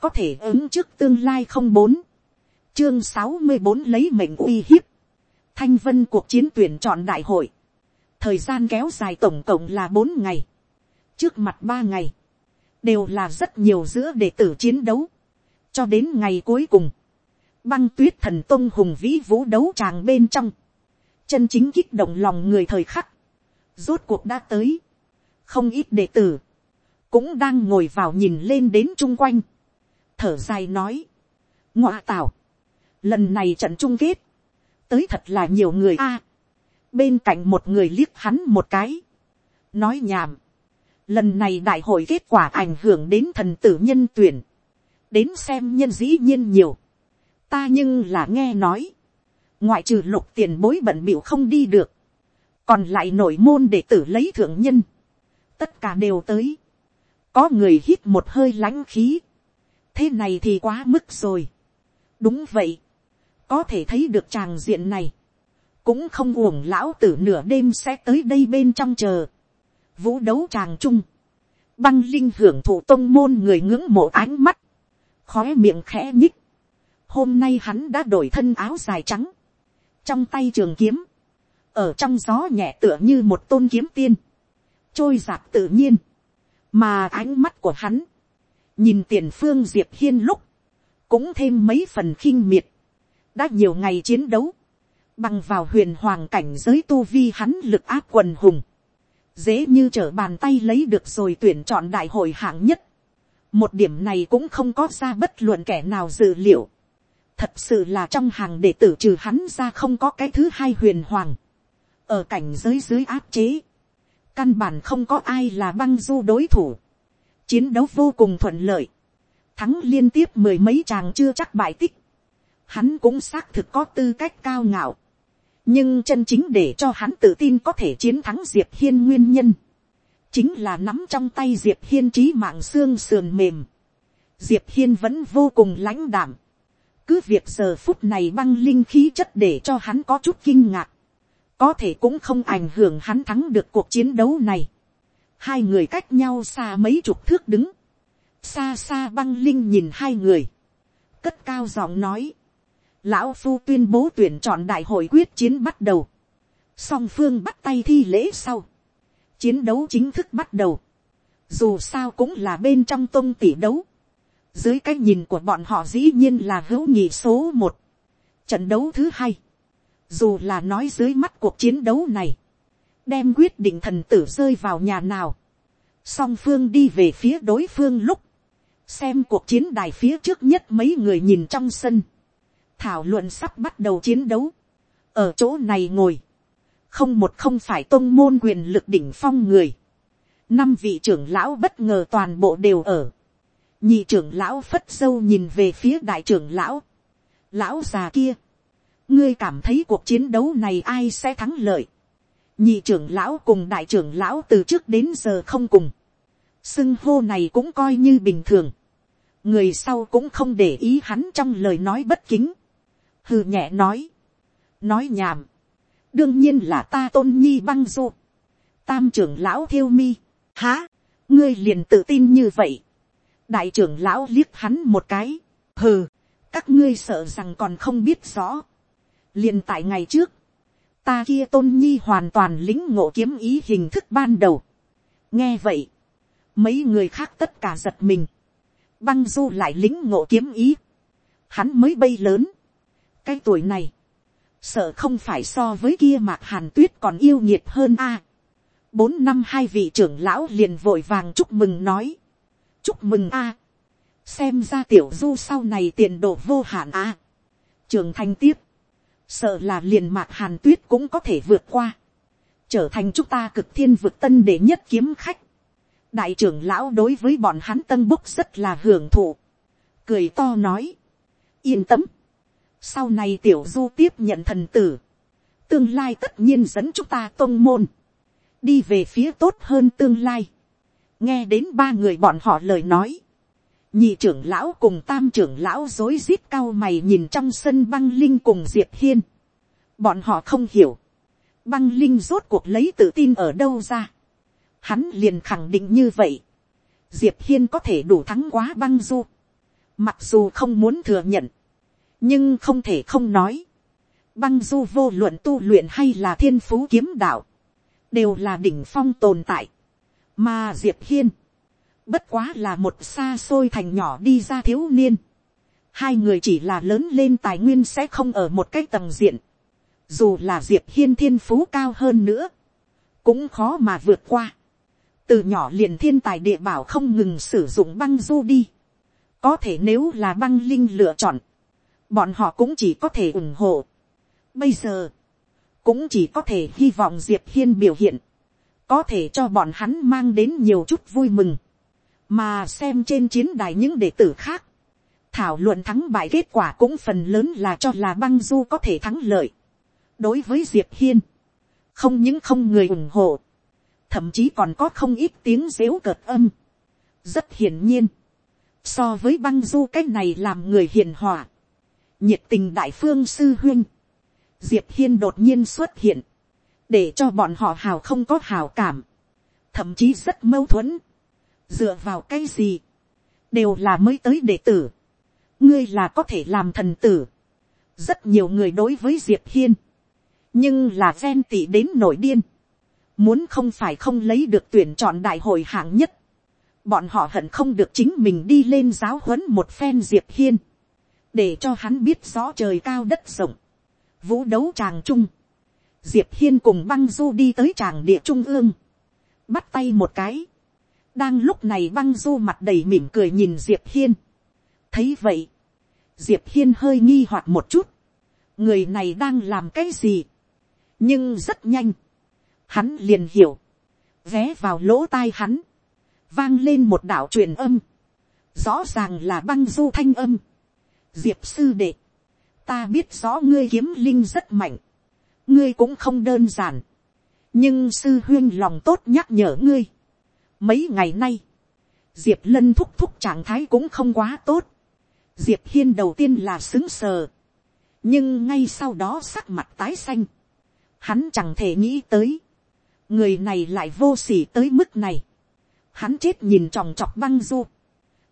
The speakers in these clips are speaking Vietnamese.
có thể ứng trước tương lai không bốn, chương sáu mươi bốn lấy mệnh uy hiếp, thanh vân cuộc chiến tuyển chọn đại hội, thời gian kéo dài tổng cộng là bốn ngày, trước mặt ba ngày, đều là rất nhiều giữa đệ tử chiến đấu, cho đến ngày cuối cùng, băng tuyết thần tông hùng vĩ vũ đấu tràng bên trong, chân chính kích động lòng người thời khắc, rốt cuộc đã tới, không ít đệ tử, cũng đang ngồi vào nhìn lên đến chung quanh, thở dài nói, ngoa tảo, lần này trận chung kết, tới thật là nhiều người a, bên cạnh một người liếc hắn một cái, nói nhảm, lần này đại hội kết quả ảnh hưởng đến thần tử nhân tuyển, đến xem nhân dĩ nhiên nhiều, ta nhưng là nghe nói, ngoại trừ lục tiền bối bận bịu không đi được, còn lại nội môn để tử lấy thượng nhân, tất cả đều tới, có người hít một hơi lãnh khí, thế này thì quá mức rồi, đúng vậy, có thể thấy được tràng diện này, cũng không uổng lão tử nửa đêm sẽ tới đây bên trong chờ, vũ đấu tràng chung, băng linh hưởng thụ tôn môn người ngưỡng mộ ánh mắt, khói miệng khẽ nhích, hôm nay hắn đã đổi thân áo dài trắng, trong tay trường kiếm, ở trong gió nhẹ tựa như một tôn kiếm tiên, trôi giạt tự nhiên, mà ánh mắt của hắn, nhìn tiền phương diệp hiên lúc, cũng thêm mấy phần khinh miệt, đã nhiều ngày chiến đấu, bằng vào huyền hoàng cảnh giới tu vi hắn lực áp quần hùng, dễ như trở bàn tay lấy được rồi tuyển chọn đại hội hạng nhất. một điểm này cũng không có ra bất luận kẻ nào dự liệu. thật sự là trong hàng đệ tử trừ hắn ra không có cái thứ hai huyền hoàng. ở cảnh giới dưới áp chế, căn bản không có ai là băng du đối thủ chiến đấu vô cùng thuận lợi. thắng liên tiếp mười mấy chàng chưa chắc bại tích. hắn cũng xác thực có tư cách cao ngạo nhưng chân chính để cho hắn tự tin có thể chiến thắng diệp hiên nguyên nhân, chính là nắm trong tay diệp hiên trí mạng xương sườn mềm. diệp hiên vẫn vô cùng lãnh đảm. cứ việc giờ phút này băng linh khí chất để cho hắn có chút kinh ngạc, có thể cũng không ảnh hưởng hắn thắng được cuộc chiến đấu này hai người cách nhau xa mấy chục thước đứng, xa xa băng linh nhìn hai người, cất cao giọng nói, lão phu tuyên bố tuyển chọn đại hội quyết chiến bắt đầu, song phương bắt tay thi lễ sau, chiến đấu chính thức bắt đầu, dù sao cũng là bên trong tôn tỷ đấu, dưới cái nhìn của bọn họ dĩ nhiên là hữu nhị số một, trận đấu thứ hai, dù là nói dưới mắt cuộc chiến đấu này, đem quyết định thần tử rơi vào nhà nào, song phương đi về phía đối phương lúc, xem cuộc chiến đài phía trước nhất mấy người nhìn trong sân, thảo luận sắp bắt đầu chiến đấu, ở chỗ này ngồi, không một không phải tôn môn quyền lực đỉnh phong người, năm vị trưởng lão bất ngờ toàn bộ đều ở, nhị trưởng lão phất sâu nhìn về phía đại trưởng lão, lão già kia, ngươi cảm thấy cuộc chiến đấu này ai sẽ thắng lợi, nhị trưởng lão cùng đại trưởng lão từ trước đến giờ không cùng, xưng hô này cũng coi như bình thường, người sau cũng không để ý hắn trong lời nói bất kính, hừ nhẹ nói, nói nhảm, đương nhiên là ta tôn nhi băng du, tam trưởng lão thiêu mi, há, ngươi liền tự tin như vậy, đại trưởng lão liếc hắn một cái, hừ, các ngươi sợ rằng còn không biết rõ, liền tại ngày trước, ta kia tôn nhi hoàn toàn lính ngộ kiếm ý hình thức ban đầu, nghe vậy, mấy người khác tất cả giật mình, băng du lại lính ngộ kiếm ý, hắn mới bay lớn, cái tuổi này, sợ không phải so với kia mạc hàn tuyết còn yêu nhiệt hơn a. bốn năm hai vị trưởng lão liền vội vàng chúc mừng nói. chúc mừng a. xem ra tiểu du sau này tiền đồ vô hạn a. trường thành tiếp sợ là liền mạc hàn tuyết cũng có thể vượt qua. trở thành chúng ta cực thiên vượt tân để nhất kiếm khách. đại trưởng lão đối với bọn hắn tân búc rất là hưởng thụ. cười to nói. yên tâm sau này tiểu du tiếp nhận thần tử. Tương lai tất nhiên dẫn chúng ta tôn môn. Đi về phía tốt hơn tương lai. Nghe đến ba người bọn họ lời nói. Nhị trưởng lão cùng tam trưởng lão dối rít cao mày nhìn trong sân băng linh cùng Diệp Hiên. Bọn họ không hiểu. Băng linh rốt cuộc lấy tự tin ở đâu ra. Hắn liền khẳng định như vậy. Diệp Hiên có thể đủ thắng quá băng du. Mặc dù không muốn thừa nhận, nhưng không thể không nói. Băng du vô luận tu luyện hay là thiên phú kiếm đạo, đều là đỉnh phong tồn tại. Mà Diệp Hiên, bất quá là một xa xôi thành nhỏ đi ra thiếu niên. Hai người chỉ là lớn lên tài nguyên sẽ không ở một cái tầng diện. Dù là Diệp Hiên thiên phú cao hơn nữa, cũng khó mà vượt qua. Từ nhỏ liền thiên tài địa bảo không ngừng sử dụng băng du đi. Có thể nếu là băng linh lựa chọn, bọn họ cũng chỉ có thể ủng hộ. Bây giờ, cũng chỉ có thể hy vọng Diệp Hiên biểu hiện, có thể cho bọn hắn mang đến nhiều chút vui mừng, mà xem trên chiến đài những đệ tử khác, thảo luận thắng bại kết quả cũng phần lớn là cho là băng du có thể thắng lợi. đối với diệp hiên, không những không người ủng hộ, thậm chí còn có không ít tiếng dếu cợt âm. rất hiển nhiên, so với băng du cái này làm người hiền hòa, nhiệt tình đại phương sư huyên, diệp hiên đột nhiên xuất hiện, để cho bọn họ hào không có hào cảm, thậm chí rất mâu thuẫn, dựa vào cái gì, đều là mới tới đệ tử, ngươi là có thể làm thần tử, rất nhiều người đối với diệp hiên, nhưng là ven tị đến nổi điên, muốn không phải không lấy được tuyển chọn đại hội hạng nhất, bọn họ hận không được chính mình đi lên giáo huấn một phen diệp hiên, để cho hắn biết rõ trời cao đất rộng, vũ đấu tràng trung, diệp hiên cùng băng du đi tới tràng địa trung ương, bắt tay một cái, đang lúc này băng du mặt đầy mỉm cười nhìn diệp hiên, thấy vậy, diệp hiên hơi nghi hoặc một chút, người này đang làm cái gì, nhưng rất nhanh, hắn liền hiểu, vé vào lỗ tai hắn, vang lên một đạo truyền âm, rõ ràng là băng du thanh âm, diệp sư đệ, ta biết rõ ngươi kiếm linh rất mạnh, ngươi cũng không đơn giản, nhưng sư huyên lòng tốt nhắc nhở ngươi. Mấy ngày nay, diệp lân thúc thúc trạng thái cũng không quá tốt, diệp hiên đầu tiên là xứng sờ, nhưng ngay sau đó sắc mặt tái xanh, hắn chẳng thể nghĩ tới, người này lại vô s ỉ tới mức này, hắn chết nhìn tròng trọc băng du,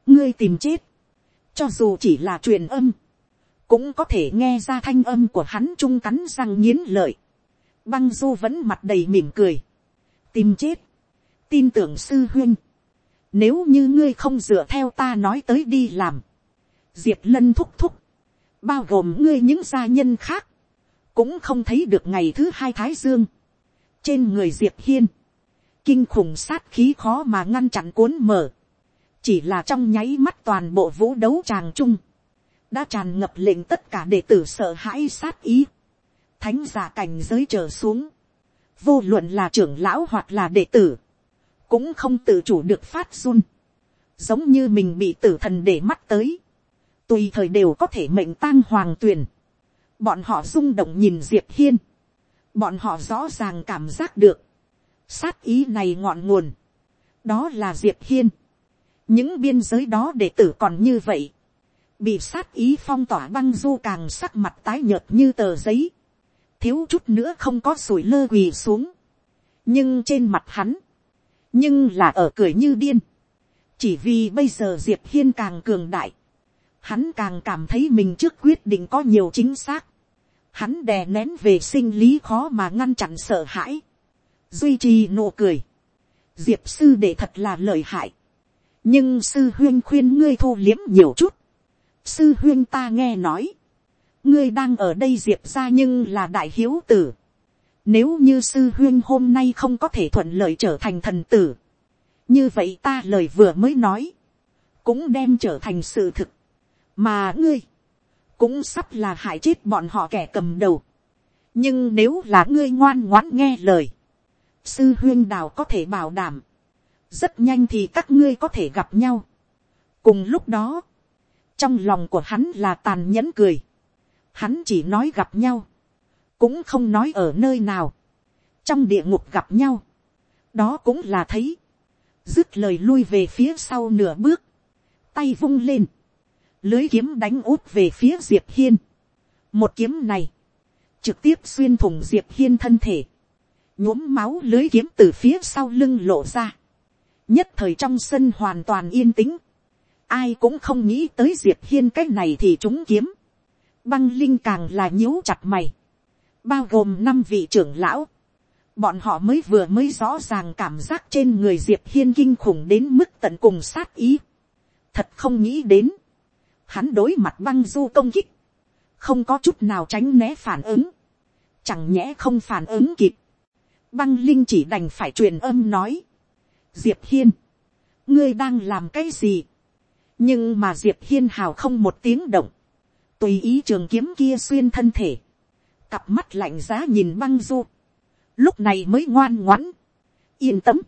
ngươi tìm chết, cho dù chỉ là truyền âm, cũng có thể nghe ra thanh âm của hắn trung cắn răng nghiến lợi, băng du vẫn mặt đầy mỉm cười, tìm chết, tin tưởng sư huyên, nếu như ngươi không dựa theo ta nói tới đi làm, diệp lân thúc thúc, bao gồm ngươi những gia nhân khác, cũng không thấy được ngày thứ hai thái dương, trên người diệp hiên, kinh khủng sát khí khó mà ngăn chặn cuốn mở, chỉ là trong nháy mắt toàn bộ vũ đấu tràng chung, đã tràn ngập lệnh tất cả đệ tử sợ hãi sát ý, thánh giả cảnh giới trở xuống, vô luận là trưởng lão hoặc là đệ tử, cũng không tự chủ được phát run, giống như mình bị tử thần để mắt tới, tùy thời đều có thể mệnh tang hoàng tuyền, bọn họ rung động nhìn diệp hiên, bọn họ rõ ràng cảm giác được, sát ý này ngọn nguồn, đó là diệp hiên, những biên giới đó đệ tử còn như vậy, bị sát ý phong tỏa băng du càng sắc mặt tái nhợt như tờ giấy, thiếu chút nữa không có sủi lơ quỳ xuống, nhưng trên mặt hắn, nhưng là ở cười như điên, chỉ vì bây giờ diệp hiên càng cường đại, hắn càng cảm thấy mình trước quyết định có nhiều chính xác, hắn đè nén về sinh lý khó mà ngăn chặn sợ hãi, duy trì nụ cười, diệp sư để thật là lợi hại, nhưng sư huyên khuyên ngươi thu liếm nhiều chút, sư huyên ta nghe nói, ngươi đang ở đây diệp ra nhưng là đại hiếu tử, nếu như sư huyên hôm nay không có thể thuận lợi trở thành thần tử, như vậy ta lời vừa mới nói, cũng đem trở thành sự thực, mà ngươi, cũng sắp là hại chết bọn họ kẻ cầm đầu. nhưng nếu là ngươi ngoan ngoãn nghe lời, sư huyên đào có thể bảo đảm, rất nhanh thì các ngươi có thể gặp nhau. cùng lúc đó, trong lòng của hắn là tàn nhẫn cười, hắn chỉ nói gặp nhau, cũng không nói ở nơi nào, trong địa ngục gặp nhau, đó cũng là thấy, dứt lời lui về phía sau nửa bước, tay vung lên, lưới kiếm đánh út về phía diệp hiên. một kiếm này, trực tiếp xuyên thủng diệp hiên thân thể, nhuốm máu lưới kiếm từ phía sau lưng lộ ra, nhất thời trong sân hoàn toàn yên tĩnh, ai cũng không nghĩ tới diệp hiên cái này thì chúng kiếm, băng linh càng là nhíu chặt mày, bao gồm năm vị trưởng lão, bọn họ mới vừa mới rõ ràng cảm giác trên người diệp hiên kinh khủng đến mức tận cùng sát ý, thật không nghĩ đến, hắn đối mặt băng du công kích, không có chút nào tránh né phản ứng, chẳng nhẽ không phản ứng kịp, băng linh chỉ đành phải truyền âm nói, diệp hiên, ngươi đang làm cái gì, nhưng mà diệp hiên hào không một tiếng động, tùy ý trường kiếm kia xuyên thân thể, cặp mắt lạnh giá nhìn băng du, lúc này mới ngoan ngoãn, yên tâm,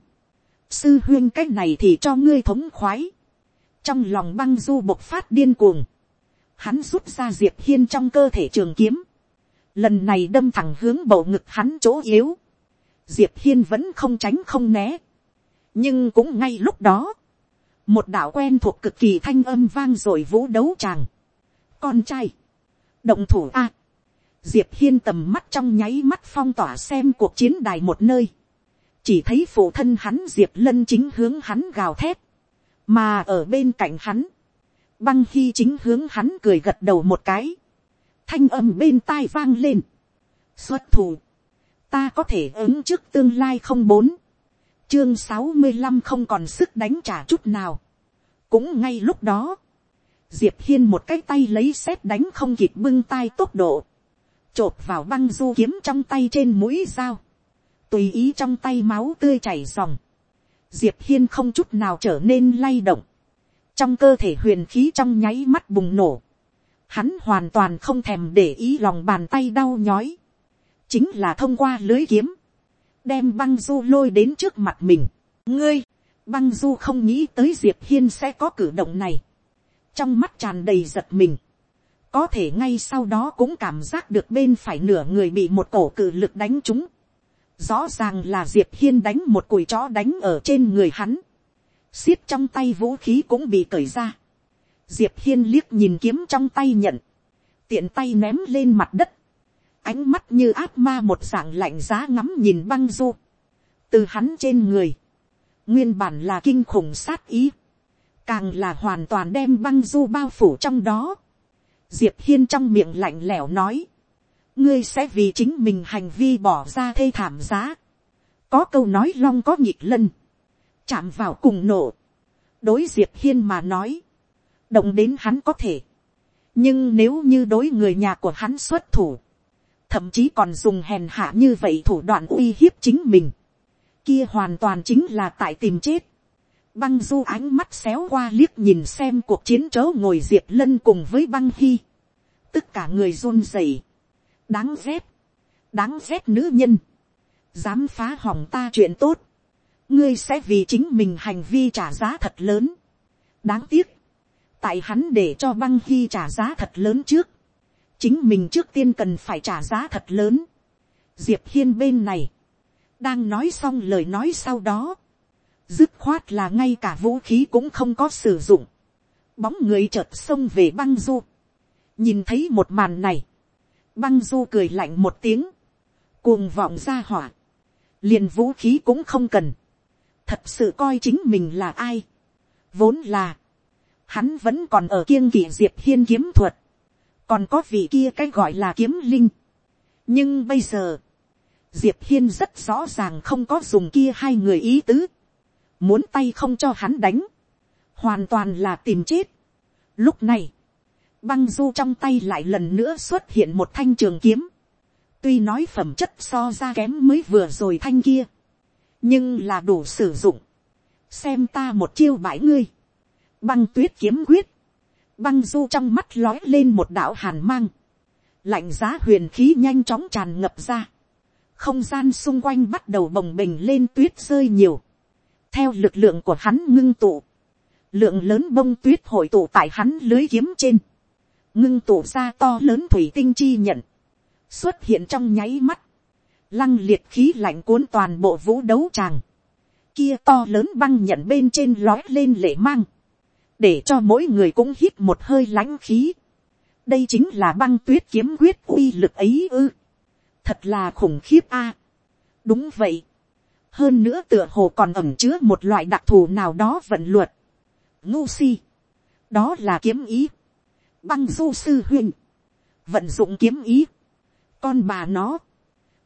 sư huyên cái này thì cho ngươi thống khoái, trong lòng băng du bộc phát điên cuồng, hắn rút ra diệp hiên trong cơ thể trường kiếm, lần này đâm thẳng hướng bầu ngực hắn chỗ yếu, diệp hiên vẫn không tránh không né, nhưng cũng ngay lúc đó, một đạo quen thuộc cực kỳ thanh âm vang rồi vũ đấu tràng, con trai, động thủ a, diệp hiên tầm mắt trong nháy mắt phong tỏa xem cuộc chiến đài một nơi, chỉ thấy phụ thân hắn diệp lân chính hướng hắn gào thét, mà ở bên cạnh hắn, băng khi chính hướng hắn cười gật đầu một cái, thanh âm bên tai vang lên, xuất thủ, ta có thể ứng trước tương lai không bốn, chương sáu mươi năm không còn sức đánh trả chút nào, cũng ngay lúc đó, diệp hiên một cái tay lấy xét đánh không kịp bưng tay tốc độ, chộp vào băng du kiếm trong tay trên mũi dao, tùy ý trong tay máu tươi chảy dòng, diệp hiên không chút nào trở nên lay động, trong cơ thể huyền khí trong nháy mắt bùng nổ, hắn hoàn toàn không thèm để ý lòng bàn tay đau nhói, chính là thông qua lưới kiếm, đem băng du lôi đến trước mặt mình. ngươi, băng du không nghĩ tới diệp hiên sẽ có cử động này, trong mắt tràn đầy giật mình, có thể ngay sau đó cũng cảm giác được bên phải nửa người bị một cổ cử lực đánh trúng, rõ ràng là diệp hiên đánh một cùi chó đánh ở trên người hắn, xiết trong tay vũ khí cũng bị cởi ra, diệp hiên liếc nhìn kiếm trong tay nhận, tiện tay ném lên mặt đất, ánh mắt như ác ma một dạng lạnh giá ngắm nhìn băng du, từ hắn trên người, nguyên bản là kinh khủng sát ý, càng là hoàn toàn đem băng du bao phủ trong đó. Diệp hiên trong miệng lạnh lẽo nói, ngươi sẽ vì chính mình hành vi bỏ ra thê thảm giá. có câu nói long có nhịp lân, chạm vào cùng nổ. đối diệp hiên mà nói, động đến hắn có thể. nhưng nếu như đối người nhà của hắn xuất thủ, thậm chí còn dùng hèn hạ như vậy thủ đoạn uy hiếp chính mình, kia hoàn toàn chính là tại tìm chết. Băng du ánh mắt xéo qua liếc nhìn xem cuộc chiến chớ ngồi diệp lân cùng với băng hy. Tất cả người run rẩy. Đáng ghét, đáng ghét nữ nhân, dám phá hỏng ta chuyện tốt, ngươi sẽ vì chính mình hành vi trả giá thật lớn. đáng tiếc, tại hắn để cho băng hy trả giá thật lớn trước, chính mình trước tiên cần phải trả giá thật lớn. diệp hiên bên này, đang nói xong lời nói sau đó, dứt khoát là ngay cả vũ khí cũng không có sử dụng, bóng người chợt xông về băng du, nhìn thấy một màn này, băng du cười lạnh một tiếng, cuồng vọng ra hỏa, liền vũ khí cũng không cần, thật sự coi chính mình là ai, vốn là, hắn vẫn còn ở kiêng kỵ diệp hiên kiếm thuật, còn có vị kia cái gọi là kiếm linh, nhưng bây giờ, diệp hiên rất rõ ràng không có dùng kia hai người ý tứ, muốn tay không cho hắn đánh, hoàn toàn là tìm chết. Lúc này, băng du trong tay lại lần nữa xuất hiện một thanh trường kiếm, tuy nói phẩm chất so ra kém mới vừa rồi thanh kia, nhưng là đủ sử dụng, xem ta một chiêu bãi ngươi, băng tuyết kiếm quyết, băng du trong mắt lói lên một đạo hàn mang, lạnh giá huyền khí nhanh chóng tràn ngập ra, không gian xung quanh bắt đầu bồng bềnh lên tuyết rơi nhiều, theo lực lượng của hắn ngưng tụ, lượng lớn bông tuyết hội tụ tại hắn lưới kiếm trên, ngưng tụ ra to lớn thủy tinh chi nhận, xuất hiện trong nháy mắt, lăng liệt khí lạnh cuốn toàn bộ vũ đấu tràng, kia to lớn băng nhận bên trên lói lên lệ mang, để cho mỗi người cũng hít một hơi lãnh khí. đây chính là băng tuyết kiếm quyết uy lực ấy ư. thật là khủng khiếp a. đúng vậy hơn nữa tựa hồ còn ẩm chứa một loại đặc thù nào đó vận luật. ngu si. đó là kiếm ý, băng du sư huynh, vận dụng kiếm ý, con bà nó,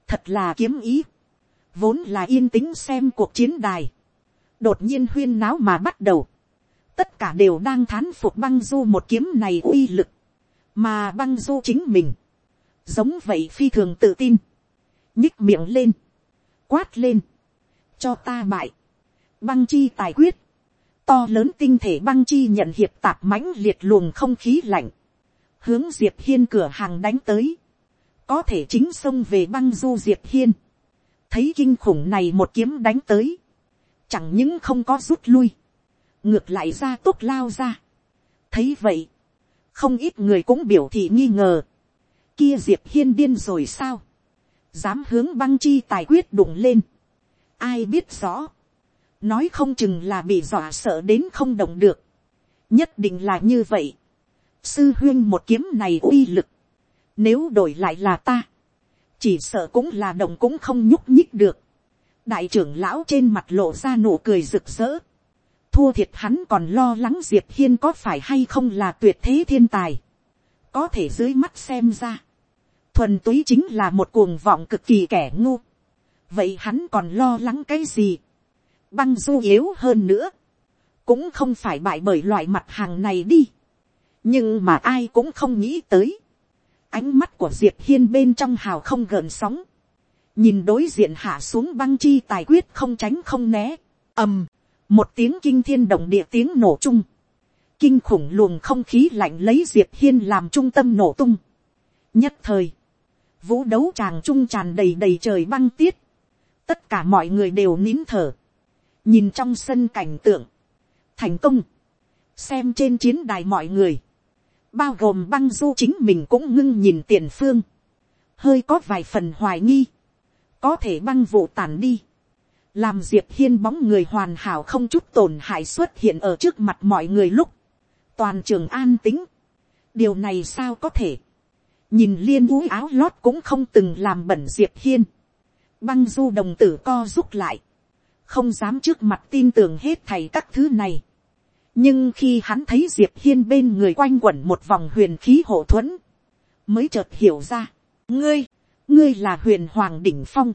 thật là kiếm ý, vốn là yên tĩnh xem cuộc chiến đài, đột nhiên huyên náo mà bắt đầu, tất cả đều đang thán phục băng du một kiếm này uy lực, mà băng du chính mình, giống vậy phi thường tự tin, nhích miệng lên, quát lên, cho ta bại, băng chi tài quyết, to lớn tinh thể băng chi nhận hiệp tạp mãnh liệt luồng không khí lạnh, hướng diệp hiên cửa hàng đánh tới, có thể chính xông về băng du diệp hiên, thấy kinh khủng này một kiếm đánh tới, chẳng những không có rút lui, ngược lại ra tốt lao ra. thấy vậy, không ít người cũng biểu thị nghi ngờ, kia diệp hiên điên rồi sao, dám hướng băng chi tài quyết đụng lên, ai biết rõ, nói không chừng là bị dọa sợ đến không động được, nhất định là như vậy, sư huyên một kiếm này uy lực, nếu đổi lại là ta, chỉ sợ cũng là động cũng không nhúc nhích được, đại trưởng lão trên mặt lộ ra nụ cười rực rỡ, thua thiệt hắn còn lo lắng diệp hiên có phải hay không là tuyệt thế thiên tài, có thể dưới mắt xem ra, thuần túy chính là một cuồng vọng cực kỳ kẻ ngu, vậy hắn còn lo lắng cái gì, băng du yếu hơn nữa, cũng không phải bại bởi loại mặt hàng này đi, nhưng mà ai cũng không nghĩ tới, ánh mắt của diệp hiên bên trong hào không gợn sóng, nhìn đối diện hạ xuống băng chi tài quyết không tránh không né, ầm, một tiếng kinh thiên động địa tiếng nổ chung, kinh khủng luồng không khí lạnh lấy diệp hiên làm trung tâm nổ tung. nhất thời, vũ đấu tràng trung tràn đầy đầy trời băng tiết, tất cả mọi người đều nín thở, nhìn trong sân cảnh tượng, thành công, xem trên chiến đài mọi người, bao gồm băng du chính mình cũng ngưng nhìn tiền phương, hơi có vài phần hoài nghi, có thể băng vụ tàn đi, làm diệp hiên bóng người hoàn hảo không chút tổn hại xuất hiện ở trước mặt mọi người lúc, toàn trường an tính, điều này sao có thể, nhìn liên vũ áo lót cũng không từng làm bẩn diệp hiên, băng du đồng tử co rút lại, không dám trước mặt tin tưởng hết thầy các thứ này. nhưng khi hắn thấy diệp hiên bên người quanh quẩn một vòng huyền khí hộ thuẫn, mới chợt hiểu ra, ngươi, ngươi là huyền hoàng đỉnh phong,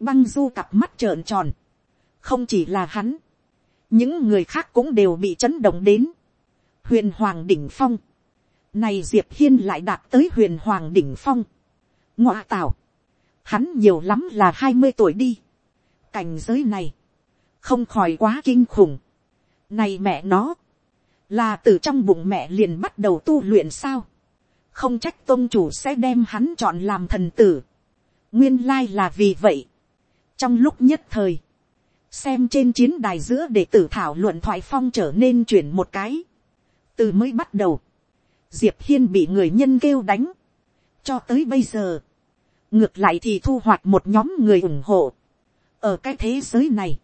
băng du cặp mắt trợn tròn, không chỉ là hắn, những người khác cũng đều bị chấn động đến, huyền hoàng đỉnh phong, này diệp hiên lại đạt tới huyền hoàng đỉnh phong, ngoa tào, hắn nhiều lắm là hai mươi tuổi đi, cảnh giới này, không khỏi quá kinh khủng, này mẹ nó, là từ trong bụng mẹ liền bắt đầu tu luyện sao, không trách tôn chủ sẽ đem hắn chọn làm thần tử, nguyên lai là vì vậy, trong lúc nhất thời, xem trên chiến đài giữa để tử thảo luận thoại phong trở nên chuyển một cái. từ mới bắt đầu, diệp hiên bị người nhân kêu đánh, cho tới bây giờ, ngược lại thì thu hoạch một nhóm người ủng hộ. ở cái thế giới này,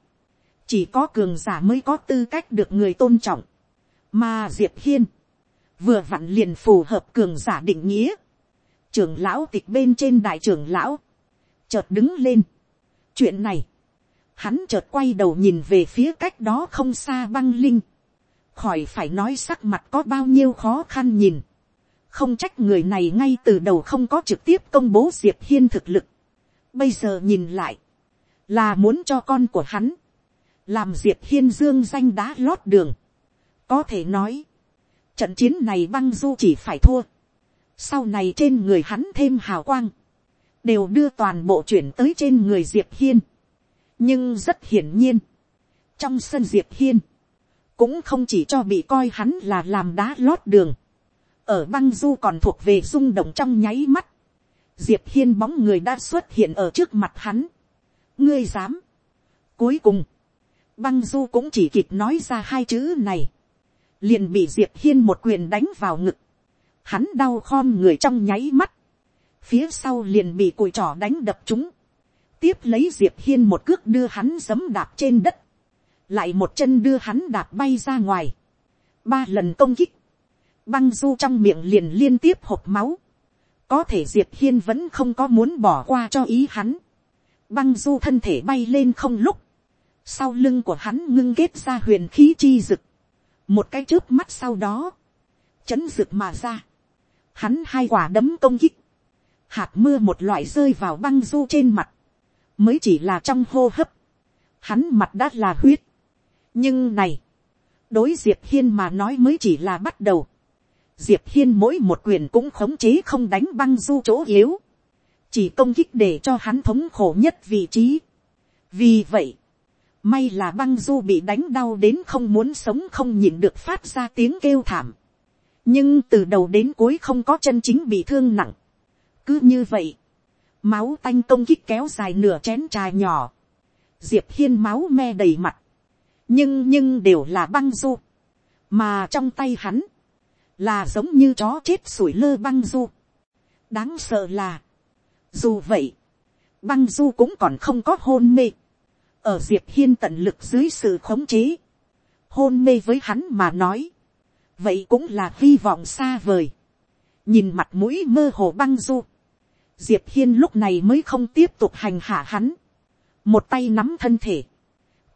chỉ có cường giả mới có tư cách được người tôn trọng, mà diệp hiên, vừa vặn liền phù hợp cường giả định nghĩa, trưởng lão tịch bên trên đại trưởng lão, chợt đứng lên, chuyện này, hắn chợt quay đầu nhìn về phía cách đó không xa băng linh, khỏi phải nói sắc mặt có bao nhiêu khó khăn nhìn, không trách người này ngay từ đầu không có trực tiếp công bố diệp hiên thực lực, bây giờ nhìn lại, là muốn cho con của hắn, làm diệp hiên dương danh đá lót đường, có thể nói, trận chiến này băng du chỉ phải thua, sau này trên người hắn thêm hào quang, đều đưa toàn bộ chuyển tới trên người diệp hiên. nhưng rất hiển nhiên, trong sân diệp hiên, cũng không chỉ cho bị coi hắn là làm đá lót đường, ở băng du còn thuộc về rung động trong nháy mắt, diệp hiên bóng người đã xuất hiện ở trước mặt hắn. ngươi dám. cuối cùng, băng du cũng chỉ kịp nói ra hai chữ này, liền bị diệp hiên một quyền đánh vào ngực, hắn đau khom người trong nháy mắt, phía sau liền bị cùi trỏ đánh đập chúng, tiếp lấy diệp hiên một cước đưa hắn giấm đạp trên đất, lại một chân đưa hắn đạp bay ra ngoài, ba lần công kích, băng du trong miệng liền liên tiếp hộp máu, có thể diệp hiên vẫn không có muốn bỏ qua cho ý hắn, băng du thân thể bay lên không lúc, sau lưng của hắn ngưng kết ra huyền khí chi rực, một cái trước mắt sau đó, chấn rực mà ra, hắn hai quả đấm công kích, hạt mưa một loại rơi vào băng du trên mặt, mới chỉ là trong hô hấp, hắn mặt đã là huyết, nhưng này, đối diệp hiên mà nói mới chỉ là bắt đầu, diệp hiên mỗi một quyền cũng khống chế không đánh băng du chỗ yếu, chỉ công kích để cho hắn thống khổ nhất vị trí. vì vậy, may là băng du bị đánh đau đến không muốn sống không nhịn được phát ra tiếng kêu thảm, nhưng từ đầu đến cuối không có chân chính bị thương nặng. cứ như vậy, máu tanh công kích kéo dài nửa chén trà nhỏ, diệp hiên máu me đầy mặt, nhưng nhưng đều là băng du, mà trong tay hắn, là giống như chó chết sủi lơ băng du. đáng sợ là, dù vậy, băng du cũng còn không có hôn mê, ở diệp hiên tận lực dưới sự khống chế, hôn mê với hắn mà nói, vậy cũng là hy vọng xa vời, nhìn mặt mũi mơ hồ băng du, diệp hiên lúc này mới không tiếp tục hành hạ hắn, một tay nắm thân thể,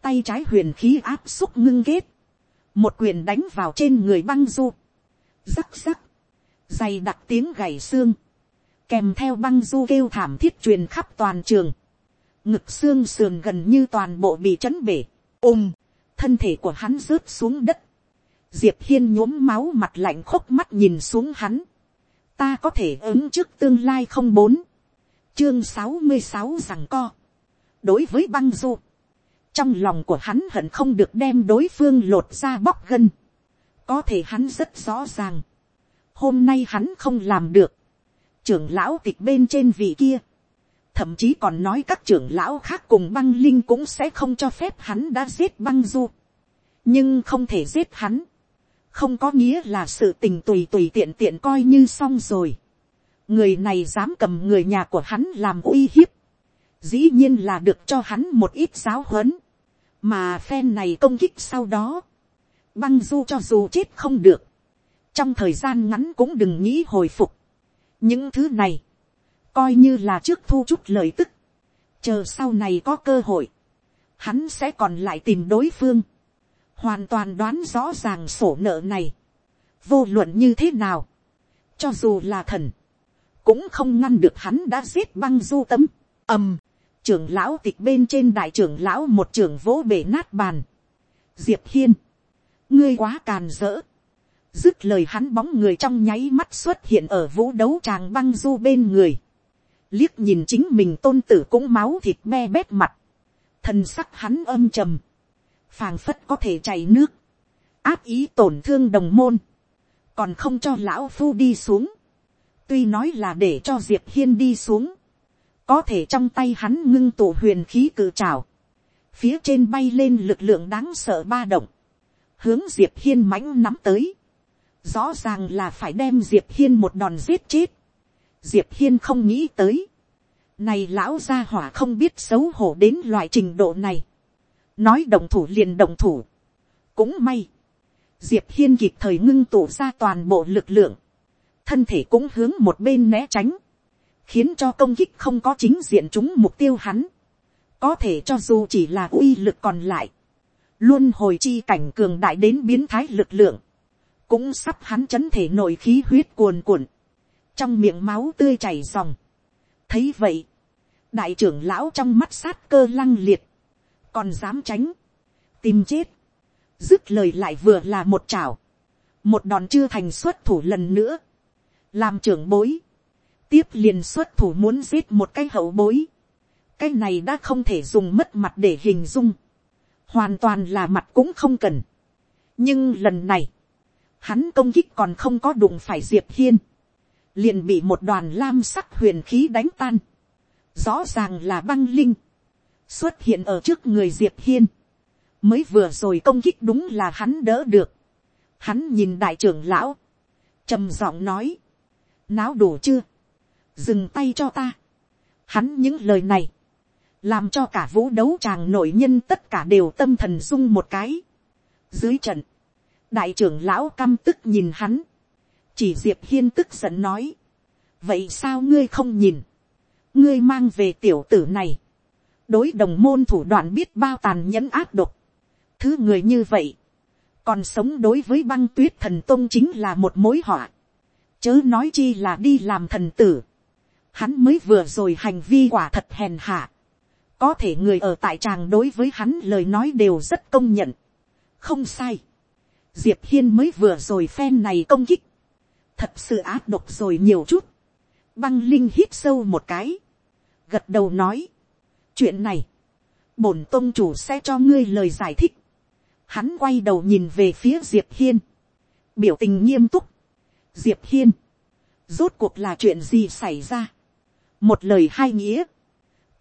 tay trái huyền khí áp xúc ngưng kết, một quyền đánh vào trên người băng du, rắc rắc, dày đặc tiếng gảy xương, kèm theo băng du kêu thảm thiết truyền khắp toàn trường, ngực xương sườn gần như toàn bộ bị chấn bể, ôm, thân thể của hắn rớt xuống đất, diệp hiên nhuốm máu mặt lạnh khúc mắt nhìn xuống hắn, ta có thể ứng trước tương lai không bốn, chương sáu mươi sáu rằng co, đối với băng du, trong lòng của hắn hận không được đem đối phương lột ra bóc gân, có thể hắn rất rõ ràng, hôm nay hắn không làm được, trưởng lão tịch bên trên vị kia, thậm chí còn nói các trưởng lão khác cùng băng linh cũng sẽ không cho phép hắn đã giết băng du, nhưng không thể giết hắn, không có nghĩa là sự tình tùy tùy tiện tiện coi như xong rồi. người này dám cầm người nhà của hắn làm uy hiếp, dĩ nhiên là được cho hắn một ít giáo huấn, mà phen này công kích sau đó, băng du cho dù chết không được, trong thời gian ngắn cũng đừng nghĩ hồi phục. những thứ này, coi như là trước thu chút lời tức, chờ sau này có cơ hội, hắn sẽ còn lại tìm đối phương, hoàn toàn đoán rõ ràng sổ nợ này, vô luận như thế nào, cho dù là thần, cũng không ngăn được hắn đã giết băng du tấm, ầm, trưởng lão tịch bên trên đại trưởng lão một trưởng vỗ bể nát bàn, diệp hiên, ngươi quá càn rỡ, dứt lời hắn bóng người trong nháy mắt xuất hiện ở vũ đấu tràng băng du bên người, liếc nhìn chính mình tôn tử cũng máu thịt me bét mặt, thần sắc hắn âm trầm, phàng phất có thể chảy nước, áp ý tổn thương đồng môn, còn không cho lão phu đi xuống, tuy nói là để cho diệp hiên đi xuống, có thể trong tay hắn ngưng tụ huyền khí cự trào, phía trên bay lên lực lượng đáng sợ ba động, hướng diệp hiên mãnh nắm tới, rõ ràng là phải đem diệp hiên một đòn giết chết, diệp hiên không nghĩ tới, này lão gia hỏa không biết xấu hổ đến loại trình độ này, nói đồng thủ liền đồng thủ, cũng may, diệp hiên kịp thời ngưng tụ ra toàn bộ lực lượng, thân thể cũng hướng một bên né tránh, khiến cho công kích không có chính diện chúng mục tiêu hắn, có thể cho dù chỉ là uy lực còn lại, luôn hồi chi cảnh cường đại đến biến thái lực lượng, cũng sắp hắn chấn thể nội khí huyết cuồn cuộn, trong miệng máu tươi chảy dòng. thấy vậy, đại trưởng lão trong mắt sát cơ lăng liệt, còn dám tránh, tìm chết, dứt lời lại vừa là một chảo, một đòn chưa thành xuất thủ lần nữa, làm trưởng bối, tiếp liền xuất thủ muốn giết một cái hậu bối, cái này đã không thể dùng mất mặt để hình dung, hoàn toàn là mặt cũng không cần. nhưng lần này, hắn công kích còn không có đụng phải diệp hiên, liền bị một đoàn lam sắc huyền khí đánh tan, rõ ràng là băng linh, xuất hiện ở trước người diệp hiên, mới vừa rồi công kích đúng là hắn đỡ được, hắn nhìn đại trưởng lão, trầm giọng nói, náo đủ chưa, dừng tay cho ta, hắn những lời này, làm cho cả vũ đấu tràng nội nhân tất cả đều tâm thần dung một cái. Dưới trận, đại trưởng lão căm tức nhìn hắn, chỉ diệp hiên tức giận nói, vậy sao ngươi không nhìn, ngươi mang về tiểu tử này, đối đồng môn thủ đoạn biết bao tàn nhẫn áp độc, thứ người như vậy, còn sống đối với băng tuyết thần tôn chính là một mối họa, chớ nói chi là đi làm thần tử, hắn mới vừa rồi hành vi quả thật hèn hạ, có thể người ở tại tràng đối với hắn lời nói đều rất công nhận, không sai, diệp hiên mới vừa rồi phen này công kích, thật sự áp độc rồi nhiều chút, băng linh hít sâu một cái, gật đầu nói, chuyện này, bổn tôn chủ sẽ cho ngươi lời giải thích, hắn quay đầu nhìn về phía diệp hiên, biểu tình nghiêm túc, diệp hiên, rốt cuộc là chuyện gì xảy ra, một lời hai nghĩa,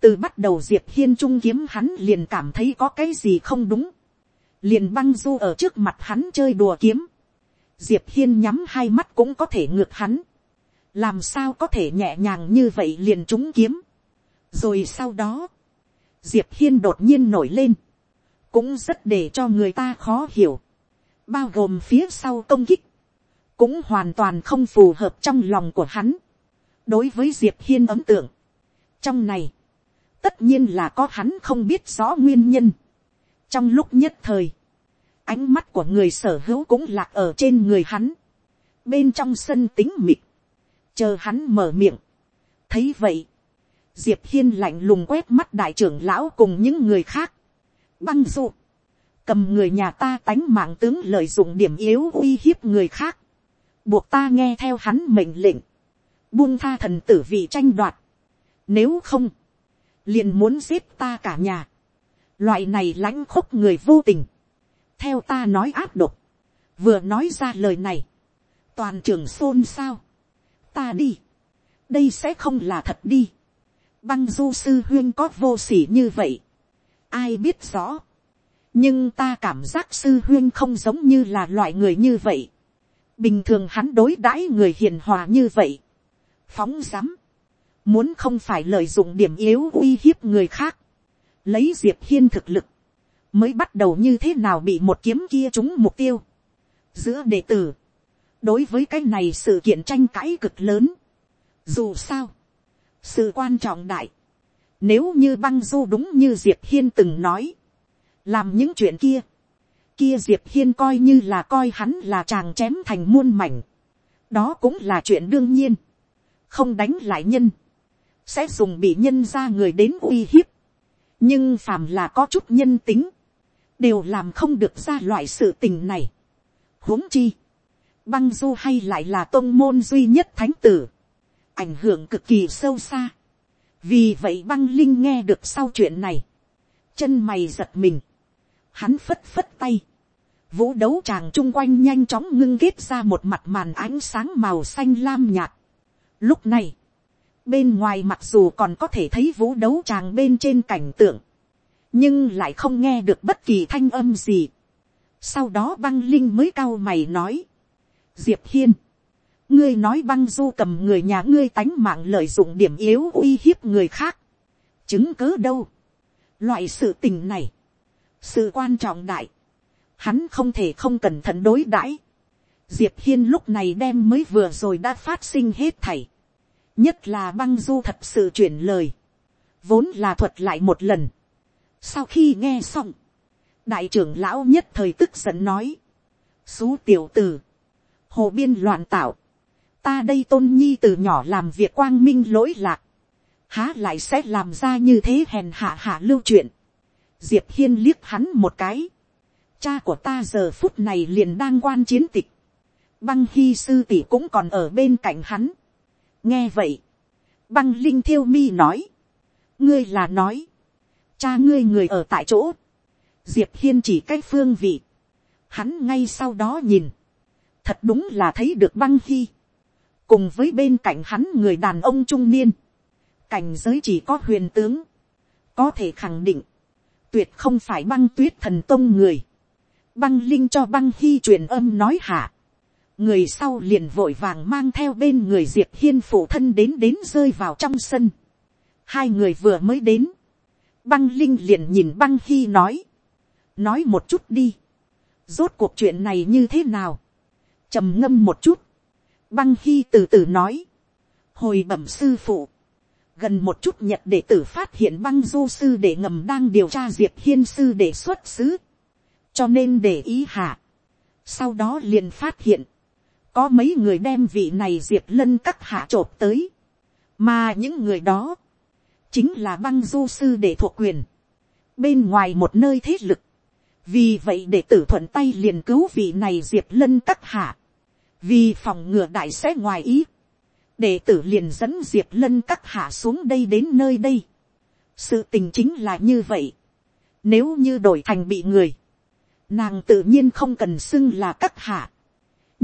từ bắt đầu diệp hiên trung kiếm hắn liền cảm thấy có cái gì không đúng, liền băng du ở trước mặt hắn chơi đùa kiếm, diệp hiên nhắm hai mắt cũng có thể ngược hắn, làm sao có thể nhẹ nhàng như vậy liền trúng kiếm, rồi sau đó, diệp hiên đột nhiên nổi lên, cũng rất để cho người ta khó hiểu, bao gồm phía sau công kích, cũng hoàn toàn không phù hợp trong lòng của hắn. đối với diệp hiên ấn tượng, trong này, tất nhiên là có hắn không biết rõ nguyên nhân. trong lúc nhất thời, ánh mắt của người sở hữu cũng lạc ở trên người hắn, bên trong sân tính mịt, chờ hắn mở miệng. thấy vậy, diệp hiên lạnh lùng quét mắt đại trưởng lão cùng những người khác, băng dụ, cầm người nhà ta tánh mạng tướng lợi dụng điểm yếu uy hiếp người khác, buộc ta nghe theo hắn mệnh lệnh, buông tha thần tử vị tranh đoạt, nếu không, liền muốn giết ta cả nhà, loại này lãnh khúc người vô tình, theo ta nói áp độc, vừa nói ra lời này, toàn trường xôn xao, ta đi, đây sẽ không là thật đi, băng du sư huyên có vô s ỉ như vậy, ai biết rõ, nhưng ta cảm giác sư huyên không giống như là loại người như vậy, bình thường hắn đối đãi người hiền hòa như vậy, phóng dám, muốn không phải lợi dụng điểm yếu uy hiếp người khác, lấy diệp hiên thực lực, mới bắt đầu như thế nào bị một kiếm kia trúng mục tiêu. giữa đệ tử, đối với cái này sự kiện tranh cãi cực lớn. dù sao, sự quan trọng đại, nếu như băng du đúng như diệp hiên từng nói, làm những chuyện kia, kia diệp hiên coi như là coi hắn là chàng chém thành muôn mảnh, đó cũng là chuyện đương nhiên, không đánh lại nhân, sẽ dùng bị nhân ra người đến uy hiếp, nhưng phàm là có chút nhân tính, đều làm không được ra loại sự tình này. huống chi, băng du hay lại là tôn môn duy nhất thánh tử, ảnh hưởng cực kỳ sâu xa. vì vậy băng linh nghe được sau chuyện này, chân mày giật mình, hắn phất phất tay, vũ đấu tràng chung quanh nhanh chóng ngưng kết ra một mặt màn ánh sáng màu xanh lam nhạt. Lúc này, bên ngoài mặc dù còn có thể thấy vũ đấu tràng bên trên cảnh tượng, nhưng lại không nghe được bất kỳ thanh âm gì. Sau đó băng linh mới cao mày nói, diệp hiên, ngươi nói băng du cầm người nhà ngươi tánh mạng lợi dụng điểm yếu uy hiếp người khác, chứng cứ đâu. Loại sự tình này, sự quan trọng đại, hắn không thể không cẩn thận đối đãi. Diệp hiên lúc này đem mới vừa rồi đã phát sinh hết thảy nhất là băng du thật sự chuyển lời, vốn là thuật lại một lần. sau khi nghe xong, đại trưởng lão nhất thời tức giận nói, xú tiểu tử, hồ biên loạn tạo, ta đây tôn nhi từ nhỏ làm việc quang minh lỗi lạc, há lại sẽ làm ra như thế hèn hạ hạ lưu chuyện. diệp hiên liếc hắn một cái, cha của ta giờ phút này liền đang quan chiến tịch, băng hy sư tỷ cũng còn ở bên cạnh hắn nghe vậy, băng linh thiêu mi nói, ngươi là nói, cha ngươi người ở tại chỗ, diệp hiên chỉ cái phương vị, hắn ngay sau đó nhìn, thật đúng là thấy được băng hy, cùng với bên cạnh hắn người đàn ông trung niên, cảnh giới chỉ có huyền tướng, có thể khẳng định, tuyệt không phải băng tuyết thần tông người, băng linh cho băng hy truyền âm nói hạ, người sau liền vội vàng mang theo bên người diệp hiên phụ thân đến đến rơi vào trong sân, hai người vừa mới đến, băng linh liền nhìn băng hy nói, nói một chút đi, rốt cuộc chuyện này như thế nào, trầm ngâm một chút, băng hy từ từ nói, hồi bẩm sư phụ, gần một chút nhật đệ tử phát hiện băng du sư để ngầm đang điều tra diệp hiên sư để xuất xứ, cho nên để ý hạ, sau đó liền phát hiện, có mấy người đem vị này diệp lân các hạ t tới, mà những người đó, chính là băng du sư để thuộc quyền, bên ngoài một nơi thế lực, vì vậy để tử thuận tay liền cứu vị này diệp lân các hạ, vì phòng ngừa đại sẽ ngoài ý, đệ tử liền dẫn diệp lân các hạ xuống đây đến nơi đây. sự tình chính là như vậy. nếu như đổi thành bị người, nàng tự nhiên không cần xưng là các hạ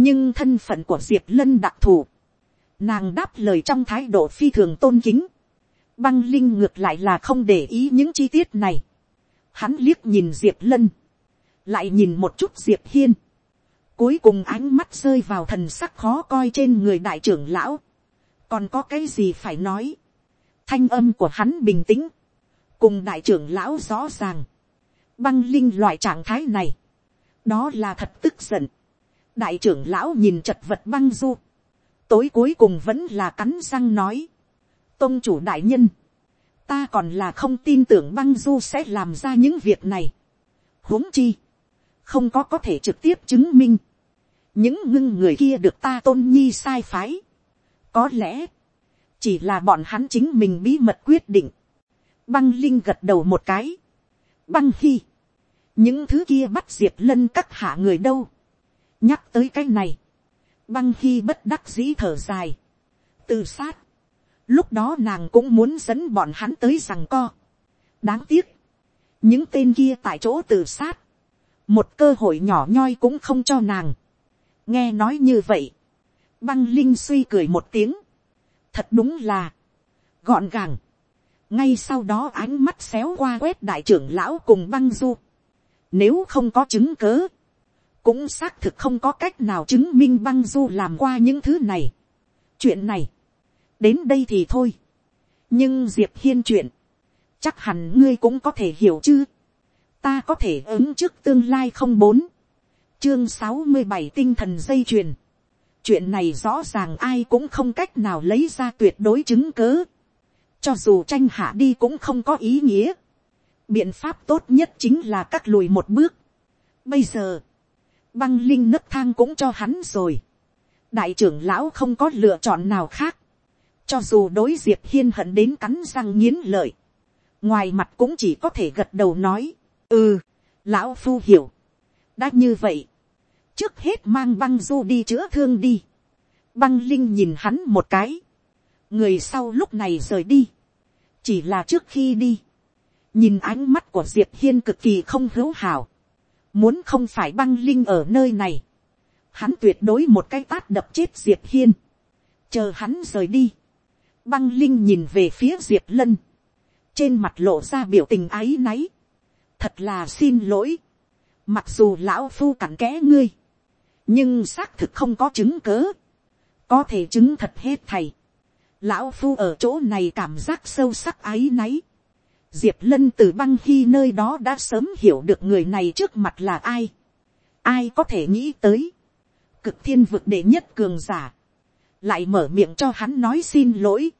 nhưng thân phận của diệp lân đặc thù, nàng đáp lời trong thái độ phi thường tôn kính. băng linh ngược lại là không để ý những chi tiết này. hắn liếc nhìn diệp lân, lại nhìn một chút diệp hiên. cuối cùng ánh mắt rơi vào thần sắc khó coi trên người đại trưởng lão. Còn có cái gì phải nói, thanh âm của hắn bình tĩnh, cùng đại trưởng lão rõ ràng, băng linh loại trạng thái này, đó là thật tức giận, đại trưởng lão nhìn chật vật băng du, tối cuối cùng vẫn là cắn răng nói, tôn chủ đại nhân, ta còn là không tin tưởng băng du sẽ làm ra những việc này, huống chi, không có có thể trực tiếp chứng minh, những ngưng người kia được ta tôn nhi sai phái, có lẽ, chỉ là bọn hắn chính mình bí mật quyết định. Băng Linh gật đầu một cái. Băng Hy. Những thứ kia bắt diệt Lân các hạ người đâu. Nhắc tới cái này. Băng khi bất đắc dĩ thở dài. tự sát. Lúc đó nàng cũng muốn dẫn bọn hắn tới rằng co. Đáng tiếc. Những tên kia tại chỗ tự sát. Một cơ hội nhỏ nhoi cũng không cho nàng. Nghe nói như vậy Băng Linh suy cười một tiếng. Thật đúng là. Gọn gàng. Ngay sau đó ánh mắt xéo qua quét đại trưởng lão cùng băng du. Nếu không có chứng cớ. Cũng xác thực không có cách nào chứng minh băng du làm qua những thứ này. Chuyện này. Đến đây thì thôi. Nhưng Diệp Hiên chuyện. Chắc hẳn ngươi cũng có thể hiểu chứ. Ta có thể ứng trước tương lai không bốn. Chương sáu mươi bảy tinh thần dây chuyền chuyện này rõ ràng ai cũng không cách nào lấy ra tuyệt đối chứng cớ. cho dù tranh hạ đi cũng không có ý nghĩa. biện pháp tốt nhất chính là cắt lùi một bước. bây giờ, băng linh nấc thang cũng cho hắn rồi. đại trưởng lão không có lựa chọn nào khác. cho dù đối diệp hiên hận đến cắn răng nghiến lợi. ngoài mặt cũng chỉ có thể gật đầu nói. ừ, lão phu hiểu. đã như vậy, trước hết mang băng du đi chữa thương đi. Băng linh nhìn hắn một cái. Người sau lúc này rời đi. Chỉ là trước khi đi. Nhìn ánh mắt của Diệp Hiên cực kỳ không hữu hảo. Muốn không phải băng linh ở nơi này. Hắn tuyệt đối một cái tát đập chết Diệp Hiên. Chờ hắn rời đi. Băng linh nhìn về phía Diệp Lân. Trên mặt lộ ra biểu tình áy náy. Thật là xin lỗi. Mặc dù lão phu cặn kẽ ngươi nhưng xác thực không có chứng cớ, có thể chứng thật hết thầy. Lão phu ở chỗ này cảm giác sâu sắc áy náy. Diệp lân từ băng khi nơi đó đã sớm hiểu được người này trước mặt là ai. ai có thể nghĩ tới. cực thiên vực đệ nhất cường giả. lại mở miệng cho hắn nói xin lỗi.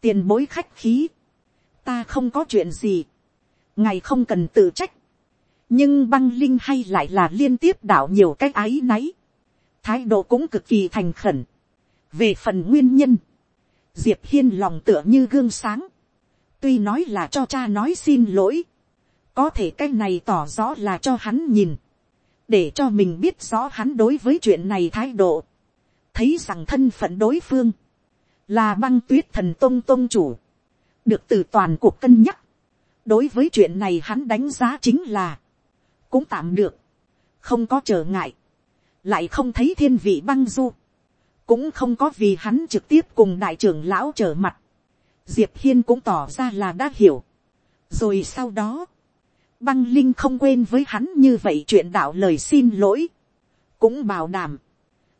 tiền bối khách khí. ta không có chuyện gì. ngày không cần tự trách. nhưng băng linh hay lại là liên tiếp đảo nhiều cái ái náy thái độ cũng cực kỳ thành khẩn. về phần nguyên nhân, diệp hiên lòng tựa như gương sáng, tuy nói là cho cha nói xin lỗi, có thể cái này tỏ rõ là cho hắn nhìn, để cho mình biết rõ hắn đối với chuyện này thái độ, thấy rằng thân phận đối phương, là băng tuyết thần tôn tôn chủ, được từ toàn cuộc cân nhắc, đối với chuyện này hắn đánh giá chính là, cũng tạm được, không có trở ngại, lại không thấy thiên vị băng du, cũng không có vì hắn trực tiếp cùng đại trưởng lão trở mặt, diệp hiên cũng tỏ ra là đã hiểu. rồi sau đó, băng linh không quên với hắn như vậy chuyện đạo lời xin lỗi, cũng bảo đảm,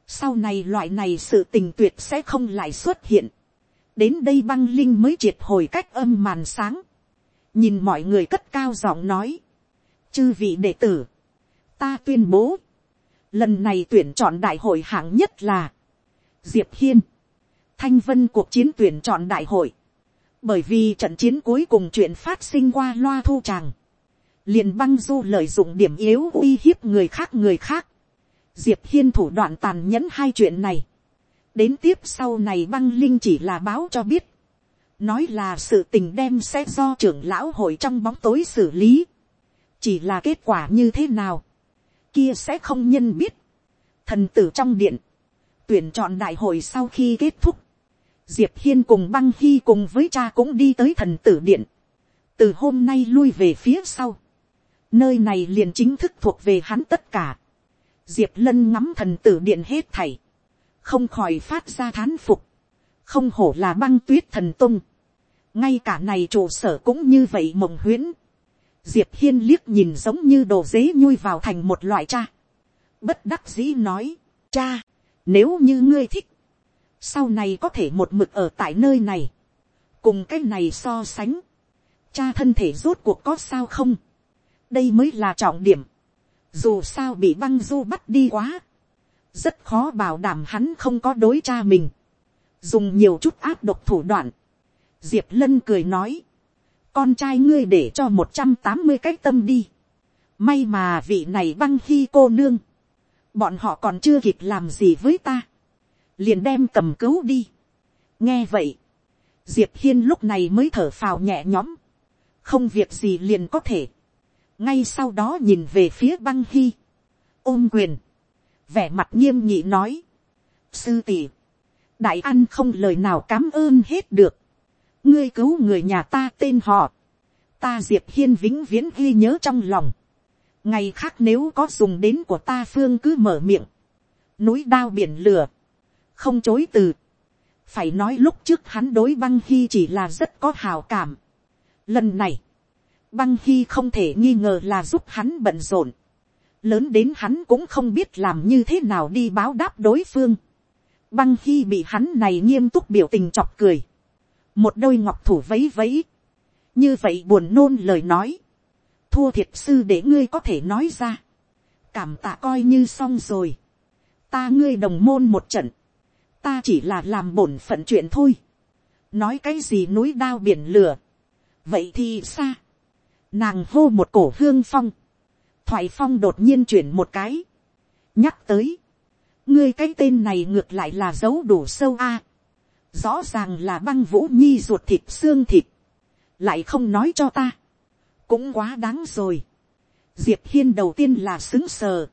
sau này loại này sự tình tuyệt sẽ không lại xuất hiện, đến đây băng linh mới triệt hồi cách âm màn sáng, nhìn mọi người cất cao giọng nói, chư vị đệ tử, ta tuyên bố, Lần này tuyển chọn đại hội hạng nhất là Diệp Hiên. Thanh Vân cuộc chiến tuyển chọn đại hội. Bởi vì trận chiến cuối cùng chuyện phát sinh qua loa thu tràng. Liền băng du lợi dụng điểm yếu uy hiếp người khác người khác. diệp hiên thủ đoạn tàn nhẫn hai chuyện này, đến tiếp sau này băng linh chỉ là báo cho biết, nói là sự tình đem sẽ do trưởng lão hội trong bóng tối xử lý, chỉ là kết quả như thế nào, kia sẽ không nhân biết, thần tử trong điện, tuyển chọn đại hội sau khi kết thúc, diệp hiên cùng băng hy cùng với cha cũng đi tới thần tử điện, từ hôm nay lui về phía sau, nơi này liền chính thức thuộc về hắn tất cả, diệp lân ngắm thần tử điện hết thảy, không khỏi phát ra thán phục, không hổ là băng tuyết thần tung, ngay cả này trụ sở cũng như vậy mộng huyễn, diệp hiên liếc nhìn giống như đồ dế nhui vào thành một loại cha, bất đắc dĩ nói, cha, nếu như ngươi thích, sau này có thể một mực ở tại nơi này, cùng cái này so sánh, cha thân thể rốt cuộc có sao không, đây mới là trọng điểm, dù sao bị băng du bắt đi quá, rất khó bảo đảm hắn không có đối cha mình, dùng nhiều chút áp độc thủ đoạn, diệp lân cười nói, con trai ngươi để cho một trăm tám mươi cái tâm đi, may mà vị này băng khi cô nương, bọn họ còn chưa kịp làm gì với ta, liền đem cầm cứu đi. nghe vậy, diệp hiên lúc này mới thở phào nhẹ nhõm, không việc gì liền có thể, ngay sau đó nhìn về phía băng hy, ôm quyền, vẻ mặt nghiêm nhị nói, sư tỷ, đại ăn không lời nào cám ơn hết được, ngươi cứu người nhà ta tên họ, ta diệp hiên vĩnh viễn ghi nhớ trong lòng, ngày khác nếu có dùng đến của ta phương cứ mở miệng, núi đao biển lửa, không chối từ, phải nói lúc trước hắn đối băng hy chỉ là rất có hào cảm. Lần này, băng hy không thể nghi ngờ là giúp hắn bận rộn, lớn đến hắn cũng không biết làm như thế nào đi báo đáp đối phương. Băng hy bị hắn này nghiêm túc biểu tình chọc cười, một đôi ngọc thủ vấy vấy, như vậy buồn nôn lời nói, thua thiệt sư để ngươi có thể nói ra, cảm tạ coi như xong rồi, ta ngươi đồng môn một trận, ta chỉ là làm bổn phận chuyện thôi, nói cái gì núi đao biển lửa, vậy thì xa, nàng hô một cổ hương phong, thoại phong đột nhiên chuyển một cái, nhắc tới, ngươi cái tên này ngược lại là dấu đủ sâu a, rõ ràng là băng vũ nhi ruột thịt xương thịt, lại không nói cho ta, cũng quá đáng rồi. diệp hiên đầu tiên là xứng sờ,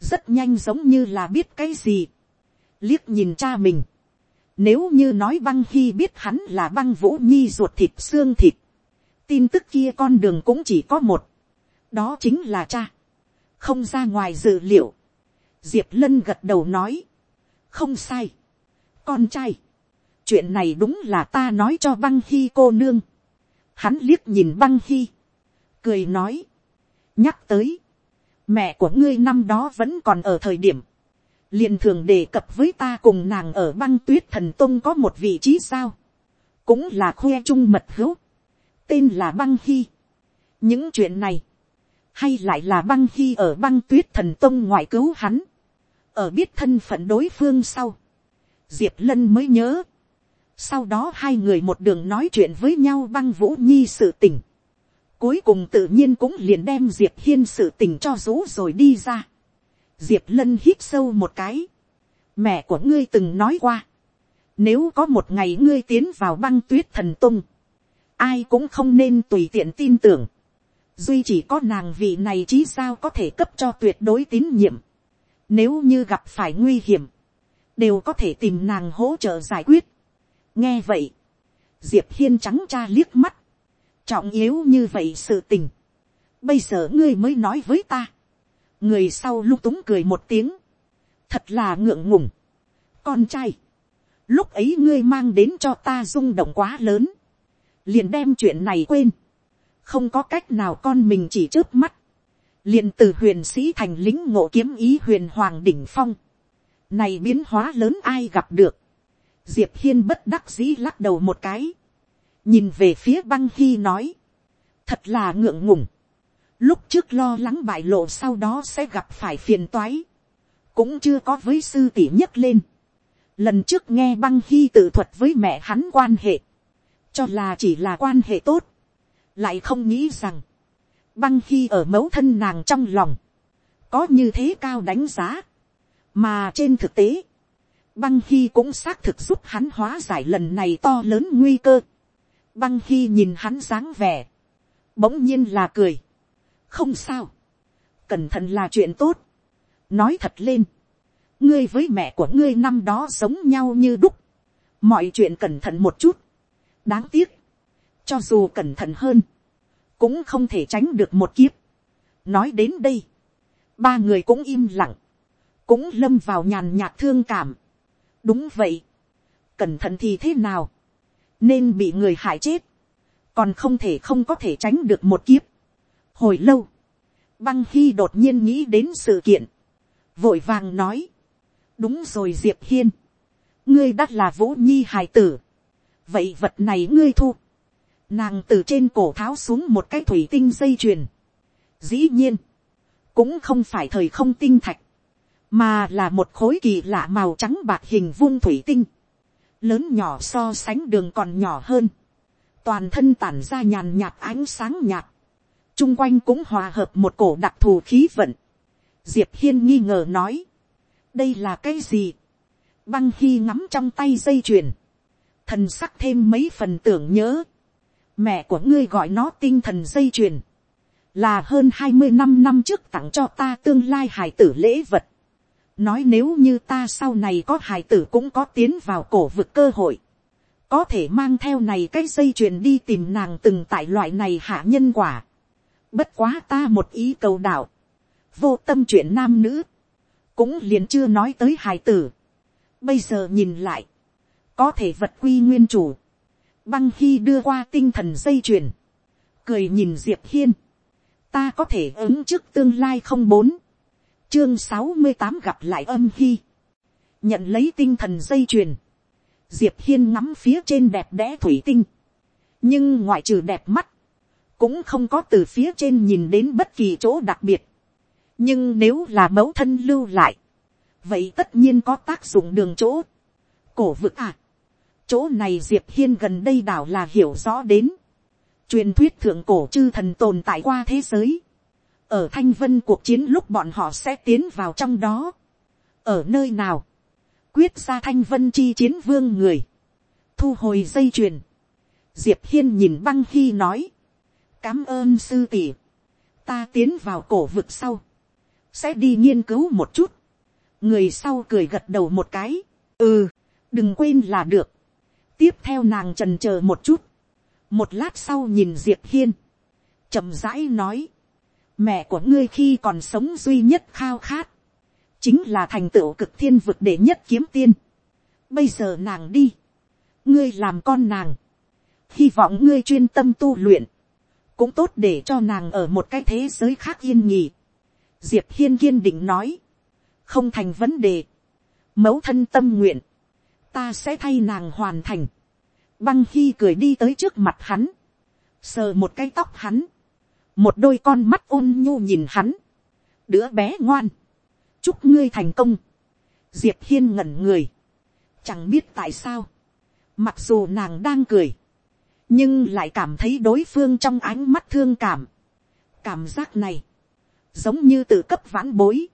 rất nhanh giống như là biết cái gì, liếc nhìn cha mình, nếu như nói băng khi biết hắn là băng vũ nhi ruột thịt xương thịt, tin tức kia con đường cũng chỉ có một, đó chính là cha, không ra ngoài dự liệu, diệp lân gật đầu nói, không sai, con trai, chuyện này đúng là ta nói cho băng khi cô nương, hắn liếc nhìn băng khi, cười nói, nhắc tới, mẹ của ngươi năm đó vẫn còn ở thời điểm, liền thường đề cập với ta cùng nàng ở băng tuyết thần tông có một vị trí sao, cũng là khoe trung mật hữu, tên là băng hy. những chuyện này, hay lại là băng hy ở băng tuyết thần tông ngoại cứu hắn, ở biết thân phận đối phương sau, diệp lân mới nhớ, sau đó hai người một đường nói chuyện với nhau băng vũ nhi sự tình, cuối cùng tự nhiên cũng liền đem diệp hiên sự tình cho rũ rồi đi ra diệp lân hít sâu một cái. mẹ của ngươi từng nói qua. nếu có một ngày ngươi tiến vào băng tuyết thần tung, ai cũng không nên tùy tiện tin tưởng. duy chỉ có nàng vị này chí sao có thể cấp cho tuyệt đối tín nhiệm. nếu như gặp phải nguy hiểm, đều có thể tìm nàng hỗ trợ giải quyết. nghe vậy, diệp hiên trắng cha liếc mắt, trọng yếu như vậy sự tình, bây giờ ngươi mới nói với ta, người sau lúc túng cười một tiếng, thật là ngượng ngùng, con trai, lúc ấy ngươi mang đến cho ta rung động quá lớn, liền đem chuyện này quên, không có cách nào con mình chỉ trước mắt, liền từ huyền sĩ thành lính ngộ kiếm ý huyền hoàng đỉnh phong, này biến hóa lớn ai gặp được, diệp hiên bất đắc dĩ lắc đầu một cái, nhìn về phía băng hy nói, thật là ngượng ngùng, lúc trước lo lắng bại lộ sau đó sẽ gặp phải phiền toái, cũng chưa có với sư tỷ nhất lên, lần trước nghe băng hy tự thuật với mẹ hắn quan hệ, cho là chỉ là quan hệ tốt, lại không nghĩ rằng, băng hy ở mẫu thân nàng trong lòng, có như thế cao đánh giá, mà trên thực tế, băng khi cũng xác thực giúp hắn hóa giải lần này to lớn nguy cơ. băng khi nhìn hắn dáng vẻ, bỗng nhiên là cười không sao, cẩn thận là chuyện tốt. nói thật lên, ngươi với mẹ của ngươi năm đó giống nhau như đúc, mọi chuyện cẩn thận một chút. đáng tiếc, cho dù cẩn thận hơn, cũng không thể tránh được một kiếp. nói đến đây, ba người cũng im lặng, cũng lâm vào nhàn nhạt thương cảm. đúng vậy, cẩn thận thì thế nào, nên bị người hại chết, còn không thể không có thể tránh được một kiếp hồi lâu, băng khi đột nhiên nghĩ đến sự kiện, vội vàng nói, đúng rồi diệp hiên, ngươi đã là vũ nhi hài tử, vậy vật này ngươi thu, nàng từ trên cổ tháo xuống một cái thủy tinh dây chuyền, dĩ nhiên, cũng không phải thời không tinh thạch, mà là một khối kỳ lạ màu trắng bạc hình vuông thủy tinh, lớn nhỏ so sánh đường còn nhỏ hơn, toàn thân tản ra nhàn nhạt ánh sáng nhạt, chung quanh cũng hòa hợp một cổ đặc thù khí vận. Diệp hiên nghi ngờ nói, đây là cái gì, băng khi ngắm trong tay dây chuyền, thần sắc thêm mấy phần tưởng nhớ, mẹ của ngươi gọi nó tinh thần dây chuyền, là hơn hai mươi năm năm trước tặng cho ta tương lai hài tử lễ vật. nói nếu như ta sau này có hài tử cũng có tiến vào cổ vực cơ hội, có thể mang theo này cái dây chuyền đi tìm nàng từng tại loại này hạ nhân quả bất quá ta một ý cầu đạo, vô tâm chuyện nam nữ, cũng liền chưa nói tới hài tử. bây giờ nhìn lại, có thể vật quy nguyên chủ, băng khi đưa qua tinh thần dây chuyền, cười nhìn diệp hiên, ta có thể ứng trước tương lai không bốn, chương sáu mươi tám gặp lại âm khi nhận lấy tinh thần dây chuyền, diệp hiên ngắm phía trên đẹp đẽ thủy tinh, nhưng ngoại trừ đẹp mắt, cũng không có từ phía trên nhìn đến bất kỳ chỗ đặc biệt, nhưng nếu là mẫu thân lưu lại, vậy tất nhiên có tác dụng đường chỗ, cổ vực à, chỗ này diệp hiên gần đây đảo là hiểu rõ đến, truyền thuyết thượng cổ chư thần tồn tại qua thế giới, ở thanh vân cuộc chiến lúc bọn họ sẽ tiến vào trong đó, ở nơi nào, quyết ra thanh vân chi chiến vương người, thu hồi dây chuyền, diệp hiên nhìn băng khi nói, cám ơn sư tỷ, ta tiến vào cổ vực sau, sẽ đi nghiên cứu một chút, người sau cười gật đầu một cái, ừ, đừng quên là được, tiếp theo nàng trần c h ờ một chút, một lát sau nhìn diệp hiên, chậm rãi nói, mẹ của ngươi khi còn sống duy nhất khao khát, chính là thành tựu cực thiên vực để nhất kiếm tiên. Bây giờ nàng đi, ngươi làm con nàng, hy vọng ngươi chuyên tâm tu luyện, cũng tốt để cho nàng ở một cái thế giới khác yên nghỉ. Diệp hiên kiên định nói, không thành vấn đề, mẫu thân tâm nguyện, ta sẽ thay nàng hoàn thành. băng khi cười đi tới trước mặt hắn, sờ một cái tóc hắn, một đôi con mắt ôn nhu nhìn hắn, đứa bé ngoan, chúc ngươi thành công, diệp hiên ngẩn người, chẳng biết tại sao, mặc dù nàng đang cười, nhưng lại cảm thấy đối phương trong ánh mắt thương cảm. cảm giác này, giống như tự cấp vãn bối,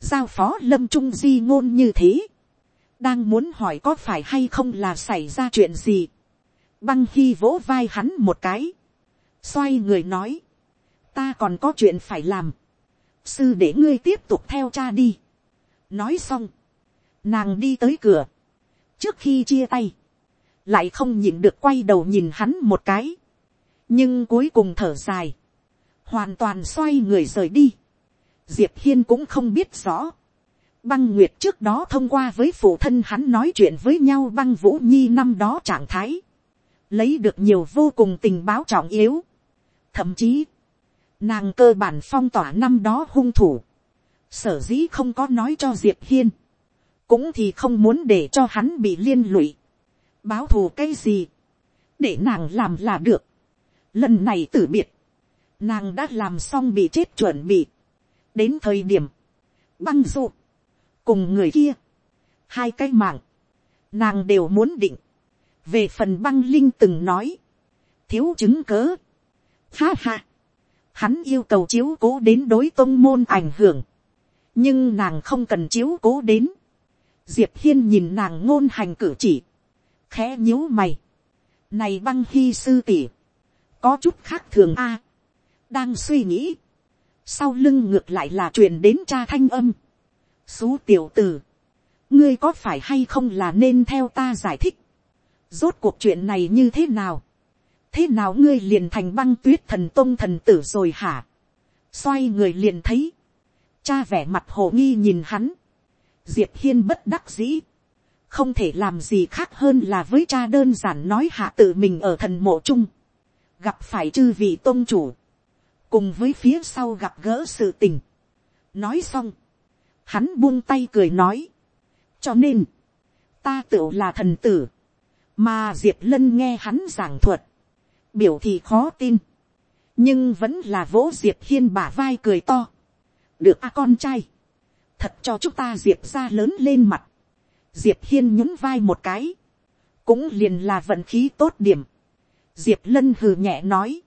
giao phó lâm trung di ngôn như thế, đang muốn hỏi có phải hay không là xảy ra chuyện gì. băng khi vỗ vai hắn một cái, xoay người nói, ta còn có chuyện phải làm, sư để ngươi tiếp tục theo cha đi. nói xong, nàng đi tới cửa, trước khi chia tay, lại không nhìn được quay đầu nhìn hắn một cái, nhưng cuối cùng thở dài, hoàn toàn xoay người rời đi. diệp hiên cũng không biết rõ, Băng Nguyệt trước đó thông qua với phụ thân hắn nói chuyện với nhau băng Vũ Nhi năm đó trạng thái. Lấy được nhiều vô cùng tình báo trọng yếu. Thậm chí, nàng cơ bản phong tỏa năm đó hung thủ. Sở dĩ không có nói cho Diệp Hiên. Cũng thì không muốn để cho hắn bị liên lụy. Báo thù cái gì? Để nàng làm là được. Lần này tử biệt. Nàng đã làm xong bị chết chuẩn bị. Đến thời điểm. Băng dụ cùng người kia, hai cái mạng, nàng đều muốn định, về phần băng linh từng nói, thiếu chứng cớ, ha ha, hắn yêu cầu chiếu cố đến đối tôn môn ảnh hưởng, nhưng nàng không cần chiếu cố đến. diệp hiên nhìn nàng ngôn hành cử chỉ, khẽ nhíu mày. này băng hy sư tỷ, có chút khác thường a. đang suy nghĩ, sau lưng ngược lại là truyền đến cha thanh âm. xú tiểu tử, ngươi có phải hay không là nên theo ta giải thích. rốt cuộc chuyện này như thế nào. thế nào ngươi liền thành băng tuyết thần tôn thần tử rồi hả. xoay người liền thấy, cha vẻ mặt hồ nghi nhìn hắn. diệp hiên bất đắc dĩ không thể làm gì khác hơn là với cha đơn giản nói hạ tự mình ở thần mộ chung, gặp phải chư vị tôn chủ, cùng với phía sau gặp gỡ sự tình. nói xong, hắn buông tay cười nói, cho nên, ta tựu là thần tử, mà diệp lân nghe hắn giảng thuật, biểu thì khó tin, nhưng vẫn là vỗ diệp hiên bả vai cười to, được a con trai, thật cho chúng ta diệp ra lớn lên mặt, diệp hiên nhún vai một cái, cũng liền là vận khí tốt điểm. diệp lân hừ nhẹ nói,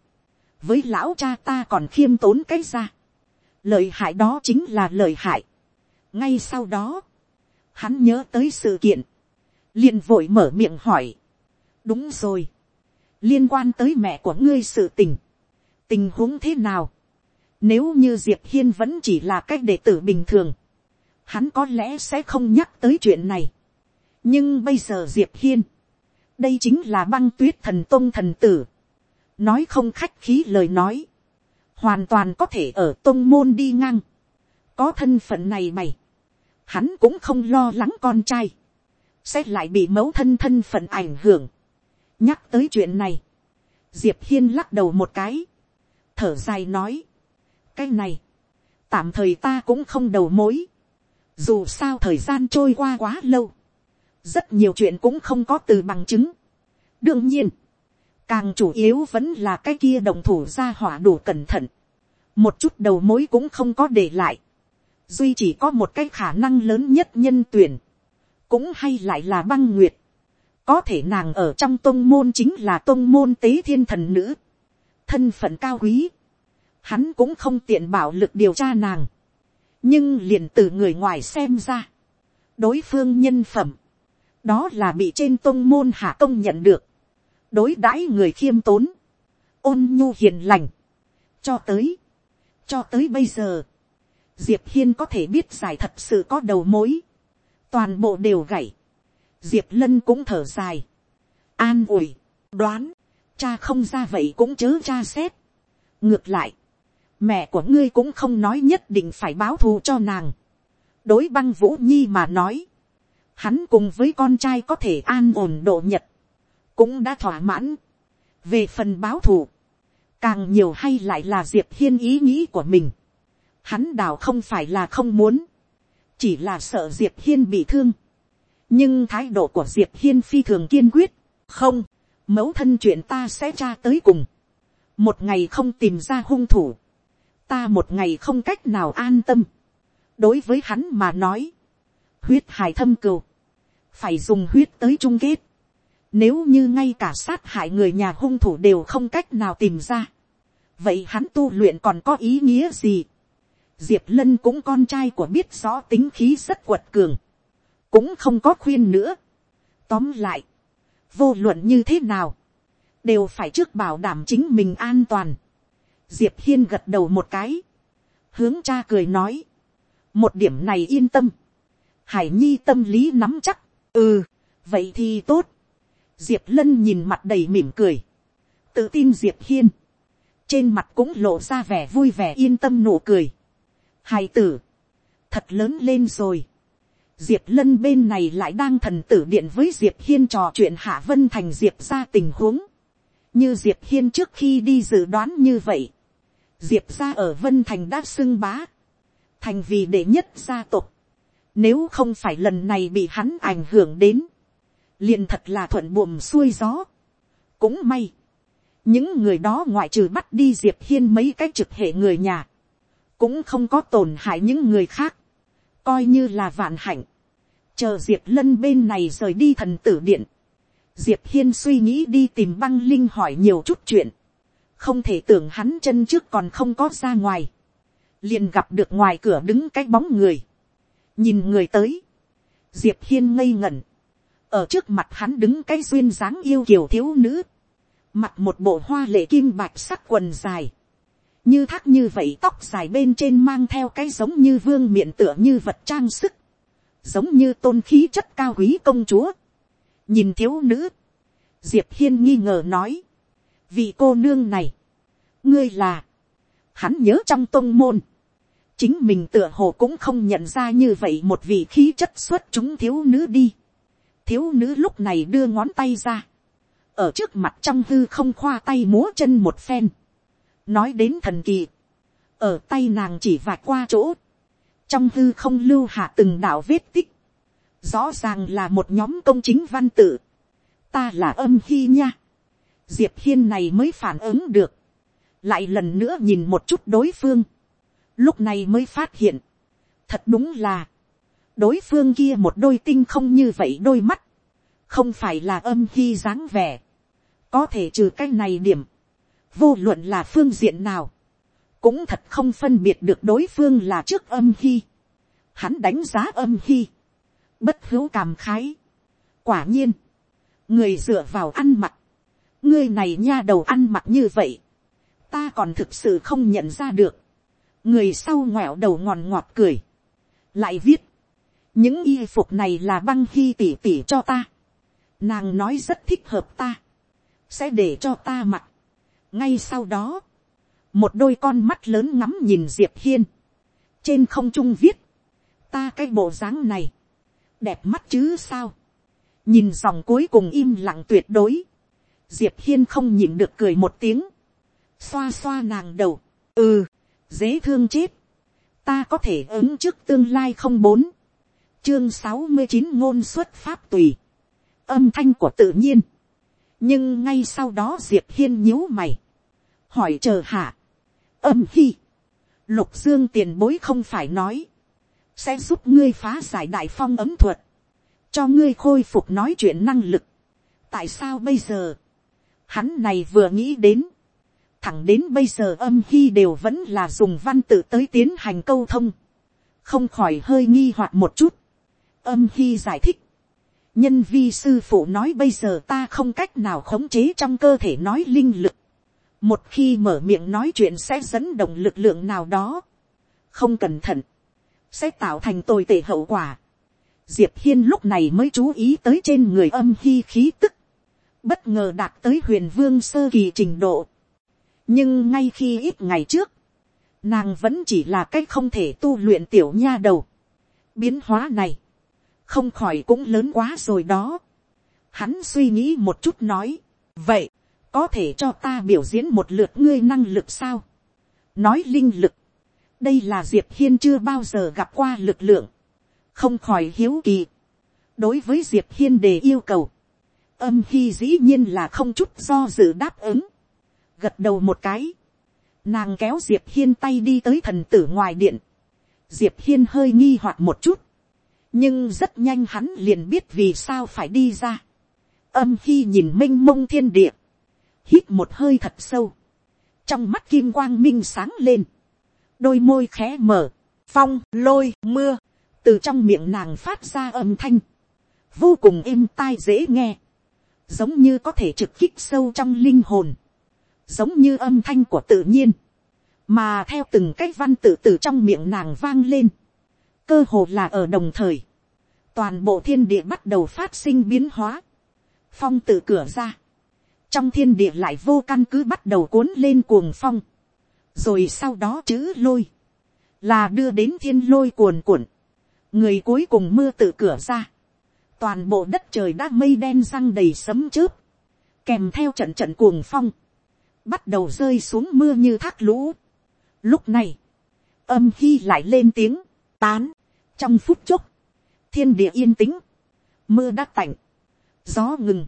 với lão cha ta còn khiêm tốn cái ra, lợi hại đó chính là lợi hại. ngay sau đó, hắn nhớ tới sự kiện, liền vội mở miệng hỏi, đúng rồi, liên quan tới mẹ của ngươi sự tình, tình huống thế nào, nếu như diệp hiên vẫn chỉ là cách đệ tử bình thường, hắn có lẽ sẽ không nhắc tới chuyện này nhưng bây giờ diệp hiên, đây chính là băng tuyết thần tôn thần tử, nói không khách khí lời nói, hoàn toàn có thể ở tôn môn đi ngang, có thân phận này mày, hắn cũng không lo lắng con trai, sẽ lại bị mẫu thân thân phận ảnh hưởng. nhắc tới chuyện này, diệp hiên lắc đầu một cái, thở dài nói, cái này, tạm thời ta cũng không đầu mối, dù sao thời gian trôi qua quá lâu, rất nhiều chuyện cũng không có từ bằng chứng. đương nhiên, càng chủ yếu vẫn là cái kia đồng thủ ra hỏa đủ cẩn thận, một chút đầu mối cũng không có để lại, duy chỉ có một cái khả năng lớn nhất nhân tuyển, cũng hay lại là băng nguyệt, có thể nàng ở trong tôn môn chính là tôn môn tế thiên thần nữ, thân phận cao quý, hắn cũng không tiện bảo lực điều tra nàng, nhưng liền từ người ngoài xem ra, đối phương nhân phẩm, đó là bị trên tôn môn hạ công nhận được, đối đãi người khiêm tốn, ôn nhu hiền lành, cho tới, cho tới bây giờ, diệp hiên có thể biết giải thật sự có đầu mối, toàn bộ đều gãy, diệp lân cũng thở dài, an ủi, đoán, cha không ra vậy cũng chớ cha xét, ngược lại, mẹ của ngươi cũng không nói nhất định phải báo thù cho nàng, đối băng vũ nhi mà nói, hắn cùng với con trai có thể an ổn độ nhật, cũng đã thỏa mãn. về phần báo thù, càng nhiều hay lại là diệp hiên ý nghĩ của mình. hắn đào không phải là không muốn, chỉ là sợ diệp hiên bị thương. nhưng thái độ của diệp hiên phi thường kiên quyết, không, mẫu thân chuyện ta sẽ tra tới cùng. một ngày không tìm ra hung thủ, ta một ngày không cách nào an tâm. đối với hắn mà nói, huyết hài thâm cừu, phải dùng huyết tới chung kết. Nếu như ngay cả sát hại người nhà hung thủ đều không cách nào tìm ra, vậy hắn tu luyện còn có ý nghĩa gì? Diệp lân cũng con trai của biết rõ tính khí rất quật cường, cũng không có khuyên nữa. Tóm lại, vô luận như thế nào, đều phải trước bảo đảm chính mình an toàn. Diệp hiên gật đầu một cái, hướng cha cười nói, một điểm này yên tâm, hải nhi tâm lý nắm chắc, ừ, vậy thì tốt. diệp lân nhìn mặt đầy mỉm cười, tự tin diệp hiên, trên mặt cũng lộ ra vẻ vui vẻ yên tâm nụ cười. hài tử, thật lớn lên rồi. diệp lân bên này lại đang thần tử điện với diệp hiên trò chuyện hạ vân thành diệp ra tình huống. như diệp hiên trước khi đi dự đoán như vậy, diệp ra ở vân thành đã xưng bá, thành vì đệ nhất gia tộc, nếu không phải lần này bị hắn ảnh hưởng đến. liền thật là thuận buồm xuôi gió. Cũng may. Những người đó ngoại trừ bắt đi Diệp Hiên mấy cái trực hệ người nhà. Cũng không có tổn hại những người khác. Coi như là vạn hạnh. Chờ Diệp Lân bên này rời đi thần tử điện. Diệp Hiên suy nghĩ đi tìm băng linh hỏi nhiều chút chuyện. Không thể tưởng hắn chân trước còn không có ra ngoài. liền gặp được ngoài cửa đứng cái bóng người, nhìn người tới, diệp hiên ngây ngẩn, ở trước mặt hắn đứng cái duyên dáng yêu kiều thiếu nữ, mặc một bộ hoa lệ kim bạch sắc quần dài, như thác như vậy tóc dài bên trên mang theo cái giống như vương miệng tựa như vật trang sức, giống như tôn khí chất cao quý công chúa. nhìn thiếu nữ, diệp hiên nghi ngờ nói, vì cô nương này, ngươi là, hắn nhớ trong tôn môn, chính mình tựa hồ cũng không nhận ra như vậy một vị khí chất xuất chúng thiếu nữ đi. thiếu nữ lúc này đưa ngón tay ra, ở trước mặt trong hư không khoa tay múa chân một phen, nói đến thần kỳ, ở tay nàng chỉ vạch qua chỗ, trong hư không lưu hạ từng đạo vết tích, rõ ràng là một nhóm công chính văn tự, ta là âm hy nha, diệp hiên này mới phản ứng được, lại lần nữa nhìn một chút đối phương, lúc này mới phát hiện, thật đúng là, đối phương kia một đôi tinh không như vậy đôi mắt, không phải là âm hy dáng vẻ, có thể trừ cái này điểm, vô luận là phương diện nào, cũng thật không phân biệt được đối phương là trước âm hy, hắn đánh giá âm hy, bất hữu cảm khái, quả nhiên, người dựa vào ăn mặc, ngươi này nha đầu ăn mặc như vậy, ta còn thực sự không nhận ra được, người sau ngoẹo đầu ngòn ngọt cười, lại viết, những y phục này là băng hy tỉ tỉ cho ta, nàng nói rất thích hợp ta, sẽ để cho ta mặc, ngay sau đó, một đôi con mắt lớn ngắm nhìn diệp hiên, trên không trung viết, ta cái bộ dáng này, đẹp mắt chứ sao, nhìn dòng cuối cùng im lặng tuyệt đối, diệp hiên không nhịn được cười một tiếng, xoa xoa nàng đầu, ừ, dễ thương chết, ta có thể ứng trước tương lai không bốn, chương sáu mươi chín ngôn xuất pháp tùy, âm thanh của tự nhiên, nhưng ngay sau đó diệp hiên nhíu mày, hỏi chờ hạ, âm hy, lục dương tiền bối không phải nói, sẽ giúp ngươi phá giải đại phong ấm thuật, cho ngươi khôi phục nói chuyện năng lực. tại sao bây giờ, hắn này vừa nghĩ đến, thẳng đến bây giờ âm hy đều vẫn là dùng văn tự tới tiến hành câu thông, không khỏi hơi nghi hoặc một chút. âm hy giải thích, nhân vi sư phụ nói bây giờ ta không cách nào khống chế trong cơ thể nói linh lực, một khi mở miệng nói chuyện sẽ dẫn động lực lượng nào đó, không cẩn thận, sẽ tạo thành tồi tệ hậu quả. Diệp hiên lúc này mới chú ý tới trên người âm hy khí tức, bất ngờ đạt tới huyền vương sơ kỳ trình độ nhưng ngay khi ít ngày trước, nàng vẫn chỉ là cái không thể tu luyện tiểu nha đầu. biến hóa này, không khỏi cũng lớn quá rồi đó. hắn suy nghĩ một chút nói, vậy, có thể cho ta biểu diễn một lượt ngươi năng lực sao. nói linh lực, đây là diệp hiên chưa bao giờ gặp qua lực lượng, không khỏi hiếu kỳ. đối với diệp hiên đề yêu cầu, âm khi dĩ nhiên là không chút do dự đáp ứng, gật đầu một cái, nàng kéo diệp hiên tay đi tới thần tử ngoài điện, diệp hiên hơi nghi hoặc một chút, nhưng rất nhanh hắn liền biết vì sao phải đi ra. âm khi nhìn Minh mông thiên địa, hít một hơi thật sâu, trong mắt kim quang minh sáng lên, đôi môi khẽ mở, phong lôi mưa, từ trong miệng nàng phát ra âm thanh, vô cùng êm tai dễ nghe, giống như có thể trực kích sâu trong linh hồn, giống như âm thanh của tự nhiên, mà theo từng cái văn tự từ trong miệng nàng vang lên, cơ hồ là ở đồng thời, toàn bộ thiên địa bắt đầu phát sinh biến hóa, phong tự cửa ra, trong thiên địa lại vô căn cứ bắt đầu cuốn lên cuồng phong, rồi sau đó chữ lôi, là đưa đến thiên lôi cuồn cuộn, người cuối cùng mưa tự cửa ra, toàn bộ đất trời đã mây đen răng đầy sấm chớp, kèm theo trận trận cuồng phong, bắt đầu rơi xuống mưa như thác lũ. Lúc này, âm khi lại lên tiếng, tán, trong phút chốc, thiên địa yên tĩnh, mưa đã tạnh, gió ngừng,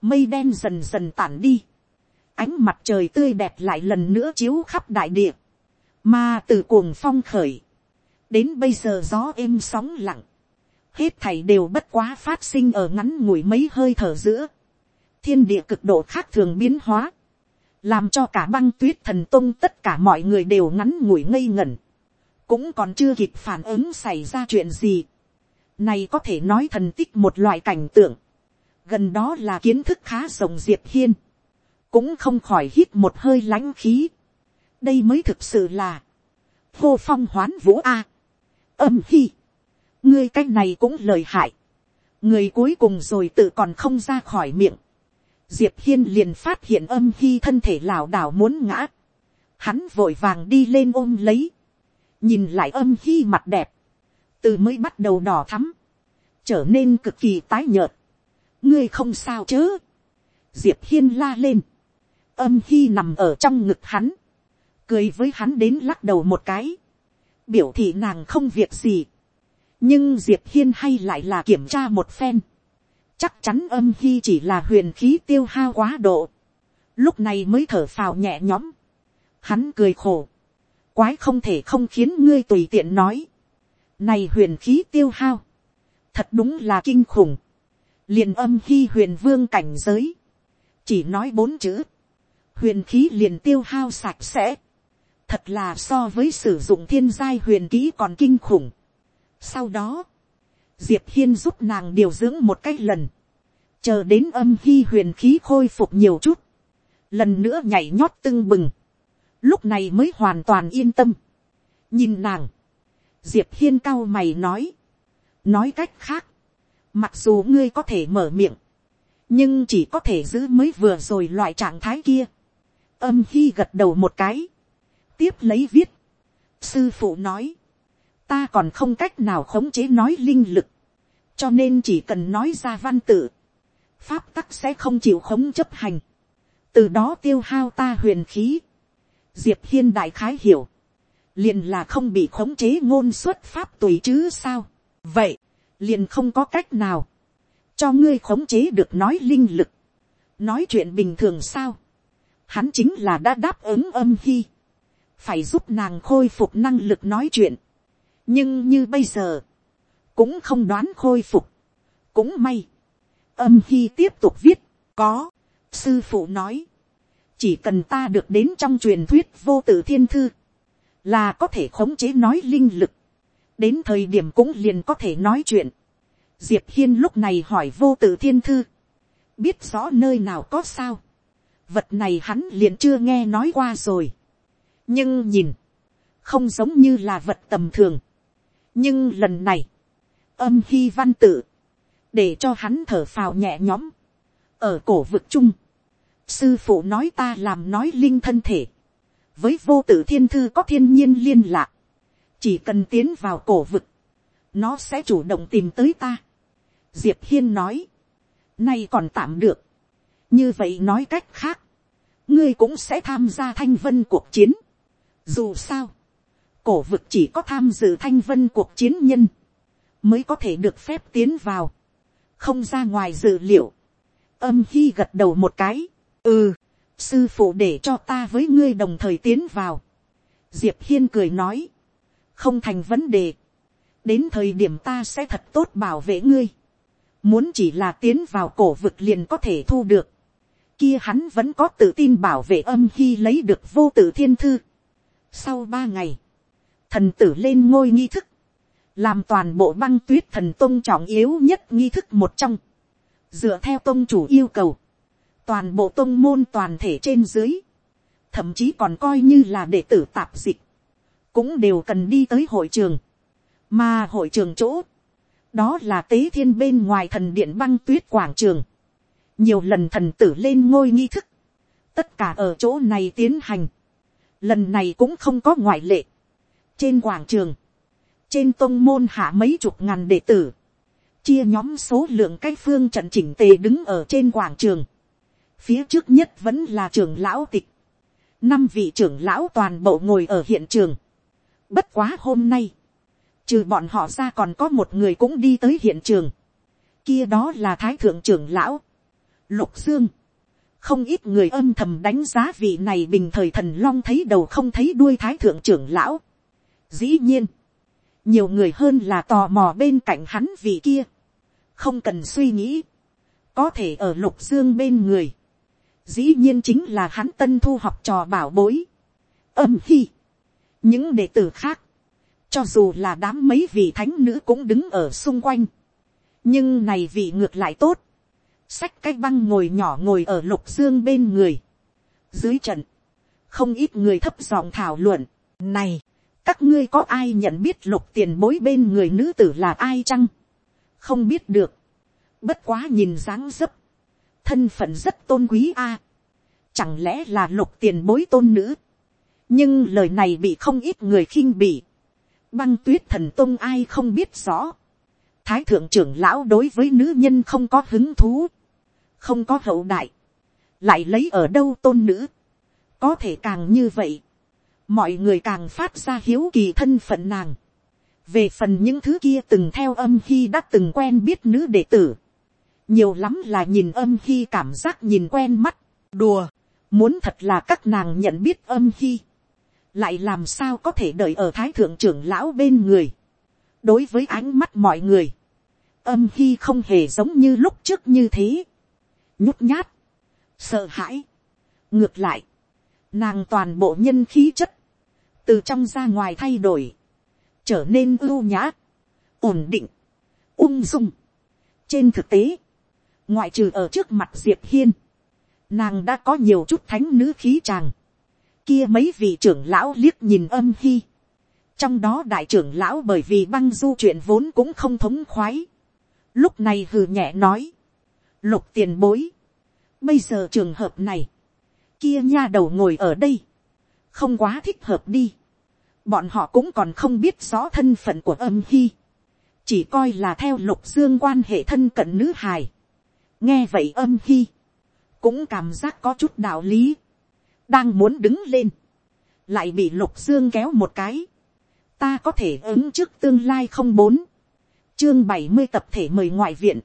mây đen dần dần tản đi, ánh mặt trời tươi đẹp lại lần nữa chiếu khắp đại địa, mà từ cuồng phong khởi, đến bây giờ gió êm sóng lặng, hết thảy đều bất quá phát sinh ở ngắn ngủi mấy hơi thở giữa, thiên địa cực độ khác thường biến hóa, làm cho cả băng tuyết thần tung tất cả mọi người đều ngắn ngủi ngây ngẩn, cũng còn chưa kịp phản ứng xảy ra chuyện gì. Này có thể nói thần tích một loại cảnh tượng. Gần đó là kiến thức khá rộng Diệp Hiên. Cũng không khỏi hít một hơi lãnh khí. Đây mới thực sự là. Hô phong hoán vũ A. Âm hi, Ngươi cái này cũng lời hại. Người cuối cùng rồi tự còn không ra khỏi miệng. Diệp Hiên liền phát hiện âm hy thân thể lảo đảo muốn ngã. Hắn vội vàng đi lên ôm lấy. Nhìn lại âm hy mặt đẹp. Từ mới bắt đầu đỏ thắm. Trở nên cực kỳ tái nhợt. Ngươi không sao chứ. Diệp Hiên la lên. Âm hy nằm ở trong ngực hắn. Cười với hắn đến lắc đầu một cái. Biểu thị nàng không việc gì. Nhưng Diệp Hiên hay lại là kiểm tra một phen chắc chắn âm khi chỉ là huyền khí tiêu hao quá độ, lúc này mới thở phào nhẹ nhõm, hắn cười khổ, quái không thể không khiến ngươi tùy tiện nói, này huyền khí tiêu hao, thật đúng là kinh khủng, liền âm khi huyền vương cảnh giới, chỉ nói bốn chữ, huyền khí liền tiêu hao sạch sẽ, thật là so với sử dụng thiên giai huyền kỹ còn kinh khủng. Sau đó, diệp hiên giúp nàng điều dưỡng một cái lần, chờ đến âm hy huyền khí khôi phục nhiều chút, lần nữa nhảy nhót tưng bừng, lúc này mới hoàn toàn yên tâm. nhìn nàng, diệp hiên cao mày nói, nói cách khác, mặc dù ngươi có thể mở miệng, nhưng chỉ có thể giữ mới vừa rồi loại trạng thái kia. âm hy gật đầu một cái, tiếp lấy viết, sư phụ nói, ta còn không cách nào khống chế nói linh lực, cho nên chỉ cần nói ra văn tự, pháp tắc sẽ không chịu khống chấp hành, từ đó tiêu hao ta huyền khí. Diệp hiên đại khái hiểu, liền là không bị khống chế ngôn xuất pháp tùy chứ sao. vậy, liền không có cách nào, cho ngươi khống chế được nói linh lực, nói chuyện bình thường sao. hắn chính là đã đáp ứng âm hy, phải giúp nàng khôi phục năng lực nói chuyện nhưng như bây giờ, cũng không đoán khôi phục, cũng may, âm hy tiếp tục viết, có, sư phụ nói, chỉ cần ta được đến trong truyền thuyết vô tử thiên thư, là có thể khống chế nói linh lực, đến thời điểm cũng liền có thể nói chuyện. Diệp hiên lúc này hỏi vô tử thiên thư, biết rõ nơi nào có sao, vật này hắn liền chưa nghe nói qua rồi, nhưng nhìn, không giống như là vật tầm thường, nhưng lần này, âm hy văn tự, để cho hắn thở phào nhẹ nhõm, ở cổ vực chung, sư phụ nói ta làm nói linh thân thể, với vô tử thiên thư có thiên nhiên liên lạc, chỉ cần tiến vào cổ vực, nó sẽ chủ động tìm tới ta. Diệp hiên nói, nay còn tạm được, như vậy nói cách khác, ngươi cũng sẽ tham gia thanh vân cuộc chiến. Dù sao, cổ vực chỉ có tham dự thanh vân cuộc chiến nhân, mới có thể được phép tiến vào. Không ra ngoài dự liệu, âm khi gật đầu một cái, ừ, sư phụ để cho ta với ngươi đồng thời tiến vào. diệp hiên cười nói, không thành vấn đề, đến thời điểm ta sẽ thật tốt bảo vệ ngươi, muốn chỉ là tiến vào cổ vực liền có thể thu được, kia hắn vẫn có tự tin bảo vệ âm khi lấy được vô tử thiên thư. sau ba ngày, thần tử lên ngôi nghi thức, làm toàn bộ băng tuyết thần tôn trọng yếu nhất nghi thức một trong, dựa theo tôn chủ yêu cầu, toàn bộ tôn môn toàn thể trên dưới, thậm chí còn coi như là đệ tử tạp dịch, cũng đều cần đi tới hội trường, mà hội trường chỗ, đó là tế thiên bên ngoài thần điện băng tuyết quảng trường, nhiều lần thần tử lên ngôi nghi thức, tất cả ở chỗ này tiến hành, lần này cũng không có ngoại lệ, trên quảng trường, trên tông môn hạ mấy chục ngàn đệ tử, chia nhóm số lượng cái phương trận chỉnh tề đứng ở trên quảng trường, phía trước nhất vẫn là trưởng lão tịch, năm vị trưởng lão toàn bộ ngồi ở hiện trường, bất quá hôm nay, trừ bọn họ ra còn có một người cũng đi tới hiện trường, kia đó là thái thượng trưởng lão, lục dương, không ít người âm thầm đánh giá vị này bình thời thần long thấy đầu không thấy đuôi thái thượng trưởng lão. Dĩ nhiên, nhiều người hơn là tò mò bên cạnh hắn vị kia, không cần suy nghĩ, có thể ở lục dương bên người, dĩ nhiên chính là hắn tân thu học trò bảo bối, âm hy, những đệ tử khác, cho dù là đám mấy vị thánh nữ cũng đứng ở xung quanh, nhưng này vị ngược lại tốt, sách cái băng ngồi nhỏ ngồi ở lục dương bên người, dưới trận, không ít người thấp giọng thảo luận, này, các ngươi có ai nhận biết lục tiền bối bên người nữ tử là ai chăng, không biết được, bất quá nhìn dáng dấp, thân phận rất tôn quý a, chẳng lẽ là lục tiền bối tôn nữ, nhưng lời này bị không ít người khinh bỉ, băng tuyết thần tôn ai không biết rõ, thái thượng trưởng lão đối với nữ nhân không có hứng thú, không có hậu đại, lại lấy ở đâu tôn nữ, có thể càng như vậy, mọi người càng phát ra hiếu kỳ thân phận nàng, về phần những thứ kia từng theo âm khi đã từng quen biết nữ đệ tử, nhiều lắm là nhìn âm khi cảm giác nhìn quen mắt, đùa, muốn thật là các nàng nhận biết âm khi, lại làm sao có thể đợi ở thái thượng trưởng lão bên người, đối với ánh mắt mọi người, âm khi không hề giống như lúc trước như thế, nhút nhát, sợ hãi, ngược lại, nàng toàn bộ nhân khí chất, từ trong ra ngoài thay đổi, trở nên ưu nhã, ổn định, ung dung. trên thực tế, ngoại trừ ở trước mặt diệp hiên, nàng đã có nhiều chút thánh nữ khí tràng, kia mấy vị trưởng lão liếc nhìn âm hy, trong đó đại trưởng lão bởi vì băng du chuyện vốn cũng không thống khoái, lúc này hừ nhẹ nói, lục tiền bối, bây giờ trường hợp này, kia nha đầu ngồi ở đây, không quá thích hợp đi, bọn họ cũng còn không biết rõ thân phận của âm hy, chỉ coi là theo lục dương quan hệ thân cận nữ hài, nghe vậy âm hy, cũng cảm giác có chút đạo lý, đang muốn đứng lên, lại bị lục dương kéo một cái, ta có thể ứng trước tương lai không bốn, chương bảy mươi tập thể mời ngoại viện,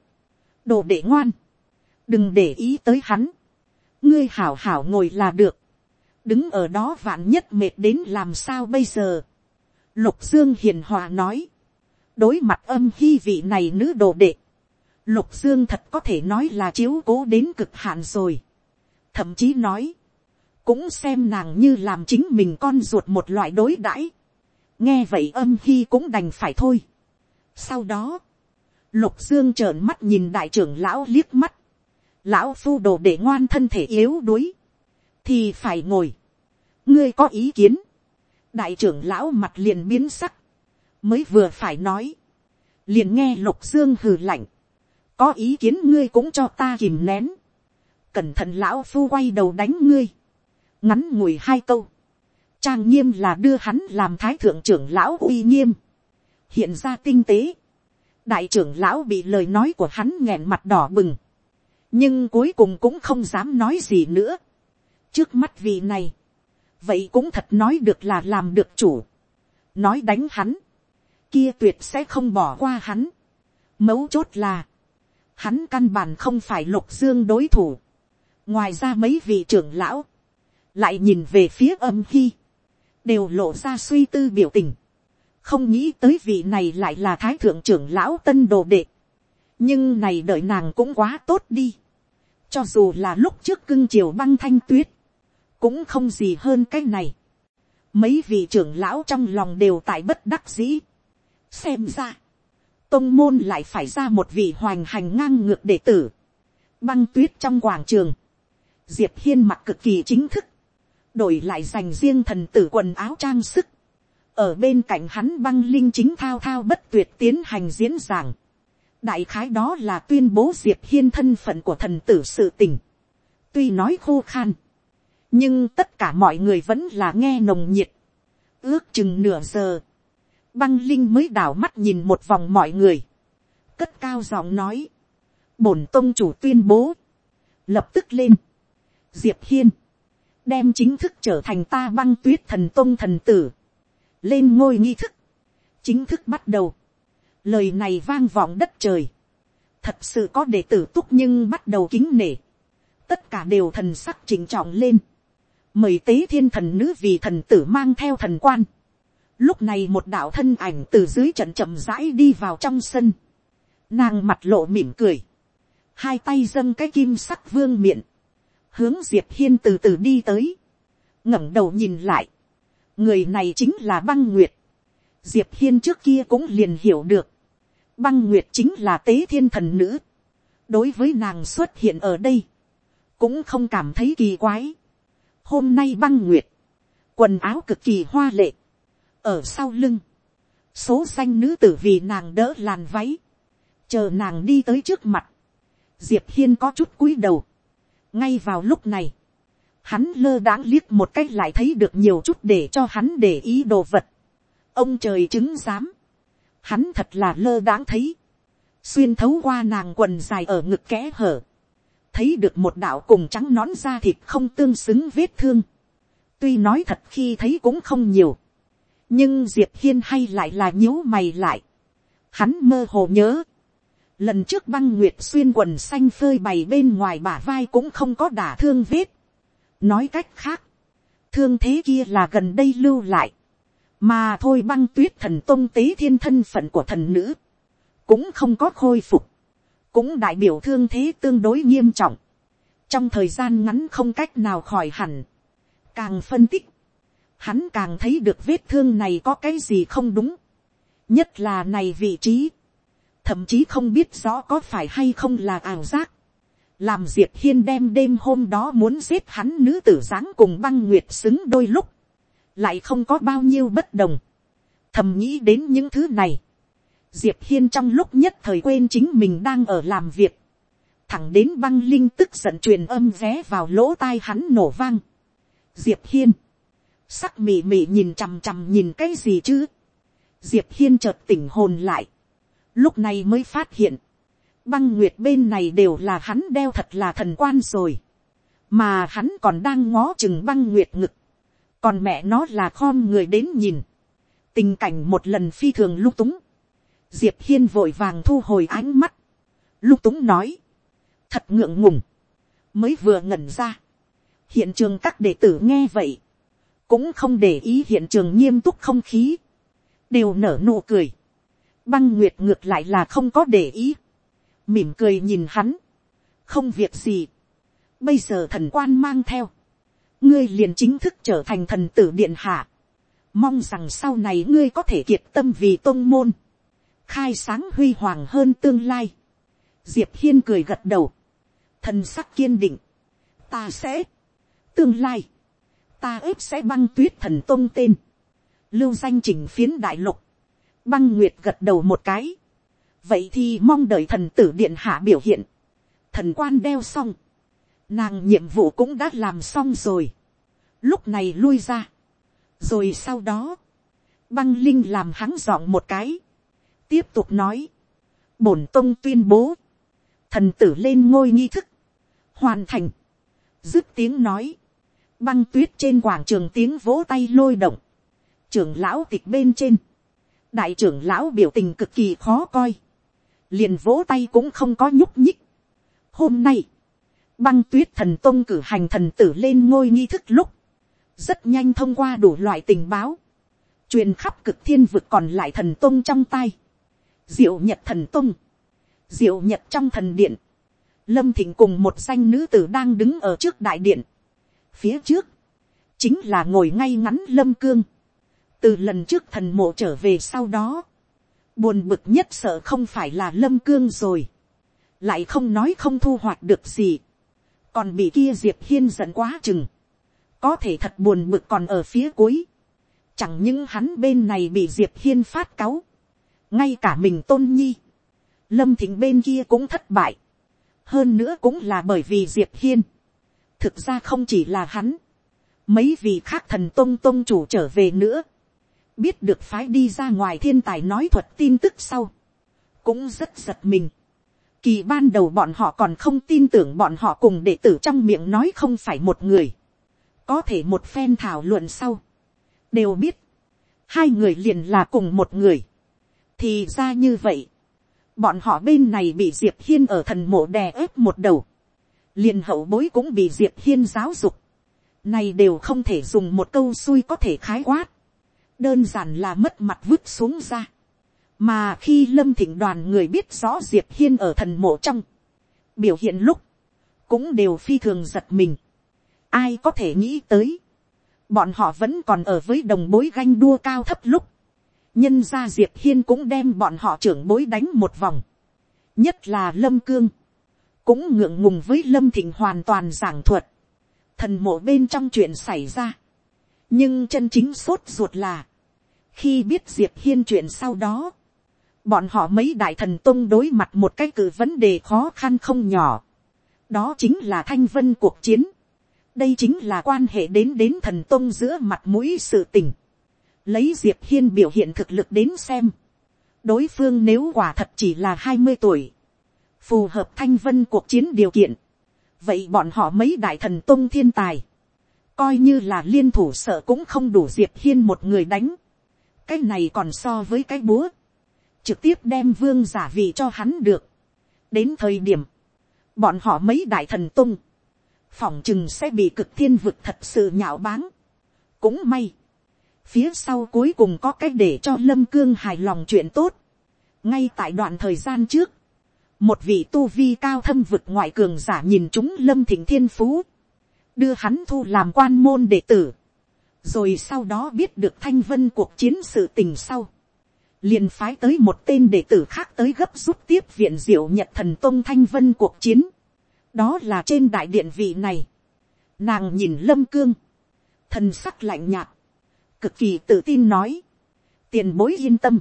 đồ để ngoan, đừng để ý tới hắn, ngươi hảo hảo ngồi là được, đứng ở đó vạn nhất mệt đến làm sao bây giờ. lục dương hiền hòa nói, đối mặt âm hy vị này nữ đồ đệ, lục dương thật có thể nói là chiếu cố đến cực hạn rồi. thậm chí nói, cũng xem nàng như làm chính mình con ruột một loại đối đãi. nghe vậy âm hy cũng đành phải thôi. sau đó, lục dương trợn mắt nhìn đại trưởng lão liếc mắt, lão phu đồ để ngoan thân thể yếu đuối, thì phải ngồi. ngươi có ý kiến, đại trưởng lão mặt liền biến sắc, mới vừa phải nói, liền nghe lục dương hừ lạnh, có ý kiến ngươi cũng cho ta kìm nén, cẩn thận lão phu quay đầu đánh ngươi, ngắn ngủi hai câu, trang nghiêm là đưa hắn làm thái thượng trưởng lão uy nghiêm, hiện ra tinh tế, đại trưởng lão bị lời nói của hắn nghẹn mặt đỏ bừng, nhưng cuối cùng cũng không dám nói gì nữa trước mắt vị này, vậy cũng thật nói được là làm được chủ, nói đánh hắn, kia tuyệt sẽ không bỏ qua hắn. mấu chốt là, hắn căn bản không phải lục dương đối thủ, ngoài ra mấy vị trưởng lão, lại nhìn về phía âm khi đều lộ ra suy tư biểu tình, không nghĩ tới vị này lại là thái thượng trưởng lão tân đồ đệ, nhưng này đợi nàng cũng quá tốt đi, cho dù là lúc trước cưng chiều băng thanh tuyết. Cũng không gì hơn cái này. Mấy vị trưởng lão trong lòng đều tại bất đắc dĩ. Xem ra. Tông môn lại phải ra một vị hoành hành ngang ngược đệ tử. Băng tuyết trong quảng trường. Diệp Hiên mặc cực kỳ chính thức. Đổi lại dành riêng thần tử quần áo trang sức. Ở bên cạnh hắn băng linh chính thao thao bất tuyệt tiến hành diễn giảng đại khái đó là tuyên bố diệp hiên thân phận của thần tử sự tình. tuy nói khô khan, nhưng tất cả mọi người vẫn là nghe nồng nhiệt. ước chừng nửa giờ, băng linh mới đảo mắt nhìn một vòng mọi người, cất cao giọng nói, bổn tông chủ tuyên bố, lập tức lên, diệp hiên, đem chính thức trở thành ta băng tuyết thần tông thần tử, lên ngôi nghi thức, chính thức bắt đầu, lời này vang vọng đất trời, thật sự có đệ tử túc nhưng bắt đầu kính nể, tất cả đều thần sắc chỉnh trọng lên, mời tế thiên thần nữ vì thần tử mang theo thần quan, lúc này một đạo thân ảnh từ dưới trận chậm rãi đi vào trong sân, nàng mặt lộ mỉm cười, hai tay dâng cái kim sắc vương miệng, hướng diệp hiên từ từ đi tới, ngẩng đầu nhìn lại, người này chính là băng nguyệt, diệp hiên trước kia cũng liền hiểu được, băng nguyệt chính là tế thiên thần nữ, đối với nàng xuất hiện ở đây, cũng không cảm thấy kỳ quái hôm nay băng nguyệt, quần áo cực kỳ hoa lệ, ở sau lưng, số danh nữ tử vì nàng đỡ làn váy, chờ nàng đi tới trước mặt, diệp hiên có chút cúi đầu, ngay vào lúc này, hắn lơ đãng liếc một cách lại thấy được nhiều chút để cho hắn để ý đồ vật. ông trời chứng giám, hắn thật là lơ đãng thấy, xuyên thấu qua nàng quần dài ở ngực kẽ hở, thấy được một đạo cùng trắng nón da thịt không tương xứng vết thương. tuy nói thật khi thấy cũng không nhiều, nhưng diệp hiên hay lại là nhíu mày lại. hắn mơ hồ nhớ, lần trước băng nguyệt xuyên quần xanh phơi bày bên ngoài bả vai cũng không có đả thương vết. nói cách khác, thương thế kia là gần đây lưu lại, mà thôi băng tuyết thần tôn tế thiên thân phận của thần nữ, cũng không có khôi phục, cũng đại biểu thương thế tương đối nghiêm trọng, trong thời gian ngắn không cách nào khỏi hẳn, càng phân tích, hắn càng thấy được vết thương này có cái gì không đúng, nhất là này vị trí, thậm chí không biết rõ có phải hay không là ảo giác, làm diệp hiên đem đêm hôm đó muốn giết hắn nữ tử dáng cùng băng nguyệt xứng đôi lúc, lại không có bao nhiêu bất đồng, thầm nghĩ đến những thứ này, diệp hiên trong lúc nhất thời quên chính mình đang ở làm việc, thẳng đến băng linh tức giận truyền âm vé vào lỗ tai hắn nổ vang. diệp hiên, sắc mị mị nhìn chằm chằm nhìn cái gì chứ, diệp hiên chợt tỉnh hồn lại, lúc này mới phát hiện, băng nguyệt bên này đều là hắn đeo thật là thần quan rồi, mà hắn còn đang ngó chừng băng nguyệt ngực, còn mẹ nó là khom người đến nhìn, tình cảnh một lần phi thường lung túng, diệp hiên vội vàng thu hồi ánh mắt, lúc túng nói, thật ngượng ngùng, mới vừa ngẩn ra, hiện trường các đệ tử nghe vậy, cũng không để ý hiện trường nghiêm túc không khí, đều nở nụ cười, băng nguyệt ngược lại là không có để ý, mỉm cười nhìn hắn, không việc gì, bây giờ thần quan mang theo, ngươi liền chính thức trở thành thần tử điện hạ, mong rằng sau này ngươi có thể kiệt tâm vì tôn môn, khai sáng huy hoàng hơn tương lai. Diệp hiên cười gật đầu, thần sắc kiên định, ta sẽ, tương lai, ta ếp sẽ băng tuyết thần tôn tên, lưu danh chỉnh phiến đại lục, băng nguyệt gật đầu một cái, vậy thì mong đợi thần tử điện hạ biểu hiện, thần quan đeo xong, nàng nhiệm vụ cũng đã làm xong rồi, lúc này lui ra, rồi sau đó, băng linh làm hắn dọn một cái, tiếp tục nói, bổn tông tuyên bố, thần tử lên ngôi nghi thức, hoàn thành, dứt tiếng nói, băng tuyết trên quảng trường tiếng vỗ tay lôi động, trưởng lão tịch bên trên, đại trưởng lão biểu tình cực kỳ khó coi, liền vỗ tay cũng không có nhúc nhích. Hôm nay, băng tuyết thần tông cử hành thần tử lên ngôi nghi thức lúc, rất nhanh thông qua đủ loại tình báo, truyền khắp cực thiên vực còn lại thần tông trong tay, diệu nhật thần tung diệu nhật trong thần điện, lâm thịnh cùng một danh nữ tử đang đứng ở trước đại điện, phía trước, chính là ngồi ngay ngắn lâm cương, từ lần trước thần mộ trở về sau đó, buồn bực nhất sợ không phải là lâm cương rồi, lại không nói không thu hoạch được gì, còn bị kia diệp hiên giận quá chừng, có thể thật buồn bực còn ở phía cuối, chẳng những hắn bên này bị diệp hiên phát cáu, ngay cả mình tôn nhi, lâm thịnh bên kia cũng thất bại, hơn nữa cũng là bởi vì diệp hiên, thực ra không chỉ là hắn, mấy vị khác thần tôn tôn chủ trở về nữa, biết được phái đi ra ngoài thiên tài nói thuật tin tức sau, cũng rất giật mình. Kỳ ban đầu bọn họ còn không tin tưởng bọn họ cùng đệ tử trong miệng nói không phải một người. Có thể một phen thảo luận sau. Đều biết. Hai người liền là cùng một người. Thì ra như vậy. Bọn họ bên này bị Diệp Hiên ở thần mộ đè ép một đầu. Liền hậu bối cũng bị Diệp Hiên giáo dục. Này đều không thể dùng một câu xui có thể khái quát đơn giản là mất mặt vứt xuống ra. mà khi lâm thịnh đoàn người biết rõ diệp hiên ở thần mộ trong, biểu hiện lúc, cũng đều phi thường giật mình. ai có thể nghĩ tới, bọn họ vẫn còn ở với đồng bối ganh đua cao thấp lúc, nhân gia diệp hiên cũng đem bọn họ trưởng bối đánh một vòng, nhất là lâm cương, cũng ngượng ngùng với lâm thịnh hoàn toàn giảng thuật, thần mộ bên trong chuyện xảy ra, nhưng chân chính sốt ruột là, khi biết diệp hiên chuyện sau đó, bọn họ mấy đại thần tông đối mặt một cái cử vấn đề khó khăn không nhỏ, đó chính là thanh vân cuộc chiến, đây chính là quan hệ đến đến thần tông giữa mặt mũi sự tình, lấy diệp hiên biểu hiện thực lực đến xem, đối phương nếu quả thật chỉ là hai mươi tuổi, phù hợp thanh vân cuộc chiến điều kiện, vậy bọn họ mấy đại thần tông thiên tài, coi như là liên thủ sợ cũng không đủ diệp hiên một người đánh, cái này còn so với cái búa, trực tiếp đem vương giả vị cho hắn được. đến thời điểm, bọn họ mấy đại thần tung, phỏng chừng sẽ bị cực thiên vực thật sự nhạo báng. cũng may, phía sau cuối cùng có cách để cho lâm cương hài lòng chuyện tốt. ngay tại đoạn thời gian trước, một vị tu vi cao thâm vực ngoại cường giả nhìn chúng lâm thịnh thiên phú, đưa hắn thu làm quan môn đệ tử, rồi sau đó biết được thanh vân cuộc chiến sự tình sau, liền phái tới một tên đệ tử khác tới gấp giúp tiếp viện diệu nhật thần tôn thanh vân cuộc chiến, đó là trên đại điện vị này, nàng nhìn lâm cương, thần sắc lạnh nhạt, cực kỳ tự tin nói, tiền bối yên tâm,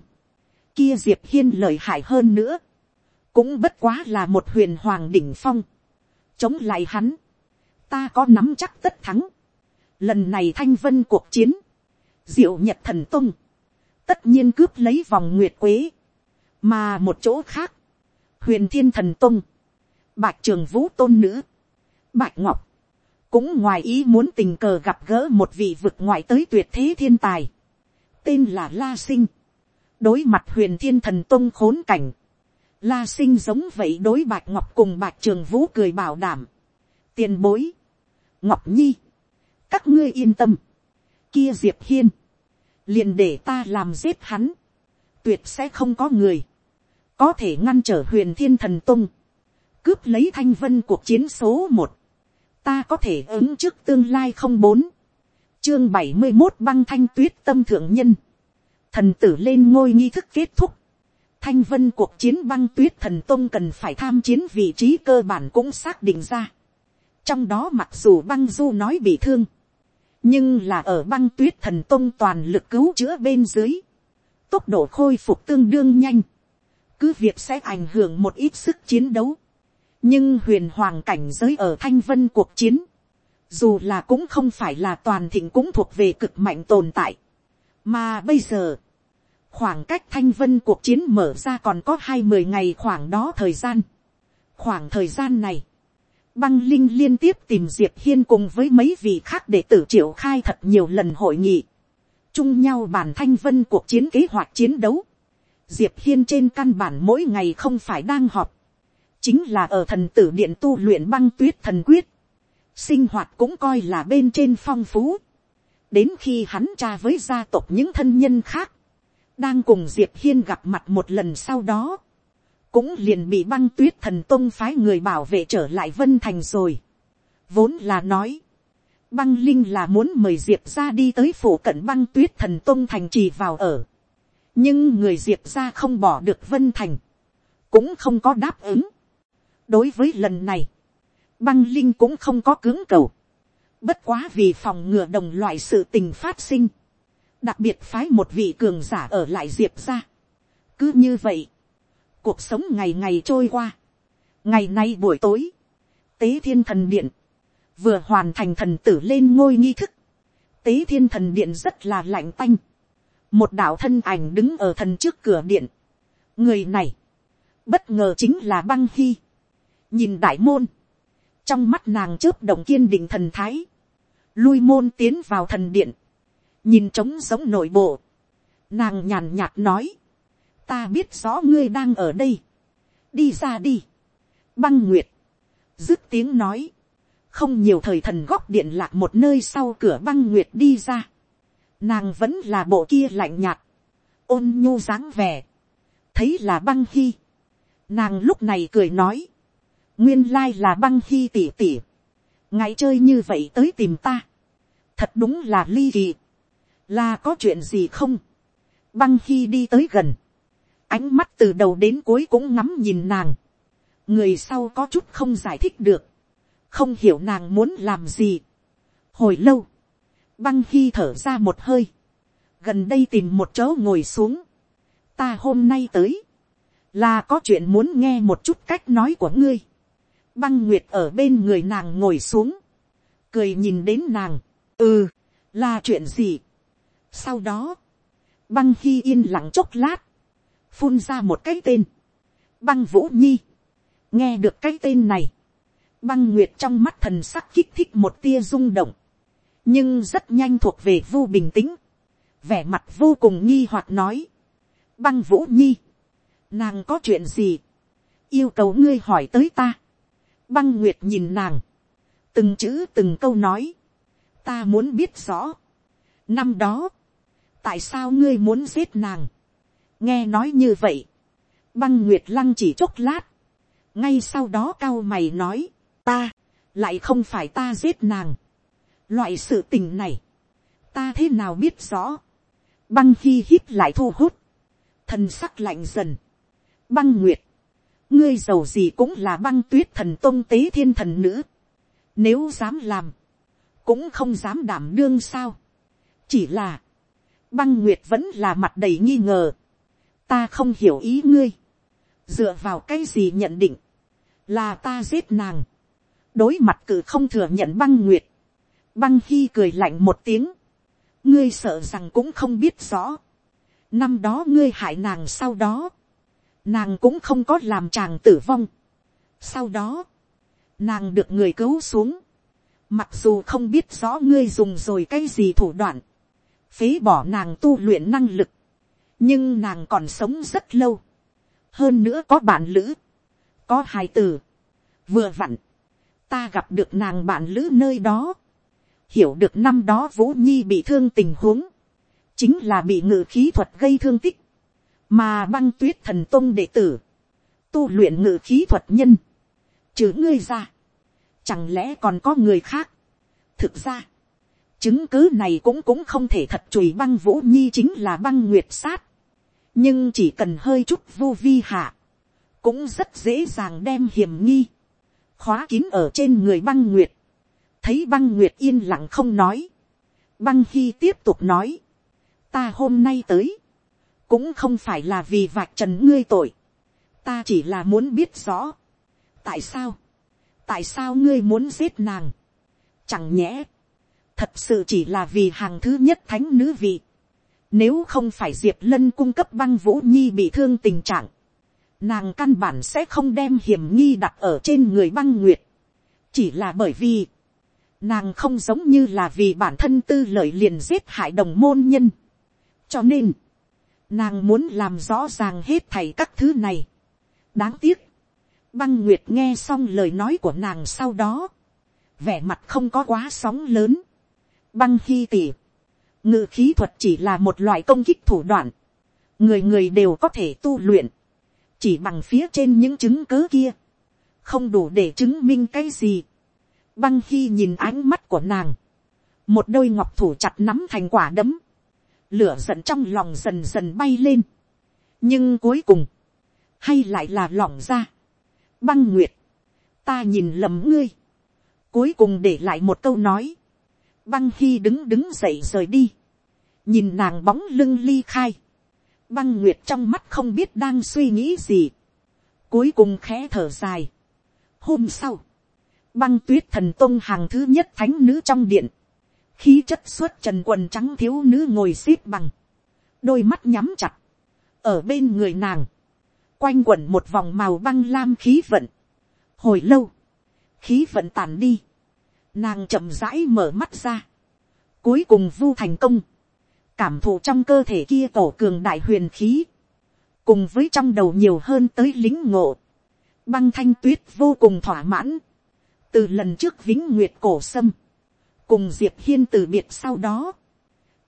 kia diệp hiên lời hại hơn nữa, cũng bất quá là một huyền hoàng đỉnh phong, chống lại hắn, ta có nắm chắc tất thắng, lần này thanh vân cuộc chiến, diệu nhật thần tung, tất nhiên cướp lấy vòng nguyệt quế, mà một chỗ khác, huyền thiên thần tung, bạch trường vũ tôn nữ, bạch ngọc, cũng ngoài ý muốn tình cờ gặp gỡ một vị vực ngoại tới tuyệt thế thiên tài, tên là la sinh, đối mặt huyền thiên thần tông khốn cảnh, la sinh giống vậy đối bạch ngọc cùng bạch trường vũ cười bảo đảm, tiền bối, ngọc nhi, các ngươi yên tâm, kia diệp hiên, liền để ta làm giết hắn, tuyệt sẽ không có người, có thể ngăn trở huyền thiên thần tung, cướp lấy thanh vân cuộc chiến số một, ta có thể ứng trước tương lai không bốn, chương bảy mươi một băng thanh tuyết tâm thượng nhân, thần tử lên ngôi nghi thức kết thúc, thanh vân cuộc chiến băng tuyết thần tông cần phải tham chiến vị trí cơ bản cũng xác định ra. trong đó mặc dù băng du nói bị thương, nhưng là ở băng tuyết thần tông toàn lực cứu chữa bên dưới, tốc độ khôi phục tương đương nhanh, cứ việc sẽ ảnh hưởng một ít sức chiến đấu, nhưng huyền hoàng cảnh giới ở thanh vân cuộc chiến, dù là cũng không phải là toàn thịnh cũng thuộc về cực mạnh tồn tại, mà bây giờ, khoảng cách thanh vân cuộc chiến mở ra còn có hai mươi ngày khoảng đó thời gian, khoảng thời gian này, Băng Linh liên tiếp tìm Diệp Hiên cùng với mấy vị khác để tử triệu khai thật nhiều lần hội nghị. Chung nhau bàn thanh vân cuộc chiến kế hoạch chiến đấu. Diệp Hiên trên căn bản mỗi ngày không phải đang họp. Chính là ở thần tử điện tu luyện băng tuyết thần quyết. Sinh hoạt cũng coi là bên trên phong phú. Đến khi hắn tra với gia tộc những thân nhân khác. Đang cùng Diệp Hiên gặp mặt một lần sau đó cũng liền bị băng tuyết thần tông phái người bảo vệ trở lại vân thành rồi. vốn là nói, băng linh là muốn mời diệp ra đi tới phủ cận băng tuyết thần tông thành trì vào ở. nhưng người diệp ra không bỏ được vân thành, cũng không có đáp ứng đối với lần này, băng linh cũng không có cứng cầu. bất quá vì phòng ngừa đồng loại sự tình phát sinh, đặc biệt phái một vị cường giả ở lại diệp ra. cứ như vậy, cuộc sống ngày ngày trôi qua. ngày nay buổi tối, tế thiên thần điện, vừa hoàn thành thần tử lên ngôi nghi thức, tế thiên thần điện rất là lạnh tanh, một đạo thân ảnh đứng ở thần trước cửa điện, người này, bất ngờ chính là băng hy, nhìn đại môn, trong mắt nàng chớp động kiên định thần thái, lui môn tiến vào thần điện, nhìn trống giống nội bộ, nàng nhàn nhạt nói, ta biết rõ ngươi đang ở đây, đi ra đi, băng nguyệt, dứt tiếng nói, không nhiều thời thần góc điện lạc một nơi sau cửa băng nguyệt đi ra, nàng vẫn là bộ kia lạnh nhạt, ôn nhu dáng vẻ, thấy là băng khi nàng lúc này cười nói, nguyên lai là băng hy tỉ tỉ, ngày chơi như vậy tới tìm ta, thật đúng là ly kỳ, là có chuyện gì không, băng khi đi tới gần, ánh mắt từ đầu đến cuối cũng ngắm nhìn nàng, người sau có chút không giải thích được, không hiểu nàng muốn làm gì. hồi lâu, băng khi thở ra một hơi, gần đây tìm một chỗ ngồi xuống, ta hôm nay tới, là có chuyện muốn nghe một chút cách nói của ngươi băng nguyệt ở bên người nàng ngồi xuống, cười nhìn đến nàng, ừ, là chuyện gì. sau đó, băng khi yên lặng chốc lát, phun ra một cái tên, băng vũ nhi, nghe được cái tên này, băng nguyệt trong mắt thần sắc kích thích một tia rung động, nhưng rất nhanh thuộc về vô bình tĩnh, vẻ mặt vô cùng nghi hoặc nói, băng vũ nhi, nàng có chuyện gì, yêu cầu ngươi hỏi tới ta, băng nguyệt nhìn nàng, từng chữ từng câu nói, ta muốn biết rõ, năm đó, tại sao ngươi muốn giết nàng, nghe nói như vậy, băng nguyệt lăng chỉ chốc lát, ngay sau đó cao mày nói, ta, lại không phải ta giết nàng, loại sự tình này, ta thế nào biết rõ, băng khi hít lại thu hút, thần sắc lạnh dần, băng nguyệt, ngươi giàu gì cũng là băng tuyết thần tôn tế thiên thần nữ, nếu dám làm, cũng không dám đảm đương sao, chỉ là, băng nguyệt vẫn là mặt đầy nghi ngờ, ta không hiểu ý ngươi, dựa vào cái gì nhận định, là ta giết nàng, đối mặt cử không thừa nhận băng nguyệt, băng khi cười lạnh một tiếng, ngươi sợ rằng cũng không biết rõ, năm đó ngươi hại nàng sau đó, nàng cũng không có làm chàng tử vong. sau đó, nàng được người cứu xuống, mặc dù không biết rõ ngươi dùng rồi cái gì thủ đoạn, phế bỏ nàng tu luyện năng lực, nhưng nàng còn sống rất lâu, hơn nữa có bạn lữ, có hài tử, vừa vặn, ta gặp được nàng bạn lữ nơi đó, hiểu được năm đó vũ nhi bị thương tình huống, chính là bị ngự khí thuật gây thương tích, mà băng tuyết thần tôn đệ tử, tu luyện ngự khí thuật nhân, trừ ngươi ra, chẳng lẽ còn có người khác. thực ra, chứng cứ này cũng cũng không thể thật chùi băng vũ nhi chính là băng nguyệt sát, nhưng chỉ cần hơi chút vô vi hạ, cũng rất dễ dàng đem hiểm nghi, khóa kín ở trên người băng nguyệt, thấy băng nguyệt yên lặng không nói, băng khi tiếp tục nói, ta hôm nay tới, cũng không phải là vì vạch trần ngươi tội, ta chỉ là muốn biết rõ, tại sao, tại sao ngươi muốn giết nàng, chẳng nhẽ, thật sự chỉ là vì hàng thứ nhất thánh nữ vị, nếu không phải diệp lân cung cấp băng vũ nhi bị thương tình trạng, nàng căn bản sẽ không đem hiểm nghi đặt ở trên người băng nguyệt, chỉ là bởi vì, nàng không giống như là vì bản thân tư lợi liền giết hại đồng môn nhân, cho nên, nàng muốn làm rõ ràng hết thảy các thứ này. đáng tiếc, băng nguyệt nghe xong lời nói của nàng sau đó, vẻ mặt không có quá sóng lớn. băng khi tỉ, ngự khí thuật chỉ là một loại công kích thủ đoạn, người người đều có thể tu luyện, chỉ bằng phía trên những chứng cớ kia, không đủ để chứng minh cái gì. băng khi nhìn ánh mắt của nàng, một đôi ngọc thủ chặt nắm thành quả đấm, lửa giận trong lòng dần dần bay lên. nhưng cuối cùng, hay lại là lỏng ra. băng nguyệt, ta nhìn lầm ngươi. cuối cùng để lại một câu nói. băng khi đứng đứng dậy rời đi. nhìn nàng bóng lưng ly khai. băng nguyệt trong mắt không biết đang suy nghĩ gì. cuối cùng khẽ thở dài. hôm sau, băng tuyết thần tôn hàng thứ nhất thánh nữ trong điện khí chất suốt trần quần trắng thiếu nữ ngồi x ế p bằng, đôi mắt nhắm chặt, ở bên người nàng, quanh quẩn một vòng màu băng lam khí vận, hồi lâu, khí vận tàn đi, nàng chậm rãi mở mắt ra, cuối cùng vu thành công, cảm thụ trong cơ thể kia tổ cường đại huyền khí, cùng với trong đầu nhiều hơn tới lính ngộ, băng thanh tuyết vô cùng thỏa mãn, từ lần trước vĩnh nguyệt cổ sâm, cùng diệp hiên từ biệt sau đó,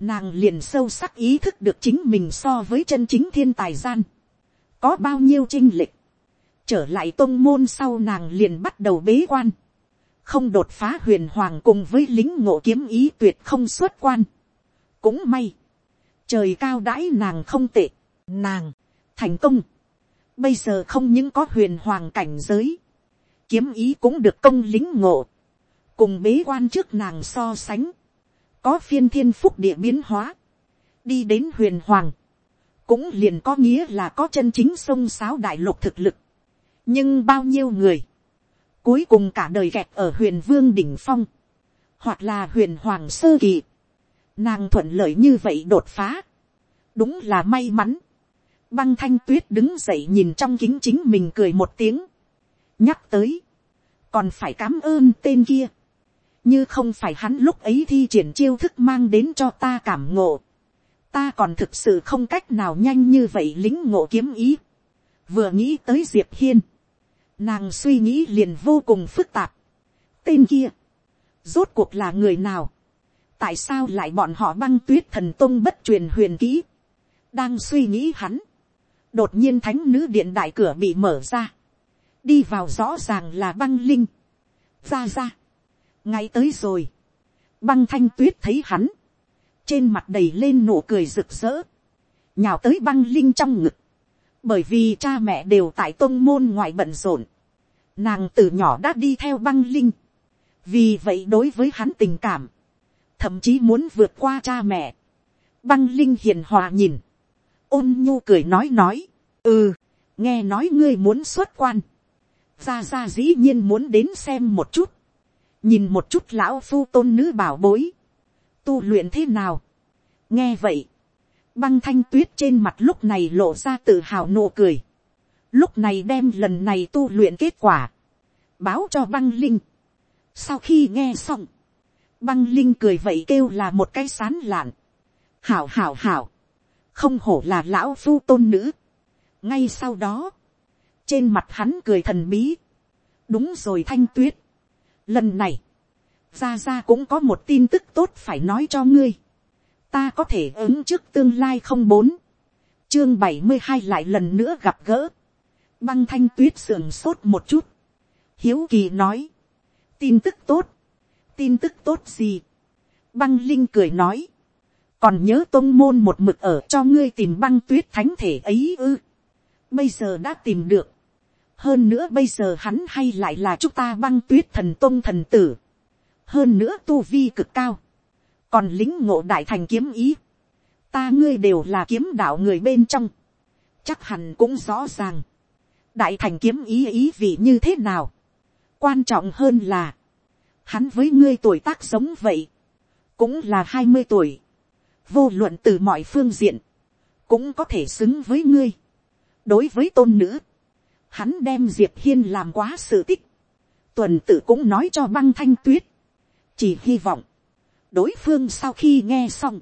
nàng liền sâu sắc ý thức được chính mình so với chân chính thiên tài gian, có bao nhiêu chinh lịch, trở lại tôn môn sau nàng liền bắt đầu bế quan, không đột phá huyền hoàng cùng với lính ngộ kiếm ý tuyệt không xuất quan. cũng may, trời cao đãi nàng không tệ, nàng, thành công, bây giờ không những có huyền hoàng cảnh giới, kiếm ý cũng được công lính ngộ, cùng bế quan trước nàng so sánh, có phiên thiên phúc địa biến hóa, đi đến huyền hoàng, cũng liền có nghĩa là có chân chính sông sáo đại lục thực lực. nhưng bao nhiêu người, cuối cùng cả đời kẹt ở huyền vương đỉnh phong, hoặc là huyền hoàng sơ kỳ, nàng thuận lợi như vậy đột phá, đúng là may mắn. băng thanh tuyết đứng dậy nhìn trong kính chính mình cười một tiếng, nhắc tới, còn phải cám ơn tên kia, như không phải hắn lúc ấy thi triển chiêu thức mang đến cho ta cảm ngộ, ta còn thực sự không cách nào nhanh như vậy lính ngộ kiếm ý, vừa nghĩ tới diệp hiên, nàng suy nghĩ liền vô cùng phức tạp, tên kia, rốt cuộc là người nào, tại sao lại bọn họ băng tuyết thần tông bất truyền huyền kỹ, đang suy nghĩ hắn, đột nhiên thánh nữ điện đại cửa bị mở ra, đi vào rõ ràng là băng linh, ra ra, ngay tới rồi, băng thanh tuyết thấy hắn, trên mặt đầy lên nụ cười rực rỡ, nhào tới băng linh trong ngực, bởi vì cha mẹ đều tại tôn môn ngoài bận rộn, nàng từ nhỏ đã đi theo băng linh, vì vậy đối với hắn tình cảm, thậm chí muốn vượt qua cha mẹ, băng linh hiền hòa nhìn, ôn nhu cười nói nói, ừ, nghe nói ngươi muốn xuất quan, ra ra dĩ nhiên muốn đến xem một chút, nhìn một chút lão phu tôn nữ bảo bối, tu luyện thế nào. nghe vậy, băng thanh tuyết trên mặt lúc này lộ ra tự hào nụ cười, lúc này đem lần này tu luyện kết quả, báo cho băng linh. sau khi nghe xong, băng linh cười vậy kêu là một cái sán lạn, hảo hảo hảo, không hổ là lão phu tôn nữ. ngay sau đó, trên mặt hắn cười thần bí, đúng rồi thanh tuyết, lần này, ra ra cũng có một tin tức tốt phải nói cho ngươi, ta có thể ứng trước tương lai không bốn, chương bảy mươi hai lại lần nữa gặp gỡ, băng thanh tuyết sườn sốt một chút, hiếu kỳ nói, tin tức tốt, tin tức tốt gì, băng linh cười nói, còn nhớ tôn môn một mực ở cho ngươi tìm băng tuyết thánh thể ấy ư, bây giờ đã tìm được, hơn nữa bây giờ hắn hay lại là chúng ta băng tuyết thần tôn thần tử, hơn nữa tu vi cực cao, còn lính ngộ đại thành kiếm ý, ta ngươi đều là kiếm đạo người bên trong, chắc hẳn cũng rõ ràng, đại thành kiếm ý ý vị như thế nào, quan trọng hơn là, hắn với ngươi tuổi tác sống vậy, cũng là hai mươi tuổi, vô luận từ mọi phương diện, cũng có thể xứng với ngươi. đối với tôn nữ, hắn đem diệp hiên làm quá sự tích, tuần tử cũng nói cho băng thanh tuyết, chỉ hy vọng, đối phương sau khi nghe xong,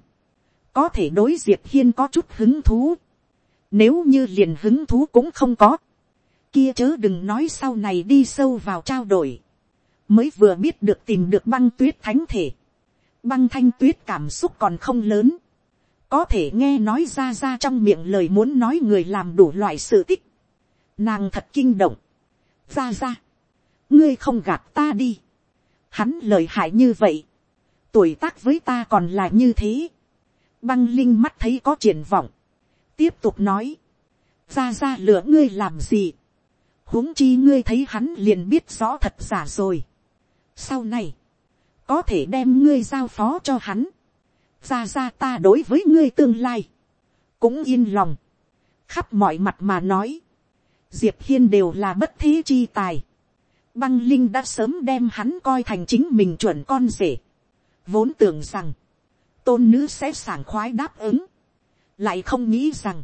có thể đối diệp hiên có chút hứng thú, nếu như liền hứng thú cũng không có, kia chớ đừng nói sau này đi sâu vào trao đổi, mới vừa biết được tìm được băng tuyết thánh thể, băng thanh tuyết cảm xúc còn không lớn, có thể nghe nói ra ra trong miệng lời muốn nói người làm đủ loại sự tích, nàng thật kinh động, ra ra, ngươi không gạt ta đi, hắn lời hại như vậy, tuổi tác với ta còn là như thế, băng linh mắt thấy có triển vọng, tiếp tục nói, ra ra lửa ngươi làm gì, huống chi ngươi thấy hắn liền biết rõ thật giả rồi. sau này, có thể đem ngươi giao phó cho hắn, ra ra ta đối với ngươi tương lai, cũng yên lòng, khắp mọi mặt mà nói, diệp hiên đều là bất thế chi tài, băng linh đã sớm đem hắn coi thành chính mình chuẩn con rể, vốn tưởng rằng, tôn nữ sẽ sảng khoái đáp ứng, lại không nghĩ rằng,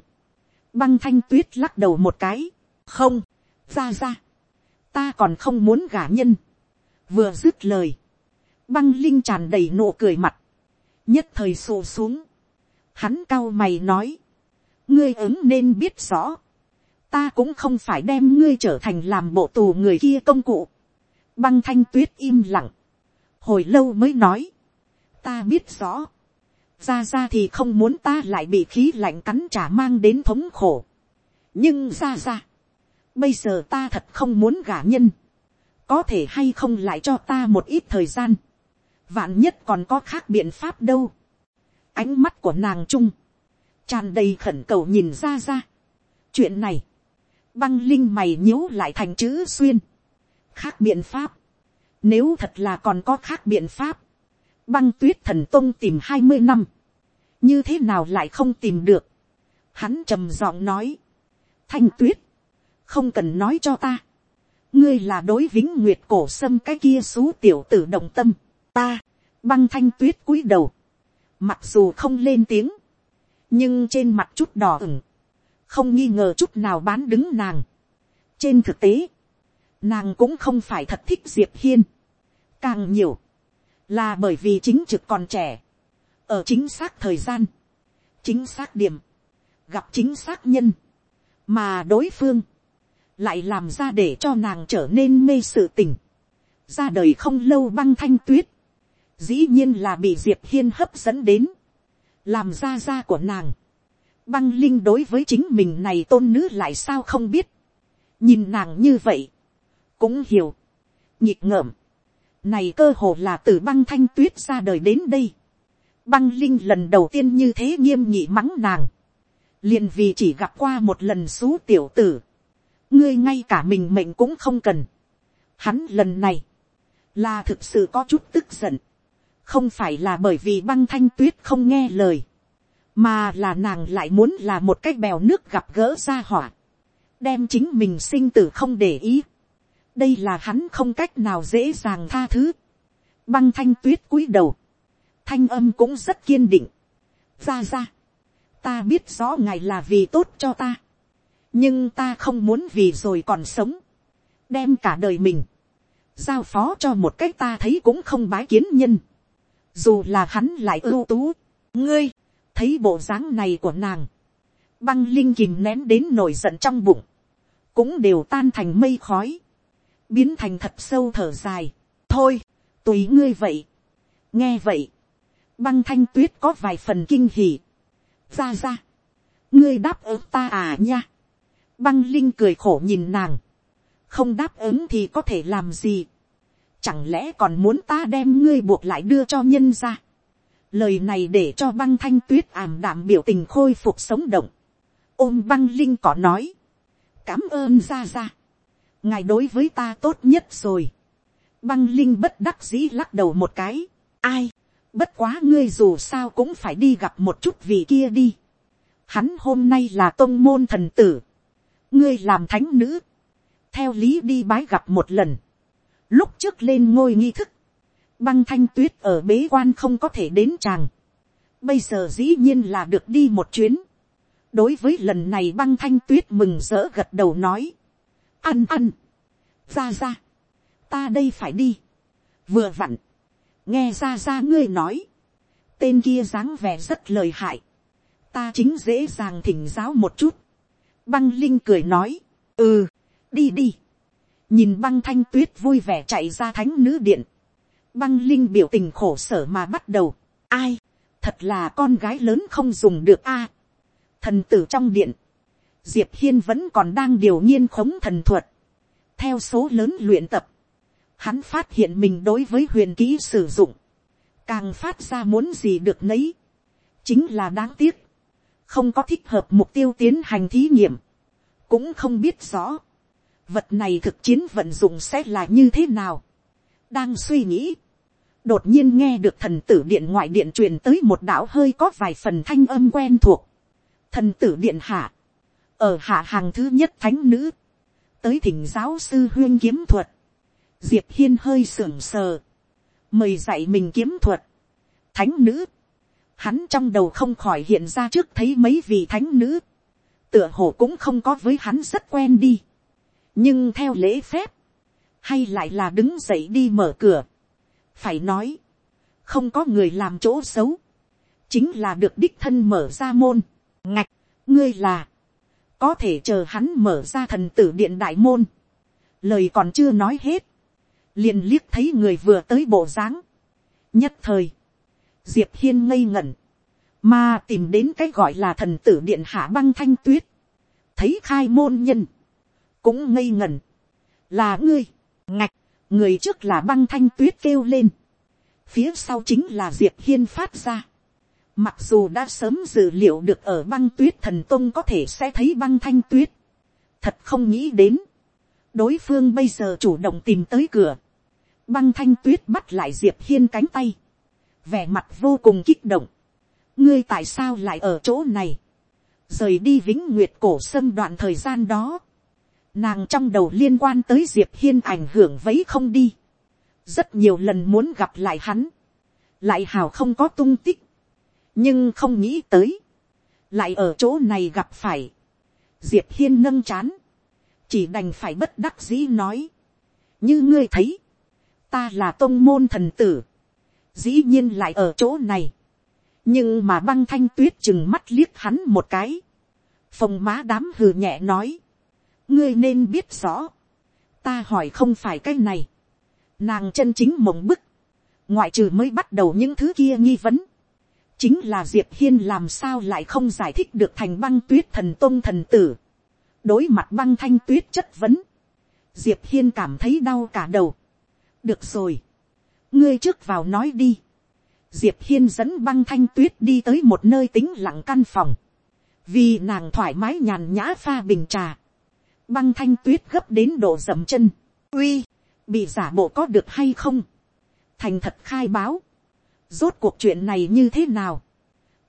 băng thanh tuyết lắc đầu một cái, không, ra ra, ta còn không muốn gả nhân, vừa dứt lời, băng linh tràn đầy nụ cười mặt, nhất thời sổ xuống, hắn cao mày nói, ngươi ứng nên biết rõ, ta cũng không phải đem ngươi trở thành làm bộ tù người kia công cụ. băng thanh tuyết im lặng, hồi lâu mới nói, ta biết rõ, ra ra thì không muốn ta lại bị khí lạnh cắn trả mang đến thống khổ. nhưng ra ra, bây giờ ta thật không muốn gả nhân, có thể hay không lại cho ta một ít thời gian, vạn nhất còn có khác biện pháp đâu. ánh mắt của nàng trung, tràn đầy khẩn cầu nhìn ra ra. chuyện này, băng linh mày nhíu lại thành chữ xuyên, khác biện pháp, nếu thật là còn có khác biện pháp, băng tuyết thần tông tìm hai mươi năm, như thế nào lại không tìm được, hắn trầm giọng nói, thanh tuyết, không cần nói cho ta, ngươi là đối vĩnh nguyệt cổ sâm cái kia xú tiểu tử động tâm, ta, băng thanh tuyết cúi đầu, mặc dù không lên tiếng, nhưng trên mặt chút đỏ ửng, không nghi ngờ chút nào bán đứng nàng. trên thực tế, nàng cũng không phải thật thích diệp hiên, càng nhiều, là bởi vì chính trực còn trẻ, ở chính xác thời gian, chính xác điểm, gặp chính xác nhân, mà đối phương, lại làm ra để cho nàng trở nên mê sự tình, ra đời không lâu băng thanh tuyết, dĩ nhiên là bị diệp hiên hấp dẫn đến, làm ra da của nàng, băng linh đối với chính mình này tôn nữ lại sao không biết, nhìn nàng như vậy, cũng hiểu, nhịp ngợm, này cơ hồ là từ băng thanh tuyết ra đời đến đây, băng linh lần đầu tiên như thế nghiêm nhị mắng nàng, liền vì chỉ gặp qua một lần xú tiểu tử, ngươi ngay cả mình mệnh cũng không cần, hắn lần này, là thực sự có chút tức giận, không phải là bởi vì băng thanh tuyết không nghe lời, mà là nàng lại muốn là một cái bèo nước gặp gỡ ra hỏa, đem chính mình sinh tử không để ý. đây là hắn không cách nào dễ dàng tha thứ. băng thanh tuyết cúi đầu, thanh âm cũng rất kiên định. ra ra, ta biết rõ ngài là vì tốt cho ta, nhưng ta không muốn vì rồi còn sống, đem cả đời mình, giao phó cho một cách ta thấy cũng không bái kiến nhân. Dù là hắn lại ưu tú, ngươi, thấy bộ dáng này của nàng, băng linh kìm nén đến nổi giận trong bụng, cũng đều tan thành mây khói, biến thành thật sâu thở dài, thôi, tùy ngươi vậy, nghe vậy, băng thanh tuyết có vài phần kinh hỉ, ra ra, ngươi đáp ứng ta à nha, băng linh cười khổ nhìn nàng, không đáp ứng thì có thể làm gì, chẳng lẽ còn muốn ta đem ngươi buộc lại đưa cho nhân ra lời này để cho băng thanh tuyết ảm đạm biểu tình khôi phục sống động. ôm băng linh cỏ nói. cảm ơn ra ra. ngài đối với ta tốt nhất rồi. băng linh bất đắc dĩ lắc đầu một cái. ai, bất quá ngươi dù sao cũng phải đi gặp một chút vị kia đi. hắn hôm nay là tôn môn thần tử. ngươi làm thánh nữ. theo lý đi bái gặp một lần Lúc trước lên ngôi nghi thức, băng thanh tuyết ở bế quan không có thể đến chàng. Bây giờ dĩ nhiên là được đi một chuyến. Đối với lần này băng thanh tuyết mừng rỡ gật đầu nói. Ăn ăn. Ra ra. Ta đây phải đi. Vừa vặn. Nghe ra ra ngươi nói. Tên kia dáng vẻ rất lời hại. Ta chính dễ dàng thỉnh giáo một chút. Băng Linh cười nói. Ừ. Đi đi nhìn băng thanh tuyết vui vẻ chạy ra thánh nữ điện, băng linh biểu tình khổ sở mà bắt đầu, ai, thật là con gái lớn không dùng được a, thần tử trong điện, diệp hiên vẫn còn đang điều nghiên khống thần thuật, theo số lớn luyện tập, hắn phát hiện mình đối với huyền kỹ sử dụng, càng phát ra muốn gì được nấy, chính là đáng tiếc, không có thích hợp mục tiêu tiến hành thí nghiệm, cũng không biết rõ, vật này thực chiến vận dụng sẽ là như thế nào. đang suy nghĩ, đột nhiên nghe được thần tử điện ngoại điện truyền tới một đạo hơi có vài phần thanh âm quen thuộc. thần tử điện hạ, ở hạ hàng thứ nhất thánh nữ, tới thỉnh giáo sư huyên kiếm thuật, diệp hiên hơi sưởng sờ, mời dạy mình kiếm thuật, thánh nữ, hắn trong đầu không khỏi hiện ra trước thấy mấy vị thánh nữ, tựa hồ cũng không có với hắn rất quen đi. Nhưng theo lễ phép, hay lại là đứng dậy đi mở cửa, phải nói, không có người làm chỗ xấu, chính là được đích thân mở ra môn, ngạch, ngươi là, có thể chờ hắn mở ra thần tử điện đại môn, lời còn chưa nói hết, liền liếc thấy người vừa tới bộ dáng, nhất thời, diệp hiên ngây ngẩn, mà tìm đến cái gọi là thần tử điện hạ băng thanh tuyết, thấy khai môn nhân, cũng ngây ngẩn, là ngươi, ngạch, người trước là băng thanh tuyết kêu lên, phía sau chính là diệp hiên phát ra, Mặc dù đã sớm dự liệu được ở băng tuyết thần tông có thể sẽ thấy băng thanh tuyết. Thật không nghĩ đến. Đối phương bây giờ chủ động tìm tới cửa. Băng thanh tuyết bắt lại Diệp Hiên cánh tay. Vẻ mặt vô cùng kích động. Ngươi tại sao lại ở chỗ này? Rời đi vĩnh nguyệt cổ sâm đoạn thời gian đó. Nàng trong đầu liên quan tới Diệp Hiên ảnh hưởng vấy không đi. Rất nhiều lần muốn gặp lại hắn. Lại hào không có tung tích. Nhưng không nghĩ tới, lại ở chỗ này gặp phải, diệp hiên nâng chán, chỉ đành phải bất đắc dĩ nói, như ngươi thấy, ta là tôn môn thần tử, dĩ nhiên lại ở chỗ này, nhưng mà băng thanh tuyết chừng mắt liếc hắn một cái, phồng má đám hừ nhẹ nói, ngươi nên biết rõ, ta hỏi không phải cái này, nàng chân chính mộng bức, ngoại trừ mới bắt đầu những thứ kia nghi vấn, chính là diệp hiên làm sao lại không giải thích được thành băng tuyết thần tôn thần tử. đối mặt băng thanh tuyết chất vấn, diệp hiên cảm thấy đau cả đầu. được rồi, ngươi trước vào nói đi. diệp hiên dẫn băng thanh tuyết đi tới một nơi tính lặng căn phòng, vì nàng thoải mái nhàn nhã pha bình trà băng thanh tuyết gấp đến độ dầm chân, uy, bị giả bộ có được hay không, thành thật khai báo, Rốt cuộc chuyện này như thế nào?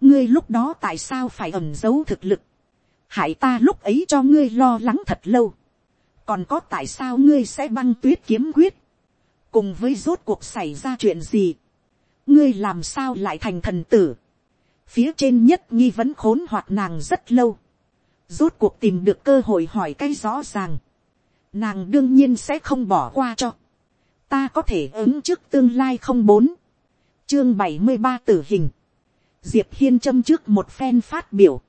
Ngươi lúc đó tại sao phải ẩn giấu thực lực? Hại ta lúc ấy cho ngươi lo lắng thật lâu. Còn có tại sao ngươi sẽ băng tuyết kiếm quyết? Cùng với rốt cuộc xảy ra chuyện gì? Ngươi làm sao lại thành thần tử? Phía trên nhất nghi vấn khốn hoạt nàng rất lâu. Rốt cuộc tìm được cơ hội hỏi cái rõ ràng. Nàng đương nhiên sẽ không bỏ qua cho. Ta có thể ứng trước tương lai không bốn. Chương bảy mươi ba tử hình, diệp hiên châm trước một phen phát biểu,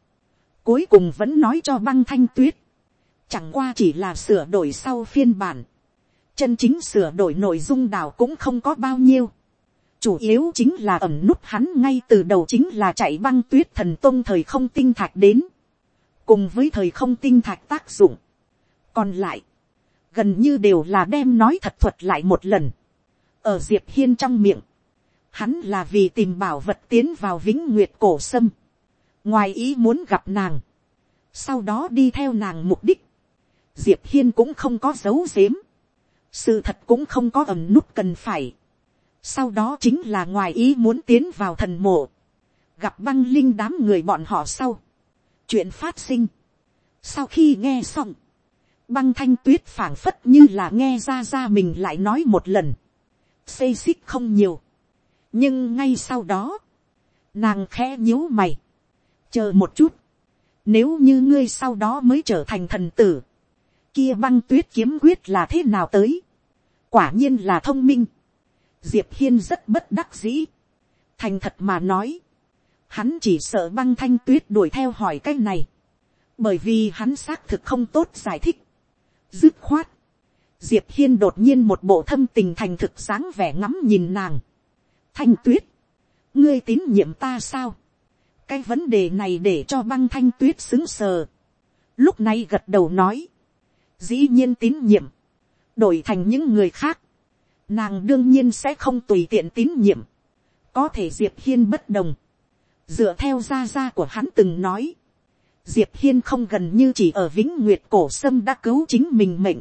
cuối cùng vẫn nói cho băng thanh tuyết, chẳng qua chỉ là sửa đổi sau phiên bản, chân chính sửa đổi nội dung đảo cũng không có bao nhiêu, chủ yếu chính là ẩm nút hắn ngay từ đầu chính là chạy băng tuyết thần tôn thời không tinh thạch đến, cùng với thời không tinh thạch tác dụng, còn lại, gần như đều là đem nói thật thuật lại một lần, ở diệp hiên trong miệng, Hắn là vì tìm bảo vật tiến vào vĩnh nguyệt cổ sâm. Ngoài ý muốn gặp nàng. Sau đó đi theo nàng mục đích. Diệp Hiên cũng không có dấu giếm. Sự thật cũng không có ẩm nút cần phải. Sau đó chính là ngoài ý muốn tiến vào thần mộ. Gặp băng linh đám người bọn họ sau. Chuyện phát sinh. Sau khi nghe xong. Băng thanh tuyết phảng phất như là nghe ra ra mình lại nói một lần. Xây xích không nhiều nhưng ngay sau đó, nàng khẽ nhíu mày, chờ một chút, nếu như ngươi sau đó mới trở thành thần tử, kia băng tuyết kiếm quyết là thế nào tới, quả nhiên là thông minh, diệp hiên rất bất đắc dĩ, thành thật mà nói, hắn chỉ sợ băng thanh tuyết đuổi theo hỏi cái này, bởi vì hắn xác thực không tốt giải thích, dứt khoát, diệp hiên đột nhiên một bộ thâm tình thành thực sáng vẻ ngắm nhìn nàng, thanh tuyết, ngươi tín nhiệm ta sao, cái vấn đề này để cho băng thanh tuyết xứng sờ, lúc này gật đầu nói, dĩ nhiên tín nhiệm, đổi thành những người khác, nàng đương nhiên sẽ không tùy tiện tín nhiệm, có thể diệp hiên bất đồng, dựa theo gia gia của hắn từng nói, diệp hiên không gần như chỉ ở vĩnh nguyệt cổ sâm đã cứu chính mình mệnh,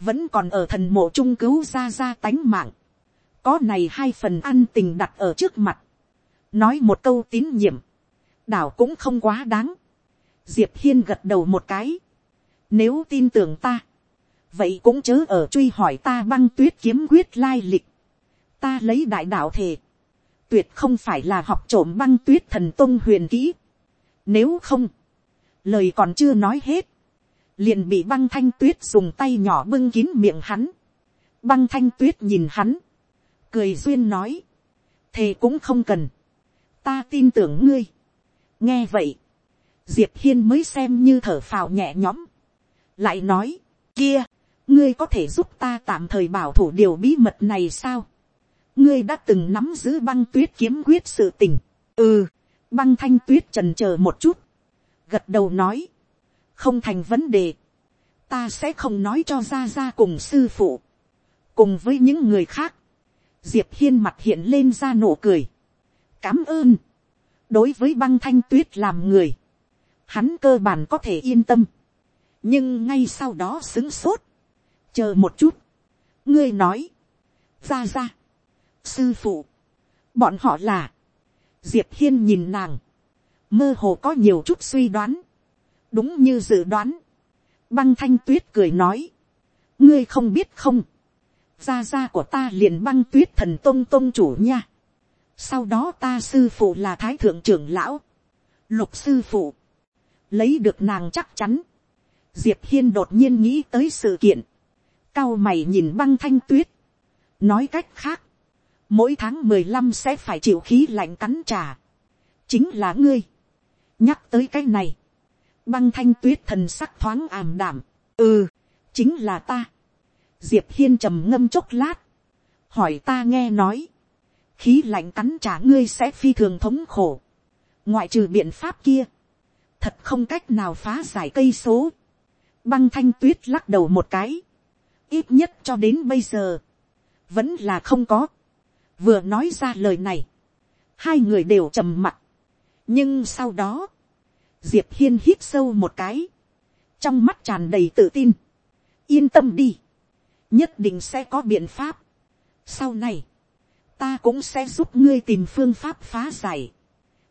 vẫn còn ở thần mộ trung cứu gia gia tánh mạng, có này hai phần ăn tình đặt ở trước mặt, nói một câu tín nhiệm, đảo cũng không quá đáng, diệp hiên gật đầu một cái, nếu tin tưởng ta, vậy cũng chớ ở truy hỏi ta băng tuyết kiếm quyết lai lịch, ta lấy đại đạo thề, tuyệt không phải là học trộm băng tuyết thần tông huyền kỹ, nếu không, lời còn chưa nói hết, liền bị băng thanh tuyết dùng tay nhỏ bưng kín miệng hắn, băng thanh tuyết nhìn hắn, cười duyên nói, thề cũng không cần, ta tin tưởng ngươi. nghe vậy, diệp hiên mới xem như thở phào nhẹ nhõm, lại nói, kia, ngươi có thể giúp ta tạm thời bảo thủ điều bí mật này sao, ngươi đã từng nắm giữ băng tuyết kiếm quyết sự tình, ừ, băng thanh tuyết trần c h ờ một chút, gật đầu nói, không thành vấn đề, ta sẽ không nói cho ra ra cùng sư phụ, cùng với những người khác, diệp hiên mặt hiện lên ra nụ cười, cám ơn, đối với băng thanh tuyết làm người, hắn cơ bản có thể yên tâm, nhưng ngay sau đó xứng sốt, chờ một chút, ngươi nói, ra ra, sư phụ, bọn họ là, diệp hiên nhìn nàng, mơ hồ có nhiều chút suy đoán, đúng như dự đoán, băng thanh tuyết cười nói, ngươi không biết không, gia gia của ta liền băng tuyết thần tôn tôn chủ nha, sau đó ta sư phụ là thái thượng trưởng lão, lục sư phụ, lấy được nàng chắc chắn, diệp hiên đột nhiên nghĩ tới sự kiện, cao mày nhìn băng thanh tuyết, nói cách khác, mỗi tháng mười lăm sẽ phải chịu khí lạnh cắn trà, chính là ngươi, nhắc tới cái này, băng thanh tuyết thần sắc thoáng ảm đảm, ừ, chính là ta, diệp hiên trầm ngâm chốc lát, hỏi ta nghe nói, khí lạnh cắn trả ngươi sẽ phi thường thống khổ, ngoại trừ biện pháp kia, thật không cách nào phá giải cây số, băng thanh tuyết lắc đầu một cái, ít nhất cho đến bây giờ, vẫn là không có, vừa nói ra lời này, hai người đều trầm mặt, nhưng sau đó, diệp hiên hít sâu một cái, trong mắt tràn đầy tự tin, yên tâm đi, nhất định sẽ có biện pháp. sau này, ta cũng sẽ giúp ngươi tìm phương pháp phá giải.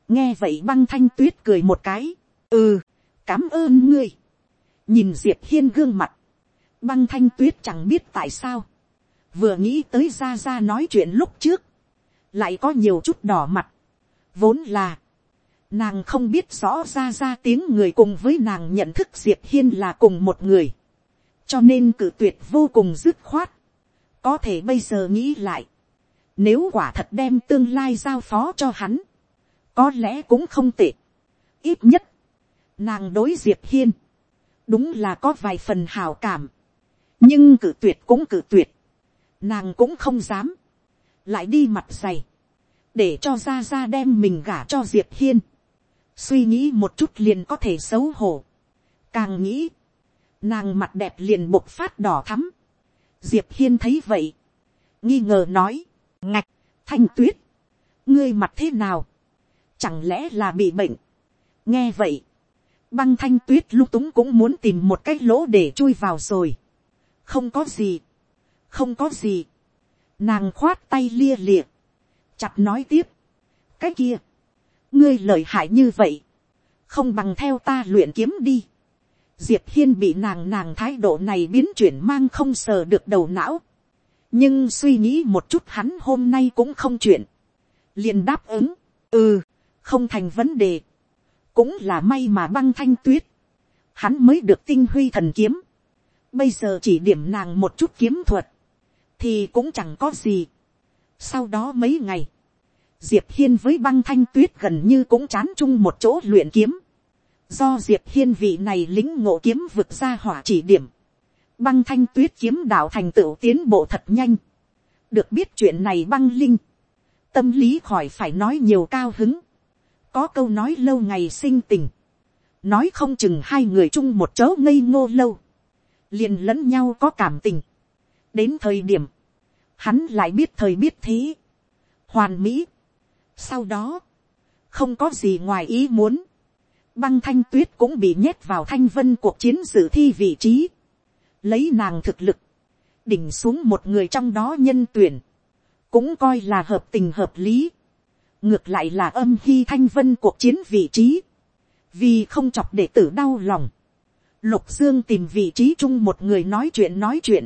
nghe vậy băng thanh tuyết cười một cái, ừ, cảm ơn ngươi. nhìn diệp hiên gương mặt, băng thanh tuyết chẳng biết tại sao, vừa nghĩ tới ra ra nói chuyện lúc trước, lại có nhiều chút đỏ mặt, vốn là, nàng không biết rõ ra ra tiếng người cùng với nàng nhận thức diệp hiên là cùng một người, cho nên cự tuyệt vô cùng dứt khoát, có thể bây giờ nghĩ lại, nếu quả thật đem tương lai giao phó cho hắn, có lẽ cũng không tệ. ít nhất, nàng đối diệp hiên, đúng là có vài phần hào cảm, nhưng cự tuyệt cũng cự tuyệt, nàng cũng không dám, lại đi mặt dày, để cho ra ra đem mình gả cho diệp hiên, suy nghĩ một chút liền có thể xấu hổ, càng nghĩ, nàng mặt đẹp liền bộc phát đỏ thắm, diệp hiên thấy vậy, nghi ngờ nói, ngạch, thanh tuyết, ngươi mặt thế nào, chẳng lẽ là bị bệnh, nghe vậy, băng thanh tuyết lung túng cũng muốn tìm một cái lỗ để chui vào rồi, không có gì, không có gì, nàng khoát tay lia lịa, chặt nói tiếp, cái kia, ngươi lợi hại như vậy, không bằng theo ta luyện kiếm đi. Diệp hiên bị nàng nàng thái độ này biến chuyển mang không sờ được đầu não. nhưng suy nghĩ một chút hắn hôm nay cũng không chuyện. liền đáp ứng, ừ, không thành vấn đề. cũng là may mà băng thanh tuyết. hắn mới được tinh huy thần kiếm. bây giờ chỉ điểm nàng một chút kiếm thuật, thì cũng chẳng có gì. sau đó mấy ngày, diệp hiên với băng thanh tuyết gần như cũng chán chung một chỗ luyện kiếm. do diệp hiên vị này lính ngộ kiếm vực ra hỏa chỉ điểm. băng thanh tuyết kiếm đạo thành tựu tiến bộ thật nhanh. được biết chuyện này băng linh. tâm lý khỏi phải nói nhiều cao hứng. có câu nói lâu ngày sinh tình. nói không chừng hai người chung một chỗ ngây ngô lâu. liền lẫn nhau có cảm tình đến thời điểm, hắn lại biết thời biết thế. hoàn mỹ sau đó, không có gì ngoài ý muốn. Băng thanh tuyết cũng bị nhét vào thanh vân cuộc chiến dự thi vị trí. Lấy nàng thực lực, đỉnh xuống một người trong đó nhân tuyển. Cũng coi là hợp tình hợp lý. Ngược lại là âm hy thanh vân cuộc chiến vị trí. Vì không chọc để tử đau lòng. Lục Dương tìm vị trí chung một người nói chuyện nói chuyện.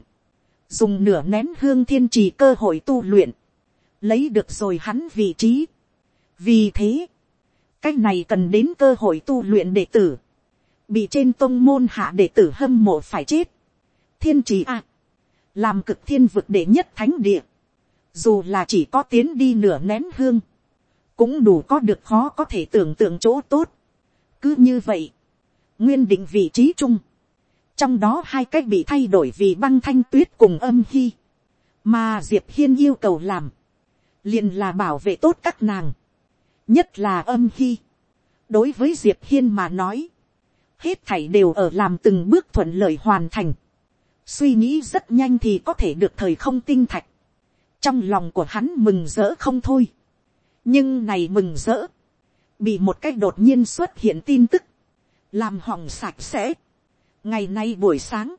Dùng nửa nén hương thiên trì cơ hội tu luyện. Lấy được rồi hắn vị trí vì thế, cái này cần đến cơ hội tu luyện đệ tử, bị trên tôn môn hạ đệ tử hâm mộ phải chết. thiên trì a, làm cực thiên vực đệ nhất thánh địa, dù là chỉ có tiến đi nửa nén hương, cũng đủ có được khó có thể tưởng tượng chỗ tốt. cứ như vậy, nguyên định vị trí chung, trong đó hai cách bị thay đổi vì băng thanh tuyết cùng âm hy, mà diệp hiên yêu cầu làm, liền là bảo vệ tốt các nàng, nhất là âm hy. đối với diệp hiên mà nói, hết thảy đều ở làm từng bước thuận lợi hoàn thành. suy nghĩ rất nhanh thì có thể được thời không tinh thạch. trong lòng của hắn mừng rỡ không thôi. nhưng này mừng rỡ, bị một cách đột nhiên xuất hiện tin tức, làm hỏng sạch sẽ ngày nay buổi sáng,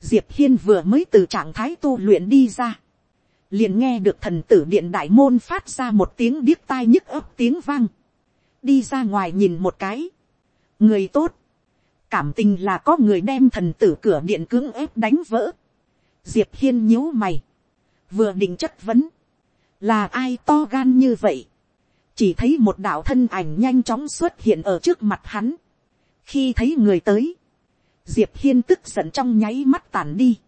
diệp hiên vừa mới từ trạng thái tu luyện đi ra, liền nghe được thần tử điện đại môn phát ra một tiếng điếc tai nhức ấp tiếng vang, đi ra ngoài nhìn một cái, người tốt, cảm tình là có người đem thần tử cửa điện cưỡng ép đánh vỡ, diệp hiên nhíu mày, vừa định chất vấn, là ai to gan như vậy, chỉ thấy một đạo thân ảnh nhanh chóng xuất hiện ở trước mặt hắn, khi thấy người tới, diệp hiên tức giận trong nháy mắt tàn đi,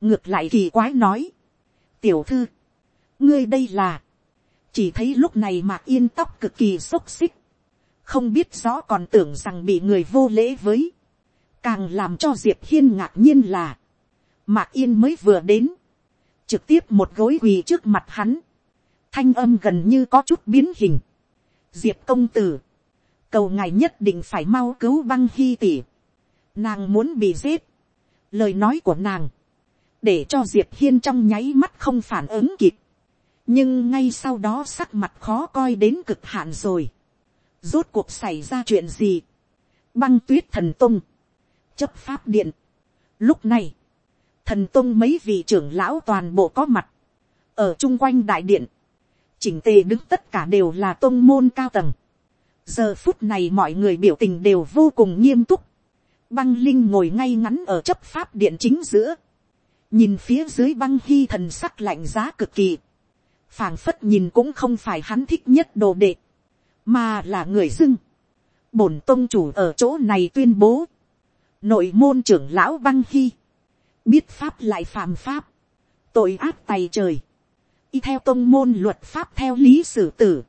ngược lại kỳ quái nói, tiểu thư, ngươi đây là, chỉ thấy lúc này mạc yên tóc cực kỳ xốc xích, không biết rõ còn tưởng rằng bị người vô lễ với, càng làm cho diệp hiên ngạc nhiên là, mạc yên mới vừa đến, trực tiếp một gối quỳ trước mặt hắn, thanh âm gần như có chút biến hình, diệp công tử, cầu ngài nhất định phải mau cứu băng hy tỉ, nàng muốn bị giết, lời nói của nàng, để cho diệp hiên trong nháy mắt không phản ứng kịp, nhưng ngay sau đó sắc mặt khó coi đến cực hạn rồi, rốt cuộc xảy ra chuyện gì, băng tuyết thần tung, chấp pháp điện. Lúc này, thần tung mấy vị trưởng lão toàn bộ có mặt, ở chung quanh đại điện, chỉnh tề đứng tất cả đều là tôn môn cao tầng. giờ phút này mọi người biểu tình đều vô cùng nghiêm túc, băng linh ngồi ngay ngắn ở chấp pháp điện chính giữa, nhìn phía dưới băng hy thần sắc lạnh giá cực kỳ, phảng phất nhìn cũng không phải hắn thích nhất đồ đệ, mà là người dưng. bổn tôn chủ ở chỗ này tuyên bố, nội môn trưởng lão băng hy, biết pháp lại phạm pháp, tội ác tay trời, y theo tôn môn luật pháp theo lý xử tử,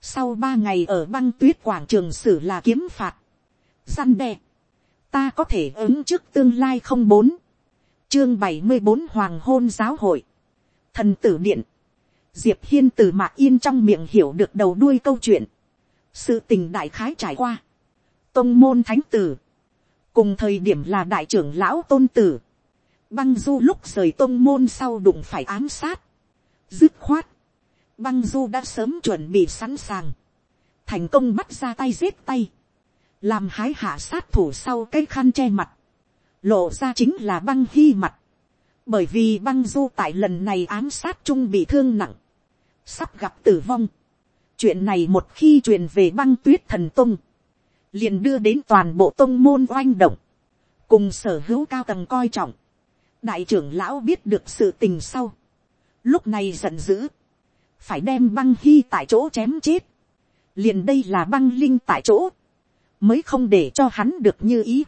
sau ba ngày ở băng tuyết quảng trường xử là kiếm phạt, săn đe, ta có thể ứng trước tương lai không bốn, chương bảy mươi bốn hoàng hôn giáo hội, thần tử điện, diệp hiên từ mạc yên trong miệng hiểu được đầu đuôi câu chuyện, sự tình đại khái trải qua, tông môn thánh tử, cùng thời điểm là đại trưởng lão tôn tử, băng du lúc rời tông môn sau đụng phải ám sát, dứt khoát, băng du đã sớm chuẩn bị sẵn sàng, thành công bắt ra tay giết tay, làm hái hạ sát thủ sau cái khăn che mặt, lộ ra chính là băng hy mặt, bởi vì băng du tại lần này ám sát chung bị thương nặng, sắp gặp tử vong. chuyện này một khi truyền về băng tuyết thần tung, liền đưa đến toàn bộ tông môn oanh động, cùng sở hữu cao tầng coi trọng. đại trưởng lão biết được sự tình sau, lúc này giận dữ, phải đem băng hy tại chỗ chém chết, liền đây là băng linh tại chỗ, mới không để cho hắn được như ý.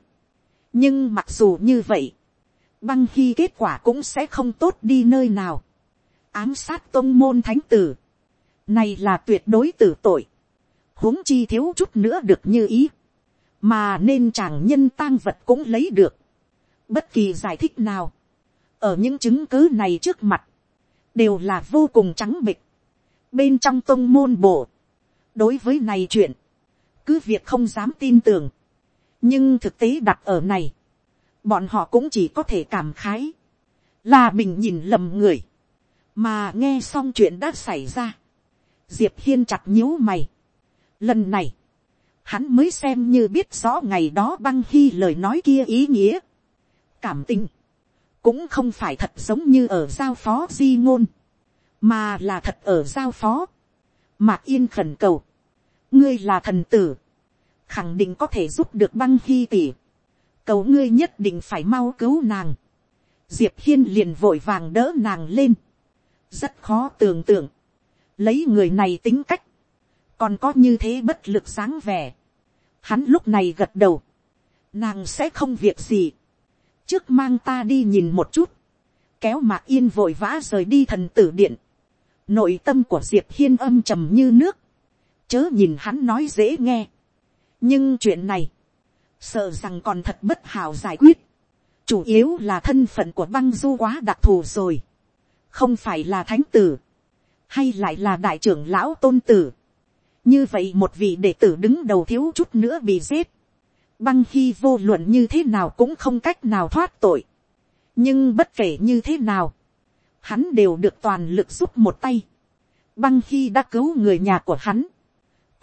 nhưng mặc dù như vậy, băng khi kết quả cũng sẽ không tốt đi nơi nào. ám sát tôn môn thánh tử, này là tuyệt đối tử tội, huống chi thiếu chút nữa được như ý, mà nên chàng nhân tang vật cũng lấy được. bất kỳ giải thích nào, ở những chứng cứ này trước mặt, đều là vô cùng trắng bịch. bên trong tôn môn bộ, đối với này chuyện, cứ việc không dám tin tưởng, nhưng thực tế đặt ở này, bọn họ cũng chỉ có thể cảm khái, là mình nhìn lầm người, mà nghe xong chuyện đã xảy ra, diệp hiên chặt nhíu mày. lần này, hắn mới xem như biết rõ ngày đó băng khi lời nói kia ý nghĩa. cảm tình, cũng không phải thật giống như ở giao phó di ngôn, mà là thật ở giao phó. mạc yên khẩn cầu, ngươi là thần tử, khẳng định có thể giúp được băng hy tỉ cầu ngươi nhất định phải mau cứu nàng. diệp hiên liền vội vàng đỡ nàng lên. rất khó tưởng tượng. lấy người này tính cách, còn có như thế bất lực sáng vẻ. hắn lúc này gật đầu. nàng sẽ không việc gì. trước mang ta đi nhìn một chút. kéo mạc yên vội vã rời đi thần tử điện. nội tâm của diệp hiên âm trầm như nước chớ nhìn hắn nói dễ nghe. nhưng chuyện này, sợ rằng còn thật bất hảo giải quyết, chủ yếu là thân phận của băng du quá đặc thù rồi, không phải là thánh tử, hay lại là đại trưởng lão tôn tử, như vậy một vị đệ tử đứng đầu thiếu chút nữa bị giết, băng khi vô luận như thế nào cũng không cách nào thoát tội, nhưng bất kể như thế nào, hắn đều được toàn lực giúp một tay, băng khi đã cứu người nhà của hắn,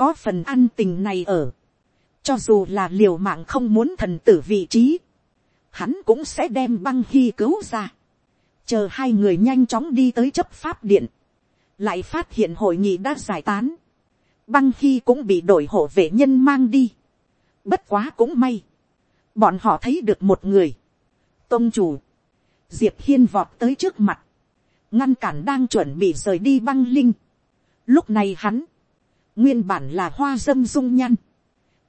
có phần ăn tình này ở, cho dù là liều mạng không muốn thần tử vị trí, hắn cũng sẽ đem băng hy cứu ra, chờ hai người nhanh chóng đi tới chấp pháp điện, lại phát hiện hội nghị đã giải tán, băng hy cũng bị đổi hộ vệ nhân mang đi, bất quá cũng may, bọn họ thấy được một người, tông chủ, diệp hiên vọt tới trước mặt, ngăn cản đang chuẩn bị rời đi băng linh. Lúc này hắn, nguyên bản là hoa dâm dung nhăn,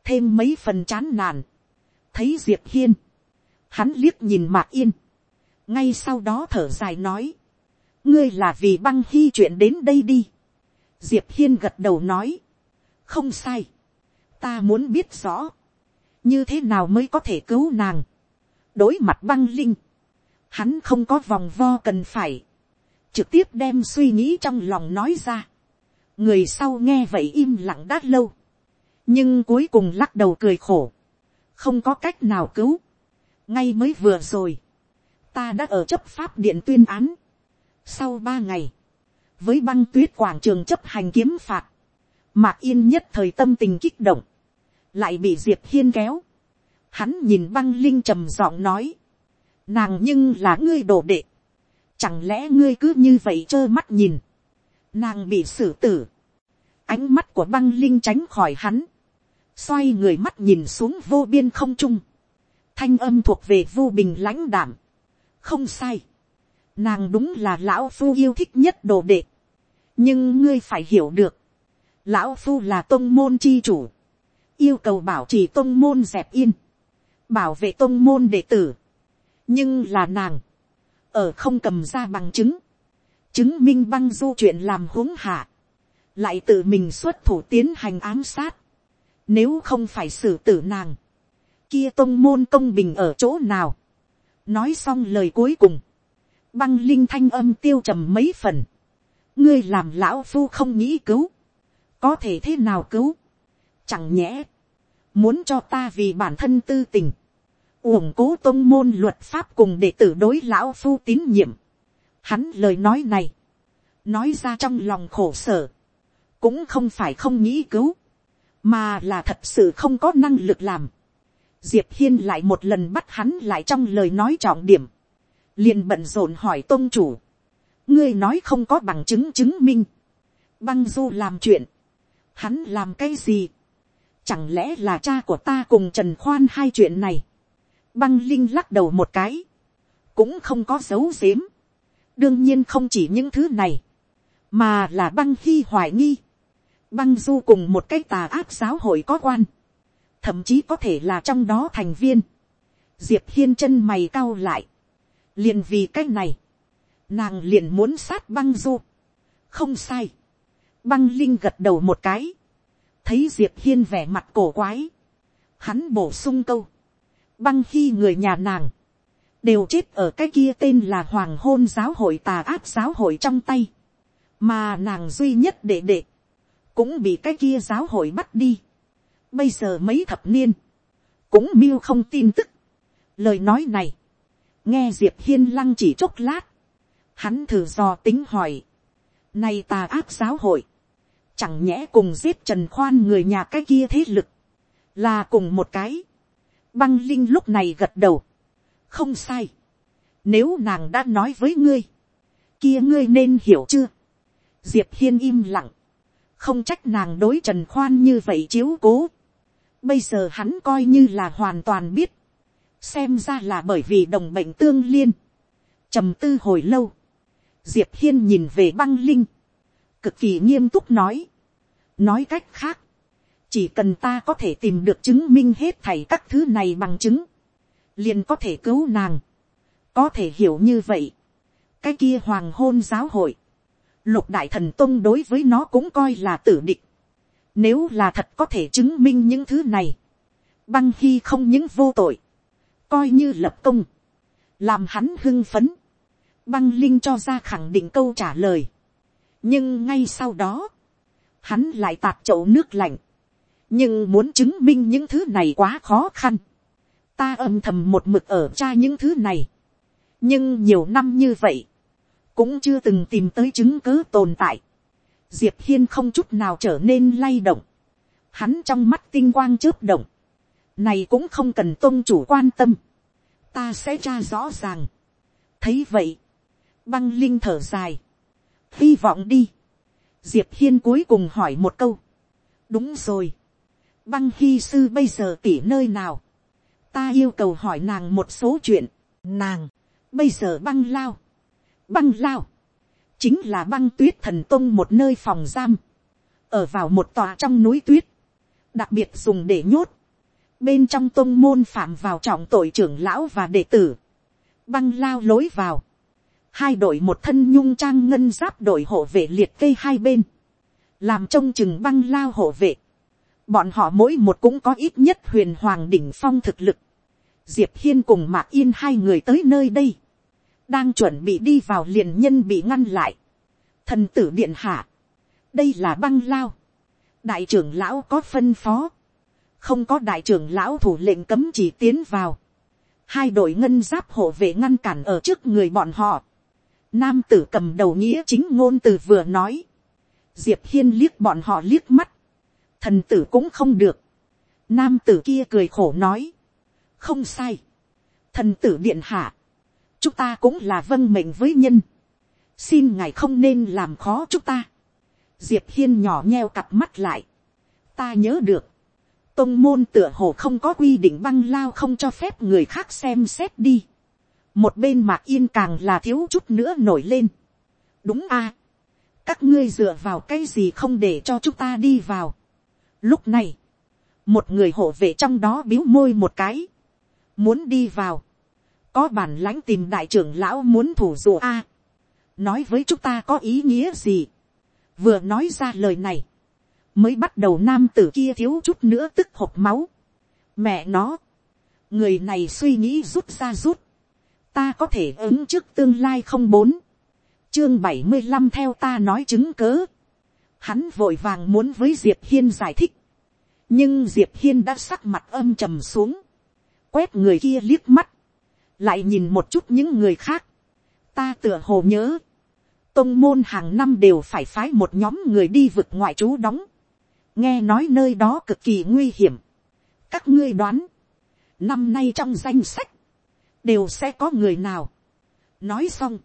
thêm mấy phần chán nản, thấy diệp hiên, hắn liếc nhìn mạc yên, ngay sau đó thở dài nói, ngươi là vì băng hy chuyện đến đây đi. diệp hiên gật đầu nói, không sai, ta muốn biết rõ, như thế nào mới có thể cứu nàng. đối mặt băng linh, hắn không có vòng vo cần phải, trực tiếp đem suy nghĩ trong lòng nói ra người sau nghe vậy im lặng đã lâu, nhưng cuối cùng lắc đầu cười khổ, không có cách nào cứu, ngay mới vừa rồi, ta đã ở chấp pháp điện tuyên án, sau ba ngày, với băng tuyết quảng trường chấp hành kiếm phạt, mạc yên nhất thời tâm tình kích động, lại bị diệp hiên kéo, hắn nhìn băng linh trầm giọng nói, nàng nhưng là ngươi đồ đệ, chẳng lẽ ngươi cứ như vậy trơ mắt nhìn, nàng bị xử tử, ánh mắt của băng linh tránh khỏi hắn, xoay người mắt nhìn xuống vô biên không trung, thanh âm thuộc về vô bình lãnh đảm, không sai, nàng đúng là lão phu yêu thích nhất đồ đệ, nhưng ngươi phải hiểu được, lão phu là tôn môn chi chủ, yêu cầu bảo trì tôn môn dẹp yên, bảo vệ tôn môn đệ tử, nhưng là nàng, ở không cầm ra bằng chứng, chứng minh băng du chuyện làm huống hạ, lại tự mình xuất thủ tiến hành ám sát, nếu không phải xử tử nàng, kia tông môn công bình ở chỗ nào, nói xong lời cuối cùng, băng linh thanh âm tiêu trầm mấy phần, ngươi làm lão phu không nghĩ cứu, có thể thế nào cứu, chẳng nhẽ, muốn cho ta vì bản thân tư tình, uổng cố tôn môn luật pháp cùng đệ tử đối lão phu tín nhiệm. Hắn lời nói này, nói ra trong lòng khổ sở, cũng không phải không nghĩ cứu, mà là thật sự không có năng lực làm. Diệp hiên lại một lần bắt hắn lại trong lời nói trọng điểm, liền bận rộn hỏi tôn chủ, ngươi nói không có bằng chứng chứng minh, băng du làm chuyện, hắn làm cái gì, chẳng lẽ là cha của ta cùng trần khoan hai chuyện này, Băng Linh lắc đầu một cái. Cũng không có dấu xếm, Đương nhiên không chỉ những thứ này. Mà là băng khi hoài nghi. Băng du cùng một cái tà ác giáo hội có quan. Thậm chí có thể là trong đó thành viên. Diệp Hiên chân mày cau lại. Liền vì cái này. Nàng liền muốn sát băng du. Không sai. Băng Linh gật đầu một cái. Thấy Diệp Hiên vẻ mặt cổ quái. Hắn bổ sung câu băng khi người nhà nàng, đều chết ở cái kia tên là hoàng hôn giáo hội tà ác giáo hội trong tay, mà nàng duy nhất đệ đệ, cũng bị cái kia giáo hội bắt đi. Bây giờ mấy thập niên, cũng miêu không tin tức. Lời nói này, nghe diệp hiên lăng chỉ chốc lát, hắn thử dò tính hỏi, nay tà ác giáo hội, chẳng nhẽ cùng giết trần khoan người nhà cái kia thế lực, là cùng một cái, Băng Linh lúc này gật đầu. Không sai. Nếu nàng đã nói với ngươi. Kia ngươi nên hiểu chưa? Diệp Hiên im lặng. Không trách nàng đối Trần Khoan như vậy chiếu cố. Bây giờ hắn coi như là hoàn toàn biết. Xem ra là bởi vì đồng bệnh tương liên. trầm tư hồi lâu. Diệp Hiên nhìn về băng Linh. Cực kỳ nghiêm túc nói. Nói cách khác chỉ cần ta có thể tìm được chứng minh hết thảy các thứ này bằng chứng, liền có thể cứu nàng, có thể hiểu như vậy, cái kia hoàng hôn giáo hội, lục đại thần tông đối với nó cũng coi là tử địch, nếu là thật có thể chứng minh những thứ này, băng hy không những vô tội, coi như lập công, làm hắn hưng phấn, băng linh cho ra khẳng định câu trả lời, nhưng ngay sau đó, hắn lại tạt chậu nước lạnh, nhưng muốn chứng minh những thứ này quá khó khăn. ta âm thầm một mực ở tra những thứ này. nhưng nhiều năm như vậy, cũng chưa từng tìm tới chứng cứ tồn tại. diệp hiên không chút nào trở nên lay động. hắn trong mắt tinh quang chớp động, này cũng không cần tôn chủ quan tâm, ta sẽ tra rõ ràng. thấy vậy, băng linh thở dài, hy vọng đi, diệp hiên cuối cùng hỏi một câu, đúng rồi, băng hy sư bây giờ tỉ nơi nào, ta yêu cầu hỏi nàng một số chuyện, nàng, bây giờ băng lao, băng lao, chính là băng tuyết thần tông một nơi phòng giam, ở vào một tòa trong núi tuyết, đặc biệt dùng để nhốt, bên trong tông môn phạm vào trọng tội trưởng lão và đệ tử, băng lao lối vào, hai đội một thân nhung trang ngân giáp đội hộ vệ liệt kê hai bên, làm trông chừng băng lao hộ vệ, bọn họ mỗi một cũng có ít nhất huyền hoàng đỉnh phong thực lực, diệp hiên cùng mạc yên hai người tới nơi đây, đang chuẩn bị đi vào liền nhân bị ngăn lại, thần tử điện hạ, đây là băng lao, đại trưởng lão có phân phó, không có đại trưởng lão thủ lệnh cấm chỉ tiến vào, hai đội ngân giáp hộ vệ ngăn cản ở trước người bọn họ, nam tử cầm đầu nghĩa chính ngôn từ vừa nói, diệp hiên liếc bọn họ liếc mắt, thần tử cũng không được, nam tử kia cười khổ nói, không sai, thần tử điện hạ, chúng ta cũng là vâng mệnh với nhân, xin ngài không nên làm khó chúng ta, diệp hiên nhỏ nheo cặp mắt lại, ta nhớ được, tông môn tựa hồ không có quy định băng lao không cho phép người khác xem xét đi, một bên mạc yên càng là thiếu chút nữa nổi lên, đúng a, các ngươi dựa vào cái gì không để cho chúng ta đi vào, lúc này, một người hộ vệ trong đó biếu môi một cái, muốn đi vào, có bản lãnh tìm đại trưởng lão muốn thủ dụ a, nói với chúng ta có ý nghĩa gì, vừa nói ra lời này, mới bắt đầu nam tử kia thiếu chút nữa tức hộp máu. mẹ nó, người này suy nghĩ rút ra rút, ta có thể ứng trước tương lai không bốn, chương bảy mươi năm theo ta nói chứng cớ, hắn vội vàng muốn với diệp hiên giải thích, nhưng diệp hiên đã sắc mặt âm trầm xuống, quét người kia liếc mắt, lại nhìn một chút những người khác, ta tựa hồ nhớ, tông môn hàng năm đều phải phái một nhóm người đi vực ngoại trú đóng, nghe nói nơi đó cực kỳ nguy hiểm, các ngươi đoán, năm nay trong danh sách, đều sẽ có người nào. nói xong,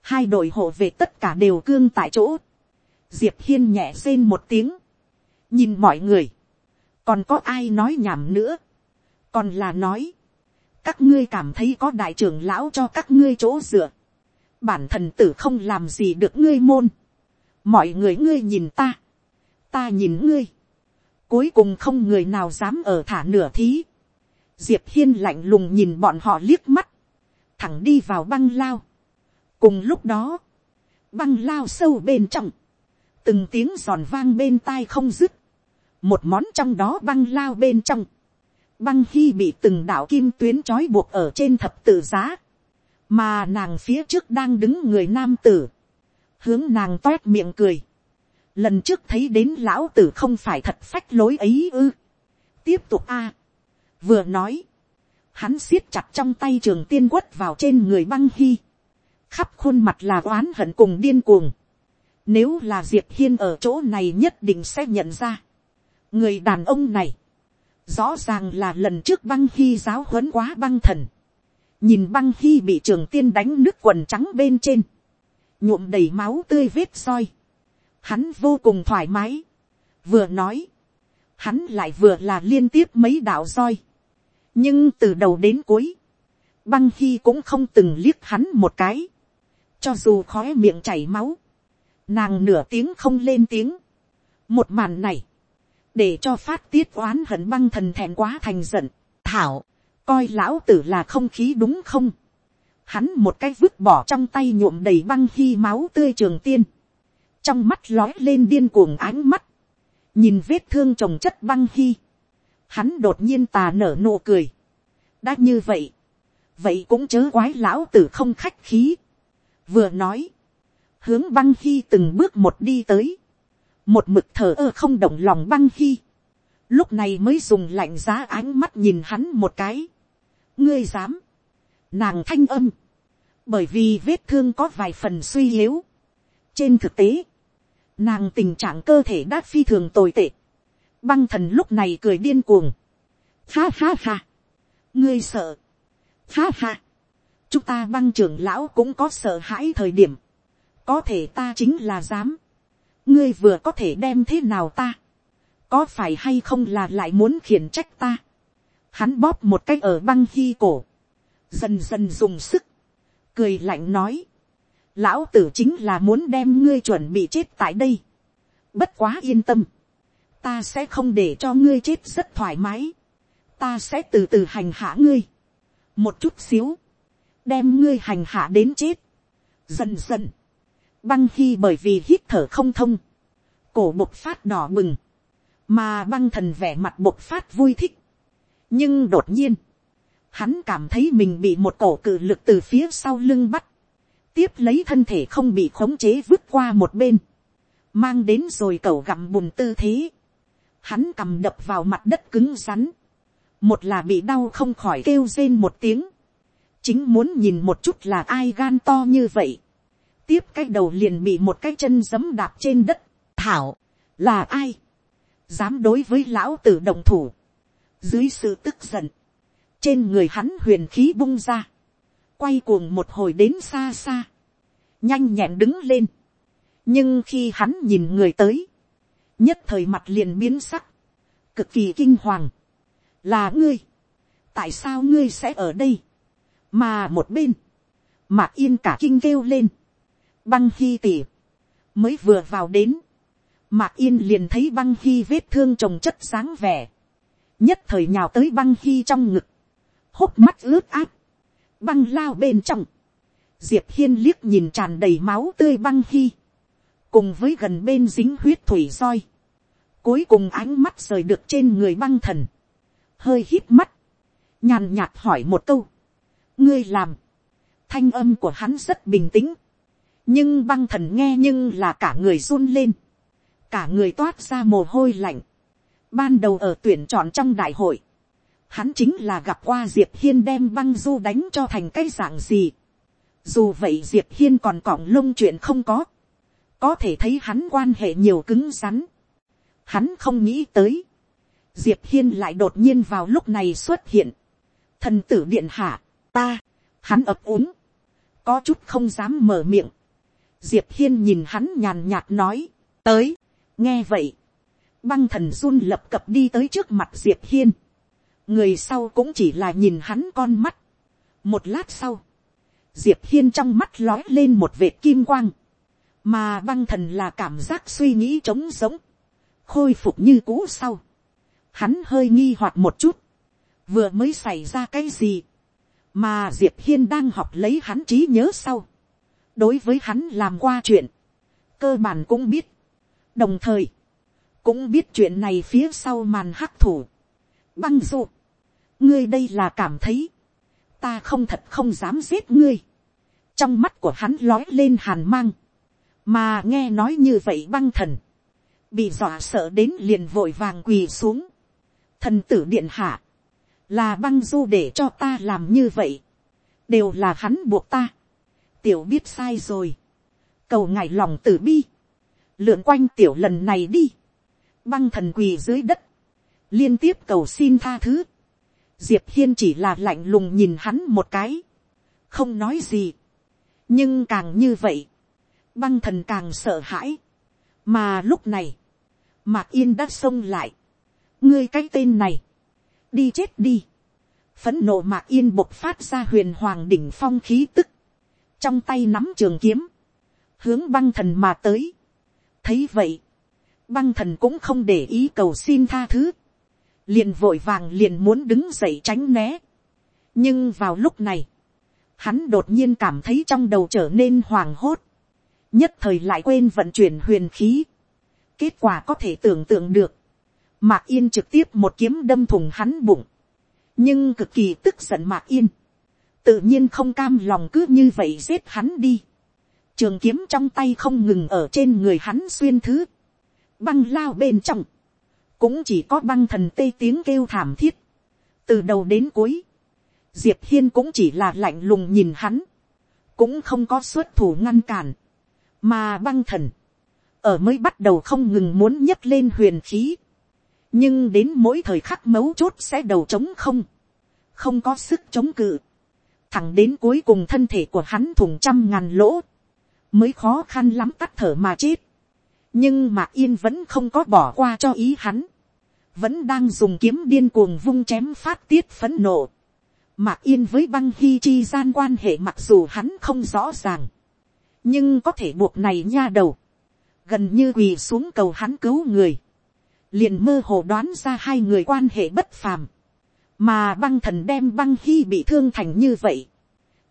hai đội hộ về tất cả đều cương tại chỗ, diệp hiên nhẹ rên một tiếng, nhìn mọi người, còn có ai nói nhảm nữa, còn là nói, các ngươi cảm thấy có đại trưởng lão cho các ngươi chỗ dựa, bản thần tử không làm gì được ngươi môn, mọi người ngươi nhìn ta, ta nhìn ngươi, cuối cùng không người nào dám ở thả nửa thí, diệp hiên lạnh lùng nhìn bọn họ liếc mắt, thẳng đi vào băng lao. cùng lúc đó, băng lao sâu bên trong, từng tiếng giòn vang bên tai không dứt, một món trong đó băng lao bên trong, băng khi bị từng đạo kim tuyến trói buộc ở trên thập tự giá, mà nàng phía trước đang đứng người nam tử, hướng nàng toét miệng cười, lần trước thấy đến lão tử không phải thật phách lối ấy ư, tiếp tục a, vừa nói, hắn siết chặt trong tay trường tiên quất vào trên người băng hy, khắp khuôn mặt là oán hận cùng điên cuồng, nếu là diệp hiên ở chỗ này nhất định sẽ nhận ra, người đàn ông này, rõ ràng là lần trước băng hy giáo huấn quá băng thần, nhìn băng hy bị trường tiên đánh nước quần trắng bên trên, nhuộm đầy máu tươi vết soi, hắn vô cùng thoải mái, vừa nói, hắn lại vừa là liên tiếp mấy đạo roi, nhưng từ đầu đến cuối, băng hy cũng không từng liếc hắn một cái, cho dù khóe miệng chảy máu, nàng nửa tiếng không lên tiếng, một màn này, để cho phát tiết oán hận băng thần thẹn quá thành giận, thảo, coi lão tử là không khí đúng không, hắn một cái vứt bỏ trong tay nhuộm đầy băng khi máu tươi trường tiên, trong mắt lói lên điên cuồng ánh mắt, nhìn vết thương trồng chất băng khi. hắn đột nhiên tà nở nụ cười, đã như vậy, vậy cũng chớ quái lão tử không khách khí, vừa nói, hướng băng khi từng bước một đi tới, một mực thờ ơ không động lòng băng khi lúc này mới dùng lạnh giá ánh mắt nhìn hắn một cái, ngươi dám, nàng thanh âm, bởi vì vết thương có vài phần suy yếu. trên thực tế, nàng tình trạng cơ thể đã phi thường tồi tệ, băng thần lúc này cười điên cuồng, ha ha ha, ngươi sợ, ha ha, chúng ta băng trưởng lão cũng có sợ hãi thời điểm, có thể ta chính là dám, ngươi vừa có thể đem thế nào ta, có phải hay không là lại muốn khiển trách ta, hắn bóp một cách ở băng hy cổ, dần dần dùng sức, cười lạnh nói, lão tử chính là muốn đem ngươi chuẩn bị chết tại đây, bất quá yên tâm, ta sẽ không để cho ngươi chết rất thoải mái, ta sẽ từ từ hành hạ ngươi, một chút xíu, đem ngươi hành hạ đến chết, dần dần, băng khi bởi vì hít thở không thông, cổ bộc phát đỏ bừng, mà băng thần vẻ mặt bộc phát vui thích, nhưng đột nhiên, hắn cảm thấy mình bị một cổ cự lực từ phía sau lưng bắt, tiếp lấy thân thể không bị khống chế vứt qua một bên, mang đến rồi cẩu gặm bùn tư thế, hắn cầm đập vào mặt đất cứng rắn, một là bị đau không khỏi kêu rên một tiếng, chính muốn nhìn một chút là ai gan to như vậy, tiếp cái đầu liền bị một cái chân giấm đạp trên đất, thảo, là ai, dám đối với lão tử đồng thủ, dưới sự tức giận, trên người hắn huyền khí bung ra, quay cuồng một hồi đến xa xa, nhanh nhẹn đứng lên, nhưng khi hắn nhìn người tới, nhất thời mặt liền biến sắc, cực kỳ kinh hoàng, là ngươi, tại sao ngươi sẽ ở đây, mà một bên, mạc yên cả kinh kêu lên, băng khi tỉ, mới vừa vào đến, mạc yên liền thấy băng khi vết thương trồng chất sáng vẻ, nhất thời nhào tới băng khi trong ngực, hốc mắt ướt át, băng lao bên trong, diệp hiên liếc nhìn tràn đầy máu tươi băng khi, cùng với gần bên dính huyết thủy roi, cuối cùng ánh mắt rời được trên người băng thần, hơi hít mắt, nhàn nhạt hỏi một câu, ngươi làm, thanh âm của hắn rất bình tĩnh, nhưng băng thần nghe nhưng là cả người run lên, cả người toát ra mồ hôi lạnh, ban đầu ở tuyển chọn trong đại hội, hắn chính là gặp qua diệp hiên đem băng du đánh cho thành cái dạng gì. dù vậy diệp hiên còn cỏng lông chuyện không có, có thể thấy hắn quan hệ nhiều cứng rắn. hắn không nghĩ tới, diệp hiên lại đột nhiên vào lúc này xuất hiện. thần tử điện hạ, ta, hắn ập úng, có chút không dám mở miệng diệp hiên nhìn hắn nhàn nhạt nói, tới, nghe vậy, băng thần run lập cập đi tới trước mặt diệp hiên người sau cũng chỉ là nhìn hắn con mắt. một lát sau, diệp hiên trong mắt lói lên một vệt kim quang, mà băng thần là cảm giác suy nghĩ trống giống, khôi phục như cũ sau. hắn hơi nghi hoặc một chút, vừa mới xảy ra cái gì, mà diệp hiên đang học lấy hắn trí nhớ sau đối với hắn làm qua chuyện, cơ bản cũng biết, đồng thời, cũng biết chuyện này phía sau màn hắc thủ. Băng du, ngươi đây là cảm thấy, ta không thật không dám giết ngươi. trong mắt của hắn lói lên hàn mang, mà nghe nói như vậy băng thần, bị dọa sợ đến liền vội vàng quỳ xuống. thần tử điện hạ, là băng du để cho ta làm như vậy, đều là hắn buộc ta tiểu biết sai rồi, cầu ngài lòng tử bi, lượn quanh tiểu lần này đi, băng thần quỳ dưới đất, liên tiếp cầu xin tha thứ. Diệp hiên chỉ là lạnh lùng nhìn hắn một cái, không nói gì. nhưng càng như vậy, băng thần càng sợ hãi. mà lúc này, mạc yên đã xông lại. ngươi cái tên này, đi chết đi. phấn nộ mạc yên bộc phát ra huyền hoàng đỉnh phong khí tức, trong tay nắm trường kiếm, hướng băng thần mà tới. thấy vậy, băng thần cũng không để ý cầu xin tha thứ, liền vội vàng liền muốn đứng dậy tránh né. nhưng vào lúc này, hắn đột nhiên cảm thấy trong đầu trở nên hoàng hốt, nhất thời lại quên vận chuyển huyền khí. kết quả có thể tưởng tượng được, mạc yên trực tiếp một kiếm đâm thùng hắn bụng, nhưng cực kỳ tức giận mạc yên, tự nhiên không cam lòng cứ như vậy giết hắn đi. trường kiếm trong tay không ngừng ở trên người hắn xuyên thứ, băng lao bên trong, cũng chỉ có băng thần tê tiếng kêu thảm thiết, từ đầu đến cuối, diệp hiên cũng chỉ là lạnh lùng nhìn hắn, cũng không có xuất thủ ngăn cản, mà băng thần, ở mới bắt đầu không ngừng muốn nhấc lên huyền khí, nhưng đến mỗi thời khắc mấu chốt sẽ đầu trống không, không có sức chống cự, thẳng đến cuối cùng thân thể của hắn thùng trăm ngàn lỗ, mới khó khăn lắm tắt thở mà chết. nhưng mạc yên vẫn không có bỏ qua cho ý hắn, vẫn đang dùng kiếm điên cuồng vung chém phát tiết phấn nộ. Mạc Yên với băng hy chi gian quan hệ mặc dù hắn không rõ ràng. Nhưng có thể buộc này nha đầu. Gần như quỳ xuống cầu hắn cứu người. Liền mơ hồ đoán ra hai người quan hệ bất phàm. Mà băng thần đem băng hy bị thương thành như vậy.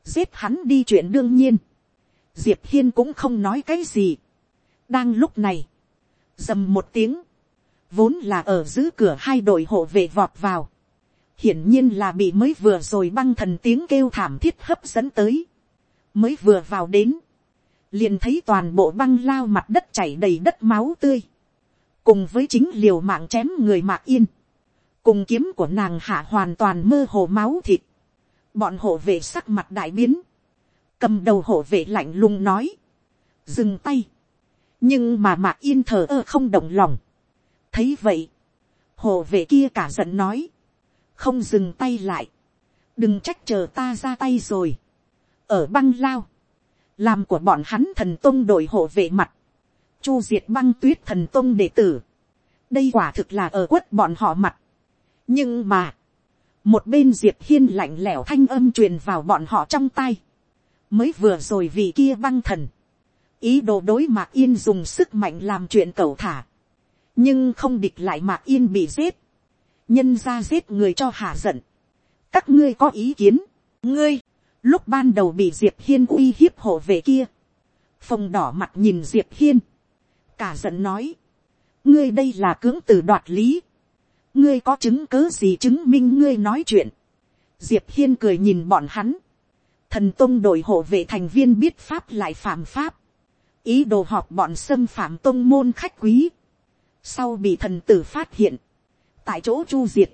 Giết hắn đi chuyện đương nhiên. Diệp Hiên cũng không nói cái gì. Đang lúc này. Dầm một tiếng. Vốn là ở giữ cửa hai đội hộ vệ vọt vào hiển nhiên là bị mới vừa rồi băng thần tiếng kêu thảm thiết hấp dẫn tới, mới vừa vào đến, liền thấy toàn bộ băng lao mặt đất chảy đầy đất máu tươi, cùng với chính liều mạng chém người mạc yên, cùng kiếm của nàng hạ hoàn toàn mơ hồ máu thịt, bọn hộ vệ sắc mặt đại biến, cầm đầu hộ vệ lạnh lùng nói, dừng tay, nhưng mà mạc yên thờ ơ không động lòng, thấy vậy, hộ vệ kia cả giận nói, không dừng tay lại, đừng trách chờ ta ra tay rồi, ở băng lao, làm của bọn hắn thần tôn đội hộ vệ mặt, chu diệt băng tuyết thần tôn đệ tử, đây quả thực là ở quất bọn họ mặt, nhưng mà, một bên diệp hiên lạnh lẽo thanh âm truyền vào bọn họ trong tay, mới vừa rồi vì kia băng thần, ý đồ đối mạc yên dùng sức mạnh làm chuyện cầu thả, nhưng không địch lại mạc yên bị giết, nhân ra giết người cho hạ giận. các ngươi có ý kiến, ngươi, lúc ban đầu bị diệp hiên uy hiếp hộ về kia, phồng đỏ mặt nhìn diệp hiên, cả giận nói, ngươi đây là cưỡng từ đoạt lý, ngươi có chứng cớ gì chứng minh ngươi nói chuyện, diệp hiên cười nhìn bọn hắn, thần tông đội hộ vệ thành viên biết pháp lại phạm pháp, ý đồ họp bọn xâm phạm tông môn khách quý, sau bị thần tử phát hiện, tại chỗ chu diệt,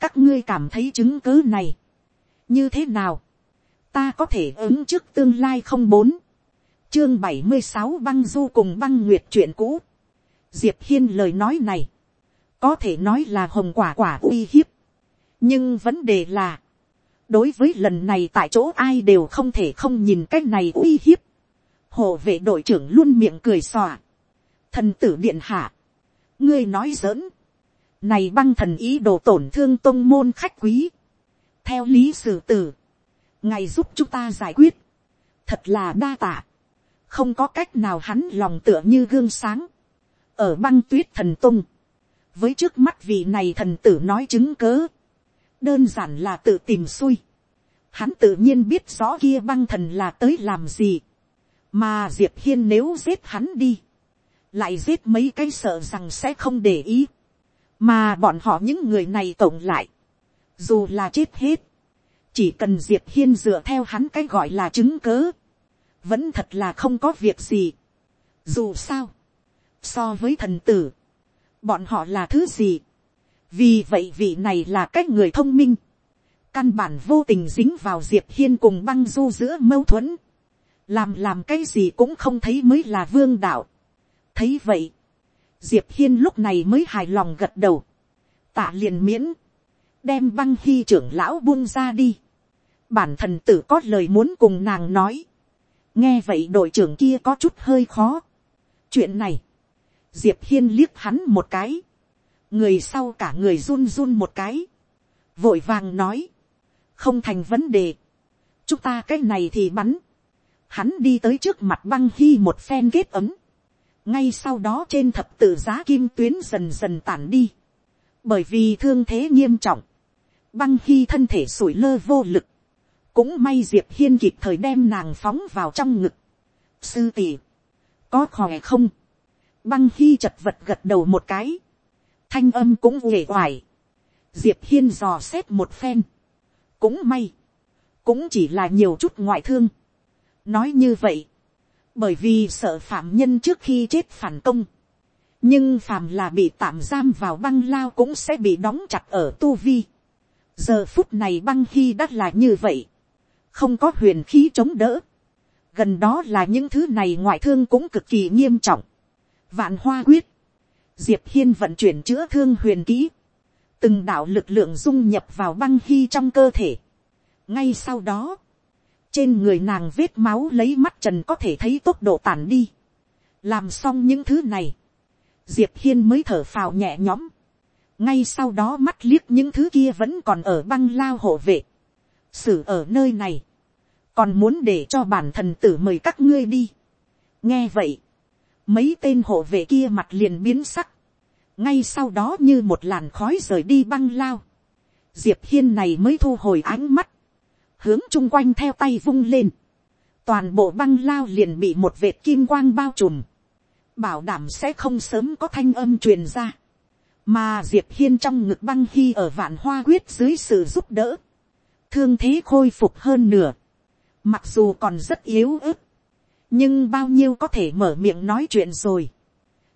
các ngươi cảm thấy chứng cứ này, như thế nào, ta có thể ứng trước tương lai không bốn, chương bảy mươi sáu băng du cùng băng nguyệt chuyện cũ, diệp hiên lời nói này, có thể nói là hồng quả quả uy hiếp, nhưng vấn đề là, đối với lần này tại chỗ ai đều không thể không nhìn cái này uy hiếp, hộ vệ đội trưởng luôn miệng cười xòa, thần tử điện hạ, ngươi nói giỡn, này băng thần ý đồ tổn thương tôn môn khách quý. Theo lý sử tử. Ngày giúp chúng ta giải quyết. Thật là đa tạ. Không có cách nào hắn lòng tựa như gương sáng. Ở băng tuyết thần tung. Với trước mắt vị này thần tử nói chứng cớ. Đơn giản là tự tìm xui. Hắn tự nhiên biết rõ kia băng thần là tới làm gì. Mà Diệp Hiên nếu giết hắn đi. Lại giết mấy cái sợ rằng sẽ không để ý mà bọn họ những người này tổng lại, dù là chết hết, chỉ cần diệp hiên dựa theo hắn cái gọi là chứng cớ, vẫn thật là không có việc gì. dù sao, so với thần tử, bọn họ là thứ gì. vì vậy vị này là cái người thông minh, căn bản vô tình dính vào diệp hiên cùng băng du giữa mâu thuẫn, làm làm cái gì cũng không thấy mới là vương đạo. thấy vậy, diệp hiên lúc này mới hài lòng gật đầu, tạ liền miễn, đem băng hy trưởng lão buông ra đi, bản thần tử có lời muốn cùng nàng nói, nghe vậy đội trưởng kia có chút hơi khó, chuyện này, diệp hiên liếc hắn một cái, người sau cả người run run một cái, vội vàng nói, không thành vấn đề, chúng ta cái này thì bắn, hắn đi tới trước mặt băng hy một phen kết ấm, ngay sau đó trên thập tự giá kim tuyến dần dần tản đi, bởi vì thương thế nghiêm trọng, băng hy thân thể sủi lơ vô lực, cũng may diệp hiên kịp thời đem nàng phóng vào trong ngực. sư tỷ, có khỏe không, băng hy chật vật gật đầu một cái, thanh âm cũng uể oải, diệp hiên dò xét một phen, cũng may, cũng chỉ là nhiều chút ngoại thương. nói như vậy, bởi vì sợ phạm nhân trước khi chết phản công, nhưng phàm là bị tạm giam vào băng lao cũng sẽ bị đóng chặt ở tu vi. giờ phút này băng khi đắt là như vậy, không có huyền khí chống đỡ, gần đó là những thứ này ngoại thương cũng cực kỳ nghiêm trọng vạn hoa quyết, diệp hiên vận chuyển chữa thương huyền kỹ, từng đạo lực lượng dung nhập vào băng hy trong cơ thể. ngay sau đó, trên người nàng vết máu lấy mắt trần có thể thấy tốc độ tàn đi. làm xong những thứ này, diệp hiên mới thở phào nhẹ nhõm. ngay sau đó mắt liếc những thứ kia vẫn còn ở băng lao hộ vệ. xử ở nơi này, còn muốn để cho bản thần tử mời các ngươi đi. nghe vậy, mấy tên hộ vệ kia mặt liền biến sắc, ngay sau đó như một làn khói rời đi băng lao, diệp hiên này mới thu hồi ánh mắt, hướng chung quanh theo tay vung lên, toàn bộ băng lao liền bị một vệt kim quang bao trùm, bảo đảm sẽ không sớm có thanh âm truyền ra, mà diệp hiên trong ngực băng khi ở vạn hoa quyết dưới sự giúp đỡ, thương thế khôi phục hơn nửa, mặc dù còn rất yếu ớt, nhưng bao nhiêu có thể mở miệng nói chuyện rồi,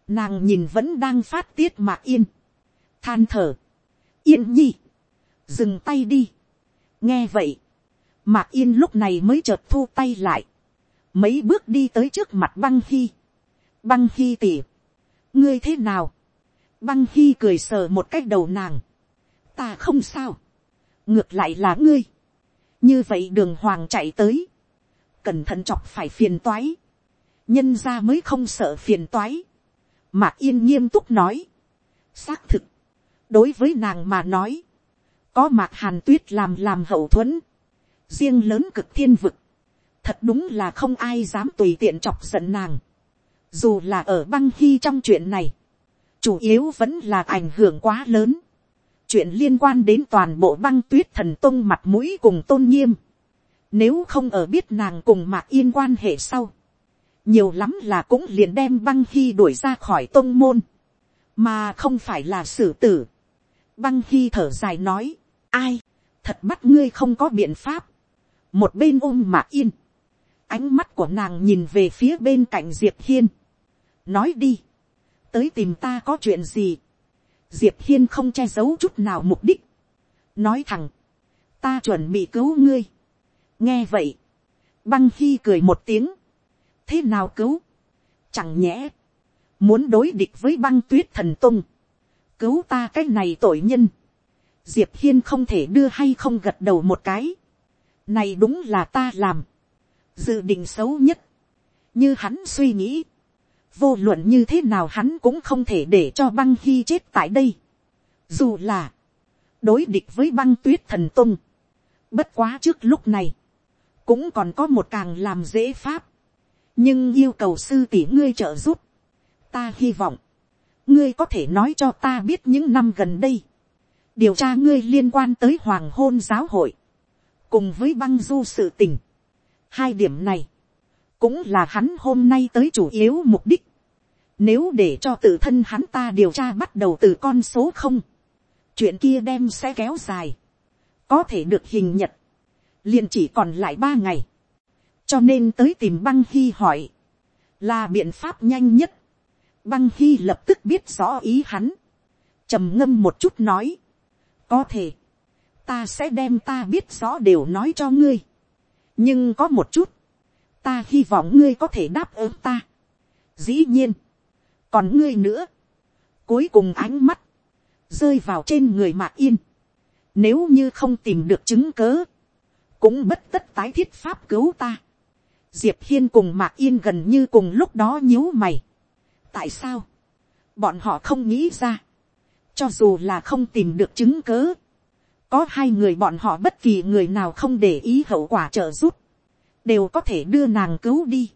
nàng nhìn vẫn đang phát tiết mạc yên, than thở, yên nhi, dừng tay đi, nghe vậy, mạc yên lúc này mới chợt thu tay lại, mấy bước đi tới trước mặt băng hy, băng hy tỉ, ngươi thế nào, băng hy cười sờ một cách đầu nàng, ta không sao, ngược lại là ngươi, như vậy đường hoàng chạy tới, cẩn thận chọc phải phiền toái, nhân ra mới không sợ phiền toái, Mạc Yên nghiêm túc nói. Xác thực. Đối với nàng mà nói. Có Mạc Hàn Tuyết làm làm hậu thuẫn. Riêng lớn cực thiên vực. Thật đúng là không ai dám tùy tiện chọc giận nàng. Dù là ở băng hy trong chuyện này. Chủ yếu vẫn là ảnh hưởng quá lớn. Chuyện liên quan đến toàn bộ băng tuyết thần tông mặt mũi cùng tôn nghiêm. Nếu không ở biết nàng cùng Mạc Yên quan hệ sau nhiều lắm là cũng liền đem băng hy đuổi ra khỏi tôn môn, mà không phải là xử tử. băng hy thở dài nói, ai, thật bắt ngươi không có biện pháp, một bên ôm mạc yên, ánh mắt của nàng nhìn về phía bên cạnh diệp hiên, nói đi, tới tìm ta có chuyện gì, diệp hiên không che giấu chút nào mục đích, nói thẳng, ta chuẩn bị cứu ngươi, nghe vậy, băng khi cười một tiếng, thế nào cứu, chẳng nhẽ, muốn đối địch với băng tuyết thần tung, cứu ta cái này tội nhân, diệp hiên không thể đưa hay không gật đầu một cái, này đúng là ta làm, dự định xấu nhất, như hắn suy nghĩ, vô luận như thế nào hắn cũng không thể để cho băng hy chết tại đây, dù là, đối địch với băng tuyết thần tung, bất quá trước lúc này, cũng còn có một càng làm dễ pháp, nhưng yêu cầu sư tỷ ngươi trợ giúp, ta hy vọng, ngươi có thể nói cho ta biết những năm gần đây, điều tra ngươi liên quan tới hoàng hôn giáo hội, cùng với băng du sự tình. hai điểm này, cũng là hắn hôm nay tới chủ yếu mục đích. Nếu để cho tự thân hắn ta điều tra bắt đầu từ con số không, chuyện kia đem sẽ kéo dài, có thể được hình nhật, liền chỉ còn lại ba ngày. Cho nên tới tìm băng hy hỏi, là biện pháp nhanh nhất. băng hy lập tức biết rõ ý hắn, trầm ngâm một chút nói, có thể, ta sẽ đem ta biết rõ đều nói cho ngươi, nhưng có một chút, ta hy vọng ngươi có thể đáp ứng ta. dĩ nhiên, còn ngươi nữa, cuối cùng ánh mắt, rơi vào trên người mạc yên, nếu như không tìm được chứng cớ, cũng bất tất tái thiết pháp cứu ta. Diệp Hiên cùng Mạc Yên gần như cùng lúc đó nhíu mày. Tại sao? Bọn họ không nghĩ ra. Cho dù là không tìm được chứng cớ. Có hai người bọn họ bất kỳ người nào không để ý hậu quả trợ giúp. Đều có thể đưa nàng cứu đi.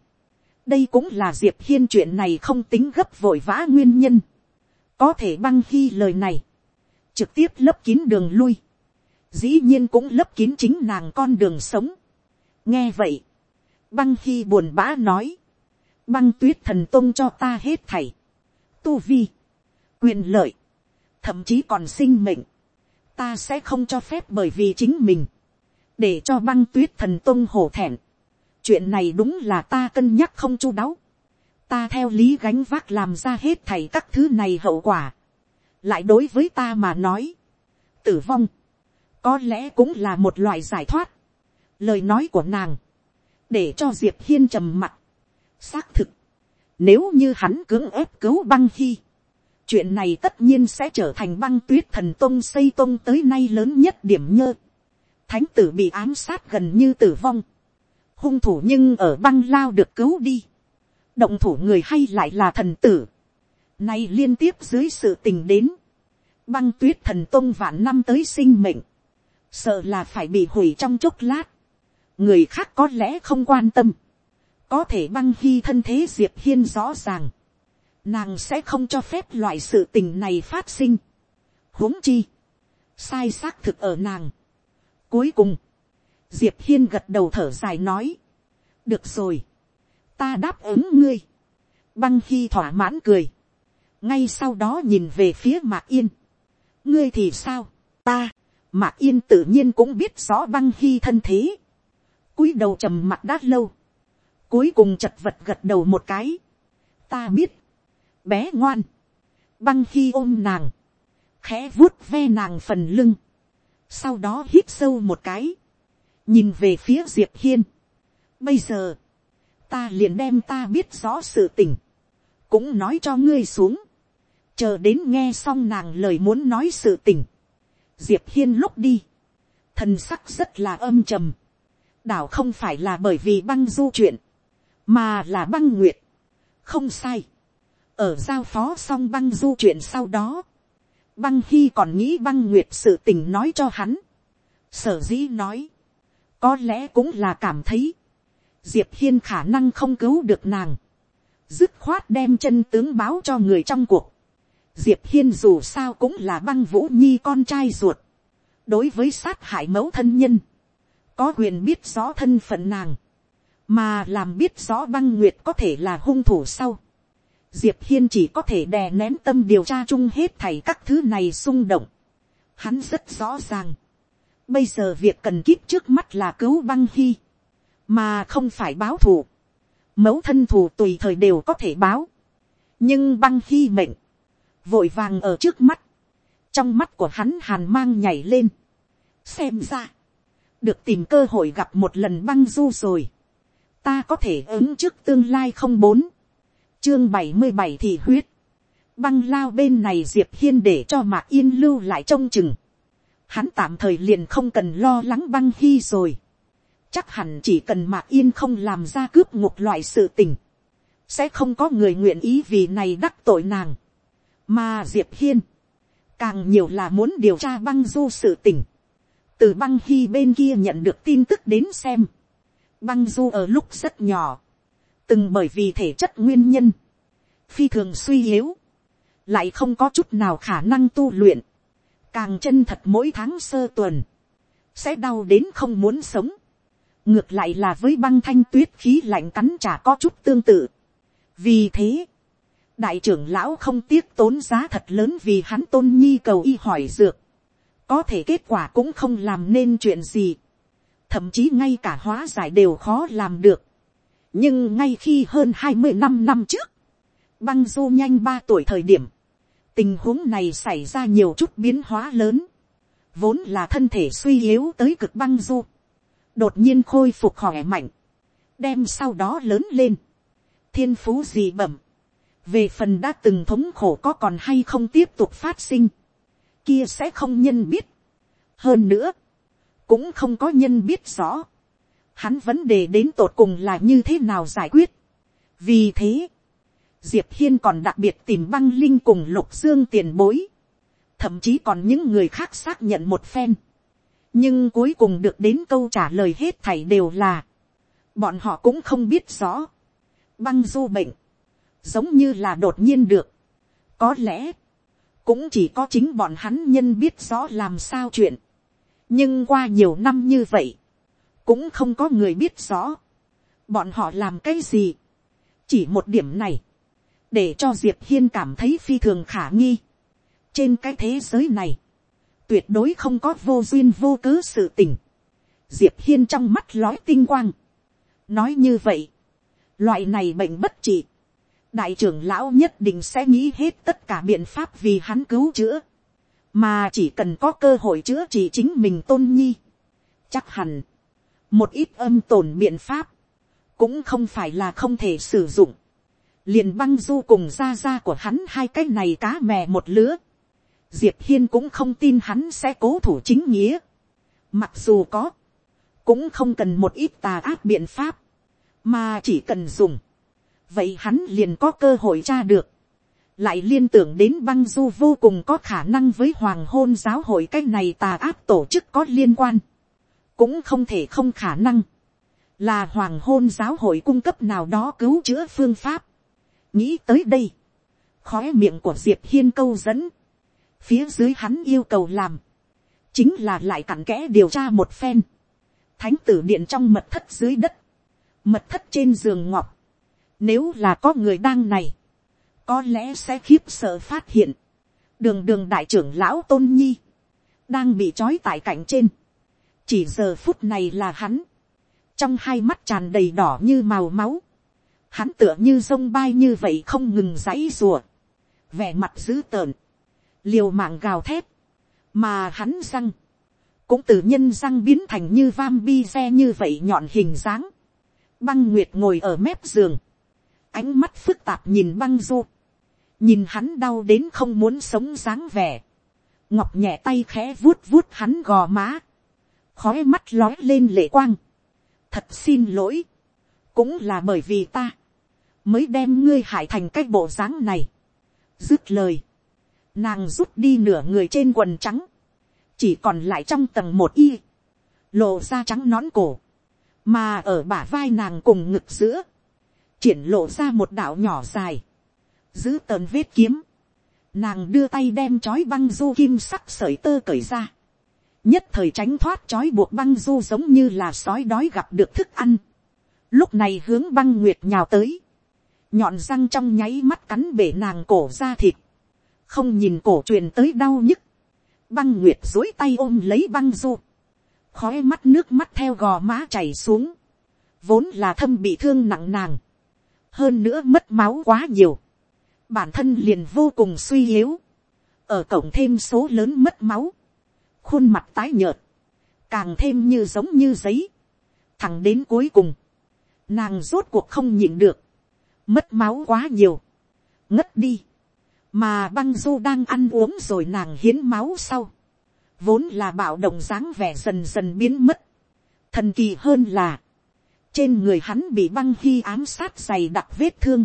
Đây cũng là Diệp Hiên chuyện này không tính gấp vội vã nguyên nhân. Có thể băng khi lời này. Trực tiếp lấp kín đường lui. Dĩ nhiên cũng lấp kín chính nàng con đường sống. Nghe vậy, Băng khi buồn bã nói. Băng tuyết thần tông cho ta hết thảy. Tu vi. Quyền lợi. Thậm chí còn sinh mệnh. Ta sẽ không cho phép bởi vì chính mình. Để cho băng tuyết thần tông hổ thẹn. Chuyện này đúng là ta cân nhắc không chu đáo. Ta theo lý gánh vác làm ra hết thảy các thứ này hậu quả. Lại đối với ta mà nói. Tử vong. Có lẽ cũng là một loại giải thoát. Lời nói của nàng để cho diệp hiên trầm mặt. xác thực, nếu như hắn cưỡng ép cứu băng khi, chuyện này tất nhiên sẽ trở thành băng tuyết thần tông xây tông tới nay lớn nhất điểm nhơ. thánh tử bị ám sát gần như tử vong. hung thủ nhưng ở băng lao được cứu đi. động thủ người hay lại là thần tử. nay liên tiếp dưới sự tình đến. băng tuyết thần tông vạn năm tới sinh mệnh sợ là phải bị hủy trong chốc lát. người khác có lẽ không quan tâm. có thể băng khi thân thế diệp hiên rõ ràng nàng sẽ không cho phép loại sự tình này phát sinh. huống chi, sai xác thực ở nàng. cuối cùng, diệp hiên gật đầu thở dài nói, được rồi, ta đáp ứng ngươi. băng khi thỏa mãn cười, ngay sau đó nhìn về phía mạc yên. ngươi thì sao, ta, mạc yên tự nhiên cũng biết rõ băng khi thân thế. cúi đầu trầm mặt đã lâu, cuối cùng chật vật gật đầu một cái. ta biết, bé ngoan, băng khi ôm nàng, khẽ vuốt ve nàng phần lưng, sau đó hít sâu một cái, nhìn về phía diệp hiên. bây giờ, ta liền đem ta biết rõ sự tình, cũng nói cho ngươi xuống, chờ đến nghe xong nàng lời muốn nói sự tình, diệp hiên lúc đi, thần sắc rất là âm trầm, đảo không phải là bởi vì băng du chuyện, mà là băng nguyệt, không sai, ở giao phó xong băng du chuyện sau đó, băng khi còn nghĩ băng nguyệt sự tình nói cho hắn. sở dĩ nói, có lẽ cũng là cảm thấy, diệp hiên khả năng không cứu được nàng, dứt khoát đem chân tướng báo cho người trong cuộc diệp hiên dù sao cũng là băng vũ nhi con trai ruột, đối với sát hại mẫu thân nhân, có quyền biết rõ thân phận nàng, mà làm biết rõ băng nguyệt có thể là hung thủ sau, diệp hiên chỉ có thể đè nén tâm điều tra chung hết thảy các thứ này xung động. Hắn rất rõ ràng. Bây giờ việc cần kíp trước mắt là cứu băng hy. Mà không phải báo thù. Mẫu thân thù tùy thời đều có thể báo. Nhưng băng hy mệnh. Vội vàng ở trước mắt. Trong mắt của hắn hàn mang nhảy lên. Xem ra. Được tìm cơ hội gặp một lần băng du rồi. Ta có thể ứng trước tương lai không bốn chương bảy mươi bảy thì huyết, băng lao bên này diệp hiên để cho mạc yên lưu lại trông chừng, hắn tạm thời liền không cần lo lắng băng hy rồi, chắc hẳn chỉ cần mạc yên không làm ra cướp ngục loại sự tình, sẽ không có người nguyện ý vì này đắc tội nàng, mà diệp hiên, càng nhiều là muốn điều tra băng du sự tình, từ băng khi bên kia nhận được tin tức đến xem, băng du ở lúc rất nhỏ, từng bởi vì thể chất nguyên nhân, phi thường suy yếu, lại không có chút nào khả năng tu luyện, càng chân thật mỗi tháng sơ tuần, sẽ đau đến không muốn sống, ngược lại là với băng thanh tuyết khí lạnh cắn chả có chút tương tự. vì thế, đại trưởng lão không tiếc tốn giá thật lớn vì hắn tôn nhi cầu y hỏi dược, có thể kết quả cũng không làm nên chuyện gì, thậm chí ngay cả hóa giải đều khó làm được. Nhưng ngay khi hơn hai mươi năm năm trước, băng du nhanh ba tuổi thời điểm, tình huống này xảy ra nhiều chút biến hóa lớn, vốn là thân thể suy yếu tới cực băng du, đột nhiên khôi phục khỏe mạnh, đem sau đó lớn lên, thiên phú gì bẩm, về phần đã từng thống khổ có còn hay không tiếp tục phát sinh, kia sẽ không nhân biết. hơn nữa, cũng không có nhân biết rõ, hắn vấn đề đến tột cùng là như thế nào giải quyết. vì thế, diệp hiên còn đặc biệt tìm băng linh cùng lục dương tiền bối, thậm chí còn những người khác xác nhận một phen. nhưng cuối cùng được đến câu trả lời hết thảy đều là, bọn họ cũng không biết rõ. băng du bệnh, giống như là đột nhiên được. có lẽ, cũng chỉ có chính bọn hắn nhân biết rõ làm sao chuyện. nhưng qua nhiều năm như vậy, cũng không có người biết rõ, bọn họ làm cái gì. chỉ một điểm này, để cho diệp hiên cảm thấy phi thường khả nghi. trên cái thế giới này, tuyệt đối không có vô duyên vô cớ sự tình. diệp hiên trong mắt lói tinh quang. nói như vậy, loại này bệnh bất trị, đại trưởng lão nhất định sẽ nghĩ hết tất cả biện pháp vì hắn cứu chữa, mà chỉ cần có cơ hội chữa trị chính mình tôn nhi, chắc hẳn, một ít âm tổn biện pháp, cũng không phải là không thể sử dụng. liền băng du cùng ra ra của hắn hai cái này cá mè một lứa, diệp hiên cũng không tin hắn sẽ cố thủ chính nghĩa, mặc dù có, cũng không cần một ít tà ác biện pháp, mà chỉ cần dùng, vậy hắn liền có cơ hội tra được, lại liên tưởng đến băng du vô cùng có khả năng với hoàng hôn giáo hội cái này tà áp tổ chức có liên quan, cũng không thể không khả năng, là hoàng hôn giáo hội cung cấp nào đó cứu chữa phương pháp. nghĩ tới đây, khói miệng của diệp hiên câu dẫn, phía dưới hắn yêu cầu làm, chính là lại cặn kẽ điều tra một phen, thánh tử điện trong mật thất dưới đất, mật thất trên giường ngọc, nếu là có người đang này, có lẽ sẽ khiếp sợ phát hiện, đường đường đại trưởng lão tôn nhi, đang bị trói tại cạnh trên, chỉ giờ phút này là hắn, trong hai mắt tràn đầy đỏ như màu máu, hắn tựa như sông bay như vậy không ngừng giãy rùa, vẻ mặt dữ tợn, liều mạng gào thét, mà hắn răng, cũng từ nhân răng biến thành như vam bi xe như vậy nhọn hình dáng, băng nguyệt ngồi ở mép giường, ánh mắt phức tạp nhìn băng du, nhìn hắn đau đến không muốn sống dáng vẻ, ngọc nhẹ tay khẽ vuốt vuốt hắn gò má, khói mắt lói lên lệ quang, thật xin lỗi, cũng là bởi vì ta, mới đem ngươi hại thành cái bộ dáng này. dứt lời, nàng rút đi nửa người trên quần trắng, chỉ còn lại trong tầng một y, lộ ra trắng nón cổ, mà ở bả vai nàng cùng ngực giữa, triển lộ ra một đạo nhỏ dài, giữ tờn vết kiếm, nàng đưa tay đem chói băng du kim sắc sởi tơ cởi ra, nhất thời tránh thoát chói buộc băng du giống như là sói đói gặp được thức ăn, lúc này hướng băng nguyệt nhào tới, nhọn răng trong nháy mắt cắn bể nàng cổ ra thịt, không nhìn cổ truyền tới đau nhức, băng nguyệt dối tay ôm lấy băng du, khói mắt nước mắt theo gò má chảy xuống, vốn là thâm bị thương nặng nàng, hơn nữa mất máu quá nhiều, bản thân liền vô cùng suy yếu, ở cổng thêm số lớn mất máu, khuôn mặt tái nhợt, càng thêm như giống như giấy, thẳng đến cuối cùng, nàng rốt cuộc không nhịn được, mất máu quá nhiều, ngất đi, mà băng du đang ăn uống rồi nàng hiến máu sau, vốn là bạo động dáng vẻ dần dần biến mất, thần kỳ hơn là, trên người hắn bị băng khi ám sát dày đặc vết thương,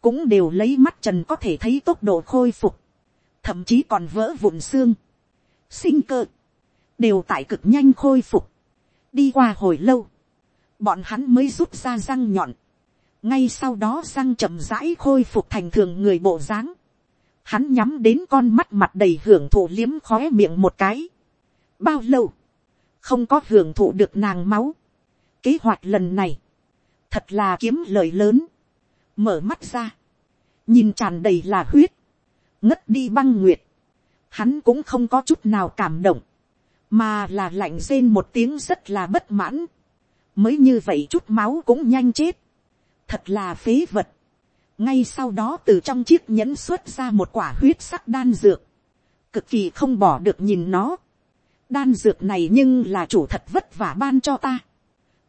cũng đều lấy mắt trần có thể thấy tốc độ khôi phục, thậm chí còn vỡ vụn xương, sinh cơ, đều tại cực nhanh khôi phục, đi qua hồi lâu, bọn hắn mới rút ra răng nhọn, ngay sau đó răng chậm rãi khôi phục thành thường người bộ dáng, hắn nhắm đến con mắt mặt đầy hưởng thụ liếm khó miệng một cái. bao lâu, không có hưởng thụ được nàng máu kế hoạch lần này, thật là kiếm lời lớn, mở mắt ra, nhìn tràn đầy là huyết, ngất đi băng nguyệt, hắn cũng không có chút nào cảm động, mà là lạnh rên một tiếng rất là bất mãn, mới như vậy chút máu cũng nhanh chết, thật là phế vật, ngay sau đó từ trong chiếc nhẫn xuất ra một quả huyết sắc đan dược, cực kỳ không bỏ được nhìn nó, đan dược này nhưng là chủ thật vất vả ban cho ta,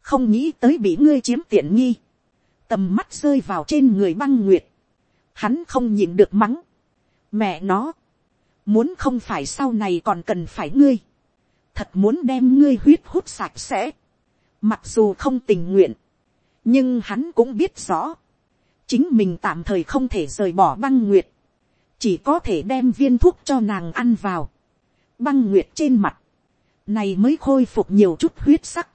không nghĩ tới bị ngươi chiếm tiện nghi, tầm mắt rơi vào trên người băng nguyệt, hắn không nhìn được mắng, mẹ nó, muốn không phải sau này còn cần phải ngươi, thật muốn đem ngươi huyết hút sạch sẽ, mặc dù không tình nguyện, nhưng hắn cũng biết rõ, chính mình tạm thời không thể rời bỏ băng nguyệt, chỉ có thể đem viên thuốc cho nàng ăn vào, băng nguyệt trên mặt, này mới khôi phục nhiều chút huyết sắc,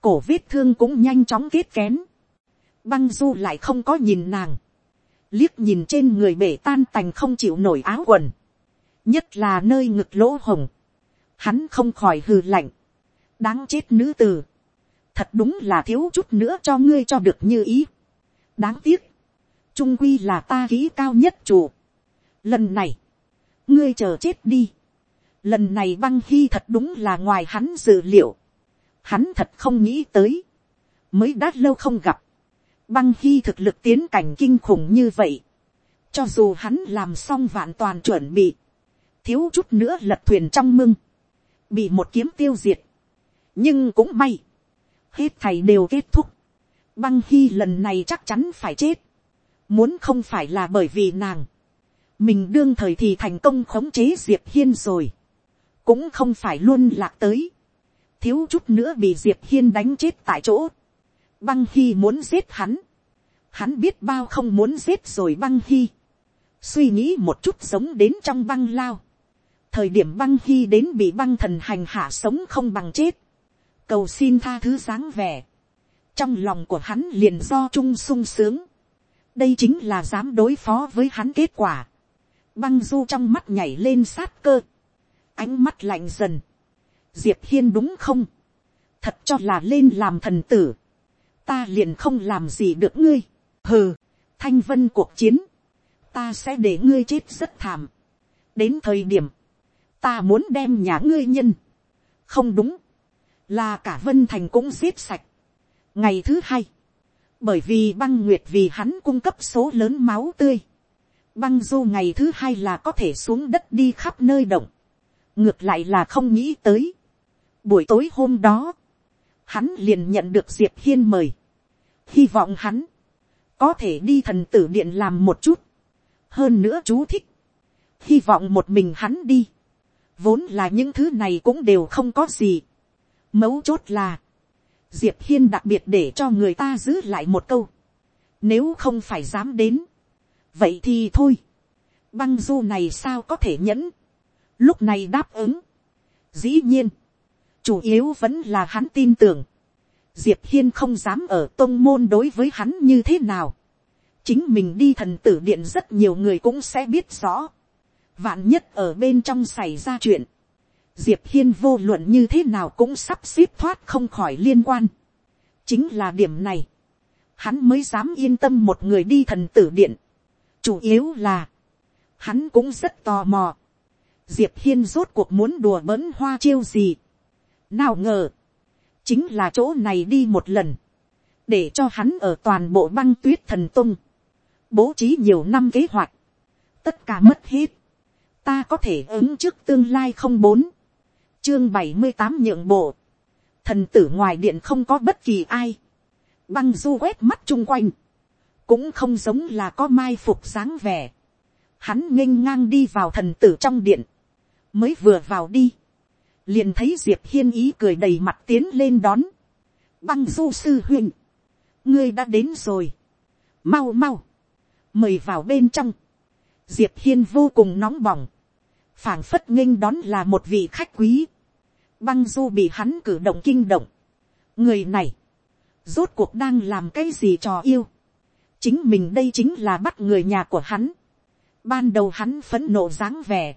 cổ vết thương cũng nhanh chóng kết kén, băng du lại không có nhìn nàng, liếc nhìn trên người bể tan tành không chịu nổi áo quần, nhất là nơi ngực lỗ hồng, hắn không khỏi hừ lạnh, đáng chết nữ t ử thật đúng là thiếu chút nữa cho ngươi cho được như ý. đáng tiếc, trung quy là ta kỹ cao nhất chủ. lần này, ngươi chờ chết đi. lần này băng hy thật đúng là ngoài hắn dự liệu hắn thật không nghĩ tới. mới đã lâu không gặp. băng hy thực lực tiến cảnh kinh khủng như vậy. cho dù hắn làm xong vạn toàn chuẩn bị, thiếu chút nữa lật thuyền trong mưng, bị một kiếm tiêu diệt. nhưng cũng may, hết thầy đều kết thúc. băng hy lần này chắc chắn phải chết. Muốn không phải là bởi vì nàng. Mình đương thời thì thành công khống chế Diệp Hiên rồi. Cũng không phải luôn lạc tới. Thiếu chút nữa bị Diệp Hiên đánh chết tại chỗ. Băng Hy muốn giết hắn. Hắn biết bao không muốn giết rồi băng Hy. Suy nghĩ một chút sống đến trong băng lao. Thời điểm băng Hy đến bị băng thần hành hạ sống không bằng chết. Cầu xin tha thứ sáng vẻ. Trong lòng của hắn liền do trung sung sướng. Đây chính là dám đối phó với hắn kết quả. Băng du trong mắt nhảy lên sát cơ. Ánh mắt lạnh dần. Diệp Hiên đúng không? Thật cho là lên làm thần tử. Ta liền không làm gì được ngươi. Hừ, thanh vân cuộc chiến. Ta sẽ để ngươi chết rất thảm. Đến thời điểm. Ta muốn đem nhà ngươi nhân. Không đúng. Là cả vân thành cũng giết sạch. Ngày thứ hai. Bởi vì băng nguyệt vì hắn cung cấp số lớn máu tươi. Băng du ngày thứ hai là có thể xuống đất đi khắp nơi động. Ngược lại là không nghĩ tới. Buổi tối hôm đó. Hắn liền nhận được Diệp Hiên mời. Hy vọng hắn. Có thể đi thần tử điện làm một chút. Hơn nữa chú thích. Hy vọng một mình hắn đi. Vốn là những thứ này cũng đều không có gì. Mấu chốt là diệp hiên đặc biệt để cho người ta giữ lại một câu, nếu không phải dám đến, vậy thì thôi, băng du này sao có thể nhẫn, lúc này đáp ứng, dĩ nhiên, chủ yếu vẫn là hắn tin tưởng, diệp hiên không dám ở tôn môn đối với hắn như thế nào, chính mình đi thần tử điện rất nhiều người cũng sẽ biết rõ, vạn nhất ở bên trong xảy ra chuyện, diệp hiên vô luận như thế nào cũng sắp xếp thoát không khỏi liên quan. chính là điểm này, hắn mới dám yên tâm một người đi thần tử điện. chủ yếu là, hắn cũng rất tò mò. diệp hiên rốt cuộc muốn đùa bỡn hoa chiêu gì nào ngờ, chính là chỗ này đi một lần, để cho hắn ở toàn bộ băng tuyết thần tung, bố trí nhiều năm kế hoạch, tất cả mất hết, ta có thể ứng trước tương lai không bốn, chương bảy mươi tám nhượng bộ, thần tử ngoài điện không có bất kỳ ai, băng du quét mắt chung quanh, cũng không giống là có mai phục dáng vẻ, hắn nghênh ngang đi vào thần tử trong điện, mới vừa vào đi, liền thấy diệp hiên ý cười đầy mặt tiến lên đón, băng du sư huynh, ngươi đã đến rồi, mau mau, mời vào bên trong, diệp hiên vô cùng nóng bỏng, phảng phất nghênh đón là một vị khách quý, băng du bị hắn cử động kinh động. người này, rốt cuộc đang làm cái gì trò yêu. chính mình đây chính là bắt người nhà của hắn. ban đầu hắn phấn nộ dáng vẻ.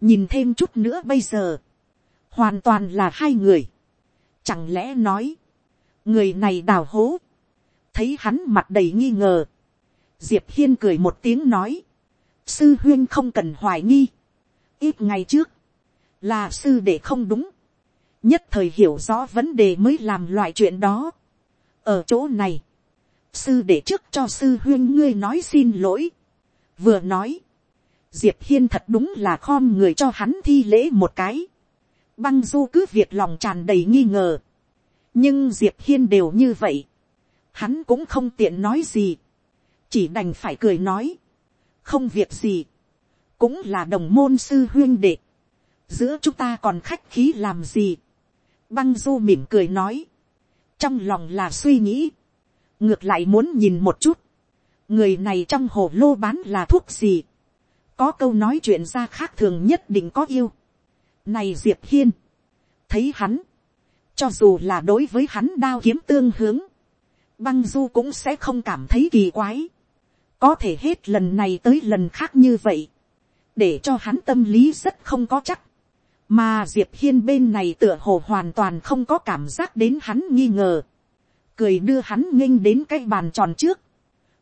nhìn thêm chút nữa bây giờ, hoàn toàn là hai người. chẳng lẽ nói, người này đào hố, thấy hắn mặt đầy nghi ngờ. diệp hiên cười một tiếng nói, sư huyên không cần hoài nghi. ít ngày trước, là sư để không đúng nhất thời hiểu rõ vấn đề mới làm loại chuyện đó. ở chỗ này, sư để trước cho sư huyên ngươi nói xin lỗi. vừa nói, diệp hiên thật đúng là khom người cho hắn thi lễ một cái băng du cứ việc lòng tràn đầy nghi ngờ. nhưng diệp hiên đều như vậy. hắn cũng không tiện nói gì. chỉ đành phải cười nói. không việc gì. cũng là đồng môn sư huyên đệ. giữa chúng ta còn khách khí làm gì Băng du mỉm cười nói. Trong lòng là suy nghĩ. Ngược lại muốn nhìn một chút. Người này trong hồ lô bán là thuốc gì. Có câu nói chuyện ra khác thường nhất định có yêu. Này Diệp Hiên. Thấy hắn. Cho dù là đối với hắn đao kiếm tương hướng. Băng du cũng sẽ không cảm thấy kỳ quái. Có thể hết lần này tới lần khác như vậy. Để cho hắn tâm lý rất không có chắc mà diệp hiên bên này tựa hồ hoàn toàn không có cảm giác đến hắn nghi ngờ, cười đưa hắn nghênh đến cái bàn tròn trước.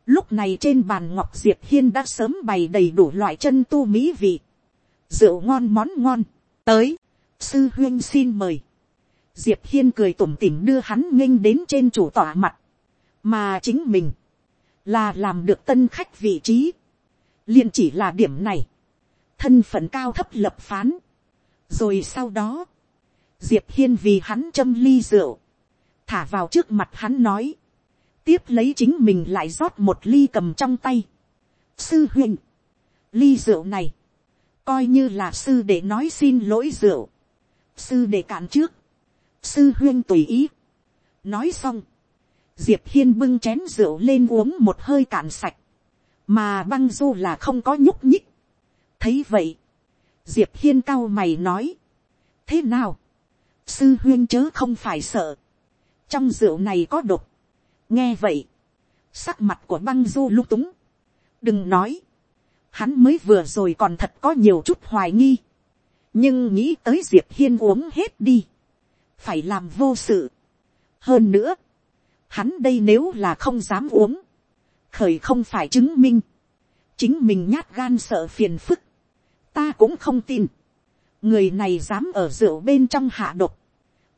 lúc này trên bàn ngọc diệp hiên đã sớm bày đầy đủ loại chân tu mỹ vị, rượu ngon món ngon, tới, sư huyên xin mời. diệp hiên cười tủm tỉm đưa hắn nghênh đến trên chủ tọa mặt, mà chính mình, là làm được tân khách vị trí, liền chỉ là điểm này, thân phận cao thấp lập phán, rồi sau đó, diệp hiên vì hắn châm ly rượu, thả vào trước mặt hắn nói, tiếp lấy chính mình lại rót một ly cầm trong tay. sư huynh, ly rượu này, coi như là sư để nói xin lỗi rượu, sư để cạn trước, sư huyên tùy ý. nói xong, diệp hiên bưng chén rượu lên uống một hơi cạn sạch, mà băng du là không có nhúc nhích. thấy vậy, diệp hiên cao mày nói, thế nào, sư huyên chớ không phải sợ, trong rượu này có độc, nghe vậy, sắc mặt của băng du lung túng, đừng nói, hắn mới vừa rồi còn thật có nhiều chút hoài nghi, nhưng nghĩ tới diệp hiên uống hết đi, phải làm vô sự. hơn nữa, hắn đây nếu là không dám uống, khởi không phải chứng minh, chính mình nhát gan sợ phiền phức, ta cũng không tin, người này dám ở rượu bên trong hạ độc,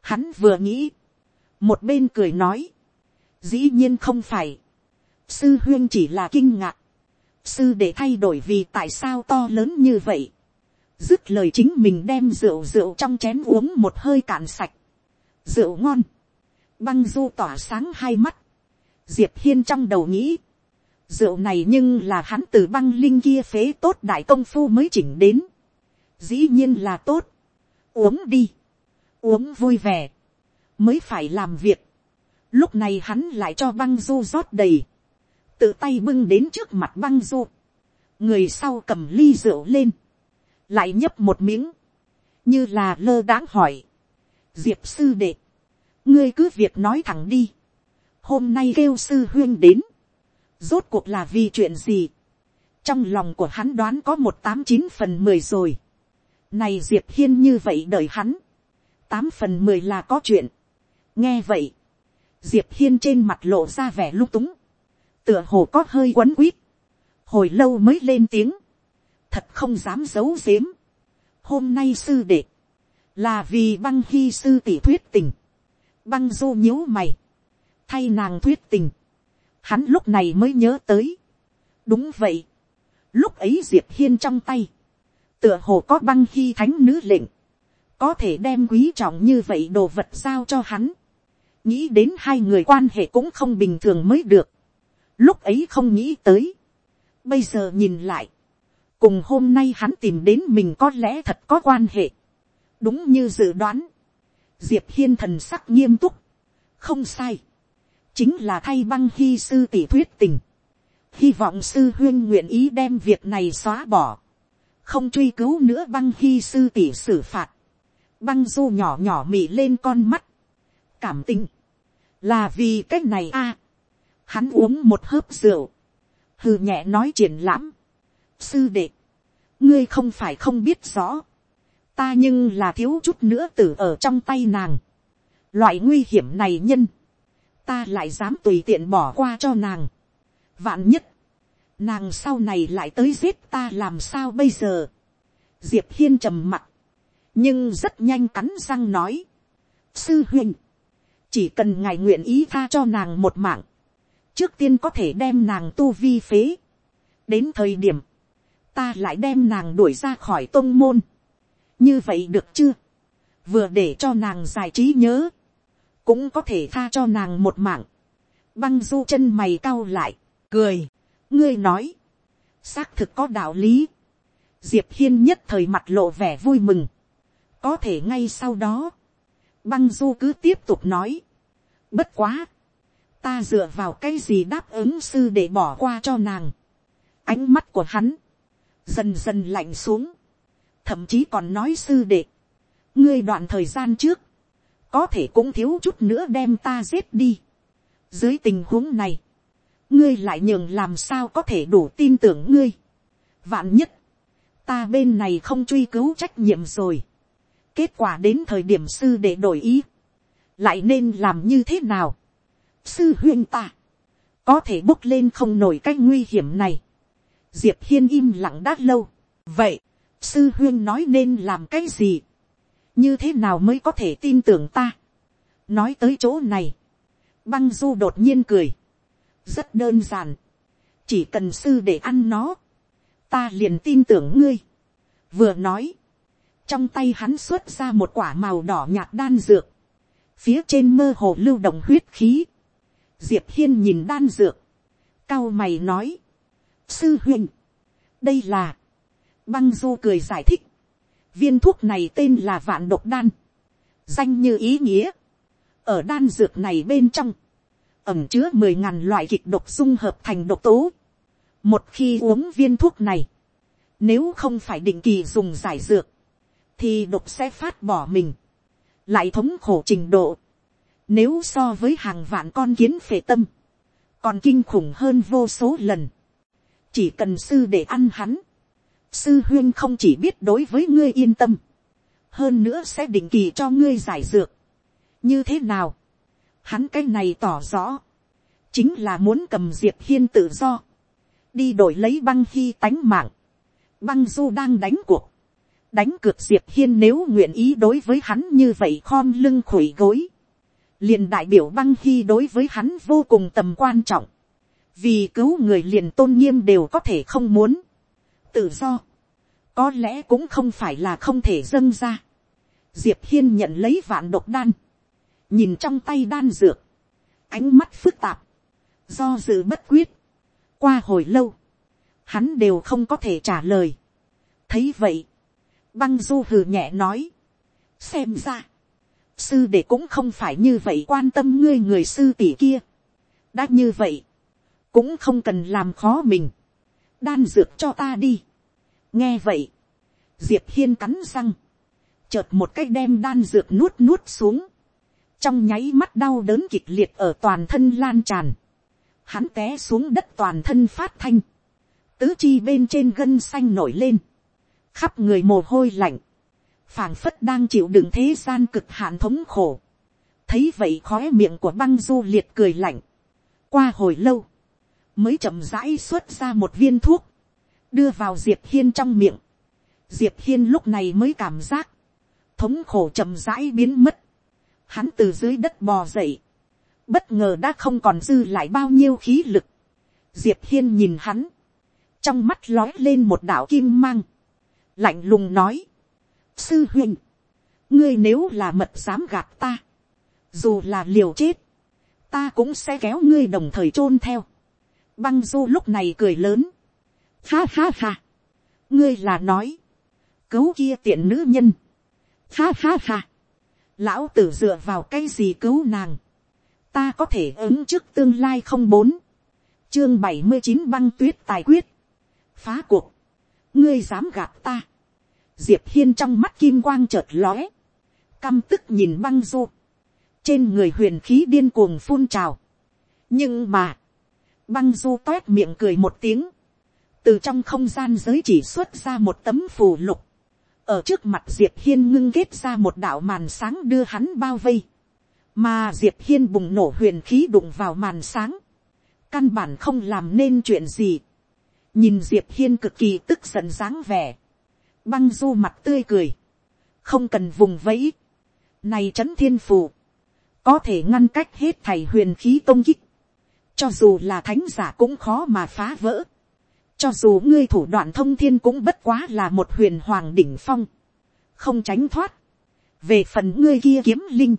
hắn vừa nghĩ, một bên cười nói, dĩ nhiên không phải, sư huyên chỉ là kinh ngạc, sư để thay đổi vì tại sao to lớn như vậy, dứt lời chính mình đem rượu rượu trong chén uống một hơi cạn sạch, rượu ngon, băng du tỏa sáng hai mắt, diệp hiên trong đầu nghĩ, rượu này nhưng là hắn từ băng linh kia phế tốt đại công phu mới chỉnh đến, dĩ nhiên là tốt, uống đi, uống vui vẻ, mới phải làm việc, lúc này hắn lại cho băng du rót đầy, tự tay bưng đến trước mặt băng du, người sau cầm ly rượu lên, lại nhấp một miếng, như là lơ đãng hỏi, diệp sư đệ, ngươi cứ việc nói thẳng đi, hôm nay kêu sư huyên đến, rốt cuộc là vì chuyện gì, trong lòng của hắn đoán có một tám chín phần mười rồi, này diệp hiên như vậy đợi hắn, tám phần mười là có chuyện, nghe vậy, diệp hiên trên mặt lộ ra vẻ lung túng, tựa hồ có hơi quấn quýt, hồi lâu mới lên tiếng, thật không dám giấu giếm. hôm nay sư đệ, là vì băng hy sư tỷ thuyết tình, băng du nhíu mày, thay nàng thuyết tình, hắn lúc này mới nhớ tới. đúng vậy, lúc ấy diệp hiên trong tay, tựa hồ có băng hy thánh nữ lệnh, có thể đem quý trọng như vậy đồ vật giao cho hắn, nghĩ đến hai người quan hệ cũng không bình thường mới được, lúc ấy không nghĩ tới, bây giờ nhìn lại, cùng hôm nay hắn tìm đến mình có lẽ thật có quan hệ, đúng như dự đoán, diệp hiên thần sắc nghiêm túc, không sai, chính là thay băng hy sư tỷ thuyết tình, hy vọng sư huyên nguyện ý đem việc này xóa bỏ, không truy cứu nữa băng hy sư tỷ xử phạt, băng du nhỏ nhỏ mị lên con mắt, cảm tình, là vì cái này a, hắn uống một hớp rượu, hừ nhẹ nói triển lãm, sư đệ, ngươi không phải không biết rõ, ta nhưng là thiếu chút nữa tử ở trong tay nàng, loại nguy hiểm này nhân, ta lại dám tùy tiện bỏ qua cho nàng, vạn nhất, nàng sau này lại tới giết ta làm sao bây giờ, diệp hiên trầm mặt, nhưng rất nhanh cắn răng nói, sư huynh, chỉ cần ngài nguyện ý tha cho nàng một mạng, trước tiên có thể đem nàng tu vi phế, đến thời điểm, ta lại đem nàng đuổi ra khỏi tôn môn, như vậy được chưa, vừa để cho nàng giải trí nhớ, cũng có thể tha cho nàng một mạng, băng du chân mày cau lại, cười, ngươi nói, xác thực có đạo lý, diệp hiên nhất thời mặt lộ vẻ vui mừng, có thể ngay sau đó, băng du cứ tiếp tục nói, bất quá, ta dựa vào cái gì đáp ứng sư để bỏ qua cho nàng, ánh mắt của hắn, dần dần lạnh xuống, thậm chí còn nói sư đệ, ngươi đoạn thời gian trước, có thể cũng thiếu chút nữa đem ta giết đi. dưới tình huống này, ngươi lại nhường làm sao có thể đủ tin tưởng ngươi. vạn nhất, ta bên này không truy cứu trách nhiệm rồi. kết quả đến thời điểm sư để đổi ý, lại nên làm như thế nào sư huyên ta, có thể bốc lên không nổi cái nguy hiểm này. diệp hiên im lặng đã lâu. vậy, sư huyên nói nên làm cái gì, như thế nào mới có thể tin tưởng ta. nói tới chỗ này, băng du đột nhiên cười, rất đơn giản, chỉ cần sư để ăn nó, ta liền tin tưởng ngươi. vừa nói, trong tay hắn xuất ra một quả màu đỏ nhạt đan dược, phía trên mơ hồ lưu động huyết khí, diệp hiên nhìn đan dược, cao mày nói, sư huynh, đây là, băng du cười giải thích, viên thuốc này tên là vạn độc đan, danh như ý nghĩa, ở đan dược này bên trong, ẩm chứa mười ngàn loại kịch độc dung hợp thành độc tố. Một khi uống viên thuốc này, nếu không phải định kỳ dùng giải dược, thì độc sẽ phát bỏ mình, lại thống khổ trình độ. Nếu so với hàng vạn con kiến phệ tâm, còn kinh khủng hơn vô số lần. Chỉ cần sư để ăn hắn, sư huyên không chỉ biết đối với ngươi yên tâm, hơn nữa sẽ định kỳ cho ngươi giải dược. như thế nào, hắn cái này tỏ rõ, chính là muốn cầm diệp hiên tự do, đi đổi lấy băng khi tánh mạng, băng du đang đánh cuộc, đánh cược diệp hiên nếu nguyện ý đối với hắn như vậy khom lưng khủy gối, liền đại biểu băng khi đối với hắn vô cùng tầm quan trọng, vì cứu người liền tôn nghiêm đều có thể không muốn, tự do, có lẽ cũng không phải là không thể dâng ra. Diệp hiên nhận lấy vạn độc đan, nhìn trong tay đan dược, ánh mắt phức tạp, do dự bất quyết, qua hồi lâu, hắn đều không có thể trả lời. thấy vậy, băng du hừ nhẹ nói, xem ra, sư để cũng không phải như vậy quan tâm ngươi người sư tỷ kia. đã như vậy, cũng không cần làm khó mình, đan dược cho ta đi. nghe vậy, diệp hiên cắn răng, chợt một cái đem đan dược nuốt nuốt xuống, trong nháy mắt đau đớn kịch liệt ở toàn thân lan tràn, hắn té xuống đất toàn thân phát thanh, tứ chi bên trên gân xanh nổi lên, khắp người mồ hôi lạnh, phảng phất đang chịu đựng thế gian cực hạn thống khổ, thấy vậy khói miệng của băng du liệt cười lạnh, qua hồi lâu, mới chậm rãi xuất ra một viên thuốc, đưa vào diệp hiên trong miệng, diệp hiên lúc này mới cảm giác, thống khổ chậm rãi biến mất, hắn từ dưới đất bò dậy, bất ngờ đã không còn dư lại bao nhiêu khí lực. diệp hiên nhìn hắn, trong mắt lói lên một đạo kim mang, lạnh lùng nói, sư huynh, ngươi nếu là mật dám gạt ta, dù là liều chết, ta cũng sẽ kéo ngươi đồng thời chôn theo. băng du lúc này cười lớn, ha ha ha, ngươi là nói, cứu kia tiện nữ nhân, ha ha ha, lão tử dựa vào cái gì cứu nàng, ta có thể ứng trước tương lai không bốn, chương bảy mươi chín băng tuyết tài quyết, phá cuộc, ngươi dám gạt ta, diệp hiên trong mắt kim quang chợt lóe, căm tức nhìn băng du, trên người huyền khí điên cuồng phun trào, nhưng mà, băng du toét miệng cười một tiếng, từ trong không gian giới chỉ xuất ra một tấm phù lục, ở trước mặt diệp hiên ngưng kết ra một đạo màn sáng đưa hắn bao vây, mà diệp hiên bùng nổ huyền khí đụng vào màn sáng, căn bản không làm nên chuyện gì, nhìn diệp hiên cực kỳ tức giận dáng vẻ, băng du mặt tươi cười, không cần vùng vẫy, này trấn thiên phù, có thể ngăn cách hết thầy huyền khí công kích, cho dù là thánh giả cũng khó mà phá vỡ, cho dù ngươi thủ đoạn thông thiên cũng bất quá là một huyền hoàng đỉnh phong. Không tránh thoát. Về phần ngươi kia kiếm linh.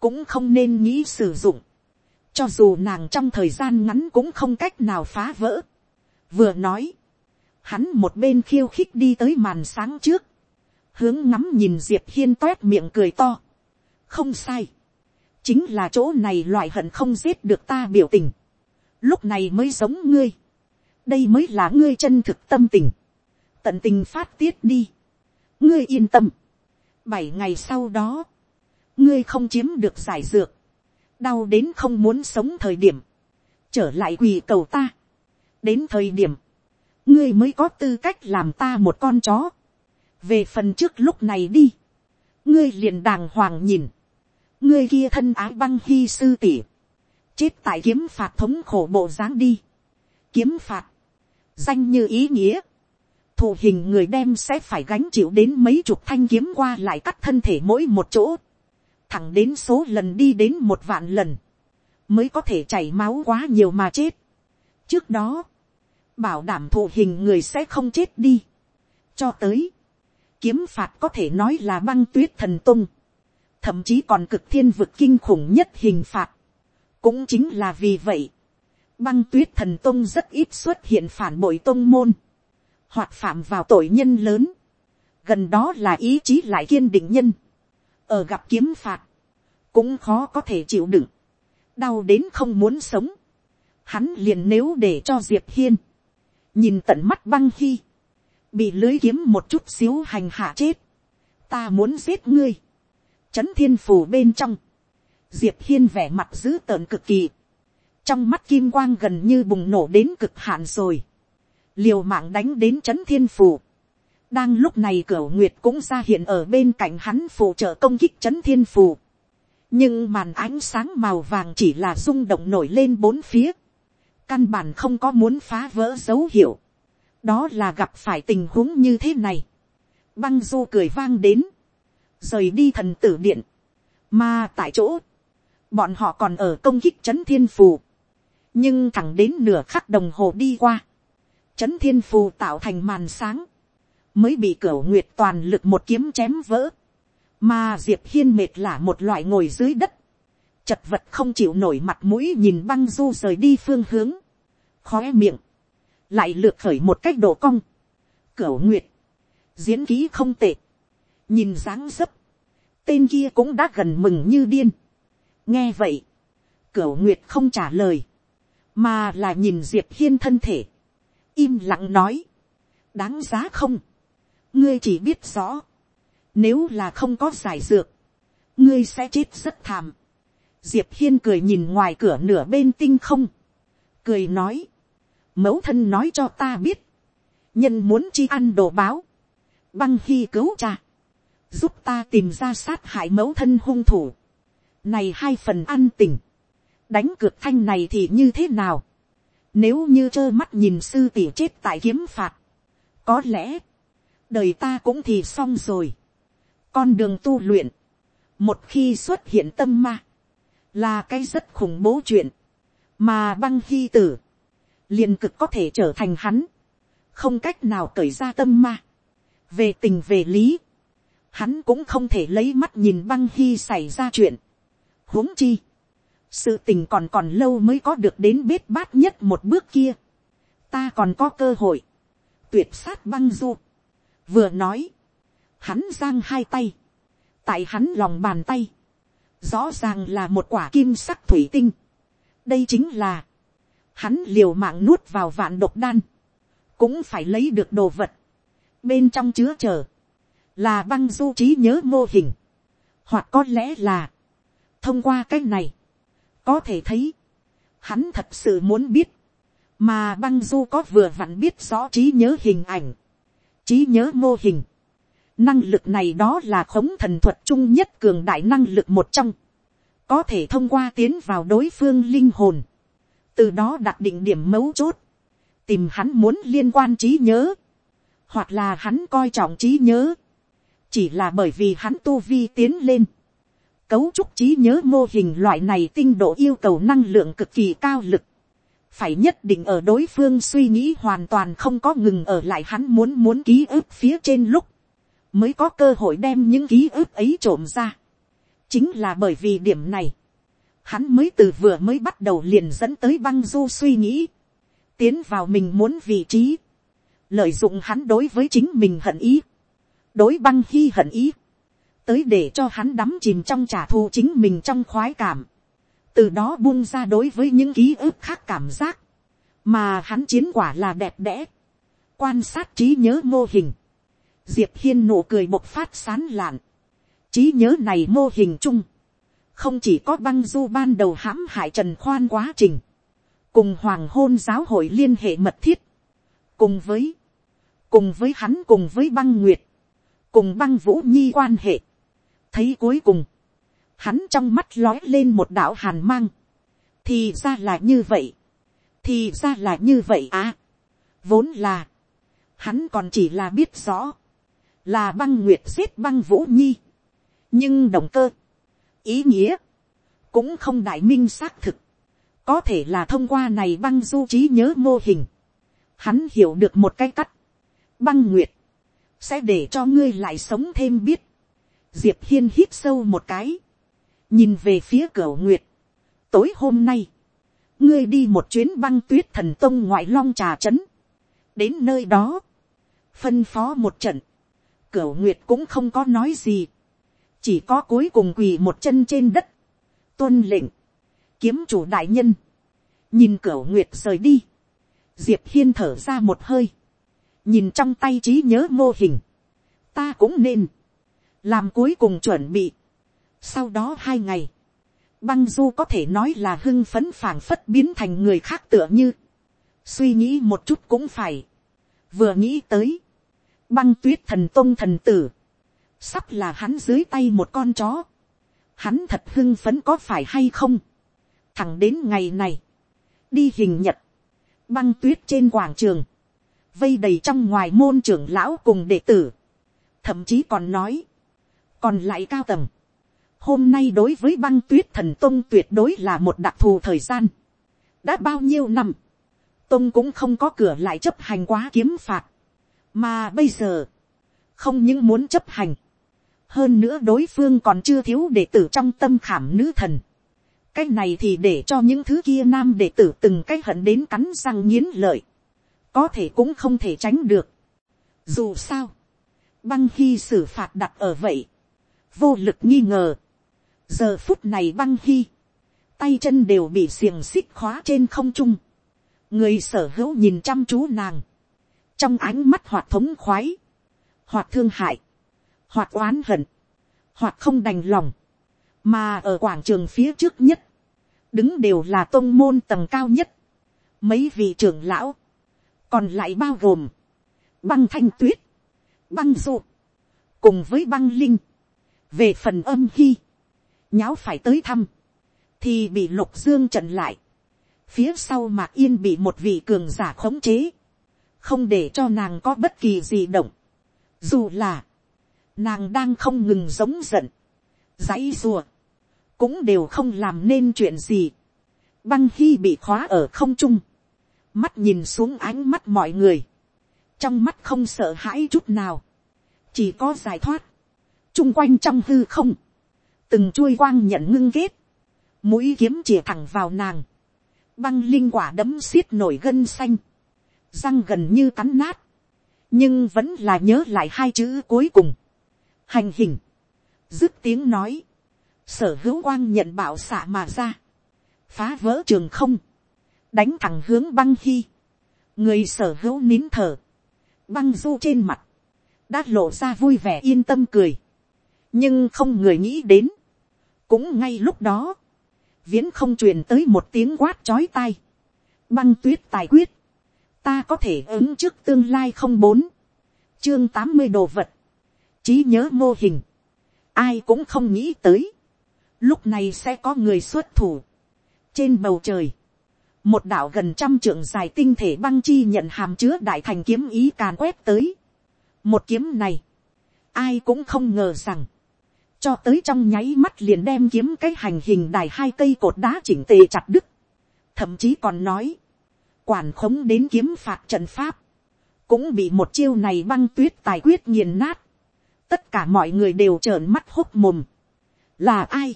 Cũng không nên nghĩ sử dụng. Cho dù nàng trong thời gian ngắn cũng không cách nào phá vỡ. Vừa nói. Hắn một bên khiêu khích đi tới màn sáng trước. Hướng ngắm nhìn Diệp Hiên toét miệng cười to. Không sai. Chính là chỗ này loại hận không giết được ta biểu tình. Lúc này mới giống ngươi đây mới là ngươi chân thực tâm tình, tận tình phát tiết đi, ngươi yên tâm, bảy ngày sau đó, ngươi không chiếm được giải dược, đau đến không muốn sống thời điểm, trở lại quỳ cầu ta, đến thời điểm, ngươi mới có tư cách làm ta một con chó, về phần trước lúc này đi, ngươi liền đàng hoàng nhìn, ngươi kia thân ái băng hy sư tỉ, chết tại kiếm phạt thống khổ bộ dáng đi, kiếm phạt, danh như ý nghĩa, thù hình người đem sẽ phải gánh chịu đến mấy chục thanh kiếm qua lại cắt thân thể mỗi một chỗ, thẳng đến số lần đi đến một vạn lần, mới có thể chảy máu quá nhiều mà chết. trước đó, bảo đảm thụ hình người sẽ không chết đi. cho tới, kiếm phạt có thể nói là băng tuyết thần tung, thậm chí còn cực thiên vực kinh khủng nhất hình phạt, cũng chính là vì vậy, băng tuyết thần tung rất ít xuất hiện phản bội tông môn, hoặc phạm vào tội nhân lớn, gần đó là ý chí lại kiên định nhân, ở gặp kiếm phạt, cũng khó có thể chịu đựng, đau đến không muốn sống, hắn liền nếu để cho diệp hiên, nhìn tận mắt băng khi, bị lưới kiếm một chút xíu hành hạ chết, ta muốn giết ngươi, trấn thiên phù bên trong, diệp hiên vẻ mặt dữ tợn cực kỳ, trong mắt kim quang gần như bùng nổ đến cực hạn rồi, liều mạng đánh đến trấn thiên phù, đang lúc này cửa nguyệt cũng ra hiện ở bên cạnh hắn phụ trợ công kích trấn thiên phù, nhưng màn ánh sáng màu vàng chỉ là rung động nổi lên bốn phía, căn bản không có muốn phá vỡ dấu hiệu, đó là gặp phải tình huống như thế này, băng du cười vang đến, rời đi thần tử điện, mà tại chỗ, bọn họ còn ở công kích trấn thiên phù, nhưng thẳng đến nửa khắc đồng hồ đi qua, trấn thiên phù tạo thành màn sáng, mới bị cửa nguyệt toàn lực một kiếm chém vỡ, mà diệp hiên mệt là một loại ngồi dưới đất, chật vật không chịu nổi mặt mũi nhìn băng du rời đi phương hướng, khó miệng, lại lược khởi một cách độ cong, cửa nguyệt, diễn ký không tệ, nhìn dáng dấp, tên kia cũng đã gần mừng như điên. nghe vậy, cửa nguyệt không trả lời, mà là nhìn diệp hiên thân thể, im lặng nói, đáng giá không, ngươi chỉ biết rõ, nếu là không có giải dược, ngươi sẽ chết rất thảm diệp hiên cười nhìn ngoài cửa nửa bên tinh không, cười nói, mẫu thân nói cho ta biết, nhân muốn chi ăn đồ báo, băng khi cứu cha, giúp ta tìm ra sát hại mẫu thân hung thủ, này hai phần ăn tình, đánh cược thanh này thì như thế nào, nếu như trơ mắt nhìn sư tỷ chết tại kiếm phạt, có lẽ, đời ta cũng thì xong rồi, con đường tu luyện, một khi xuất hiện tâm ma, là cái rất khủng bố chuyện, mà băng hy tử, liền cực có thể trở thành hắn, không cách nào cởi ra tâm ma, về tình về lý, hắn cũng không thể lấy mắt nhìn băng hy xảy ra chuyện, huống chi, sự tình còn còn lâu mới có được đến bết bát nhất một bước kia, ta còn có cơ hội, tuyệt sát băng du, vừa nói, hắn giang hai tay, tại hắn lòng bàn tay, rõ ràng là một quả kim sắc thủy tinh, đây chính là, hắn liều mạng nuốt vào vạn độc đan, cũng phải lấy được đồ vật, bên trong chứa chờ, là băng du trí nhớ mô hình, hoặc có lẽ là, thông qua cái này, có thể thấy, hắn thật sự muốn biết, mà băng du có vừa vặn biết rõ trí nhớ hình ảnh, trí nhớ mô hình, năng lực này đó là khống thần thuật chung nhất cường đại năng lực một trong, có thể thông qua tiến vào đối phương linh hồn, từ đó đặt định điểm mấu chốt, tìm hắn muốn liên quan trí nhớ, hoặc là hắn coi trọng trí nhớ, chỉ là bởi vì hắn tu vi tiến lên, cấu trúc trí nhớ mô hình loại này tinh độ yêu cầu năng lượng cực kỳ cao lực, phải nhất định ở đối phương suy nghĩ hoàn toàn không có ngừng ở lại hắn muốn muốn ký ức phía trên lúc, mới có cơ hội đem những ký ức ấy trộm ra. chính là bởi vì điểm này, hắn mới từ vừa mới bắt đầu liền dẫn tới băng du suy nghĩ, tiến vào mình muốn vị trí, lợi dụng hắn đối với chính mình hận ý, đối băng hy hận ý, tới để cho hắn đắm chìm trong trả thù chính mình trong khoái cảm, từ đó buông ra đối với những ký ức khác cảm giác, mà hắn chiến quả là đẹp đẽ, quan sát trí nhớ mô hình, diệp hiên nụ cười bộc phát sán lạn, trí nhớ này mô hình chung, không chỉ có băng du ban đầu hãm hại trần khoan quá trình, cùng hoàng hôn giáo hội liên hệ mật thiết, cùng với, cùng với hắn cùng với băng nguyệt, cùng băng vũ nhi quan hệ, thấy cuối cùng, hắn trong mắt lói lên một đạo hàn mang, thì ra là như vậy, thì ra là như vậy à, vốn là, hắn còn chỉ là biết rõ, là băng nguyệt giết băng vũ nhi, nhưng động cơ, ý nghĩa, cũng không đại minh xác thực, có thể là thông qua này băng du trí nhớ mô hình, hắn hiểu được một cái cắt, băng nguyệt, sẽ để cho ngươi lại sống thêm biết, diệp hiên hít sâu một cái, nhìn về phía cửa nguyệt, tối hôm nay, ngươi đi một chuyến băng tuyết thần tông ngoại long trà trấn, đến nơi đó, phân phó một trận, cửu nguyệt cũng không có nói gì, chỉ có cuối cùng quỳ một chân trên đất, tuân lệnh, kiếm chủ đại nhân, nhìn cửu nguyệt rời đi, diệp hiên thở ra một hơi, nhìn trong tay trí nhớ mô hình, ta cũng nên, làm cuối cùng chuẩn bị. sau đó hai ngày, băng du có thể nói là hưng phấn phảng phất biến thành người khác tựa như, suy nghĩ một chút cũng phải, vừa nghĩ tới, băng tuyết thần tôn thần tử, sắp là hắn dưới tay một con chó, hắn thật hưng phấn có phải hay không, thẳng đến ngày này, đi hình nhật, băng tuyết trên quảng trường, vây đầy trong ngoài môn trưởng lão cùng đệ tử, thậm chí còn nói, còn lại cao tầng, hôm nay đối với băng tuyết thần tông tuyệt đối là một đặc thù thời gian, đã bao nhiêu năm, tông cũng không có cửa lại chấp hành quá kiếm phạt, mà bây giờ, không những muốn chấp hành, hơn nữa đối phương còn chưa thiếu đệ tử trong tâm khảm nữ thần, cái này thì để cho những thứ kia nam đệ tử từng cái hận đến cắn răng nghiến lợi, có thể cũng không thể tránh được. Dù sao, băng khi xử phạt đặt ở vậy, vô lực nghi ngờ. giờ phút này băng khi, tay chân đều bị xiềng xích khóa trên không trung. người sở hữu nhìn chăm chú nàng, trong ánh mắt hoạt thống khoái, hoặc thương hại, hoặc oán hận, hoặc không đành lòng, mà ở quảng trường phía trước nhất, đứng đều là tôn môn tầng cao nhất, mấy vị trưởng lão, còn lại bao gồm, băng thanh tuyết, băng dụ, cùng với băng linh, về phần âm khi, nháo phải tới thăm, thì bị lục dương trận lại, phía sau mạc yên bị một vị cường giả khống chế, không để cho nàng có bất kỳ gì động, dù là, nàng đang không ngừng giống giận, dãy rùa, cũng đều không làm nên chuyện gì, băng hy bị khóa ở không trung, mắt nhìn xuống ánh mắt mọi người, trong mắt không sợ hãi chút nào, chỉ có giải thoát, chung quanh trong hư không, từng chuôi quang nhận ngưng kết, mũi kiếm chìa thẳng vào nàng, băng linh quả đấm xiết nổi gân xanh, răng gần như cắn nát, nhưng vẫn là nhớ lại hai chữ cuối cùng, hành hình, dứt tiếng nói, sở hữu quang nhận bảo xạ mà ra, phá vỡ trường không, đánh thẳng hướng băng hy, người sở hữu nín thở, băng du trên mặt, đã lộ ra vui vẻ yên tâm cười, nhưng không người nghĩ đến, cũng ngay lúc đó, viễn không truyền tới một tiếng quát chói tai, băng tuyết tài quyết, ta có thể ứng trước tương lai không bốn, chương tám mươi đồ vật, trí nhớ mô hình, ai cũng không nghĩ tới, lúc này sẽ có người xuất thủ, trên bầu trời, một đảo gần trăm trượng dài tinh thể băng chi nhận hàm chứa đại thành kiếm ý càn quét tới. một kiếm này, ai cũng không ngờ rằng, cho tới trong nháy mắt liền đem kiếm cái hành hình đài hai cây cột đá chỉnh tề chặt đứt, thậm chí còn nói, quản khống đến kiếm phạt trận pháp, cũng bị một chiêu này băng tuyết tài quyết nghiền nát, tất cả mọi người đều trợn mắt hốc mồm, là ai,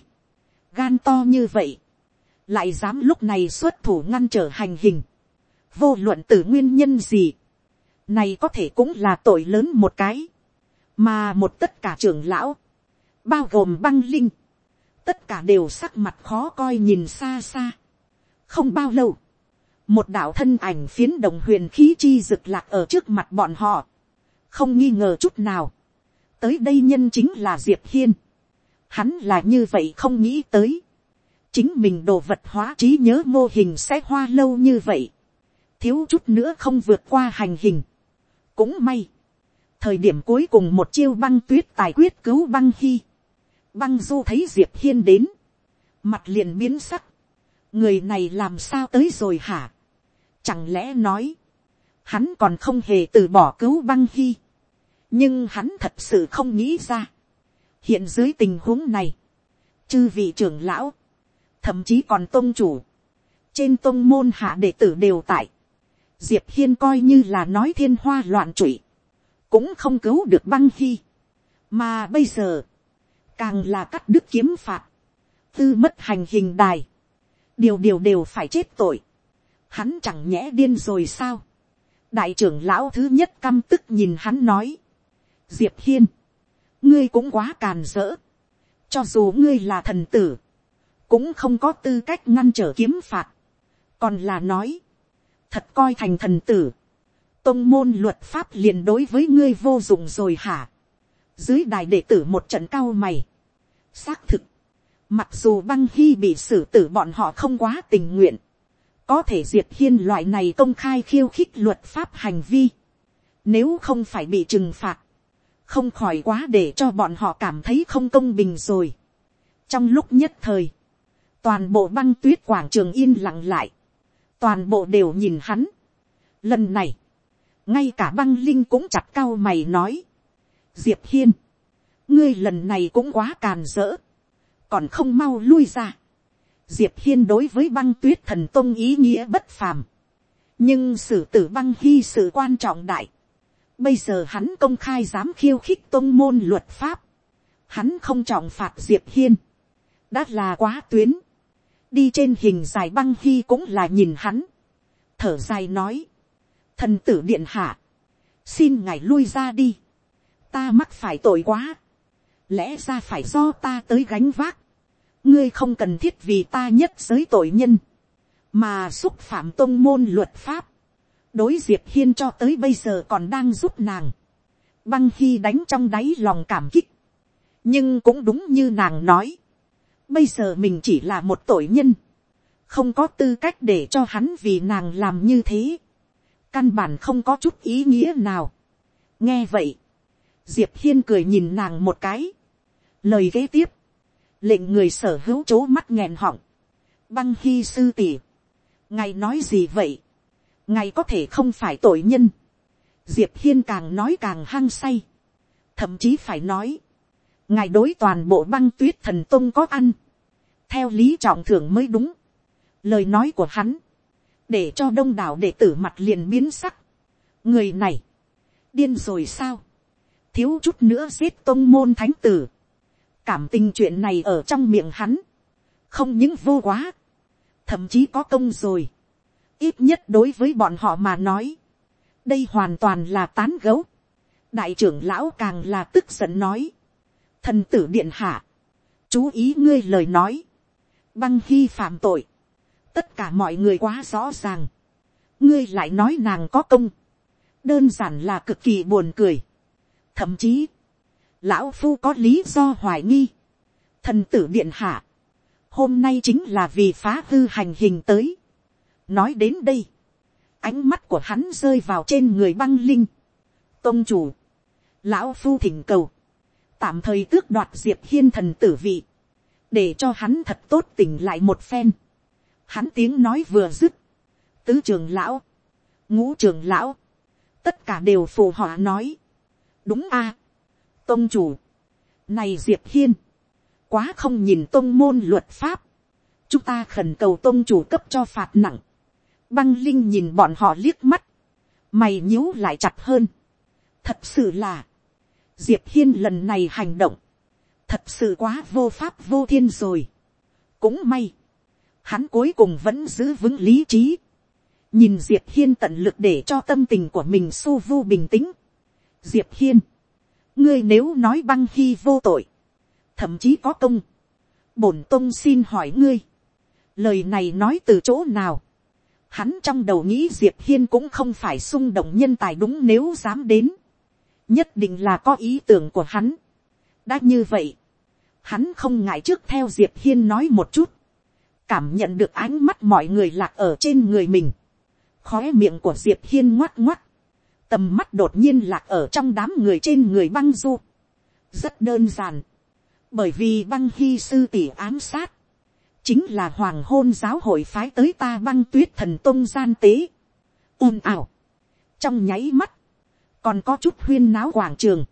gan to như vậy, lại dám lúc này xuất thủ ngăn trở hành hình, vô luận từ nguyên nhân gì, này có thể cũng là tội lớn một cái, mà một tất cả trưởng lão, bao gồm băng linh, tất cả đều sắc mặt khó coi nhìn xa xa. không bao lâu, một đạo thân ảnh phiến đồng huyền khí chi rực lạc ở trước mặt bọn họ, không nghi ngờ chút nào, tới đây nhân chính là diệp hiên, hắn là như vậy không nghĩ tới, chính mình đồ vật hóa trí nhớ mô hình sẽ hoa lâu như vậy, thiếu chút nữa không vượt qua hành hình. cũng may, thời điểm cuối cùng một chiêu băng tuyết tài quyết cứu băng hy, băng du thấy diệp hiên đến, mặt liền biến sắc, người này làm sao tới rồi hả, chẳng lẽ nói, hắn còn không hề từ bỏ cứu băng hy, nhưng hắn thật sự không nghĩ ra, hiện dưới tình huống này, chư vị trưởng lão, thậm chí còn tôn chủ, trên tôn môn hạ đệ tử đều tại, diệp hiên coi như là nói thiên hoa loạn trụy, cũng không cứu được băng hy, mà bây giờ, càng là cắt đứt kiếm phạt, tư mất hành hình đài, điều điều đều phải chết tội, hắn chẳng nhẽ điên rồi sao, đại trưởng lão thứ nhất căm tức nhìn hắn nói, diệp hiên, ngươi cũng quá càn rỡ, cho dù ngươi là thần tử, cũng không có tư cách ngăn trở kiếm phạt, còn là nói, thật coi thành thần tử, tôn môn luật pháp liền đối với ngươi vô dụng rồi hả, dưới đài đệ tử một trận cao mày, xác thực, mặc dù băng hy bị xử tử bọn họ không quá tình nguyện, có thể diệt hiên loại này công khai khiêu khích luật pháp hành vi, nếu không phải bị trừng phạt, không khỏi quá để cho bọn họ cảm thấy không công bình rồi. trong lúc nhất thời, toàn bộ băng tuyết quảng trường yên lặng lại, toàn bộ đều nhìn hắn. lần này, ngay cả băng linh cũng chặt cao mày nói, diệp hiên, ngươi lần này cũng quá càn rỡ, còn không mau lui ra diệp hiên đối với băng tuyết thần tôn ý nghĩa bất phàm, nhưng sử tử băng hy sự quan trọng đại, Bây giờ hắn công khai dám khiêu khích tôn môn luật pháp. Hắn không trọng phạt Diệp Hiên. Đã là quá tuyến. Đi trên hình dài băng hy cũng là nhìn hắn. Thở dài nói. Thần tử điện hạ. Xin ngài lui ra đi. Ta mắc phải tội quá. Lẽ ra phải do ta tới gánh vác. Ngươi không cần thiết vì ta nhất giới tội nhân. Mà xúc phạm tôn môn luật pháp đối diệp hiên cho tới bây giờ còn đang giúp nàng. băng khi đánh trong đáy lòng cảm kích. nhưng cũng đúng như nàng nói. bây giờ mình chỉ là một tội nhân. không có tư cách để cho hắn vì nàng làm như thế. căn bản không có chút ý nghĩa nào. nghe vậy, diệp hiên cười nhìn nàng một cái. lời kế tiếp, lệnh người sở hữu chỗ mắt nghẹn họng. băng khi sư tỷ, ngài nói gì vậy ngài có thể không phải tội nhân. diệp hiên càng nói càng hăng say. thậm chí phải nói, ngài đối toàn bộ băng tuyết thần tông có ăn. theo lý trọng thưởng mới đúng. lời nói của hắn, để cho đông đảo đệ tử mặt liền biến sắc. người này, điên rồi sao. thiếu chút nữa giết tông môn thánh tử cảm tình chuyện này ở trong miệng hắn. không những vô quá, thậm chí có công rồi. Ít nhất đối với bọn họ mà nói, đây hoàn toàn là tán gấu. đại trưởng lão càng là tức giận nói, thần tử điện hạ, chú ý ngươi lời nói, băng hy phạm tội, tất cả mọi người quá rõ ràng, ngươi lại nói nàng có công, đơn giản là cực kỳ buồn cười, thậm chí, lão phu có lý do hoài nghi, thần tử điện hạ, hôm nay chính là vì phá hư hành hình tới, nói đến đây, ánh mắt của hắn rơi vào trên người băng linh. tôn chủ, lão phu thỉnh cầu, tạm thời tước đoạt diệp hiên thần tử vị, để cho hắn thật tốt tỉnh lại một phen. Hắn tiếng nói vừa dứt, tứ trường lão, ngũ trường lão, tất cả đều phù họ nói. đúng a, à, tôn chủ, này diệp hiên, quá không nhìn tôn môn luật pháp, chúng ta khẩn cầu tôn chủ cấp cho phạt nặng, Băng Linh nhìn bọn họ liếc mắt. Mày nhíu lại chặt hơn. Thật sự là. Diệp Hiên lần này hành động. Thật sự quá vô pháp vô thiên rồi. Cũng may. Hắn cuối cùng vẫn giữ vững lý trí. Nhìn Diệp Hiên tận lực để cho tâm tình của mình su vu bình tĩnh. Diệp Hiên. Ngươi nếu nói băng khi vô tội. Thậm chí có công. Bổn tông xin hỏi ngươi. Lời này nói từ chỗ nào? Hắn trong đầu nghĩ Diệp Hiên cũng không phải xung động nhân tài đúng nếu dám đến. Nhất định là có ý tưởng của hắn. Đã như vậy. Hắn không ngại trước theo Diệp Hiên nói một chút. Cảm nhận được ánh mắt mọi người lạc ở trên người mình. Khóe miệng của Diệp Hiên ngoắt ngoắt. Tầm mắt đột nhiên lạc ở trong đám người trên người băng du. Rất đơn giản. Bởi vì băng hy sư tỷ ám sát. Chính là hoàng hôn giáo hội phái tới ta băng tuyết thần tôn gian tế, ồn ào, trong nháy mắt, còn có chút huyên náo quảng trường,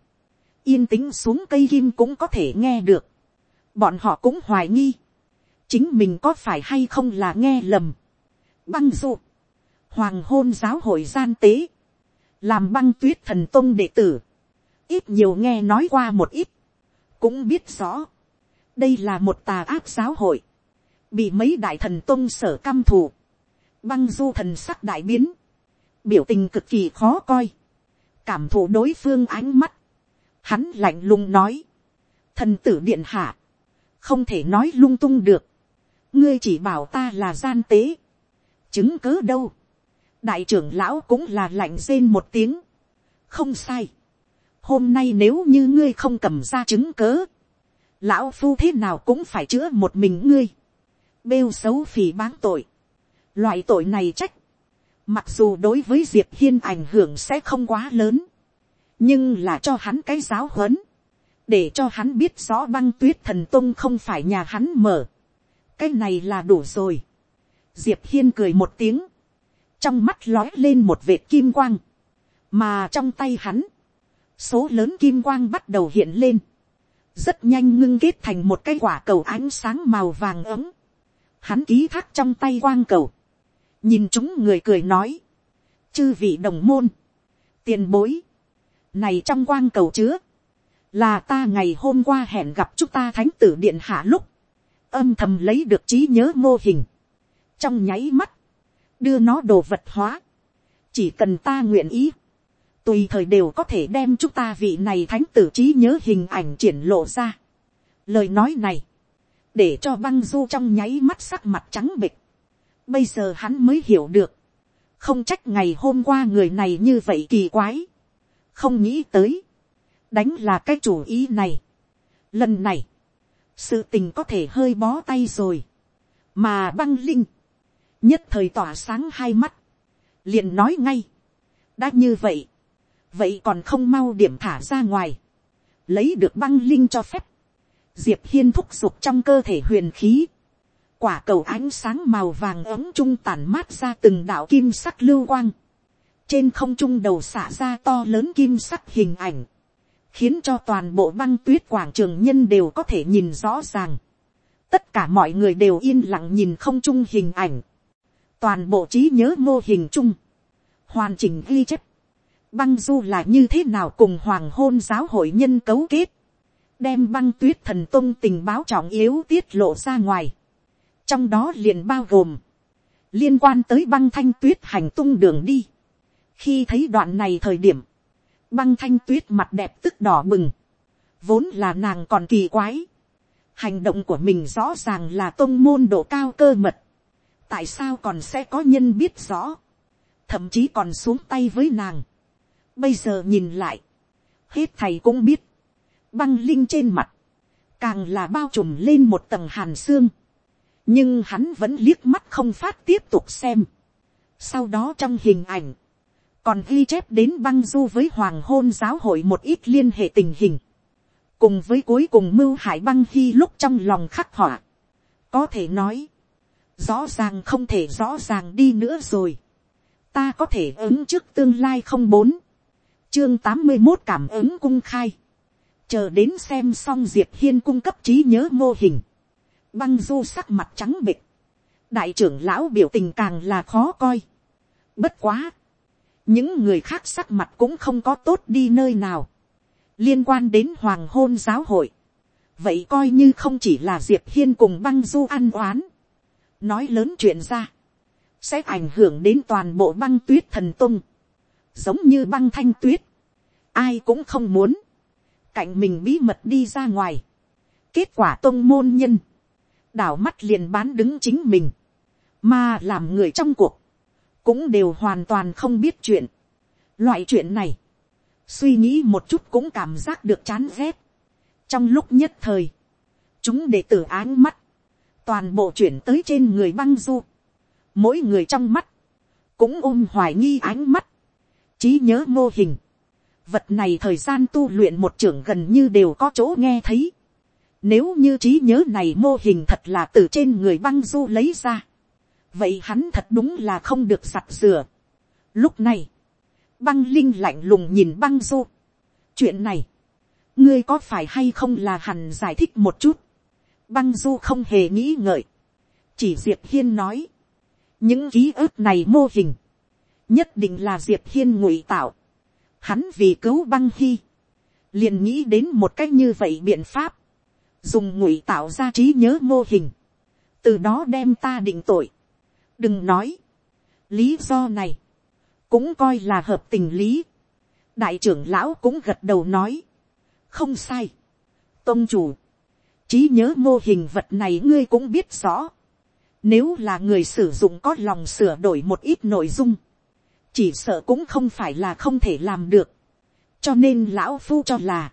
yên tĩnh xuống cây kim cũng có thể nghe được, bọn họ cũng hoài nghi, chính mình có phải hay không là nghe lầm, băng du. Hoàng hôn giáo hội gian tế, làm băng tuyết thần tôn đệ tử, ít nhiều nghe nói qua một ít, cũng biết rõ, đây là một tà áp giáo hội, bị mấy đại thần tôn sở căm thù, băng du thần sắc đại biến, biểu tình cực kỳ khó coi, cảm thụ đối phương ánh mắt, hắn lạnh lùng nói, thần tử điện hạ, không thể nói lung tung được, ngươi chỉ bảo ta là gian tế, chứng cớ đâu, đại trưởng lão cũng là lạnh rên một tiếng, không sai, hôm nay nếu như ngươi không cầm ra chứng cớ, lão phu thế nào cũng phải chữa một mình ngươi, bêu xấu phì báng tội, loại tội này trách, mặc dù đối với diệp hiên ảnh hưởng sẽ không quá lớn, nhưng là cho hắn cái giáo huấn, để cho hắn biết rõ băng tuyết thần tung không phải nhà hắn mở, cái này là đủ rồi. diệp hiên cười một tiếng, trong mắt lói lên một vệt kim quang, mà trong tay hắn, số lớn kim quang bắt đầu hiện lên, rất nhanh ngưng kết thành một cái quả cầu ánh sáng màu vàng ấm, hắn ký thác trong tay quang cầu, nhìn chúng người cười nói, chư vị đồng môn, tiền bối, này trong quang cầu chứa, là ta ngày hôm qua hẹn gặp chúng ta thánh tử điện hạ lúc, âm thầm lấy được trí nhớ mô hình, trong nháy mắt, đưa nó đồ vật hóa, chỉ cần ta nguyện ý, tùy thời đều có thể đem chúng ta vị này thánh tử trí nhớ hình ảnh triển lộ ra. Lời nói này, để cho băng du trong nháy mắt sắc mặt trắng bịch. Bây giờ hắn mới hiểu được, không trách ngày hôm qua người này như vậy kỳ quái, không nghĩ tới, đánh là cái chủ ý này. Lần này, sự tình có thể hơi bó tay rồi, mà băng linh, nhất thời tỏa sáng hai mắt, liền nói ngay, đã như vậy, vậy còn không mau điểm thả ra ngoài, lấy được băng linh cho phép, diệp hiên thúc giục trong cơ thể huyền khí, quả cầu ánh sáng màu vàng ấm trung tàn mát ra từng đạo kim sắc lưu quang, trên không trung đầu xả ra to lớn kim sắc hình ảnh, khiến cho toàn bộ băng tuyết quảng trường nhân đều có thể nhìn rõ ràng. tất cả mọi người đều yên lặng nhìn không trung hình ảnh, toàn bộ trí nhớ mô hình chung, hoàn chỉnh ghi chép, băng du là như thế nào cùng hoàng hôn giáo hội nhân cấu kết, đem băng tuyết thần tôn tình báo trọng yếu tiết lộ ra ngoài, trong đó liền bao gồm, liên quan tới băng thanh tuyết hành tung đường đi, khi thấy đoạn này thời điểm, băng thanh tuyết mặt đẹp tức đỏ bừng, vốn là nàng còn kỳ quái, hành động của mình rõ ràng là tôn môn độ cao cơ mật, tại sao còn sẽ có nhân biết rõ, thậm chí còn xuống tay với nàng. Bây giờ nhìn lại, hết thầy cũng biết, băng linh trên mặt, càng là bao trùm lên một tầng hàn xương, nhưng hắn vẫn liếc mắt không phát tiếp tục xem. Sau đó trong hình ảnh, còn ghi chép đến băng du với hoàng hôn giáo hội một ít liên hệ tình hình, cùng với cuối cùng mưu hải băng khi lúc trong lòng khắc họa, có thể nói, rõ ràng không thể rõ ràng đi nữa rồi, ta có thể ứng trước tương lai không bốn, chương tám mươi một cảm ứng cung khai, chờ đến xem xong diệp hiên cung cấp trí nhớ mô hình, băng du sắc mặt trắng bịch, đại trưởng lão biểu tình càng là khó coi, bất quá, những người khác sắc mặt cũng không có tốt đi nơi nào, liên quan đến hoàng hôn giáo hội, vậy coi như không chỉ là diệp hiên cùng băng du ăn oán, nói lớn chuyện ra, sẽ ảnh hưởng đến toàn bộ băng tuyết thần tung, giống như băng thanh tuyết, ai cũng không muốn, cạnh mình bí mật đi ra ngoài, kết quả tôn môn nhân, đảo mắt liền bán đứng chính mình, mà làm người trong cuộc, cũng đều hoàn toàn không biết chuyện. Loại chuyện này, suy nghĩ một chút cũng cảm giác được chán ghét. Trong lúc nhất thời, chúng đệ tử áng mắt, toàn bộ chuyển tới trên người băng du. Mỗi người trong mắt, cũng ôm hoài nghi ánh mắt, trí nhớ mô hình. Vật này thời gian tu luyện một trưởng gần như đều có chỗ nghe thấy. Nếu như trí nhớ này mô hình thật là từ trên người băng du lấy ra vậy hắn thật đúng là không được sặt rửa. Lúc này, băng linh lạnh lùng nhìn băng du. chuyện này, ngươi có phải hay không là hẳn giải thích một chút băng du không hề nghĩ ngợi. chỉ diệp hiên nói. những ký ức này mô hình, nhất định là diệp hiên ngụy tạo. hắn vì cứu băng hy, liền nghĩ đến một cách như vậy biện pháp, dùng ngụy tạo ra trí nhớ mô hình từ đó đem ta định tội. đừng nói, lý do này, cũng coi là hợp tình lý. đại trưởng lão cũng gật đầu nói, không sai, tôn chủ, trí nhớ mô hình vật này ngươi cũng biết rõ. Nếu là người sử dụng có lòng sửa đổi một ít nội dung, chỉ sợ cũng không phải là không thể làm được. cho nên lão phu cho là,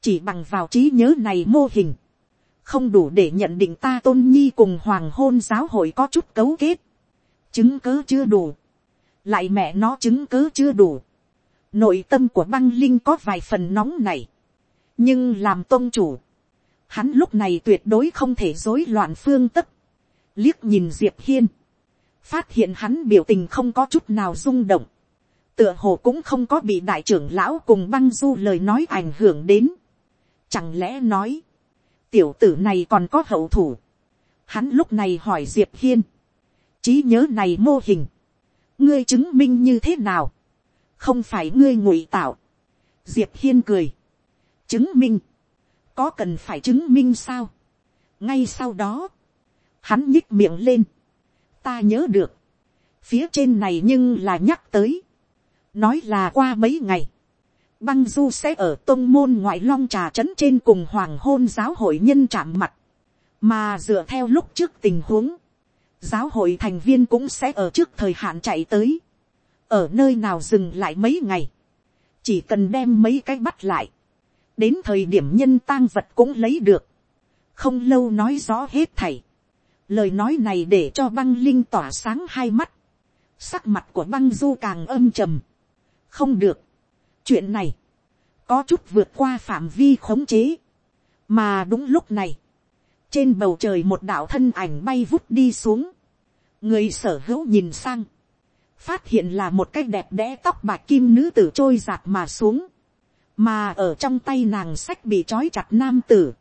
chỉ bằng vào trí nhớ này mô hình, không đủ để nhận định ta tôn nhi cùng hoàng hôn giáo hội có chút cấu kết. chứng cứ chưa đủ. lại mẹ nó chứng cứ chưa đủ. nội tâm của băng linh có vài phần nóng này. nhưng làm tôn chủ, hắn lúc này tuyệt đối không thể dối loạn phương tức liếc nhìn diệp hiên, phát hiện hắn biểu tình không có chút nào rung động, tựa hồ cũng không có bị đại trưởng lão cùng băng du lời nói ảnh hưởng đến. Chẳng lẽ nói, tiểu tử này còn có hậu thủ. Hắn lúc này hỏi diệp hiên, trí nhớ này mô hình, ngươi chứng minh như thế nào, không phải ngươi ngụy tạo. diệp hiên cười, chứng minh, có cần phải chứng minh sao. ngay sau đó, hắn nhích miệng lên, ta nhớ được, phía trên này nhưng là nhắc tới, nói là qua mấy ngày, băng du sẽ ở tôn môn ngoại long trà trấn trên cùng hoàng hôn giáo hội nhân chạm mặt, mà dựa theo lúc trước tình huống, giáo hội thành viên cũng sẽ ở trước thời hạn chạy tới, ở nơi nào dừng lại mấy ngày, chỉ cần đem mấy cái bắt lại, đến thời điểm nhân tang vật cũng lấy được, không lâu nói rõ hết thầy. lời nói này để cho băng linh tỏa sáng hai mắt, sắc mặt của băng du càng âm trầm, không được, chuyện này, có chút vượt qua phạm vi khống chế, mà đúng lúc này, trên bầu trời một đạo thân ảnh bay vút đi xuống, người sở hữu nhìn sang, phát hiện là một cái đẹp đẽ tóc bạc kim nữ tử trôi giạt mà xuống, mà ở trong tay nàng sách bị trói chặt nam tử.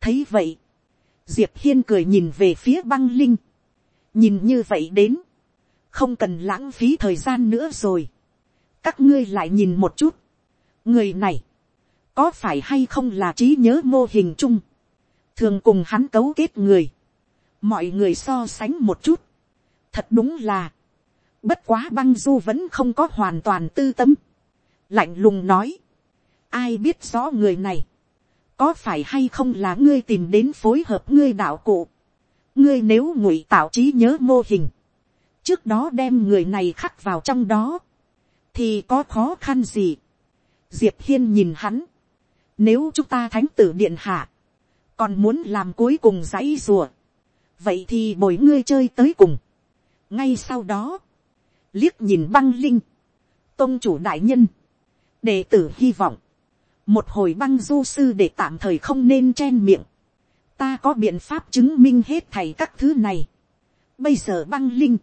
thấy vậy, diệp hiên cười nhìn về phía băng linh, nhìn như vậy đến, không cần lãng phí thời gian nữa rồi, các ngươi lại nhìn một chút, người này, có phải hay không là trí nhớ mô hình chung, thường cùng hắn cấu kết người, mọi người so sánh một chút, thật đúng là, bất quá băng du vẫn không có hoàn toàn tư tâm, lạnh lùng nói, ai biết rõ người này, có phải hay không là ngươi tìm đến phối hợp ngươi đạo cụ, ngươi nếu ngụy tạo trí nhớ mô hình, trước đó đem người này khắc vào trong đó, thì có khó khăn gì. diệp hiên nhìn hắn, nếu chúng ta thánh tử điện hạ, còn muốn làm cuối cùng dãy rùa, vậy thì bồi ngươi chơi tới cùng. ngay sau đó, liếc nhìn băng linh, tôn chủ đại nhân, đệ tử hy vọng, một hồi băng du sư để tạm thời không nên chen miệng, ta có biện pháp chứng minh hết thầy các thứ này. bây giờ băng linh,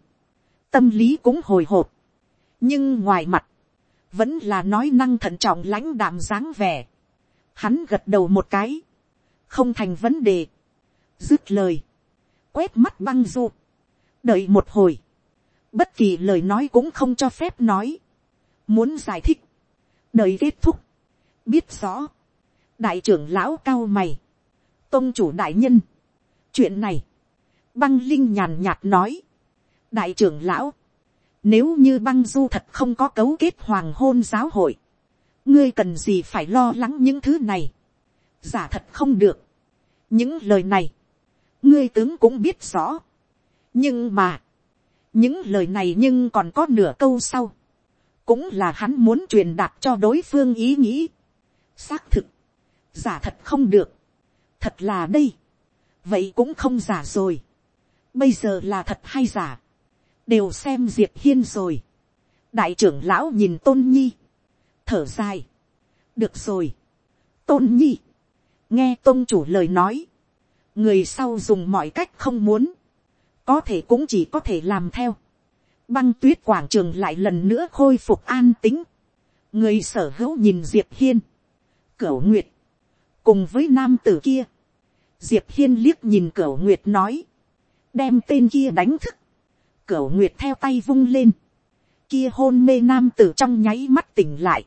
tâm lý cũng hồi hộp, nhưng ngoài mặt, vẫn là nói năng thận trọng lãnh đạm dáng vẻ. Hắn gật đầu một cái, không thành vấn đề, dứt lời, quét mắt băng du, đợi một hồi, bất kỳ lời nói cũng không cho phép nói, muốn giải thích, đợi kết thúc, biết rõ, đại trưởng lão cao mày, tôn chủ đại nhân, chuyện này, băng linh nhàn nhạt nói, đại trưởng lão, nếu như băng du thật không có cấu kết hoàng hôn giáo hội, ngươi cần gì phải lo lắng những thứ này, giả thật không được, những lời này, ngươi tướng cũng biết rõ, nhưng mà, những lời này nhưng còn có nửa câu sau, cũng là hắn muốn truyền đạt cho đối phương ý nghĩ, xác thực, giả thật không được, thật là đây, vậy cũng không giả rồi, bây giờ là thật hay giả, đều xem diệp hiên rồi, đại trưởng lão nhìn tôn nhi, thở dài, được rồi, tôn nhi, nghe tôn chủ lời nói, người sau dùng mọi cách không muốn, có thể cũng chỉ có thể làm theo, băng tuyết quảng trường lại lần nữa khôi phục an tính, người sở hữu nhìn diệp hiên, cửu nguyệt, cùng với nam tử kia, diệp hiên liếc nhìn cửu nguyệt nói, đem tên kia đánh thức, cửu nguyệt theo tay vung lên, kia hôn mê nam tử trong nháy mắt tỉnh lại,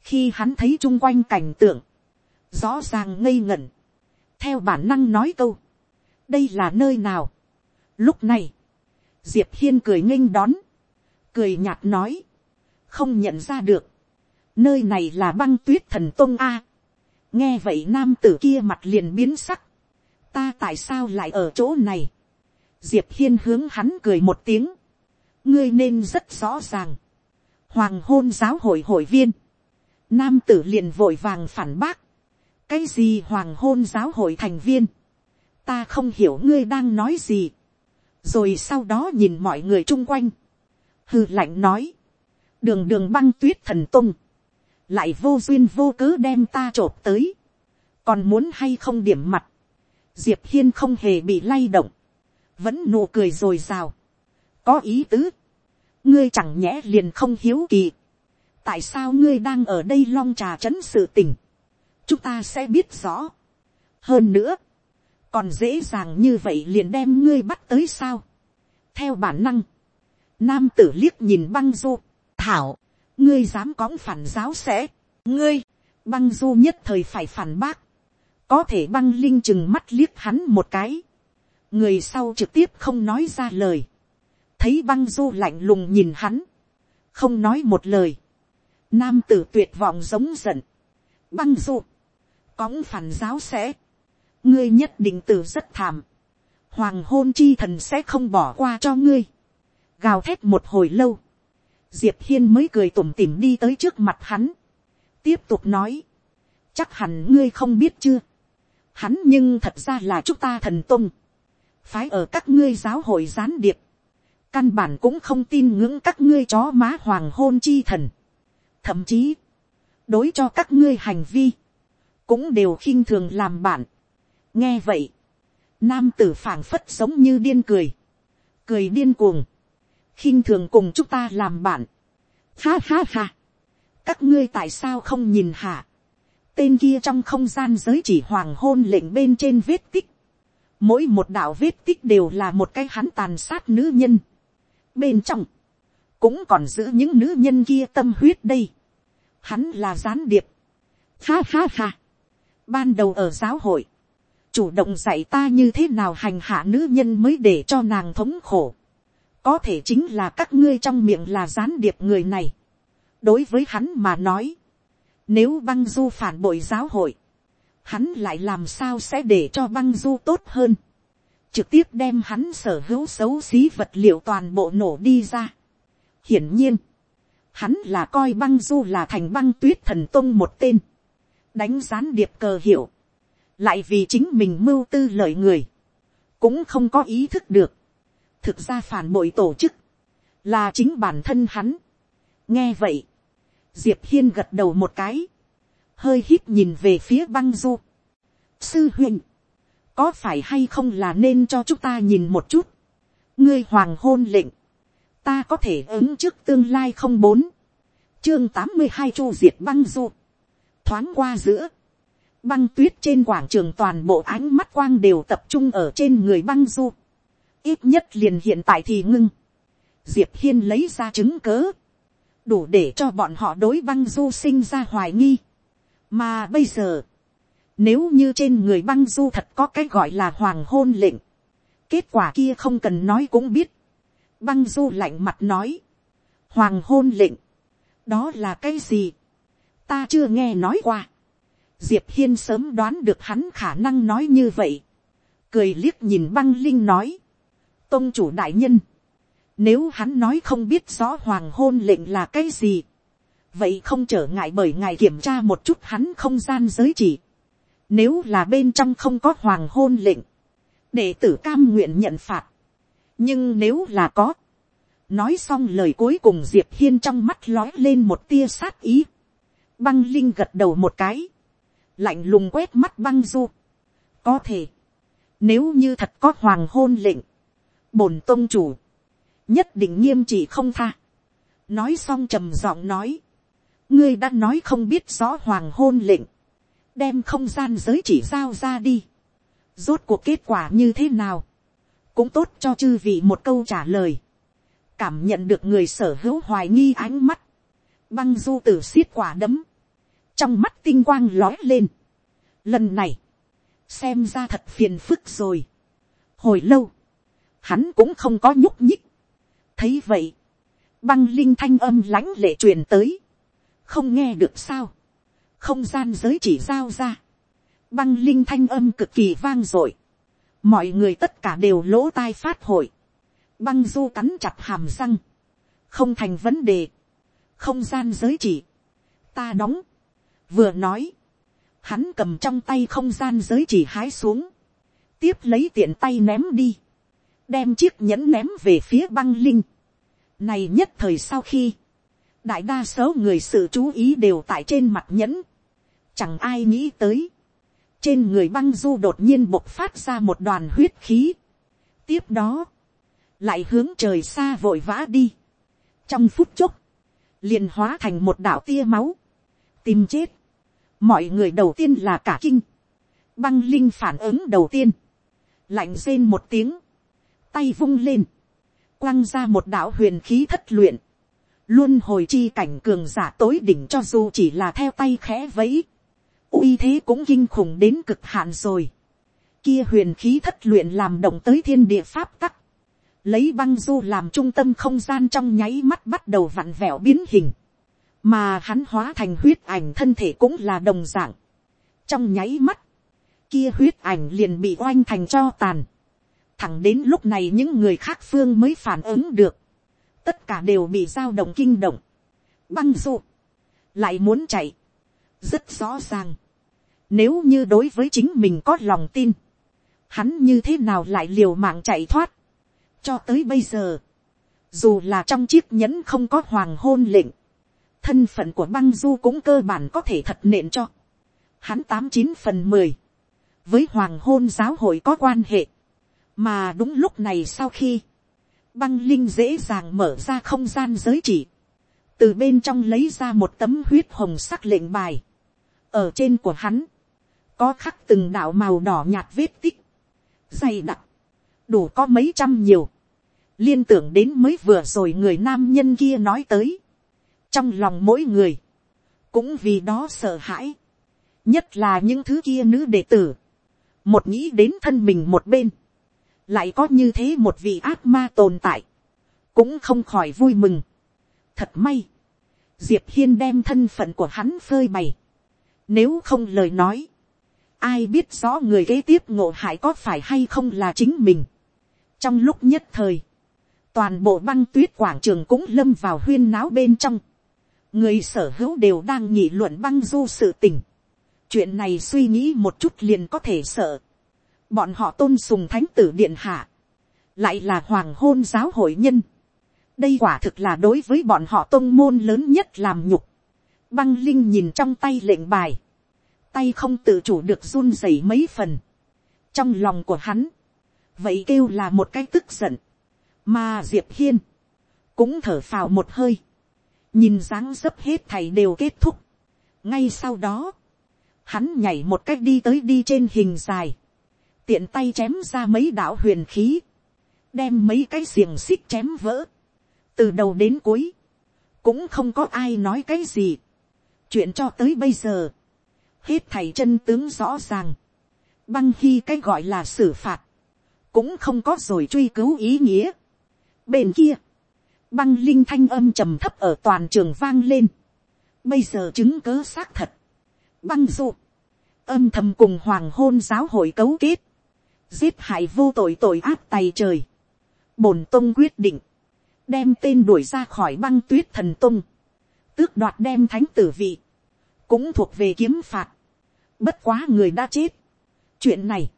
khi hắn thấy chung quanh cảnh tượng, rõ ràng ngây ngẩn, theo bản năng nói câu, đây là nơi nào. lúc này, diệp hiên cười nghênh đón, cười nhạt nói, không nhận ra được, nơi này là băng tuyết thần tôn a. nghe vậy nam tử kia mặt liền biến sắc, ta tại sao lại ở chỗ này, diệp hiên hướng hắn cười một tiếng, ngươi nên rất rõ ràng, hoàng hôn giáo hội hội viên, nam tử liền vội vàng phản bác, cái gì hoàng hôn giáo hội thành viên, ta không hiểu ngươi đang nói gì, rồi sau đó nhìn mọi người chung quanh, hư lạnh nói, đường đường băng tuyết thần tung, lại vô duyên vô cớ đem ta t r ộ p tới, còn muốn hay không điểm mặt, diệp hiên không hề bị lay động, vẫn nụ cười r ồ i r à o, có ý tứ, ngươi chẳng nhẽ liền không hiếu kỳ, tại sao ngươi đang ở đây long trà trấn sự tình, chúng ta sẽ biết rõ. hơn nữa, còn dễ dàng như vậy liền đem ngươi bắt tới sao. theo bản năng, nam tử liếc nhìn băng du, thảo, ngươi dám cõng phản giáo sẽ, ngươi, băng du nhất thời phải phản bác, có thể băng linh chừng mắt liếc hắn một cái, người sau trực tiếp không nói ra lời, thấy băng du lạnh lùng nhìn hắn, không nói một lời, nam tử tuyệt vọng giống giận, băng du, cõng phản giáo sẽ, ngươi nhất định tử rất thảm, hoàng hôn chi thần sẽ không bỏ qua cho ngươi, gào thét một hồi lâu, diệp hiên mới cười tủm tỉm đi tới trước mặt hắn, tiếp tục nói, chắc hẳn ngươi không biết chưa, hắn nhưng thật ra là chúng ta thần tung, phái ở các ngươi giáo hội gián điệp, căn bản cũng không tin ngưỡng các ngươi chó má hoàng hôn chi thần, thậm chí, đối cho các ngươi hành vi, cũng đều khinh thường làm bạn. nghe vậy, nam tử phảng phất giống như điên cười, cười điên cuồng, khinh thường cùng chúng ta làm bạn. Ha ha ha. Các ngươi tại sao không nhìn hả? Tên kia trong không gian giới chỉ hoàng hôn lệnh bên trên vết tích. Mỗi một đạo vết tích đều là một cái hắn tàn sát nữ nhân. Bên trong. Cũng còn giữ những nữ nhân kia tâm huyết đây. Hắn là gián điệp. Ha ha ha. Ban đầu ở giáo hội. Chủ động dạy ta như thế nào hành hạ nữ nhân mới để cho nàng thống khổ có thể chính là các ngươi trong miệng là gián điệp người này. đối với hắn mà nói, nếu băng du phản bội giáo hội, hắn lại làm sao sẽ để cho băng du tốt hơn, trực tiếp đem hắn sở hữu xấu xí vật liệu toàn bộ nổ đi ra. hiển nhiên, hắn là coi băng du là thành băng tuyết thần tông một tên, đánh gián điệp cờ hiệu, lại vì chính mình mưu tư lợi người, cũng không có ý thức được, thực ra phản bội tổ chức, là chính bản thân hắn. nghe vậy, diệp hiên gật đầu một cái, hơi hít nhìn về phía băng du. sư huynh, có phải hay không là nên cho chúng ta nhìn một chút, ngươi hoàng hôn lệnh, ta có thể ứng trước tương lai không bốn, chương tám mươi hai chu diệt băng du, thoáng qua giữa, băng tuyết trên quảng trường toàn bộ ánh mắt quang đều tập trung ở trên người băng du ít nhất liền hiện tại thì ngưng. diệp hiên lấy ra chứng cớ, đủ để cho bọn họ đối băng du sinh ra hoài nghi. mà bây giờ, nếu như trên người băng du thật có cái gọi là hoàng hôn lệnh, kết quả kia không cần nói cũng biết. băng du lạnh mặt nói, hoàng hôn lệnh, đó là cái gì, ta chưa nghe nói qua. diệp hiên sớm đoán được hắn khả năng nói như vậy, cười liếc nhìn băng linh nói, tôn chủ đại nhân, nếu hắn nói không biết rõ hoàng hôn lệnh là cái gì, vậy không trở ngại bởi ngài kiểm tra một chút hắn không gian giới chỉ. Nếu là bên trong không có hoàng hôn lệnh, đệ tử cam nguyện nhận phạt. nhưng nếu là có, nói xong lời cuối cùng diệp hiên trong mắt lói lên một tia sát ý. băng linh gật đầu một cái, lạnh lùng quét mắt băng du. có thể, nếu như thật có hoàng hôn lệnh, bổn tôn chủ, nhất định nghiêm trị không tha. nói xong trầm giọng nói, ngươi đã nói không biết rõ hoàng hôn lệnh, đem không gian giới chỉ giao ra đi. rốt cuộc kết quả như thế nào, cũng tốt cho chư vị một câu trả lời. cảm nhận được người sở hữu hoài nghi ánh mắt, băng du tử xiết quả đấm, trong mắt tinh quang lói lên. lần này, xem ra thật phiền phức rồi hồi lâu, hắn cũng không có nhúc nhích. thấy vậy, băng linh thanh âm lãnh lệ truyền tới, không nghe được sao, không gian giới chỉ giao ra, băng linh thanh âm cực kỳ vang dội, mọi người tất cả đều lỗ tai phát hội, băng du cắn chặt hàm răng, không thành vấn đề, không gian giới chỉ, ta đóng, vừa nói, hắn cầm trong tay không gian giới chỉ hái xuống, tiếp lấy tiện tay ném đi, đem chiếc nhẫn ném về phía băng linh. Này nhất thời sau khi, đại đa số người sự chú ý đều tại trên mặt nhẫn, chẳng ai nghĩ tới, trên người băng du đột nhiên bộc phát ra một đoàn huyết khí, tiếp đó, lại hướng trời xa vội vã đi, trong phút chốc, liền hóa thành một đảo tia máu, tìm chết, mọi người đầu tiên là cả kinh, băng linh phản ứng đầu tiên, lạnh rên một tiếng, tay vung lên, quăng ra một đạo huyền khí thất luyện, luôn hồi chi cảnh cường giả tối đỉnh cho dù chỉ là theo tay khẽ vẫy, uy thế cũng kinh khủng đến cực hạn rồi. Kia huyền khí thất luyện làm động tới thiên địa pháp tắc, lấy băng du làm trung tâm không gian trong nháy mắt bắt đầu vặn vẹo biến hình, mà hắn hóa thành huyết ảnh thân thể cũng là đồng dạng. trong nháy mắt, kia huyết ảnh liền bị oanh thành cho tàn thẳng đến lúc này những người khác phương mới phản ứng được, tất cả đều bị dao động kinh động. băng du, lại muốn chạy, rất rõ ràng. nếu như đối với chính mình có lòng tin, hắn như thế nào lại liều mạng chạy thoát cho tới bây giờ, dù là trong chiếc nhẫn không có hoàng hôn lệnh, thân phận của băng du cũng cơ bản có thể thật nện cho. Hắn tám chín phần mười, với hoàng hôn giáo hội có quan hệ, mà đúng lúc này sau khi, băng linh dễ dàng mở ra không gian giới chỉ, từ bên trong lấy ra một tấm huyết hồng sắc lệnh bài, ở trên của hắn, có khắc từng đạo màu đỏ nhạt vết tích, dày đặc, đủ có mấy trăm nhiều, liên tưởng đến mới vừa rồi người nam nhân kia nói tới, trong lòng mỗi người, cũng vì đó sợ hãi, nhất là những thứ kia nữ đệ tử, một nghĩ đến thân mình một bên, lại có như thế một vị ác ma tồn tại, cũng không khỏi vui mừng. thật may, diệp hiên đem thân phận của hắn phơi bày, nếu không lời nói, ai biết rõ người kế tiếp ngộ hại có phải hay không là chính mình. trong lúc nhất thời, toàn bộ băng tuyết quảng trường cũng lâm vào huyên náo bên trong. người sở hữu đều đang nhị luận băng du sự tình. chuyện này suy nghĩ một chút liền có thể sợ bọn họ tôn sùng thánh tử điện hạ. lại là hoàng hôn giáo hội nhân. đây quả thực là đối với bọn họ tôn môn lớn nhất làm nhục. băng linh nhìn trong tay lệnh bài. tay không tự chủ được run rẩy mấy phần. trong lòng của hắn. vậy kêu là một cái tức giận mà Diệp Hiên. Cũng thở phào một hơi. Nhìn dáng dấp hết thầy đều kết thúc. Ngay sau đó. Hắn nhảy một cách đi tới đi trên hình dài. Tiện tay chém ra mấy đạo huyền khí. Đem mấy cái xiềng xích chém vỡ. Từ đầu đến cuối. Cũng không có ai nói cái gì. Chuyện cho tới bây giờ. Hết thầy chân tướng rõ ràng. Băng khi cái gọi là xử phạt cũng không có rồi truy cứu ý nghĩa. Bên kia, băng linh thanh âm trầm thấp ở toàn trường vang lên. Bây giờ chứng cớ xác thật. Băng dụ, âm thầm cùng hoàng hôn giáo hội cấu kết. Giết hại vô tội tội áp tay trời. Bổn tông quyết định. Đem tên đuổi ra khỏi băng tuyết thần tông. Tước đoạt đem thánh tử vị. Cũng thuộc về kiếm phạt. Bất quá người đã chết. Chuyện này.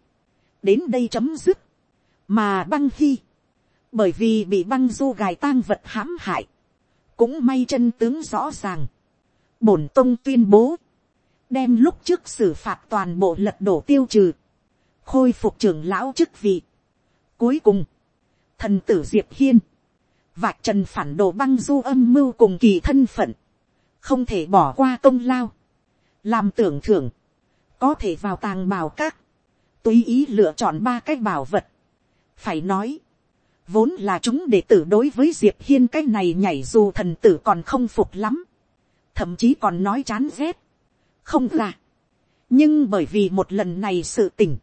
Đến đây chấm dứt. Mà băng khi bởi vì bị băng du gài tang vật hãm hại, cũng may chân tướng rõ ràng. bổn tông tuyên bố, đem lúc trước xử phạt toàn bộ lật đổ tiêu trừ, khôi phục trưởng lão chức vị. Cuối cùng, thần tử diệp hiên, vạch trần phản đồ băng du âm mưu cùng kỳ thân phận, không thể bỏ qua công lao, làm tưởng thưởng, có thể vào tàng bảo các, tùy ý lựa chọn ba cái bảo vật. phải nói, Vốn là chúng đệ tử đối với Diệp Hiên cái này nhảy dù thần tử còn không phục lắm. Thậm chí còn nói chán rét. Không là. Nhưng bởi vì một lần này sự tỉnh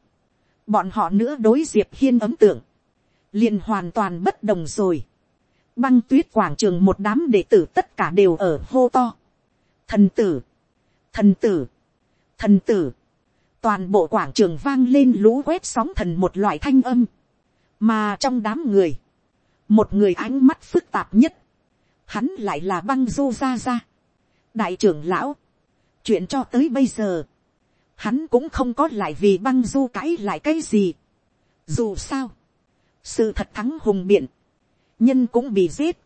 bọn họ nữa đối diệp hiên ấm tượng, liền hoàn toàn bất đồng rồi. băng tuyết quảng trường một đám đệ tử tất cả đều ở hô to. thần tử, thần tử, thần tử, toàn bộ quảng trường vang lên lũ quét sóng thần một loại thanh âm, mà trong đám người, một người ánh mắt phức tạp nhất, hắn lại là băng dô ra ra, đại trưởng lão, chuyện cho tới bây giờ, hắn cũng không có lại vì băng du cãi lại cái gì. dù sao, sự thật thắng hùng biện, nhân cũng bị giết,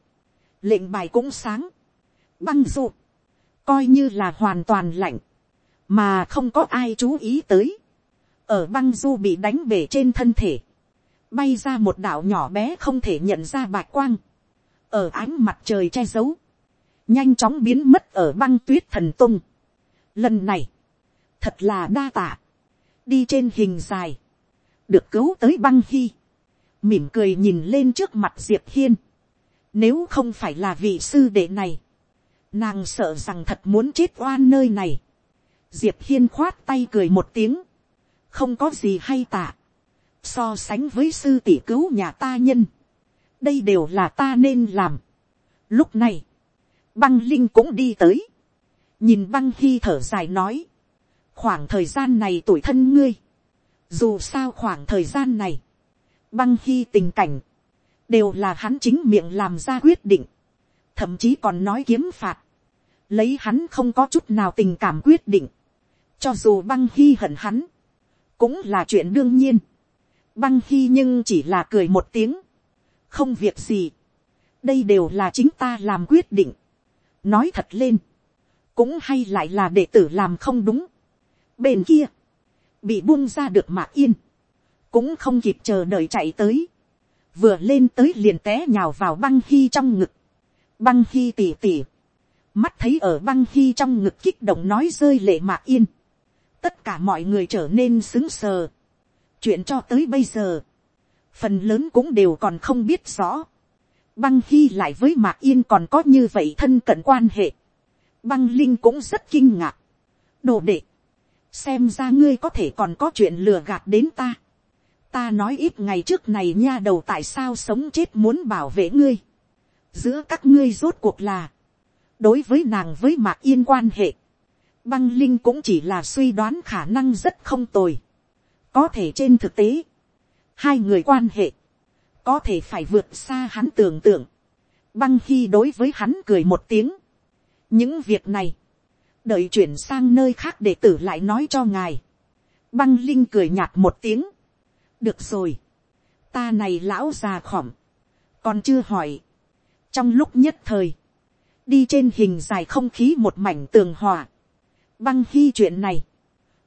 lệnh bài cũng sáng, băng du, coi như là hoàn toàn lạnh, mà không có ai chú ý tới, ở băng du bị đánh bể trên thân thể, bay ra một đảo nhỏ bé không thể nhận ra bạch quang, ở ánh mặt trời che giấu, nhanh chóng biến mất ở băng tuyết thần tung. Lần này, thật là đa tạ, đi trên hình dài, được cứu tới băng hy, mỉm cười nhìn lên trước mặt diệp hiên, nếu không phải là vị sư đệ này, nàng sợ rằng thật muốn chết oan nơi này, diệp hiên khoát tay cười một tiếng, không có gì hay tạ, so sánh với sư tỷ cứu nhà ta nhân, đây đều là ta nên làm. Lúc này, băng linh cũng đi tới, nhìn băng hy thở dài nói, khoảng thời gian này tuổi thân ngươi, dù sao khoảng thời gian này, băng hy tình cảnh, đều là hắn chính miệng làm ra quyết định, thậm chí còn nói kiếm phạt, lấy hắn không có chút nào tình cảm quyết định, cho dù băng hy hận hắn, cũng là chuyện đương nhiên, băng hy nhưng chỉ là cười một tiếng, không việc gì, đây đều là chính ta làm quyết định, nói thật lên, cũng hay lại là đệ tử làm không đúng, bên kia, bị buông ra được mạc yên, cũng không kịp chờ đợi chạy tới, vừa lên tới liền té nhào vào băng hy trong ngực, băng hy tỉ tỉ, mắt thấy ở băng hy trong ngực kích động nói rơi lệ mạc yên, tất cả mọi người trở nên xứng sờ, chuyện cho tới bây giờ, phần lớn cũng đều còn không biết rõ, băng hy lại với mạc yên còn có như vậy thân cận quan hệ, băng linh cũng rất kinh ngạc, đồ đệ, xem ra ngươi có thể còn có chuyện lừa gạt đến ta. ta nói ít ngày trước này nha đầu tại sao sống chết muốn bảo vệ ngươi. giữa các ngươi rốt cuộc là, đối với nàng với mạc yên quan hệ, băng linh cũng chỉ là suy đoán khả năng rất không tồi. có thể trên thực tế, hai người quan hệ, có thể phải vượt xa hắn tưởng tượng. băng khi đối với hắn cười một tiếng. những việc này, đợi chuyển sang nơi khác để tử lại nói cho ngài. băng linh cười nhạt một tiếng. được rồi, ta này lão già khỏm, còn chưa hỏi. trong lúc nhất thời, đi trên hình dài không khí một mảnh tường hòa, băng khi chuyện này,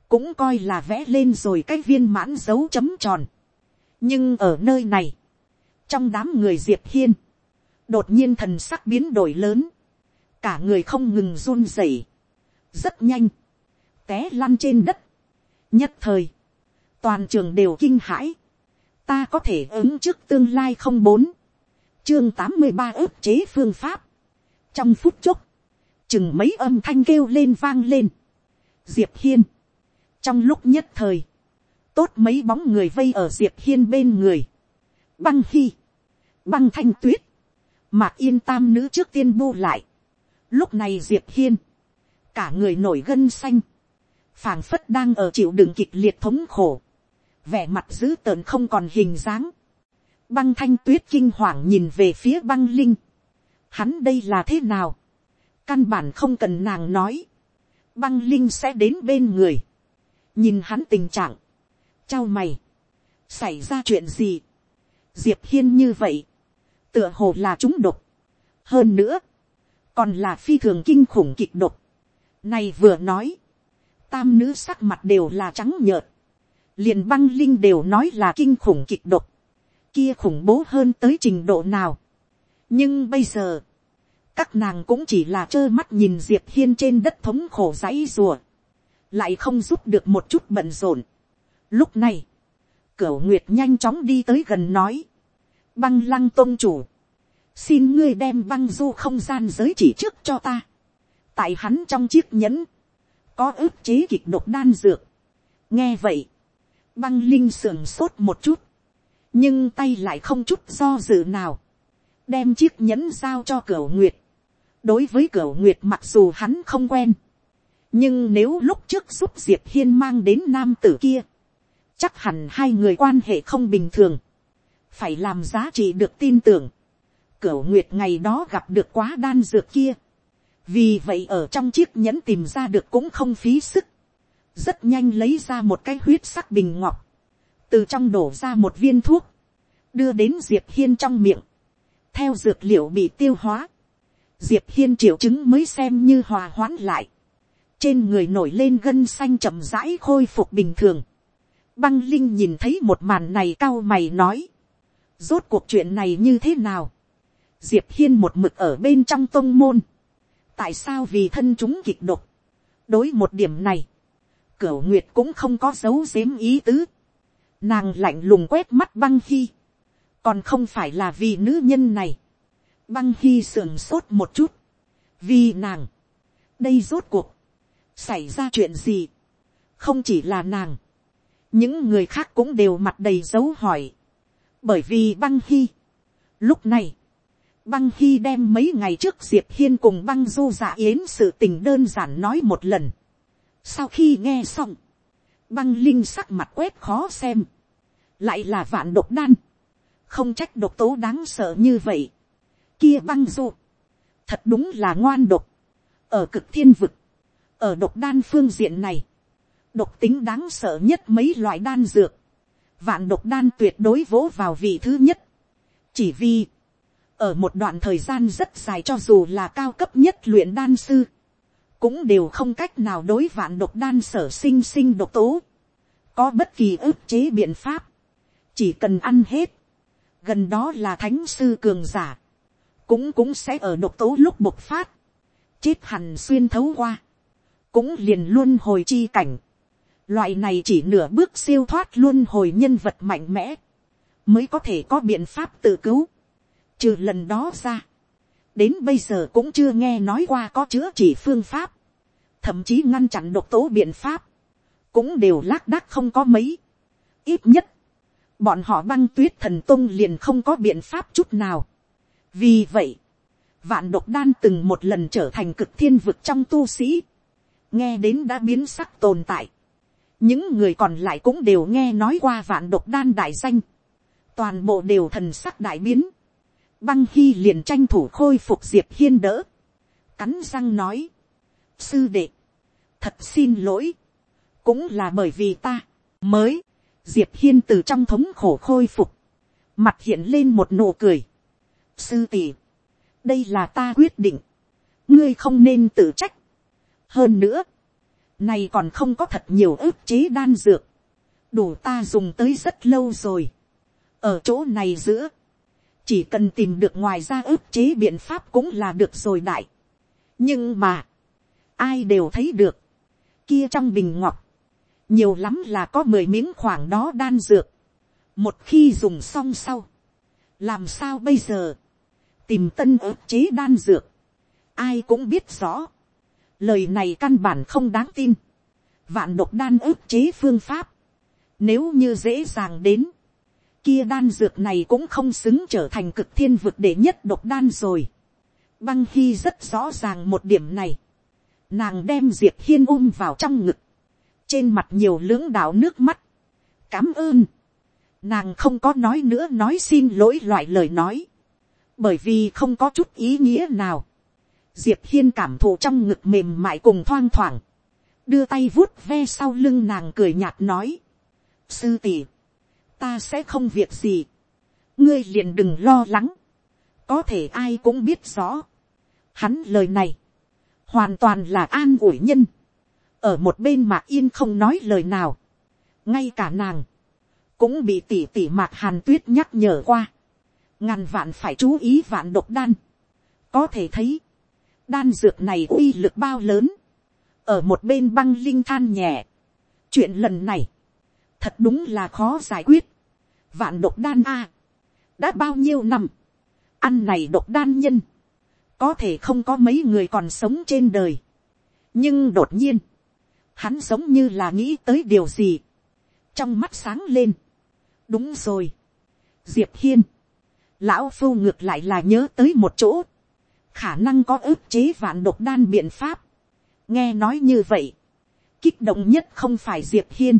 cũng coi là vẽ lên rồi cái viên mãn dấu chấm tròn. nhưng ở nơi này, trong đám người diệp hiên, đột nhiên thần sắc biến đổi lớn, cả người không ngừng run rẩy, rất nhanh, té lăn trên đất, nhất thời, toàn trường đều kinh hãi, ta có thể ứng trước tương lai không bốn, chương tám mươi ba ước chế phương pháp, trong phút chốc, chừng mấy âm thanh kêu lên vang lên, diệp hiên, trong lúc nhất thời, tốt mấy bóng người vây ở diệp hiên bên người, băng hy, băng thanh tuyết, mạc yên tam nữ trước tiên bu lại, lúc này diệp hiên, cả người nổi gân xanh, phảng phất đang ở chịu đựng kịch liệt thống khổ, vẻ mặt dữ tợn không còn hình dáng, băng thanh tuyết kinh hoàng nhìn về phía băng linh, hắn đây là thế nào, căn bản không cần nàng nói, băng linh sẽ đến bên người, nhìn hắn tình trạng, trao mày, xảy ra chuyện gì, diệp hiên như vậy, tựa hồ là chúng độc, hơn nữa, còn là phi thường kinh khủng kịch độc, này vừa nói, tam nữ sắc mặt đều là trắng nhợt. liền băng linh đều nói là kinh khủng kịch độc. Kia khủng bố hơn tới trình độ nào. Nhưng bây giờ, các nàng cũng chỉ là trơ mắt nhìn diệp hiên trên đất thống khổ giấy rùa. Lại không giúp được một chút bận rộn. Lúc này, cửu nguyệt nhanh chóng đi tới gần nói. Băng lăng tôn chủ. Xin ngươi đem băng du không gian giới chỉ trước cho ta tại hắn trong chiếc nhẫn, có ức chế kịch độc đan dược. nghe vậy, băng linh sườn sốt một chút, nhưng tay lại không chút do dự nào, đem chiếc nhẫn giao cho cửa nguyệt. đối với cửa nguyệt mặc dù hắn không quen, nhưng nếu lúc trước giúp diệp hiên mang đến nam tử kia, chắc hẳn hai người quan hệ không bình thường, phải làm giá trị được tin tưởng. Cửu nguyệt ngày đó gặp được quá đan dược kia, vì vậy ở trong chiếc nhẫn tìm ra được cũng không phí sức, rất nhanh lấy ra một cái huyết sắc bình ngọc, từ trong đổ ra một viên thuốc, đưa đến diệp hiên trong miệng, theo dược liệu bị tiêu hóa, diệp hiên triệu chứng mới xem như hòa hoãn lại, trên người nổi lên gân xanh chậm rãi khôi phục bình thường, băng linh nhìn thấy một màn này cao mày nói, rốt cuộc chuyện này như thế nào, diệp hiên một mực ở bên trong tông môn, tại sao vì thân chúng kịch độc, đối một điểm này, cửu nguyệt cũng không có dấu dếm ý tứ, nàng lạnh lùng quét mắt băng khi, còn không phải là vì nữ nhân này, băng khi sườn sốt một chút, vì nàng, đây rốt cuộc, xảy ra chuyện gì, không chỉ là nàng, những người khác cũng đều mặt đầy dấu hỏi, bởi vì băng khi, lúc này, băng hy đem mấy ngày trước diệp hiên cùng băng du giả yến sự tình đơn giản nói một lần. sau khi nghe xong, băng linh sắc mặt quét khó xem, lại là vạn độc đan, không trách độc tố đáng sợ như vậy. kia băng du, thật đúng là ngoan độc, ở cực thiên vực, ở độc đan phương diện này, độc tính đáng sợ nhất mấy loại đan dược, vạn độc đan tuyệt đối vỗ vào vị thứ nhất, chỉ vì, ở một đoạn thời gian rất dài cho dù là cao cấp nhất luyện đan sư, cũng đều không cách nào đối vạn độc đan sở sinh sinh độc tố, có bất kỳ ức chế biện pháp, chỉ cần ăn hết, gần đó là thánh sư cường giả, cũng cũng sẽ ở độc tố lúc bộc phát, chết hẳn xuyên thấu qua, cũng liền luôn hồi chi cảnh, loại này chỉ nửa bước siêu thoát luôn hồi nhân vật mạnh mẽ, mới có thể có biện pháp tự cứu, trừ lần đó ra, đến bây giờ cũng chưa nghe nói qua có chữa chỉ phương pháp, thậm chí ngăn chặn độc tố biện pháp, cũng đều lác đác không có mấy. ít nhất, bọn họ băng tuyết thần tung liền không có biện pháp chút nào. vì vậy, vạn độc đan từng một lần trở thành cực thiên vực trong tu sĩ, nghe đến đã biến sắc tồn tại. những người còn lại cũng đều nghe nói qua vạn độc đan đại danh, toàn bộ đều thần sắc đại biến, băng hy liền tranh thủ khôi phục diệp hiên đỡ, cắn răng nói, sư đệ, thật xin lỗi, cũng là bởi vì ta, mới, diệp hiên từ trong thống khổ khôi phục, mặt hiện lên một nụ cười, sư tỷ, đây là ta quyết định, ngươi không nên tự trách, hơn nữa, này còn không có thật nhiều ức chế đan dược, đủ ta dùng tới rất lâu rồi, ở chỗ này giữa, chỉ cần tìm được ngoài ra ức chế biện pháp cũng là được rồi đại. nhưng mà, ai đều thấy được, kia trong bình ngọc, nhiều lắm là có mười miếng khoảng đó đan dược, một khi dùng xong sau, làm sao bây giờ, tìm tân ức chế đan dược, ai cũng biết rõ, lời này căn bản không đáng tin, vạn độc đan ức chế phương pháp, nếu như dễ dàng đến, kia đan dược này cũng không xứng trở thành cực thiên vực để nhất độc đan rồi. Băng Hy rất rõ ràng một điểm này. Nàng đem Diệp Hiên ôm vào trong ngực. Trên mặt nhiều lưỡng đạo nước mắt. Cám ơn. Nàng không có nói nữa nói xin lỗi loại lời nói. Bởi vì không có chút ý nghĩa nào. Diệp Hiên cảm thụ trong ngực mềm mại cùng thoang thoảng. Đưa tay vuốt ve sau lưng nàng cười nhạt nói. Sư tỷ ta sẽ không việc gì, ngươi liền đừng lo lắng, có thể ai cũng biết rõ, hắn lời này, hoàn toàn là an ủi nhân, ở một bên mạc yên không nói lời nào, ngay cả nàng, cũng bị tỉ tỉ mạc hàn tuyết nhắc nhở qua, ngàn vạn phải chú ý vạn độc đan, có thể thấy, đan dược này uy lực bao lớn, ở một bên băng linh than nhẹ, chuyện lần này, thật đúng là khó giải quyết. vạn độc đan a, đã bao nhiêu năm, ăn này độc đan nhân, có thể không có mấy người còn sống trên đời. nhưng đột nhiên, hắn giống như là nghĩ tới điều gì, trong mắt sáng lên, đúng rồi, diệp hiên, lão phu ngược lại là nhớ tới một chỗ, khả năng có ức chế vạn độc đan biện pháp, nghe nói như vậy, kích động nhất không phải diệp hiên,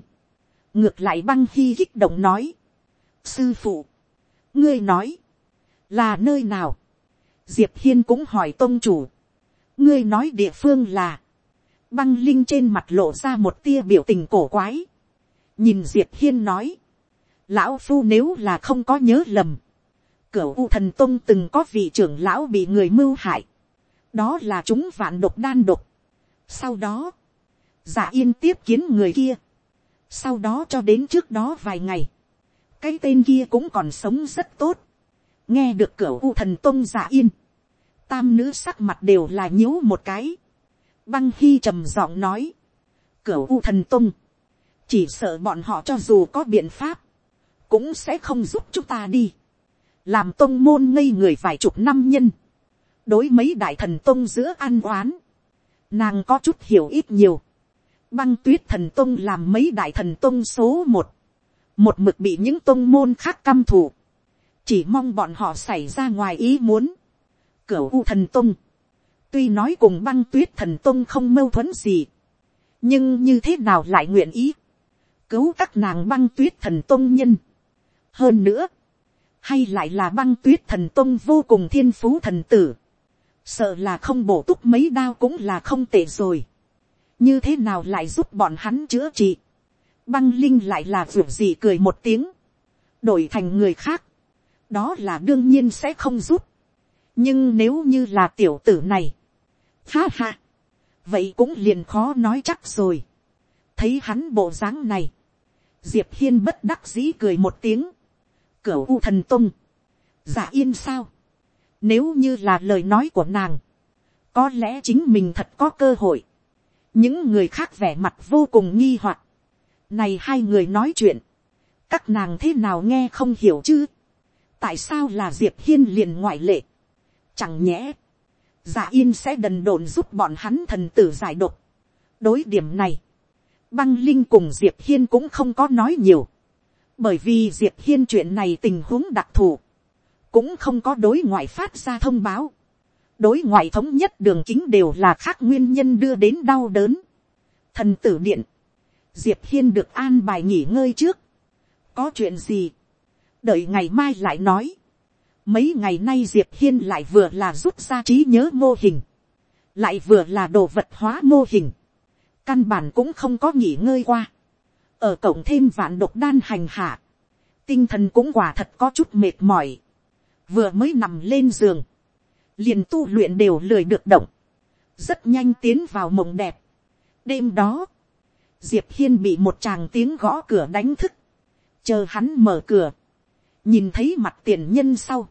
ngược lại băng hy kích động nói, sư phụ, ngươi nói, là nơi nào, diệp hiên cũng hỏi tôn chủ, ngươi nói địa phương là, băng linh trên mặt lộ ra một tia biểu tình cổ quái, nhìn diệp hiên nói, lão phu nếu là không có nhớ lầm, cửa u thần tôn từng có vị trưởng lão bị người mưu hại, đó là chúng vạn độc đan độc. sau đó, giả yên tiếp kiến người kia, sau đó cho đến trước đó vài ngày, cái tên kia cũng còn sống rất tốt, nghe được cửa u thần tôn giả yên, tam nữ sắc mặt đều là nhíu một cái, băng khi trầm giọng nói, cửa u thần tôn chỉ sợ bọn họ cho dù có biện pháp, cũng sẽ không giúp chúng ta đi, làm tôn môn ngây người vài chục năm nhân, đối mấy đại thần tôn giữa an oán, nàng có chút hiểu ít nhiều, băng tuyết thần tông làm mấy đại thần tông số một, một mực bị những tông môn khác căm thù, chỉ mong bọn họ xảy ra ngoài ý muốn, Cửu u thần tông, tuy nói cùng băng tuyết thần tông không mâu thuẫn gì, nhưng như thế nào lại nguyện ý, cứu các nàng băng tuyết thần tông nhân. hơn nữa, hay lại là băng tuyết thần tông vô cùng thiên phú thần tử, sợ là không bổ túc mấy đao cũng là không tệ rồi, như thế nào lại giúp bọn hắn chữa trị, băng linh lại là vượt gì cười một tiếng, đổi thành người khác, đó là đương nhiên sẽ không giúp, nhưng nếu như là tiểu tử này, ha ha, vậy cũng liền khó nói chắc rồi, thấy hắn bộ dáng này, diệp hiên bất đắc dĩ cười một tiếng, cửu u thần tung, giả dạ yên sao, nếu như là lời nói của nàng, có lẽ chính mình thật có cơ hội, những người khác vẻ mặt vô cùng nghi hoặc, này hai người nói chuyện, các nàng thế nào nghe không hiểu chứ, tại sao là diệp hiên liền ngoại lệ, chẳng nhẽ, giả yên sẽ đần độn giúp bọn hắn thần tử giải độc. đối điểm này, băng linh cùng diệp hiên cũng không có nói nhiều, bởi vì diệp hiên chuyện này tình huống đặc thù, cũng không có đối ngoại phát ra thông báo, đối ngoại thống nhất đường chính đều là khác nguyên nhân đưa đến đau đớn. thần tử điện, diệp hiên được an bài nghỉ ngơi trước, có chuyện gì, đợi ngày mai lại nói, mấy ngày nay diệp hiên lại vừa là rút ra trí nhớ mô hình, lại vừa là đồ vật hóa mô hình, căn bản cũng không có nghỉ ngơi qua, ở cổng thêm vạn độc đan hành hạ, tinh thần cũng quả thật có chút mệt mỏi, vừa mới nằm lên giường, liền tu luyện đều lười được động, rất nhanh tiến vào mộng đẹp. đêm đó, diệp hiên bị một chàng tiếng gõ cửa đánh thức, chờ hắn mở cửa, nhìn thấy mặt tiền nhân sau,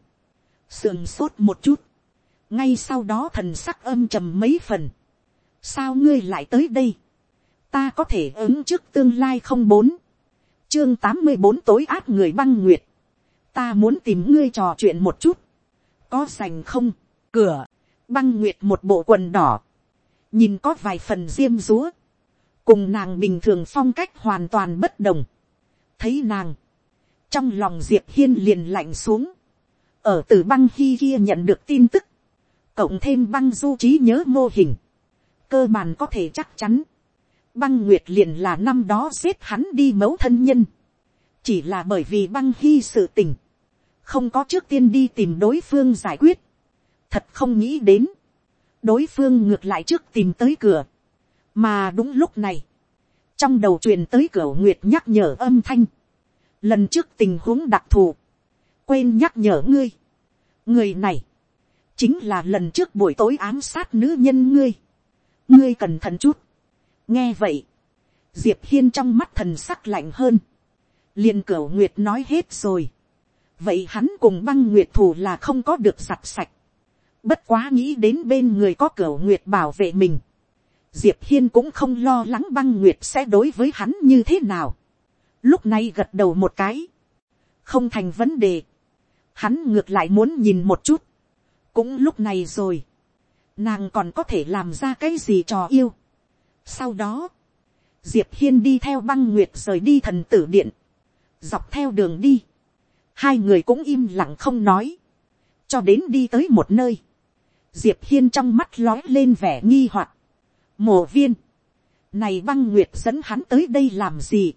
sườn sốt một chút, ngay sau đó thần sắc âm trầm mấy phần, sao ngươi lại tới đây, ta có thể ứng trước tương lai không bốn, chương tám mươi bốn tối ác người băng nguyệt, ta muốn tìm ngươi trò chuyện một chút, có sành không, cửa, băng nguyệt một bộ quần đỏ, nhìn có vài phần diêm dúa, cùng nàng bình thường phong cách hoàn toàn bất đồng, thấy nàng, trong lòng diệp hiên liền lạnh xuống, ở từ băng khi kia nhận được tin tức, cộng thêm băng du trí nhớ mô hình, cơ bản có thể chắc chắn, băng nguyệt liền là năm đó giết hắn đi mẫu thân nhân, chỉ là bởi vì băng hy sự tình, không có trước tiên đi tìm đối phương giải quyết, thật không nghĩ đến, đối phương ngược lại trước tìm tới cửa, mà đúng lúc này, trong đầu truyền tới cửa nguyệt nhắc nhở âm thanh, lần trước tình huống đặc thù, quên nhắc nhở ngươi, người này, chính là lần trước buổi tối ám sát nữ nhân ngươi, ngươi cẩn thận chút, nghe vậy, diệp hiên trong mắt thần sắc lạnh hơn, liền cửa nguyệt nói hết rồi, vậy hắn cùng băng nguyệt thù là không có được sạch sạch, bất quá nghĩ đến bên người có cửa nguyệt bảo vệ mình, diệp hiên cũng không lo lắng băng nguyệt sẽ đối với hắn như thế nào, lúc này gật đầu một cái, không thành vấn đề, hắn ngược lại muốn nhìn một chút, cũng lúc này rồi, nàng còn có thể làm ra cái gì trò yêu. sau đó, diệp hiên đi theo băng nguyệt rời đi thần tử điện, dọc theo đường đi, hai người cũng im lặng không nói, cho đến đi tới một nơi, diệp hiên trong mắt lói lên vẻ nghi hoặc, mổ viên, này băng nguyệt dẫn hắn tới đây làm gì,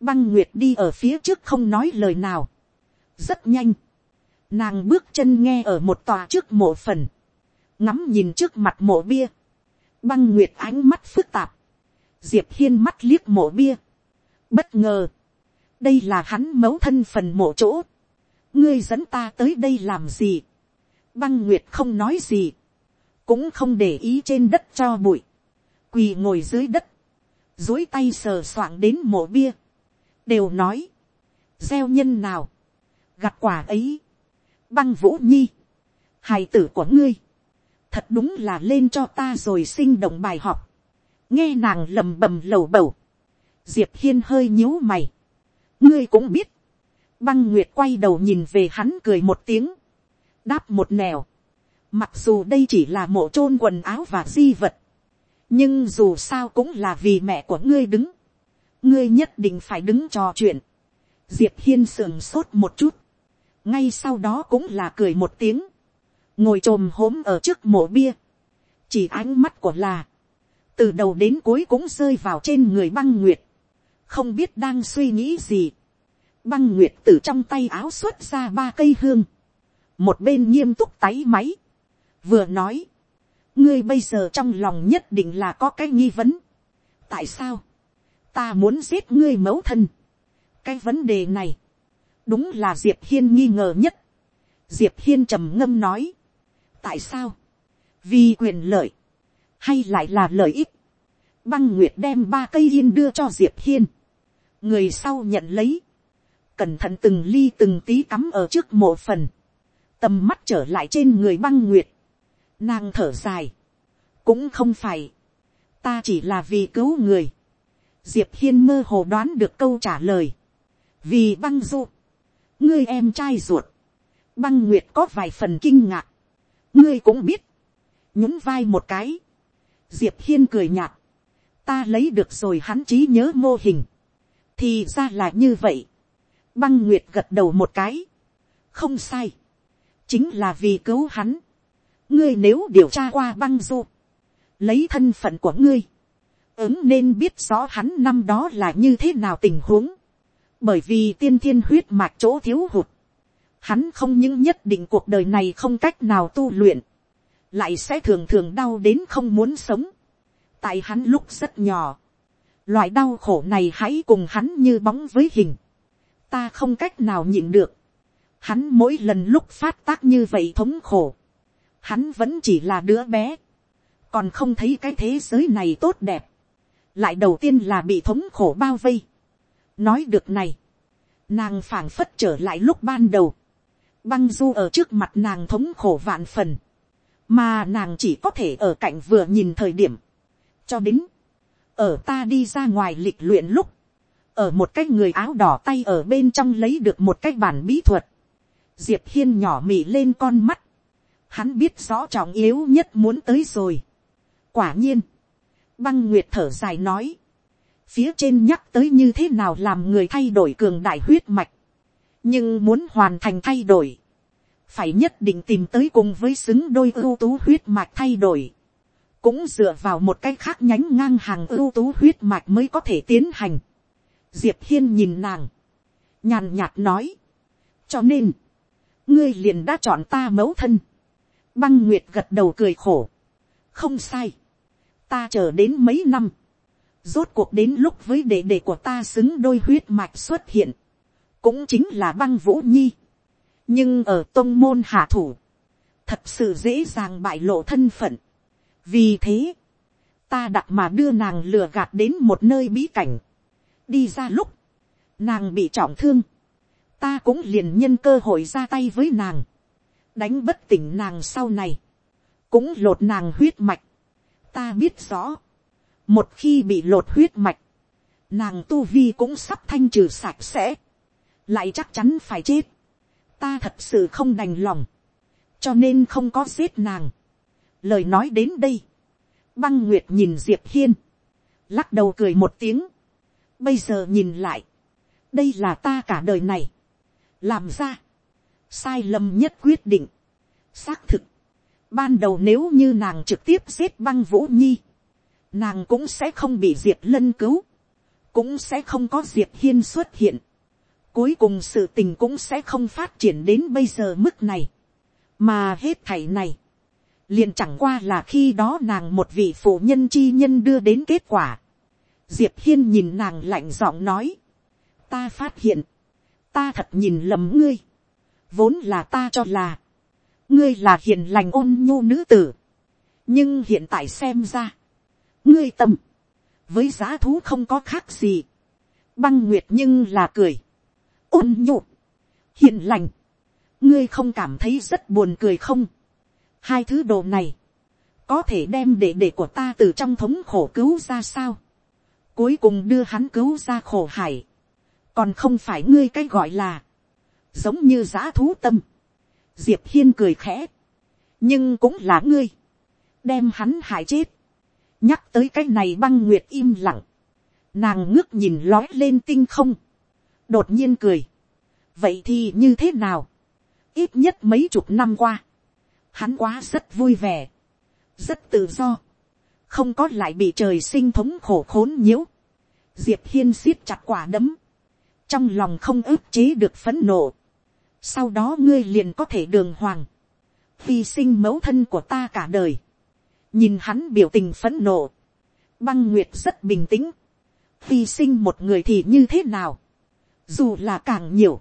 băng nguyệt đi ở phía trước không nói lời nào, rất nhanh, nàng bước chân nghe ở một tòa trước mộ phần, ngắm nhìn trước mặt mộ bia, băng nguyệt ánh mắt phức tạp, diệp hiên mắt liếc mộ bia, bất ngờ, đây là hắn mấu thân phần mộ chỗ, ngươi dẫn ta tới đây làm gì, băng nguyệt không nói gì, cũng không để ý trên đất cho bụi, quỳ ngồi dưới đất, dối tay sờ soạng đến mộ bia, đều nói, gieo nhân nào, gặt quả ấy, băng vũ nhi, hài tử của ngươi, thật đúng là lên cho ta rồi sinh động bài học, nghe nàng lầm bầm lầu bầu, diệp hiên hơi nhíu mày, ngươi cũng biết, băng nguyệt quay đầu nhìn về hắn cười một tiếng, đáp một nèo, mặc dù đây chỉ là mộ chôn quần áo và di vật, nhưng dù sao cũng là vì mẹ của ngươi đứng, ngươi nhất định phải đứng trò chuyện, diệp hiên sườn sốt một chút, ngay sau đó cũng là cười một tiếng, ngồi t r ồ m hốm ở trước mộ bia, chỉ ánh mắt của là, từ đầu đến cuối cũng rơi vào trên người băng nguyệt, không biết đang suy nghĩ gì, băng nguyệt từ trong tay áo xuất ra ba cây hương, một bên nghiêm túc táy máy, vừa nói, ngươi bây giờ trong lòng nhất định là có cái nghi vấn, tại sao, ta muốn giết ngươi mẫu thân, cái vấn đề này, đúng là diệp hiên nghi ngờ nhất. diệp hiên trầm ngâm nói, tại sao, vì quyền lợi, hay lại là lợi ích, băng nguyệt đem ba cây yên đưa cho diệp hiên, người sau nhận lấy, cẩn thận từng ly từng tí cắm ở trước mộ phần, tầm mắt trở lại trên người băng nguyệt, nàng thở dài, cũng không phải, ta chỉ là vì cứu người, diệp hiên mơ hồ đoán được câu trả lời, vì băng du, ngươi em trai ruột, băng nguyệt có vài phần kinh ngạc, ngươi cũng biết, nhún vai một cái, diệp hiên cười nhạt, ta lấy được rồi hắn trí nhớ mô hình, thì ra là như vậy, băng nguyệt gật đầu một cái, không sai, chính là vì cứu hắn, ngươi nếu điều tra qua băng du, lấy thân phận của ngươi, ứng nên biết rõ hắn năm đó là như thế nào tình huống, bởi vì tiên thiên huyết mạch chỗ thiếu hụt, hắn không những nhất định cuộc đời này không cách nào tu luyện, lại sẽ thường thường đau đến không muốn sống. tại hắn lúc rất nhỏ, loại đau khổ này hãy cùng hắn như bóng với hình, ta không cách nào nhịn được, hắn mỗi lần lúc phát tác như vậy thống khổ, hắn vẫn chỉ là đứa bé, còn không thấy cái thế giới này tốt đẹp, lại đầu tiên là bị thống khổ bao vây, nói được này, nàng phảng phất trở lại lúc ban đầu, băng du ở trước mặt nàng thống khổ vạn phần, mà nàng chỉ có thể ở cạnh vừa nhìn thời điểm, cho đến, ở ta đi ra ngoài lịch luyện lúc, ở một cái người áo đỏ tay ở bên trong lấy được một cái bản bí thuật, diệp hiên nhỏ mị lên con mắt, hắn biết rõ trọng yếu nhất muốn tới rồi. quả nhiên, băng nguyệt thở dài nói, phía trên nhắc tới như thế nào làm người thay đổi cường đại huyết mạch, nhưng muốn hoàn thành thay đổi, phải nhất định tìm tới cùng với xứng đôi ưu tú huyết mạch thay đổi, cũng dựa vào một cái khác nhánh ngang hàng ưu tú huyết mạch mới có thể tiến hành. Diệp hiên nhìn nàng, nhàn nhạt nói, cho nên, ngươi liền đã chọn ta mẫu thân. Băng nguyệt gật đầu cười khổ, không sai, ta chờ đến mấy năm, Rốt cuộc đến lúc với đệ đệ của ta xứng đôi huyết mạch xuất hiện. Cũng chính là băng vũ nhi. Nhưng ở tông môn hạ thủ. Thật sự dễ dàng bại lộ thân phận. Vì thế. Ta đặt mà đưa nàng lừa gạt đến một nơi bí cảnh. Đi ra lúc. Nàng bị trọng thương. Ta cũng liền nhân cơ hội ra tay với nàng. Đánh bất tỉnh nàng sau này. Cũng lột nàng huyết mạch. Ta biết rõ một khi bị lột huyết mạch, nàng tu vi cũng sắp thanh trừ sạch sẽ, lại chắc chắn phải chết. ta thật sự không đành lòng, cho nên không có giết nàng. lời nói đến đây, băng nguyệt nhìn diệp hiên, lắc đầu cười một tiếng, bây giờ nhìn lại, đây là ta cả đời này, làm ra, sai lầm nhất quyết định, xác thực, ban đầu nếu như nàng trực tiếp giết băng vũ nhi, nàng cũng sẽ không bị diệp lân cứu, cũng sẽ không có diệp hiên xuất hiện, cuối cùng sự tình cũng sẽ không phát triển đến bây giờ mức này, mà hết thảy này, liền chẳng qua là khi đó nàng một vị phụ nhân chi nhân đưa đến kết quả. diệp hiên nhìn nàng lạnh giọng nói, ta phát hiện, ta thật nhìn lầm ngươi, vốn là ta cho là, ngươi là hiền lành ôn nhu nữ tử, nhưng hiện tại xem ra, ngươi tâm, với giá thú không có khác gì, băng nguyệt nhưng là cười, ôn nhu, hiền lành, ngươi không cảm thấy rất buồn cười không, hai thứ đồ này, có thể đem để để của ta từ trong thống khổ cứu ra sao, cuối cùng đưa hắn cứu ra khổ hải, còn không phải ngươi cái gọi là, giống như giã thú tâm, diệp hiên cười khẽ, nhưng cũng là ngươi, đem hắn hại chết, nhắc tới cái này băng nguyệt im lặng, nàng ngước nhìn lói lên tinh không, đột nhiên cười, vậy thì như thế nào, ít nhất mấy chục năm qua, hắn quá rất vui vẻ, rất tự do, không có lại bị trời sinh thống khổ khốn nhiễu. Diệp hiên siết chặt quả đấm, trong lòng không ức chế được phấn nộ. sau đó ngươi liền có thể đường hoàng, phi sinh mẫu thân của ta cả đời. nhìn hắn biểu tình phấn nộ, băng nguyệt rất bình tĩnh, phi sinh một người thì như thế nào, dù là càng nhiều,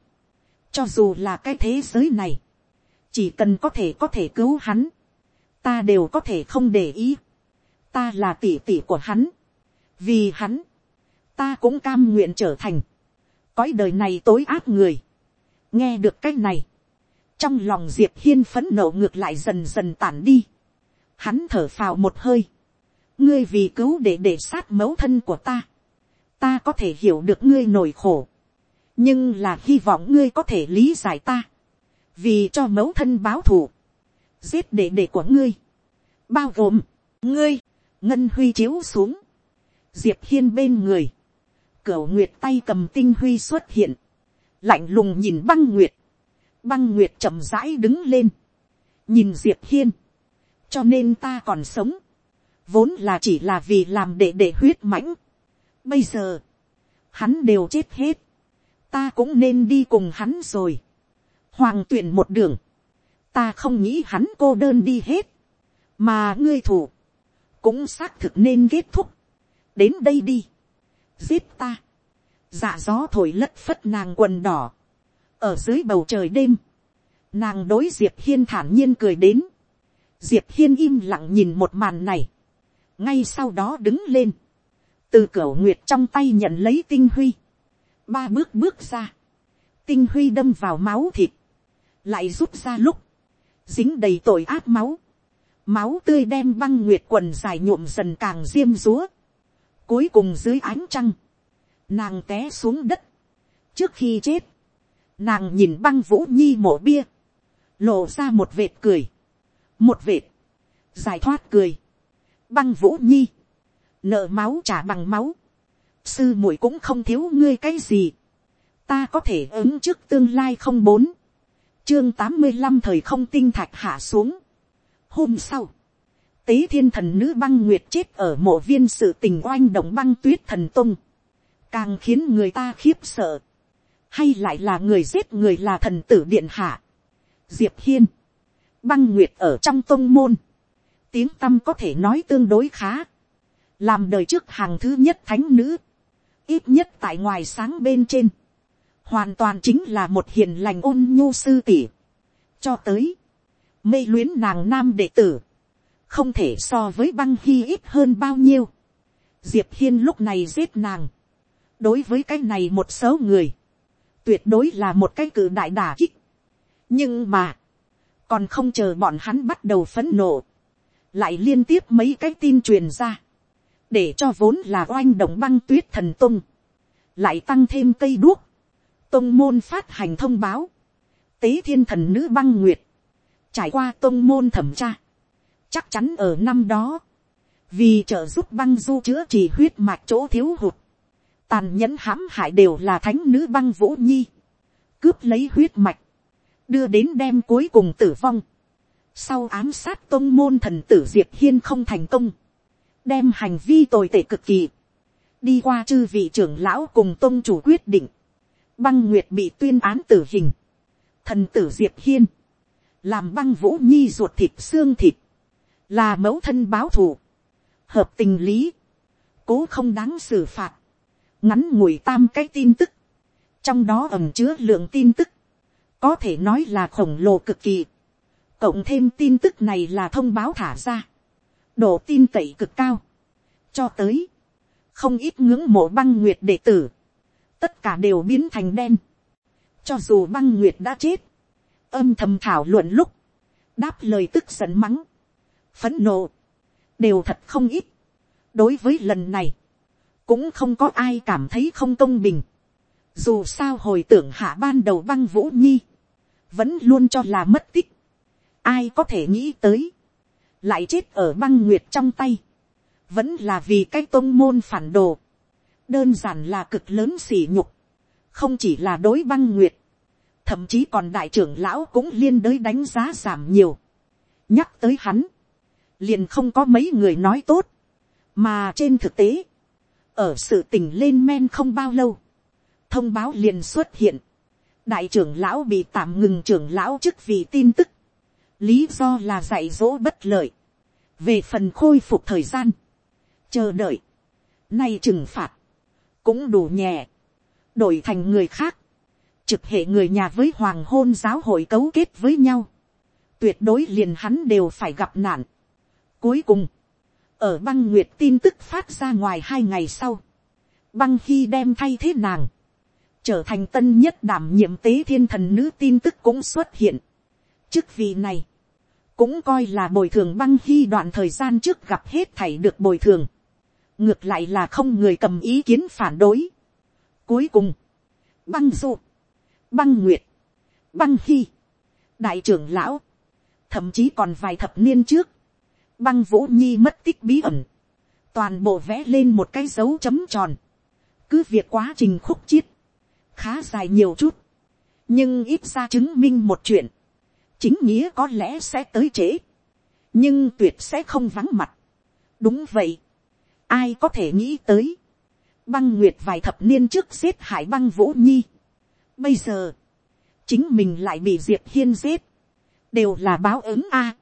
cho dù là cái thế giới này, chỉ cần có thể có thể cứu hắn, ta đều có thể không để ý, ta là tỷ tỷ của hắn, vì hắn, ta cũng cam nguyện trở thành, cõi đời này tối ác người, nghe được cái này, trong lòng diệp hiên phấn nộ ngược lại dần dần tản đi, hắn thở phào một hơi, ngươi vì cứu để để sát mẫu thân của ta, ta có thể hiểu được ngươi nổi khổ, nhưng là hy vọng ngươi có thể lý giải ta, vì cho mẫu thân báo thù, giết đệ đệ của ngươi, bao gồm, ngươi, ngân huy chiếu xuống, diệp hiên bên người, cửu nguyệt tay cầm tinh huy xuất hiện, lạnh lùng nhìn băng nguyệt, băng nguyệt chậm rãi đứng lên, nhìn diệp hiên, cho nên ta còn sống, vốn là chỉ là vì làm đệ đệ huyết mãnh, bây giờ, hắn đều chết hết, ta cũng nên đi cùng hắn rồi, hoàng tuyển một đường, ta không nghĩ hắn cô đơn đi hết, mà ngươi thủ, cũng xác thực nên kết thúc, đến đây đi, giết ta, dạ gió thổi lất phất nàng quần đỏ, ở dưới bầu trời đêm, nàng đối diệp hiên thản nhiên cười đến, diệp hiên im lặng nhìn một màn này, ngay sau đó đứng lên, từ cửa nguyệt trong tay nhận lấy tinh huy, ba bước bước ra, tinh huy đâm vào máu thịt, lại rút ra lúc, dính đầy tội ác máu, máu tươi đem băng nguyệt quần dài nhuộm dần càng diêm rúa, cuối cùng dưới ánh trăng, nàng té xuống đất, trước khi chết, nàng nhìn băng vũ nhi mổ bia, lộ ra một vệt cười, một vệt, giải thoát cười, băng vũ nhi, nợ máu trả bằng máu, sư muội cũng không thiếu ngươi cái gì, ta có thể ứng trước tương lai không bốn, chương tám mươi năm thời không tinh thạch hạ xuống. hôm sau, tế thiên thần nữ băng nguyệt chết ở mộ viên sự tình oanh động băng tuyết thần tung, càng khiến người ta khiếp sợ, hay lại là người giết người là thần tử điện hạ, diệp hiên, băng nguyệt ở trong tông môn, tiếng tâm có thể nói tương đối khá, làm đời trước hàng thứ nhất thánh nữ, ít nhất tại ngoài sáng bên trên, hoàn toàn chính là một hiền lành ôn nhu sư tỷ. cho tới, mê luyến nàng nam đệ tử, không thể so với băng hy ít hơn bao nhiêu. diệp hiên lúc này giết nàng, đối với cái này một số người, tuyệt đối là một cái cử đại đà kích. nhưng mà, còn không chờ bọn hắn bắt đầu phấn nộ, lại liên tiếp mấy cái tin truyền ra, để cho vốn là oanh động băng tuyết thần tung, lại tăng thêm cây đuốc, tông môn phát hành thông báo, tế thiên thần nữ băng nguyệt, trải qua tông môn thẩm tra, chắc chắn ở năm đó, vì trợ giúp băng du chữa trị huyết mạch chỗ thiếu hụt, tàn nhẫn hãm hại đều là thánh nữ băng vũ nhi, cướp lấy huyết mạch, đưa đến đem cuối cùng tử vong, sau ám sát tôn môn thần tử diệp hiên không thành công, đem hành vi tồi tệ cực kỳ, đi qua chư vị trưởng lão cùng tôn chủ quyết định, băng nguyệt bị tuyên án tử hình, thần tử diệp hiên, làm băng vũ nhi ruột thịt xương thịt, là mẫu thân báo thù, hợp tình lý, cố không đáng xử phạt, ngắn ngủi tam cái tin tức, trong đó ẩm chứa lượng tin tức, có thể nói là khổng lồ cực kỳ, cộng thêm tin tức này là thông báo thả ra, độ tin cậy cực cao, cho tới, không ít ngưỡng mộ băng nguyệt đệ tử, tất cả đều biến thành đen, cho dù băng nguyệt đã chết, âm thầm thảo luận lúc, đáp lời tức giận mắng, phấn nộ, đều thật không ít. đối với lần này, cũng không có ai cảm thấy không công bình. dù sao hồi tưởng hạ ban đầu băng vũ nhi, vẫn luôn cho là mất tích. ai có thể nghĩ tới, lại chết ở băng nguyệt trong tay, vẫn là vì cái tôn môn phản đồ, đơn giản là cực lớn sỉ nhục, không chỉ là đối băng nguyệt, thậm chí còn đại trưởng lão cũng liên đới đánh giá giảm nhiều. nhắc tới hắn, liền không có mấy người nói tốt, mà trên thực tế, ở sự tình lên men không bao lâu, thông báo liền xuất hiện, đại trưởng lão bị tạm ngừng trưởng lão chức vì tin tức, lý do là dạy dỗ bất lợi, về phần khôi phục thời gian, chờ đợi, nay trừng phạt, cũng đủ nhẹ, đổi thành người khác, trực hệ người nhà với hoàng hôn giáo hội cấu kết với nhau, tuyệt đối liền hắn đều phải gặp nạn. Cuối cùng, ở băng nguyệt tin tức phát ra ngoài hai ngày sau, băng khi đem thay thế nàng, trở thành tân nhất đảm nhiệm tế thiên thần nữ tin tức cũng xuất hiện. chức vị này, cũng coi là bồi thường băng khi đoạn thời gian trước gặp hết thảy được bồi thường. ngược lại là không người cầm ý kiến phản đối. cuối cùng, băng du, băng nguyệt, băng khi đại trưởng lão, thậm chí còn vài thập niên trước, băng vũ nhi mất tích bí ẩn, toàn bộ vẽ lên một cái dấu chấm tròn, cứ việc quá trình khúc chiết, khá dài nhiều chút, nhưng ít ra chứng minh một chuyện, chính nghĩa có lẽ sẽ tới trễ, nhưng tuyệt sẽ không vắng mặt. đúng vậy, ai có thể nghĩ tới, băng nguyệt vài thập niên trước giết hải băng vũ nhi, bây giờ, chính mình lại bị diệp hiên giết, đều là báo ứng a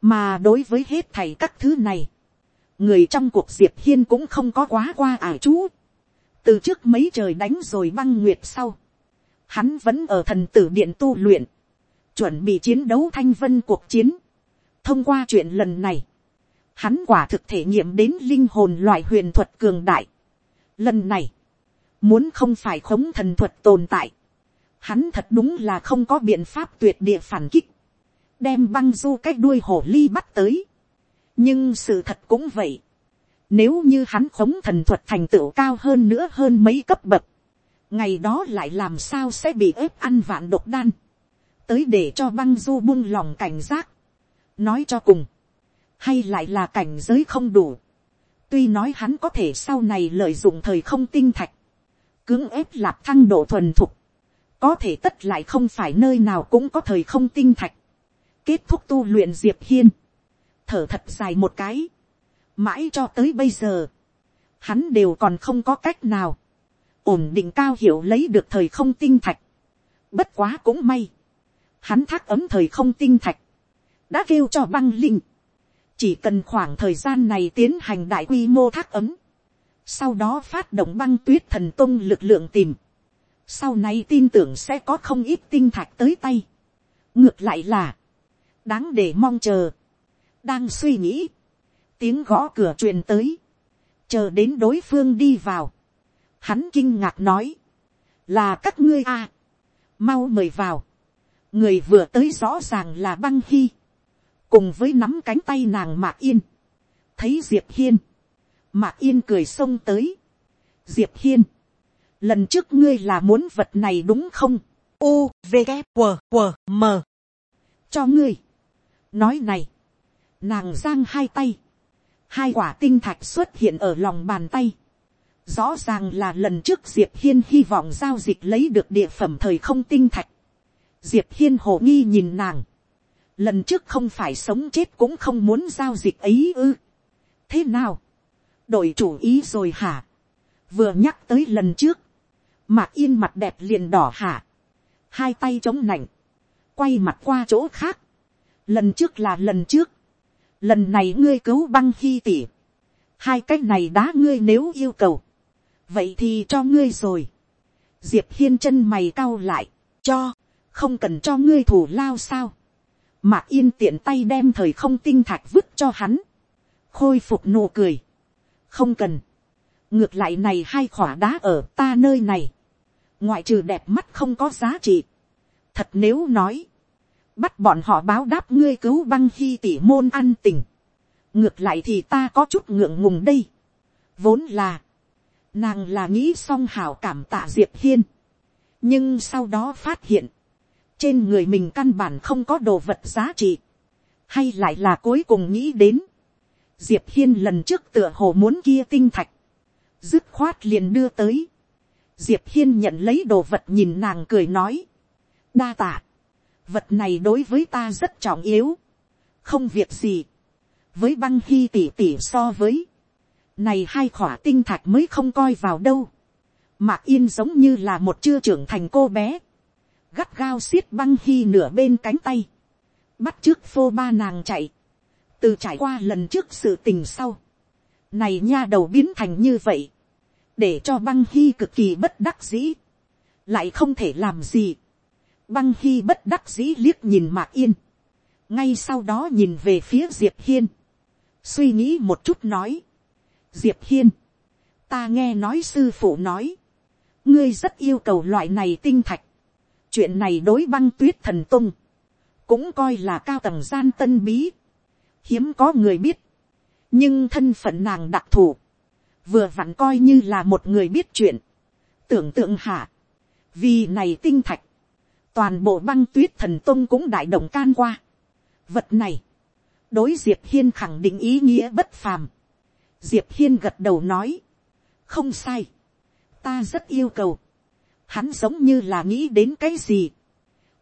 mà đối với hết thầy các thứ này, người trong cuộc diệp hiên cũng không có quá qua ải chú. từ trước mấy trời đánh rồi băng nguyệt sau, hắn vẫn ở thần tử điện tu luyện, chuẩn bị chiến đấu thanh vân cuộc chiến. thông qua chuyện lần này, hắn quả thực thể nghiệm đến linh hồn loại huyền thuật cường đại. lần này, muốn không phải khống thần thuật tồn tại, hắn thật đúng là không có biện pháp tuyệt địa phản kích, đem băng du cái đuôi hổ ly bắt tới. nhưng sự thật cũng vậy, nếu như hắn khống thần thuật thành tựu cao hơn nữa hơn mấy cấp bậc, ngày đó lại làm sao sẽ bị ép ăn vạn độc đan, tới để cho băng du buông lòng cảnh giác, nói cho cùng, hay lại là cảnh giới không đủ, tuy nói hắn có thể sau này lợi dụng thời không tinh thạch, cưỡng ép lạp thăng độ thuần thục, có thể tất lại không phải nơi nào cũng có thời không tinh thạch, kết thúc tu luyện diệp hiên, thở thật dài một cái, mãi cho tới bây giờ, hắn đều còn không có cách nào, ổn định cao hiểu lấy được thời không tinh thạch, bất quá cũng may, hắn thác ấm thời không tinh thạch, đã kêu cho băng linh, chỉ cần khoảng thời gian này tiến hành đại quy mô thác ấm, sau đó phát động băng tuyết thần tung lực lượng tìm, sau này tin tưởng sẽ có không ít tinh thạch tới tay. ngược lại là, đáng để mong chờ, đang suy nghĩ, tiếng gõ cửa truyền tới, chờ đến đối phương đi vào, hắn kinh ngạc nói, là các ngươi a, mau mời vào, người vừa tới rõ ràng là băng hy, cùng với nắm cánh tay nàng mạc yên, thấy diệp hiên, mạc yên cười xông tới, diệp hiên, lần trước ngươi là muốn vật này đúng không, u v g q q m. Cho ngươi, nói này, nàng giang hai tay, hai quả tinh thạch xuất hiện ở lòng bàn tay. Rõ ràng là lần trước Diệp Hiên hy vọng giao dịch lấy được địa phẩm thời không tinh thạch. Diệp Hiên hồ nghi nhìn nàng. Lần trước không phải sống chết cũng không muốn giao dịch ấy ư. Thế nào? Đổi chủ ý rồi hả? Vừa nhắc tới lần trước. Mạc yên mặt đẹp liền đỏ hả? Hai tay chống nạnh. Quay mặt qua chỗ khác. Lần trước là lần trước. Lần này ngươi cứu băng khi tỉ, hai cái này đá ngươi nếu yêu cầu, vậy thì cho ngươi rồi. diệp hiên chân mày cau lại, cho, không cần cho ngươi thủ lao sao. mà yên tiện tay đem thời không tinh thạch vứt cho hắn, khôi phục nụ cười, không cần, ngược lại này hai khỏa đá ở ta nơi này, ngoại trừ đẹp mắt không có giá trị, thật nếu nói, bắt bọn họ báo đáp ngươi cứu băng khi tỉ môn ăn tình. ngược lại thì ta có chút ngượng ngùng đây. vốn là, nàng là nghĩ xong hảo cảm tạ diệp hiên. nhưng sau đó phát hiện, trên người mình căn bản không có đồ vật giá trị. hay lại là cuối cùng nghĩ đến, diệp hiên lần trước tựa hồ muốn kia tinh thạch, dứt khoát liền đưa tới. diệp hiên nhận lấy đồ vật nhìn nàng cười nói, đa tạ vật này đối với ta rất trọng yếu, không việc gì, với băng hy tỉ tỉ so với, này hai khỏa tinh thạch mới không coi vào đâu, mạc yên giống như là một chưa trưởng thành cô bé, gắt gao xiết băng hy nửa bên cánh tay, bắt trước phô ba nàng chạy, từ trải qua lần trước sự tình sau, này nha đầu biến thành như vậy, để cho băng hy cực kỳ bất đắc dĩ, lại không thể làm gì, băng hy bất đắc dĩ liếc nhìn mạc yên, ngay sau đó nhìn về phía diệp hiên, suy nghĩ một chút nói, diệp hiên, ta nghe nói sư phụ nói, ngươi rất yêu cầu loại này tinh thạch, chuyện này đối băng tuyết thần tung, cũng coi là cao tầng gian tân bí, hiếm có người biết, nhưng thân phận nàng đặc thù, vừa vặn coi như là một người biết chuyện, tưởng tượng hả, vì này tinh thạch, toàn bộ băng tuyết thần tông cũng đại động can qua. vật này, đối diệp hiên khẳng định ý nghĩa bất phàm. diệp hiên gật đầu nói, không sai, ta rất yêu cầu. hắn giống như là nghĩ đến cái gì.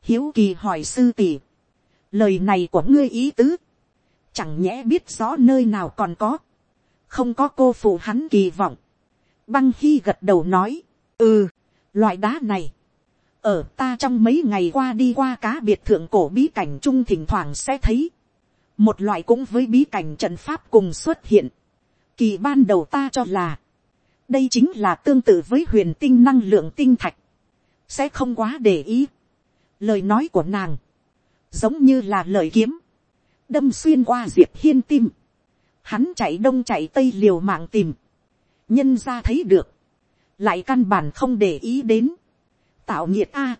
hiếu kỳ hỏi sư tỷ, lời này của ngươi ý tứ, chẳng nhẽ biết rõ nơi nào còn có, không có cô phụ hắn kỳ vọng. băng khi gật đầu nói, ừ, loại đá này, ở ta trong mấy ngày qua đi qua cá biệt thượng cổ bí cảnh trung thỉnh thoảng sẽ thấy, một loại cũng với bí cảnh trận pháp cùng xuất hiện, kỳ ban đầu ta cho là, đây chính là tương tự với huyền tinh năng lượng tinh thạch, sẽ không quá để ý. lời nói của nàng, giống như là lời kiếm, đâm xuyên qua diệp hiên tim, hắn chạy đông chạy tây liều mạng tìm, nhân ra thấy được, lại căn bản không để ý đến, tạo nghiệt a.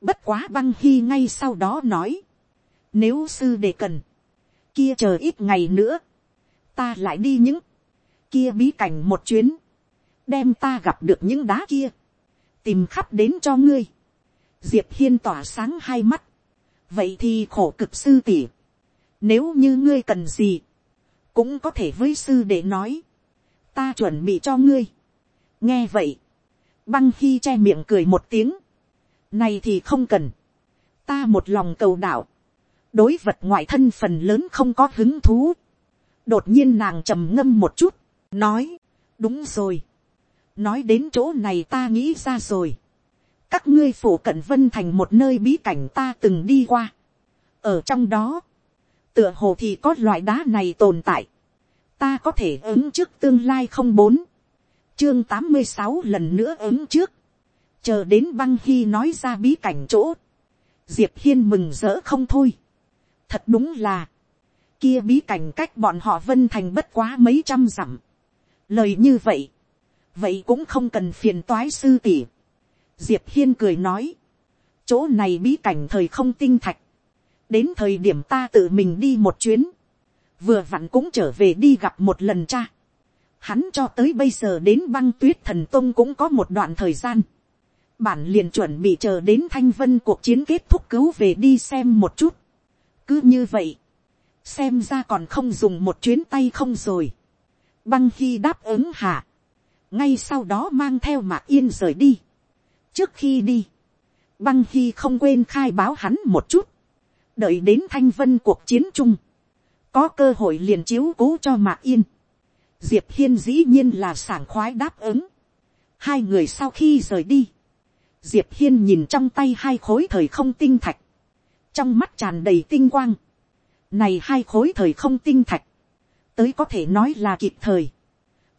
Bất quá băng hy ngay sau đó nói. Nếu sư đề cần. Kia chờ ít ngày nữa. Ta lại đi những. Kia bí cảnh một chuyến. Đem ta gặp được những đá kia. Tìm khắp đến cho ngươi. Diệp hiên tỏa sáng hai mắt. Vậy thì khổ cực sư tỷ. Nếu như ngươi cần gì. Cũng có thể với sư để nói. Ta chuẩn bị cho ngươi. Nghe vậy băng khi che miệng cười một tiếng. Này thì không cần. Ta một lòng cầu đạo. Đối vật ngoại thân phần lớn không có hứng thú. Đột nhiên nàng trầm ngâm một chút. Nói. Đúng rồi. Nói đến chỗ này ta nghĩ ra rồi. Các ngươi phủ cận vân thành một nơi bí cảnh ta từng đi qua. Ở trong đó. Tựa hồ thì có loại đá này tồn tại. Ta có thể ứng trước tương lai không bốn chương tám mươi sáu lần nữa ứng trước, chờ đến băng hy nói ra bí cảnh chỗ, diệp hiên mừng rỡ không thôi. thật đúng là, kia bí cảnh cách bọn họ vân thành bất quá mấy trăm dặm. lời như vậy, vậy cũng không cần phiền toái sư tỷ. diệp hiên cười nói, chỗ này bí cảnh thời không tinh thạch, đến thời điểm ta tự mình đi một chuyến, vừa vặn cũng trở về đi gặp một lần cha hắn cho tới bây giờ đến băng tuyết thần tông cũng có một đoạn thời gian. bản liền chuẩn bị chờ đến thanh vân cuộc chiến kết thúc cứu về đi xem một chút. cứ như vậy, xem ra còn không dùng một chuyến tay không rồi. băng khi đáp ứng hạ, ngay sau đó mang theo mạc yên rời đi. trước khi đi, băng khi không quên khai báo hắn một chút, đợi đến thanh vân cuộc chiến chung, có cơ hội liền chiếu cố cho mạc yên diệp hiên dĩ nhiên là sảng khoái đáp ứng. hai người sau khi rời đi, diệp hiên nhìn trong tay hai khối thời không tinh thạch, trong mắt tràn đầy tinh quang, này hai khối thời không tinh thạch, tới có thể nói là kịp thời,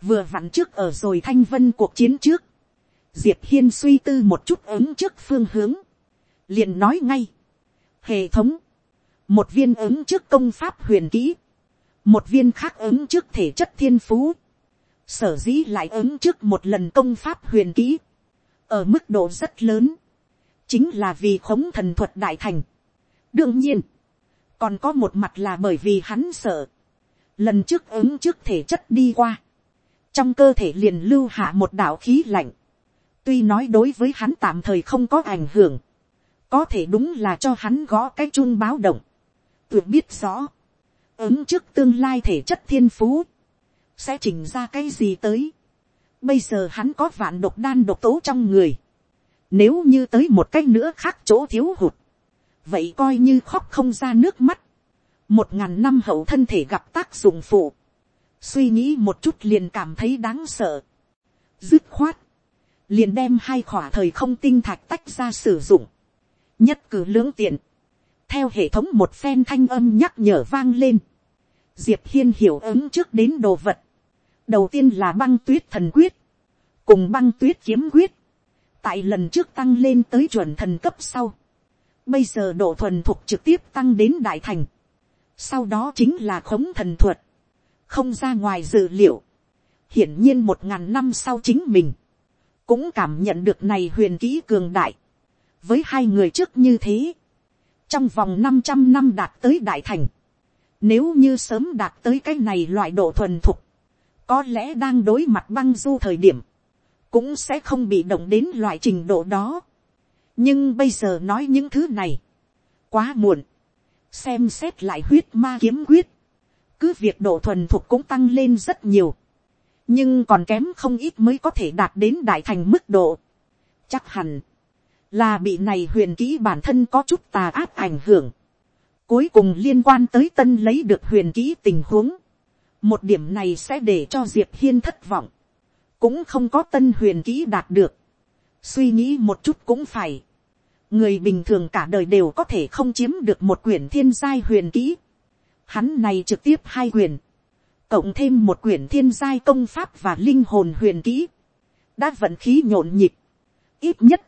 vừa vặn trước ở rồi thanh vân cuộc chiến trước, diệp hiên suy tư một chút ứng trước phương hướng, liền nói ngay, hệ thống, một viên ứng trước công pháp huyền kỹ, một viên khác ứng trước thể chất thiên phú, sở dĩ lại ứng trước một lần công pháp huyền kỹ, ở mức độ rất lớn, chính là vì khống thần thuật đại thành. đương nhiên, còn có một mặt là bởi vì hắn sợ, lần trước ứng trước thể chất đi qua, trong cơ thể liền lưu hạ một đạo khí lạnh, tuy nói đối với hắn tạm thời không có ảnh hưởng, có thể đúng là cho hắn gõ cái chun báo động, tuyệt biết rõ, ứng trước tương lai thể chất thiên phú, sẽ chỉnh ra cái gì tới. Bây giờ hắn có vạn độc đan độc tố trong người. Nếu như tới một cách nữa khác chỗ thiếu hụt. Vậy coi như khóc không ra nước mắt. Một ngàn năm hậu thân thể gặp tác dụng phụ. Suy nghĩ một chút liền cảm thấy đáng sợ. Dứt khoát. Liền đem hai khỏa thời không tinh thạch tách ra sử dụng. Nhất cử lưỡng tiện. Theo hệ thống một phen thanh âm nhắc nhở vang lên. Diệp Hiên hiểu ứng trước đến đồ vật. Đầu tiên là băng tuyết thần quyết. Cùng băng tuyết kiếm quyết. Tại lần trước tăng lên tới chuẩn thần cấp sau. Bây giờ độ thuần thuộc trực tiếp tăng đến đại thành. Sau đó chính là khống thần thuật. Không ra ngoài dự liệu. Hiển nhiên một ngàn năm sau chính mình. Cũng cảm nhận được này huyền kỹ cường đại. Với hai người trước như thế. Trong vòng 500 năm đạt tới đại thành. Nếu như sớm đạt tới cái này loại độ thuần thục có lẽ đang đối mặt băng du thời điểm, cũng sẽ không bị động đến loại trình độ đó. nhưng bây giờ nói những thứ này, quá muộn, xem xét lại huyết ma kiếm quyết, cứ việc độ thuần thục cũng tăng lên rất nhiều, nhưng còn kém không ít mới có thể đạt đến đại thành mức độ. chắc hẳn, là bị này huyền kỹ bản thân có chút tà áp ảnh hưởng, cuối cùng liên quan tới tân lấy được huyền kỹ tình huống, một điểm này sẽ để cho diệp hiên thất vọng, cũng không có tân huyền kỹ đạt được, suy nghĩ một chút cũng phải, người bình thường cả đời đều có thể không chiếm được một quyển thiên giai huyền kỹ, hắn này trực tiếp hai quyển. Cộng thêm một quyển thiên giai công pháp và linh hồn huyền kỹ, đã vận khí nhộn nhịp, ít nhất,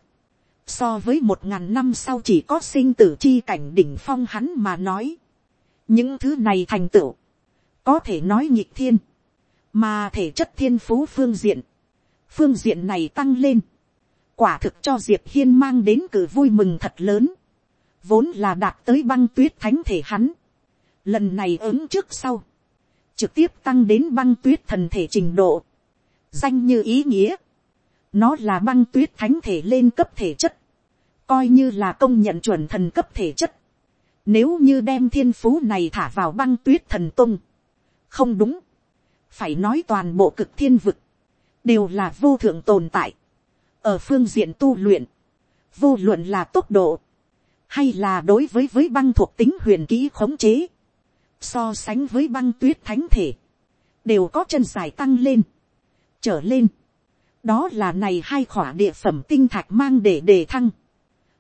so với một ngàn năm sau chỉ có sinh tử chi cảnh đỉnh phong hắn mà nói, những thứ này thành tựu, có thể nói nhịp thiên, mà thể chất thiên phú phương diện, phương diện này tăng lên, quả thực cho diệp hiên mang đến cử vui mừng thật lớn, vốn là đạt tới băng tuyết thánh thể hắn, lần này ứng trước sau, trực tiếp tăng đến băng tuyết thần thể trình độ, danh như ý nghĩa, nó là băng tuyết thánh thể lên cấp thể chất, coi như là công nhận chuẩn thần cấp thể chất, nếu như đem thiên phú này thả vào băng tuyết thần tung, không đúng, phải nói toàn bộ cực thiên vực, đều là vô thượng tồn tại, ở phương diện tu luyện, vô luận là tốc độ, hay là đối với với băng thuộc tính huyền kỹ khống chế, so sánh với băng tuyết thánh thể, đều có chân dài tăng lên, trở lên, đó là này hai khỏa địa phẩm tinh thạch mang để đề thăng,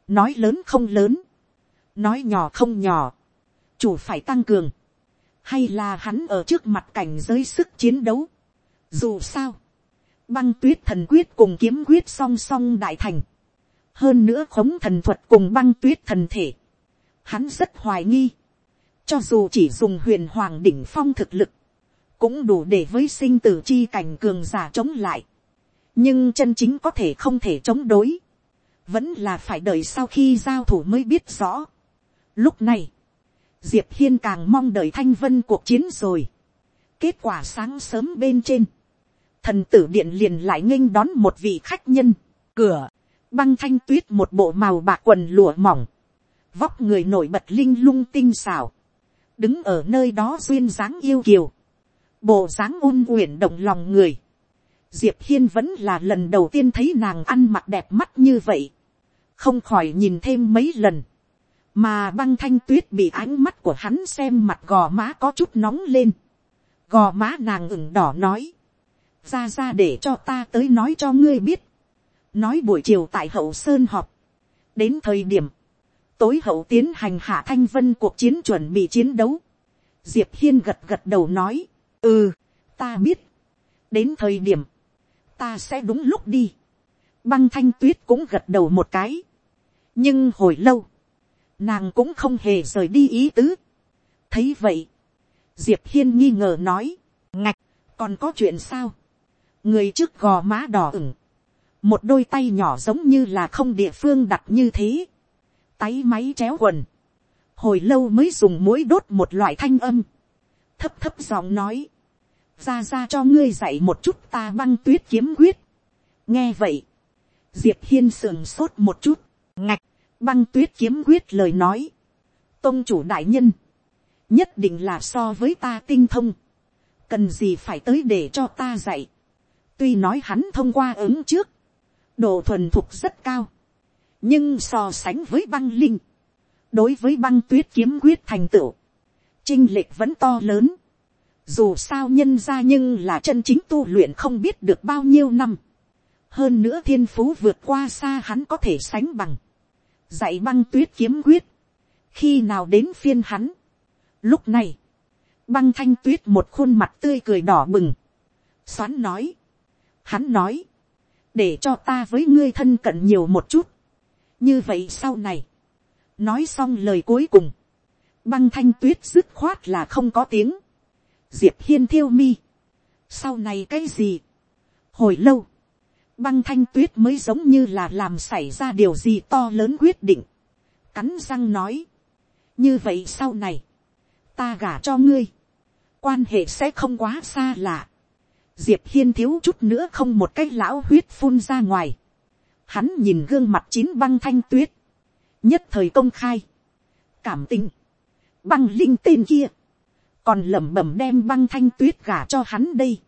nói lớn không lớn, nói nhỏ không nhỏ, chủ phải tăng cường, hay là hắn ở trước mặt cảnh giới sức chiến đấu. Dù sao, băng tuyết thần quyết cùng kiếm quyết song song đại thành. Hơn nữa khống thần thuật cùng băng tuyết thần thể. Hắn rất hoài nghi. Cho dù chỉ dùng huyền hoàng đỉnh phong thực lực. Cũng đủ để với sinh tử chi cảnh cường giả chống lại. Nhưng chân chính có thể không thể chống đối. Vẫn là phải đợi sau khi giao thủ mới biết rõ. Lúc này diệp hiên càng mong đợi thanh vân cuộc chiến rồi. kết quả sáng sớm bên trên, thần tử điện liền lại nghênh đón một vị khách nhân, cửa, băng thanh tuyết một bộ màu bạc quần lụa mỏng, vóc người nổi bật linh lung tinh xảo, đứng ở nơi đó duyên dáng yêu kiều, bộ dáng ôn uyển động lòng người, diệp hiên vẫn là lần đầu tiên thấy nàng ăn mặc đẹp mắt như vậy, không khỏi nhìn thêm mấy lần, mà băng thanh tuyết bị ánh mắt của hắn xem mặt gò má có chút nóng lên, gò má nàng ửng đỏ nói, ra ra để cho ta tới nói cho ngươi biết, nói buổi chiều tại hậu sơn họp, đến thời điểm, tối hậu tiến hành hạ thanh vân cuộc chiến chuẩn bị chiến đấu, diệp hiên gật gật đầu nói, ừ, ta biết, đến thời điểm, ta sẽ đúng lúc đi, băng thanh tuyết cũng gật đầu một cái, nhưng hồi lâu, nàng cũng không hề rời đi ý tứ. thấy vậy, diệp hiên nghi ngờ nói, ngạch, còn có chuyện sao, người trước gò má đỏ ửng, một đôi tay nhỏ giống như là không địa phương đặt như thế, tay máy chéo quần, hồi lâu mới dùng mũi đốt một loại thanh âm, thấp thấp giọng nói, ra ra cho ngươi dạy một chút ta băng tuyết kiếm quyết. nghe vậy, diệp hiên sườn sốt một chút, ngạch, băng tuyết kiếm quyết lời nói, tôn chủ đại nhân, nhất định là so với ta tinh thông, cần gì phải tới để cho ta dạy, tuy nói hắn thông qua ứng trước, độ thuần thục rất cao, nhưng so sánh với băng linh, đối với băng tuyết kiếm quyết thành tựu, chinh lệch vẫn to lớn, dù sao nhân ra nhưng là chân chính tu luyện không biết được bao nhiêu năm, hơn nữa thiên phú vượt qua xa hắn có thể sánh bằng, dạy băng tuyết kiếm quyết, khi nào đến phiên hắn. Lúc này, băng thanh tuyết một khuôn mặt tươi cười đỏ bừng, xoắn nói, hắn nói, để cho ta với ngươi thân cận nhiều một chút, như vậy sau này, nói xong lời cuối cùng, băng thanh tuyết dứt khoát là không có tiếng, diệp hiên thiêu mi, sau này cái gì, hồi lâu, băng thanh tuyết mới giống như là làm xảy ra điều gì to lớn quyết định. Cắn răng nói. Như vậy sau này, ta gả cho ngươi. Quan hệ sẽ không quá xa lạ. Diệp hiên thiếu chút nữa không một cái lão huyết phun ra ngoài. Hắn nhìn gương mặt chín băng thanh tuyết. Nhất thời công khai. Cảm tình. Băng linh tên kia. Còn lẩm bẩm đem băng thanh tuyết gả cho hắn đây.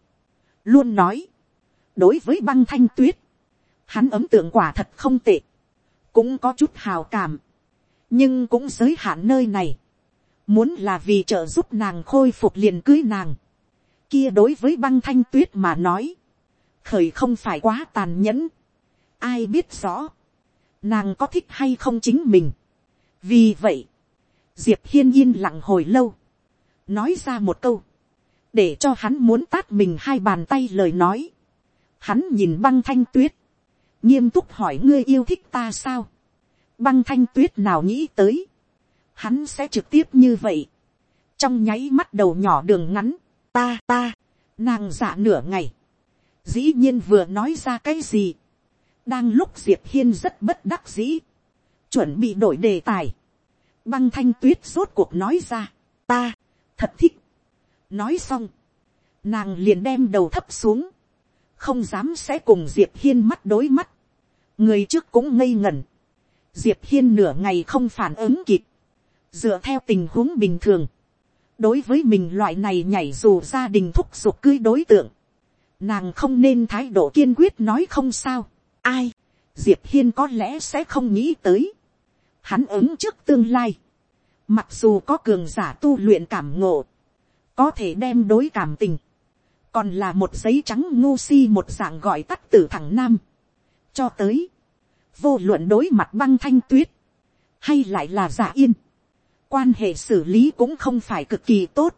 Luôn nói đối với băng thanh tuyết, hắn ấm tượng quả thật không tệ, cũng có chút hào cảm, nhưng cũng giới hạn nơi này, muốn là vì trợ giúp nàng khôi phục liền cưới nàng, kia đối với băng thanh tuyết mà nói, khởi không phải quá tàn nhẫn, ai biết rõ, nàng có thích hay không chính mình. vì vậy, diệp hiên yên lặng hồi lâu, nói ra một câu, để cho hắn muốn tát mình hai bàn tay lời nói, Hắn nhìn băng thanh tuyết. Nghiêm túc hỏi ngươi yêu thích ta sao? Băng thanh tuyết nào nghĩ tới. Hắn sẽ trực tiếp như vậy. Trong nháy mắt đầu nhỏ đường ngắn. Ta ta. Nàng dạ nửa ngày. Dĩ nhiên vừa nói ra cái gì. Đang lúc Diệp Hiên rất bất đắc dĩ. Chuẩn bị đổi đề tài. Băng thanh tuyết rốt cuộc nói ra. Ta. Thật thích. Nói xong. Nàng liền đem đầu thấp xuống. Không dám sẽ cùng diệp hiên mắt đối mắt, người trước cũng ngây ngẩn, diệp hiên nửa ngày không phản ứng kịp, dựa theo tình huống bình thường, đối với mình loại này nhảy dù gia đình thúc giục cưới đối tượng, nàng không nên thái độ kiên quyết nói không sao, ai, diệp hiên có lẽ sẽ không nghĩ tới, hắn ứng trước tương lai, mặc dù có cường giả tu luyện cảm ngộ, có thể đem đối cảm tình, còn là một giấy trắng ngu si một dạng gọi tắt tử thằng nam. cho tới, vô luận đối mặt băng thanh tuyết, hay lại là giả yên, quan hệ xử lý cũng không phải cực kỳ tốt,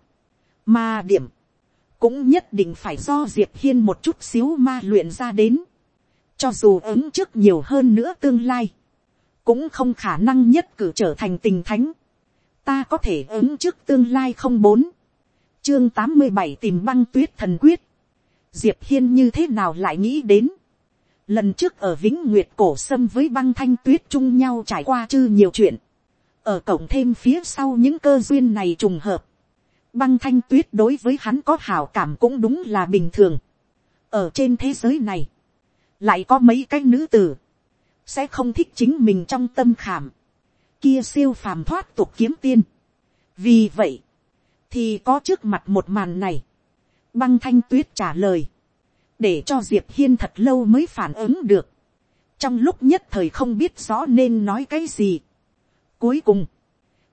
mà điểm, cũng nhất định phải do diệp hiên một chút xíu ma luyện ra đến, cho dù ứng trước nhiều hơn nữa tương lai, cũng không khả năng nhất cử trở thành tình thánh, ta có thể ứng trước tương lai không bốn, chương tám mươi bảy tìm băng tuyết thần quyết. Diệp hiên như thế nào lại nghĩ đến. Lần trước ở vĩnh nguyệt cổ sâm với băng thanh tuyết chung nhau trải qua chư nhiều chuyện. Ở cổng thêm phía sau những cơ duyên này trùng hợp. Băng thanh tuyết đối với hắn có hảo cảm cũng đúng là bình thường. Ở trên thế giới này. Lại có mấy cái nữ tử. Sẽ không thích chính mình trong tâm khảm. Kia siêu phàm thoát tục kiếm tiên. Vì vậy thì có trước mặt một màn này, băng thanh tuyết trả lời, để cho diệp hiên thật lâu mới phản ứng được, trong lúc nhất thời không biết rõ nên nói cái gì. cuối cùng,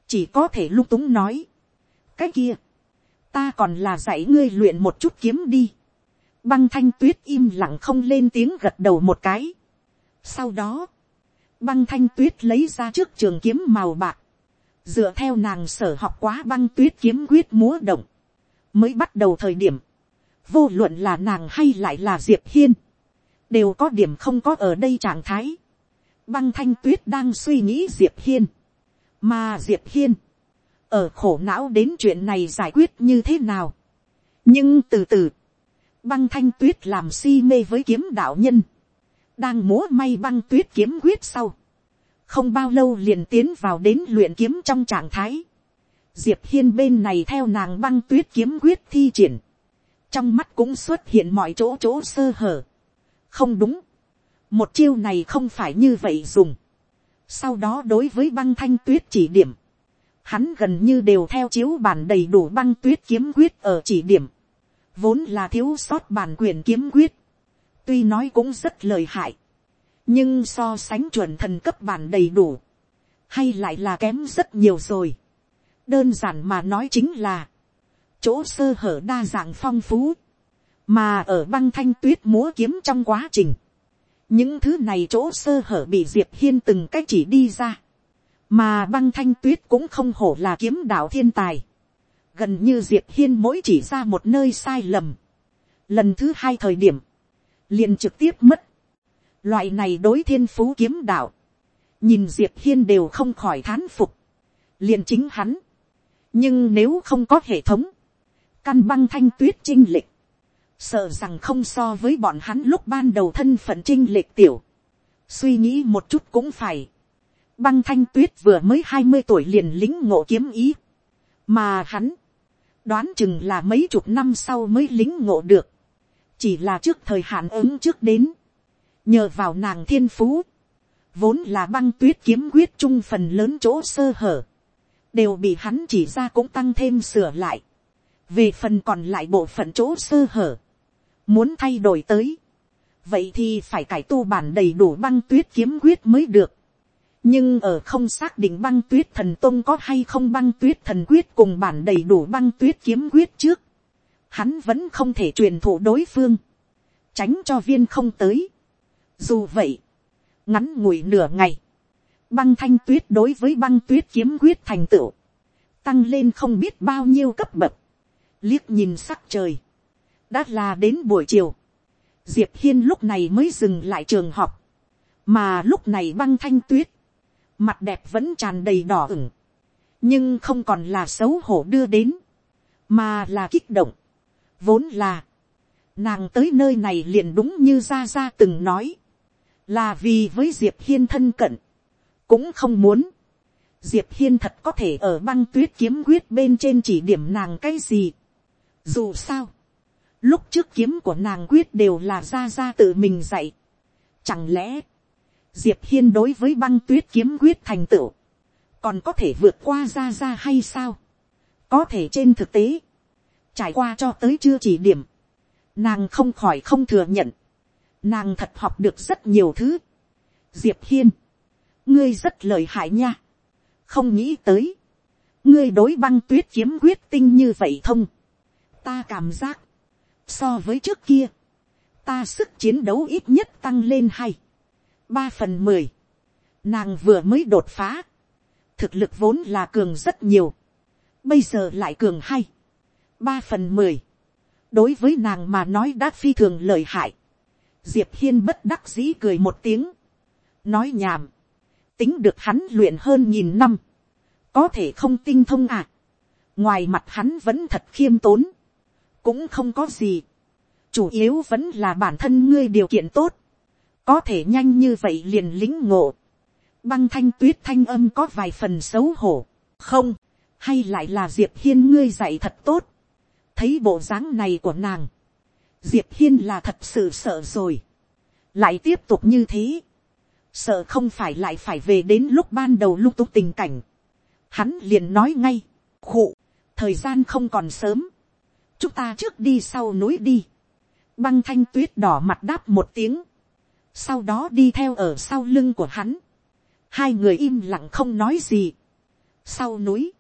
chỉ có thể lung túng nói, cái kia, ta còn là dạy ngươi luyện một chút kiếm đi. băng thanh tuyết im lặng không lên tiếng gật đầu một cái. sau đó, băng thanh tuyết lấy ra trước trường kiếm màu bạc, dựa theo nàng sở học quá băng tuyết kiếm quyết múa động, mới bắt đầu thời điểm, vô luận là nàng hay lại là diệp hiên, đều có điểm không có ở đây trạng thái. băng thanh tuyết đang suy nghĩ diệp hiên, mà diệp hiên, ở khổ não đến chuyện này giải quyết như thế nào. nhưng từ từ, băng thanh tuyết làm si mê với kiếm đạo nhân, đang múa may băng tuyết kiếm quyết sau, không bao lâu liền tiến vào đến luyện kiếm trong trạng thái. diệp hiên bên này theo nàng băng tuyết kiếm quyết thi triển, trong mắt cũng xuất hiện mọi chỗ chỗ sơ hở. không đúng, một chiêu này không phải như vậy dùng. sau đó đối với băng thanh tuyết chỉ điểm, hắn gần như đều theo chiếu bản đầy đủ băng tuyết kiếm quyết ở chỉ điểm, vốn là thiếu sót bản quyền kiếm quyết, tuy nói cũng rất lời hại, nhưng so sánh chuẩn thần cấp bản đầy đủ, hay lại là kém rất nhiều rồi. đơn giản mà nói chính là, chỗ sơ hở đa dạng phong phú, mà ở băng thanh tuyết múa kiếm trong quá trình, những thứ này chỗ sơ hở bị diệp hiên từng cách chỉ đi ra, mà băng thanh tuyết cũng không hổ là kiếm đạo thiên tài, gần như diệp hiên mỗi chỉ ra một nơi sai lầm, lần thứ hai thời điểm, liền trực tiếp mất, loại này đối thiên phú kiếm đạo, nhìn diệp hiên đều không khỏi thán phục, liền chính hắn, nhưng nếu không có hệ thống, căn băng thanh tuyết trinh lịch, sợ rằng không so với bọn hắn lúc ban đầu thân phận trinh lệch tiểu, suy nghĩ một chút cũng phải, băng thanh tuyết vừa mới hai mươi tuổi liền lính ngộ kiếm ý, mà hắn, đoán chừng là mấy chục năm sau mới lính ngộ được, chỉ là trước thời hạn ứng trước đến, nhờ vào nàng thiên phú, vốn là băng tuyết kiếm quyết chung phần lớn chỗ sơ hở, đều bị hắn chỉ ra cũng tăng thêm sửa lại, về phần còn lại bộ phận chỗ sơ hở, muốn thay đổi tới, vậy thì phải cải tu bản đầy đủ băng tuyết kiếm quyết mới được, nhưng ở không xác định băng tuyết thần tôn có hay không băng tuyết thần quyết cùng bản đầy đủ băng tuyết kiếm quyết trước, hắn vẫn không thể truyền thụ đối phương, tránh cho viên không tới. Dù vậy, ngắn ngủi nửa ngày, băng thanh tuyết đối với băng tuyết kiếm quyết thành tựu, tăng lên không biết bao nhiêu cấp bậc, liếc nhìn sắc trời, đã là đến buổi chiều, diệp hiên lúc này mới dừng lại trường học, mà lúc này băng thanh tuyết, mặt đẹp vẫn tràn đầy đỏ ửng, nhưng không còn là xấu hổ đưa đến, mà là kích động, vốn là, nàng tới nơi này liền đúng như ra ra từng nói, là vì với diệp hiên thân cận, cũng không muốn, diệp hiên thật có thể ở băng tuyết kiếm quyết bên trên chỉ điểm nàng cái gì. dù sao, lúc trước kiếm của nàng quyết đều là ra ra tự mình dạy. chẳng lẽ, diệp hiên đối với băng tuyết kiếm quyết thành tựu, còn có thể vượt qua ra ra hay sao. có thể trên thực tế, trải qua cho tới chưa chỉ điểm, nàng không khỏi không thừa nhận, nàng thật học được rất nhiều thứ. diệp hiên, ngươi rất lời hại nha, không nghĩ tới, ngươi đối băng tuyết kiếm quyết tinh như vậy thông, ta cảm giác, so với trước kia, ta sức chiến đấu ít nhất tăng lên hay, ba phần mười, nàng vừa mới đột phá, thực lực vốn là cường rất nhiều, bây giờ lại cường hay, ba phần mười, đối với nàng mà nói đã phi thường lời hại, diệp hiên bất đắc dĩ cười một tiếng, nói nhảm, tính được hắn luyện hơn nghìn năm, có thể không tinh thông à, ngoài mặt hắn vẫn thật khiêm tốn, cũng không có gì, chủ yếu vẫn là bản thân ngươi điều kiện tốt, có thể nhanh như vậy liền lính ngộ, băng thanh tuyết thanh âm có vài phần xấu hổ, không, hay lại là diệp hiên ngươi dạy thật tốt, thấy bộ dáng này của nàng, diệp hiên là thật sự sợ rồi, lại tiếp tục như thế, sợ không phải lại phải về đến lúc ban đầu lung tung tình cảnh, hắn liền nói ngay, khụ, thời gian không còn sớm, chúng ta trước đi sau núi đi, băng thanh tuyết đỏ mặt đáp một tiếng, sau đó đi theo ở sau lưng của hắn, hai người im lặng không nói gì. sau núi,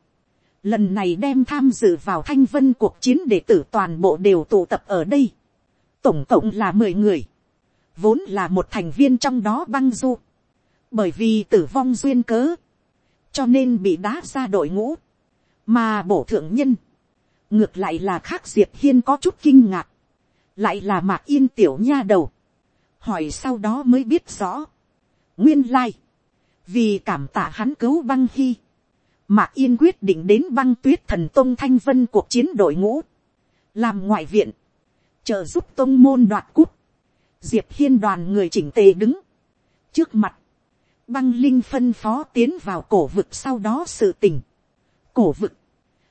lần này đem tham dự vào thanh vân cuộc chiến đệ tử toàn bộ đều tụ tập ở đây, tổng cộng là mười người, vốn là một thành viên trong đó băng du, bởi vì tử vong duyên cớ, cho nên bị đá ra đội ngũ, mà bổ thượng nhân, ngược lại là khác diệp hiên có chút kinh ngạc, lại là mạc yên tiểu nha đầu, hỏi sau đó mới biết rõ, nguyên lai, vì cảm tạ hắn cứu băng hy, mạc yên quyết định đến băng tuyết thần tông thanh vân cuộc chiến đội ngũ, làm ngoại viện, trợ giúp tông môn đoạt cút, diệp hiên đoàn người chỉnh tề đứng, trước mặt, băng linh phân phó tiến vào cổ vực sau đó sự tình, cổ vực,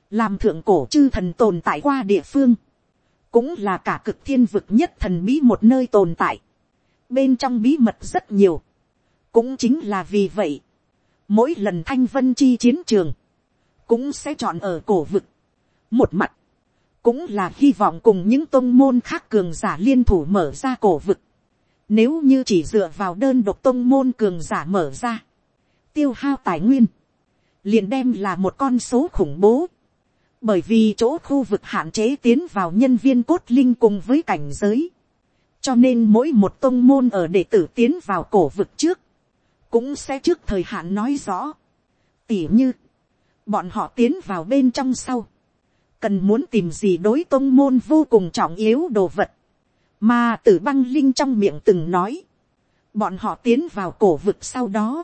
làm thượng cổ chư thần tồn tại qua địa phương, cũng là cả cực thiên vực nhất thần bí một nơi tồn tại, bên trong bí mật rất nhiều, cũng chính là vì vậy, mỗi lần thanh vân chi chiến trường, cũng sẽ chọn ở cổ vực, một mặt, cũng là hy vọng cùng những tôn môn khác cường giả liên thủ mở ra cổ vực, nếu như chỉ dựa vào đơn độc tôn môn cường giả mở ra, tiêu hao tài nguyên, liền đem là một con số khủng bố, bởi vì chỗ khu vực hạn chế tiến vào nhân viên cốt linh cùng với cảnh giới, cho nên mỗi một tôn môn ở đệ tử tiến vào cổ vực trước, cũng sẽ trước thời hạn nói rõ. tỉ như, bọn họ tiến vào bên trong sau, cần muốn tìm gì đối tôn môn vô cùng trọng yếu đồ vật, mà tử băng linh trong miệng từng nói, bọn họ tiến vào cổ vực sau đó,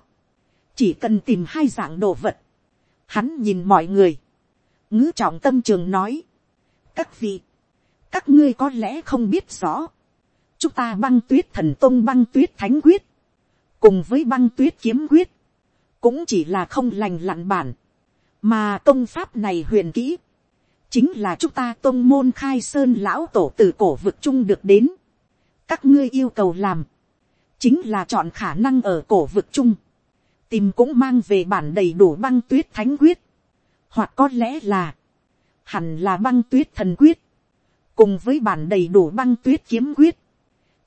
chỉ cần tìm hai dạng đồ vật, hắn nhìn mọi người, ngữ trọng tâm trường nói, các vị, các ngươi có lẽ không biết rõ, chúng ta băng tuyết thần tôn băng tuyết thánh quyết, cùng với băng tuyết kiếm quyết, cũng chỉ là không lành lặn bản, mà công pháp này huyền kỹ, chính là chúng ta tôn môn khai sơn lão tổ từ cổ vực chung được đến, các ngươi yêu cầu làm, chính là chọn khả năng ở cổ vực chung, tìm cũng mang về bản đầy đủ băng tuyết thánh quyết, hoặc có lẽ là, hẳn là băng tuyết thần quyết, cùng với bản đầy đủ băng tuyết kiếm quyết,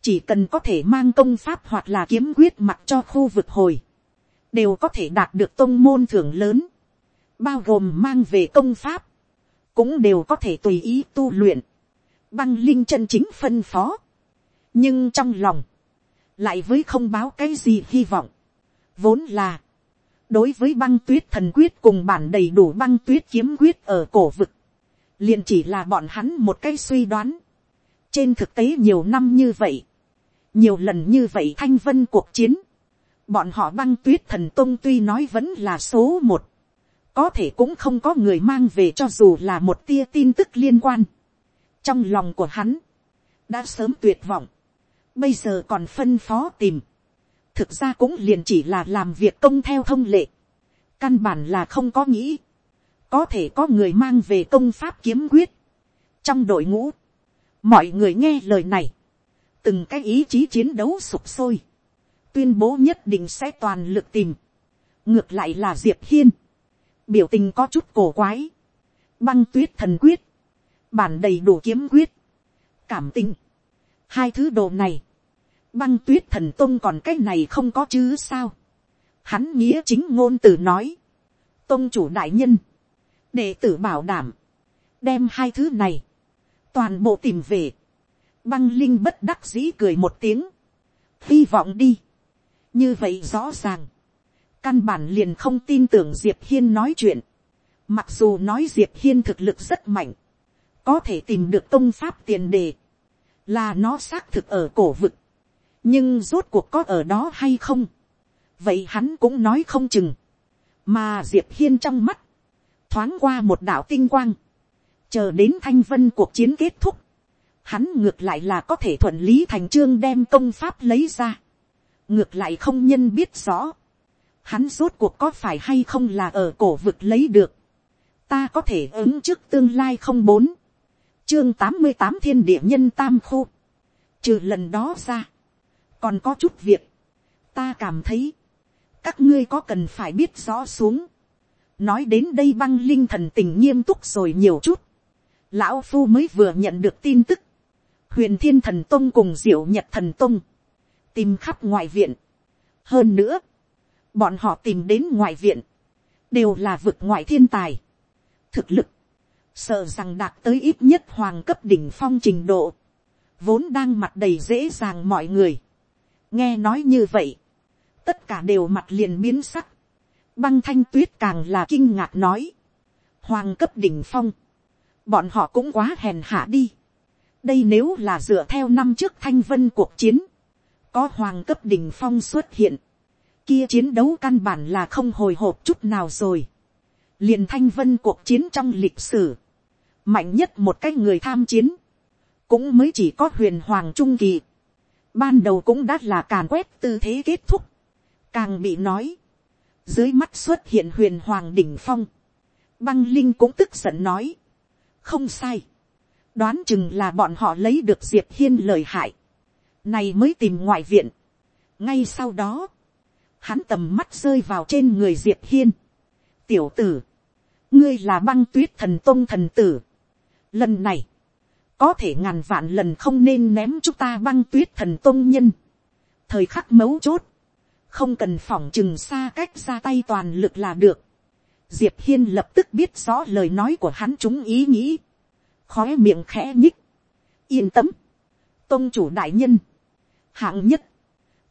chỉ cần có thể mang công pháp hoặc là kiếm quyết mặc cho khu vực hồi, đều có thể đạt được tôn môn thưởng lớn, bao gồm mang về công pháp, cũng đều có thể tùy ý tu luyện, băng linh chân chính phân phó, nhưng trong lòng, lại với không báo cái gì hy vọng, vốn là, đối với băng tuyết thần quyết cùng bản đầy đủ băng tuyết kiếm quyết ở cổ vực, liền chỉ là bọn hắn một cái suy đoán. trên thực tế nhiều năm như vậy, nhiều lần như vậy thanh vân cuộc chiến, bọn họ băng tuyết thần tôn tuy nói vẫn là số một, có thể cũng không có người mang về cho dù là một tia tin tức liên quan. trong lòng của hắn, đã sớm tuyệt vọng, bây giờ còn phân phó tìm, thực ra cũng liền chỉ là làm việc công theo thông lệ, căn bản là không có nghĩ, có thể có người mang về công pháp kiếm quyết, trong đội ngũ, mọi người nghe lời này, từng cái ý chí chiến đấu sụp sôi, tuyên bố nhất định sẽ toàn lực tìm, ngược lại là diệp hiên, biểu tình có chút cổ quái, băng tuyết thần quyết, bản đầy đủ kiếm quyết, cảm tình, hai thứ đồ này, băng tuyết thần tông còn cái này không có chứ sao, hắn nghĩa chính ngôn từ nói, tông chủ đại nhân, đệ tử bảo đảm, đem hai thứ này, toàn bộ tìm về, băng linh bất đắc dĩ cười một tiếng, hy vọng đi, như vậy rõ ràng, căn bản liền không tin tưởng diệp hiên nói chuyện, mặc dù nói diệp hiên thực lực rất mạnh, có thể tìm được công pháp tiền đề, là nó xác thực ở cổ vực, nhưng rốt cuộc có ở đó hay không, vậy hắn cũng nói không chừng, mà diệp hiên trong mắt, thoáng qua một đạo tinh quang, chờ đến thanh vân cuộc chiến kết thúc, hắn ngược lại là có thể thuận lý thành trương đem công pháp lấy ra, ngược lại không nhân biết rõ, hắn rốt cuộc có phải hay không là ở cổ vực lấy được, ta có thể ứng trước tương lai không bốn, chương tám mươi tám thiên địa nhân tam khu, trừ lần đó ra, còn có chút việc, ta cảm thấy, các ngươi có cần phải biết rõ xuống, nói đến đây băng linh thần tình nghiêm túc rồi nhiều chút, lão phu mới vừa nhận được tin tức, huyền thiên thần tông cùng diệu nhật thần tông, tìm khắp ngoại viện. hơn nữa, bọn họ tìm đến ngoại viện, đều là vực ngoại thiên tài, thực lực, sợ rằng đạt tới ít nhất hoàng cấp đỉnh phong trình độ, vốn đang mặt đầy dễ dàng mọi người. nghe nói như vậy, tất cả đều mặt liền biến sắc, băng thanh tuyết càng là kinh ngạc nói, hoàng cấp đỉnh phong, bọn họ cũng quá hèn hạ đi đây nếu là dựa theo năm trước thanh vân cuộc chiến, có hoàng cấp đỉnh phong xuất hiện, kia chiến đấu căn bản là không hồi hộp chút nào rồi. liền thanh vân cuộc chiến trong lịch sử, mạnh nhất một cái người tham chiến, cũng mới chỉ có huyền hoàng trung kỳ. ban đầu cũng đã là càn quét tư thế kết thúc, càng bị nói, dưới mắt xuất hiện huyền hoàng đỉnh phong, băng linh cũng tức giận nói, không sai, đoán chừng là bọn họ lấy được diệp hiên lời hại, này mới tìm ngoại viện. ngay sau đó, hắn tầm mắt rơi vào trên người diệp hiên. tiểu tử, ngươi là băng tuyết thần tôn thần tử. lần này, có thể ngàn vạn lần không nên ném chúng ta băng tuyết thần tôn nhân. thời khắc mấu chốt, không cần phỏng chừng xa cách ra tay toàn lực là được. diệp hiên lập tức biết rõ lời nói của hắn chúng ý nghĩ, khó miệng khẽ nhích, yên tâm, tôn chủ đại nhân, hạng nhất,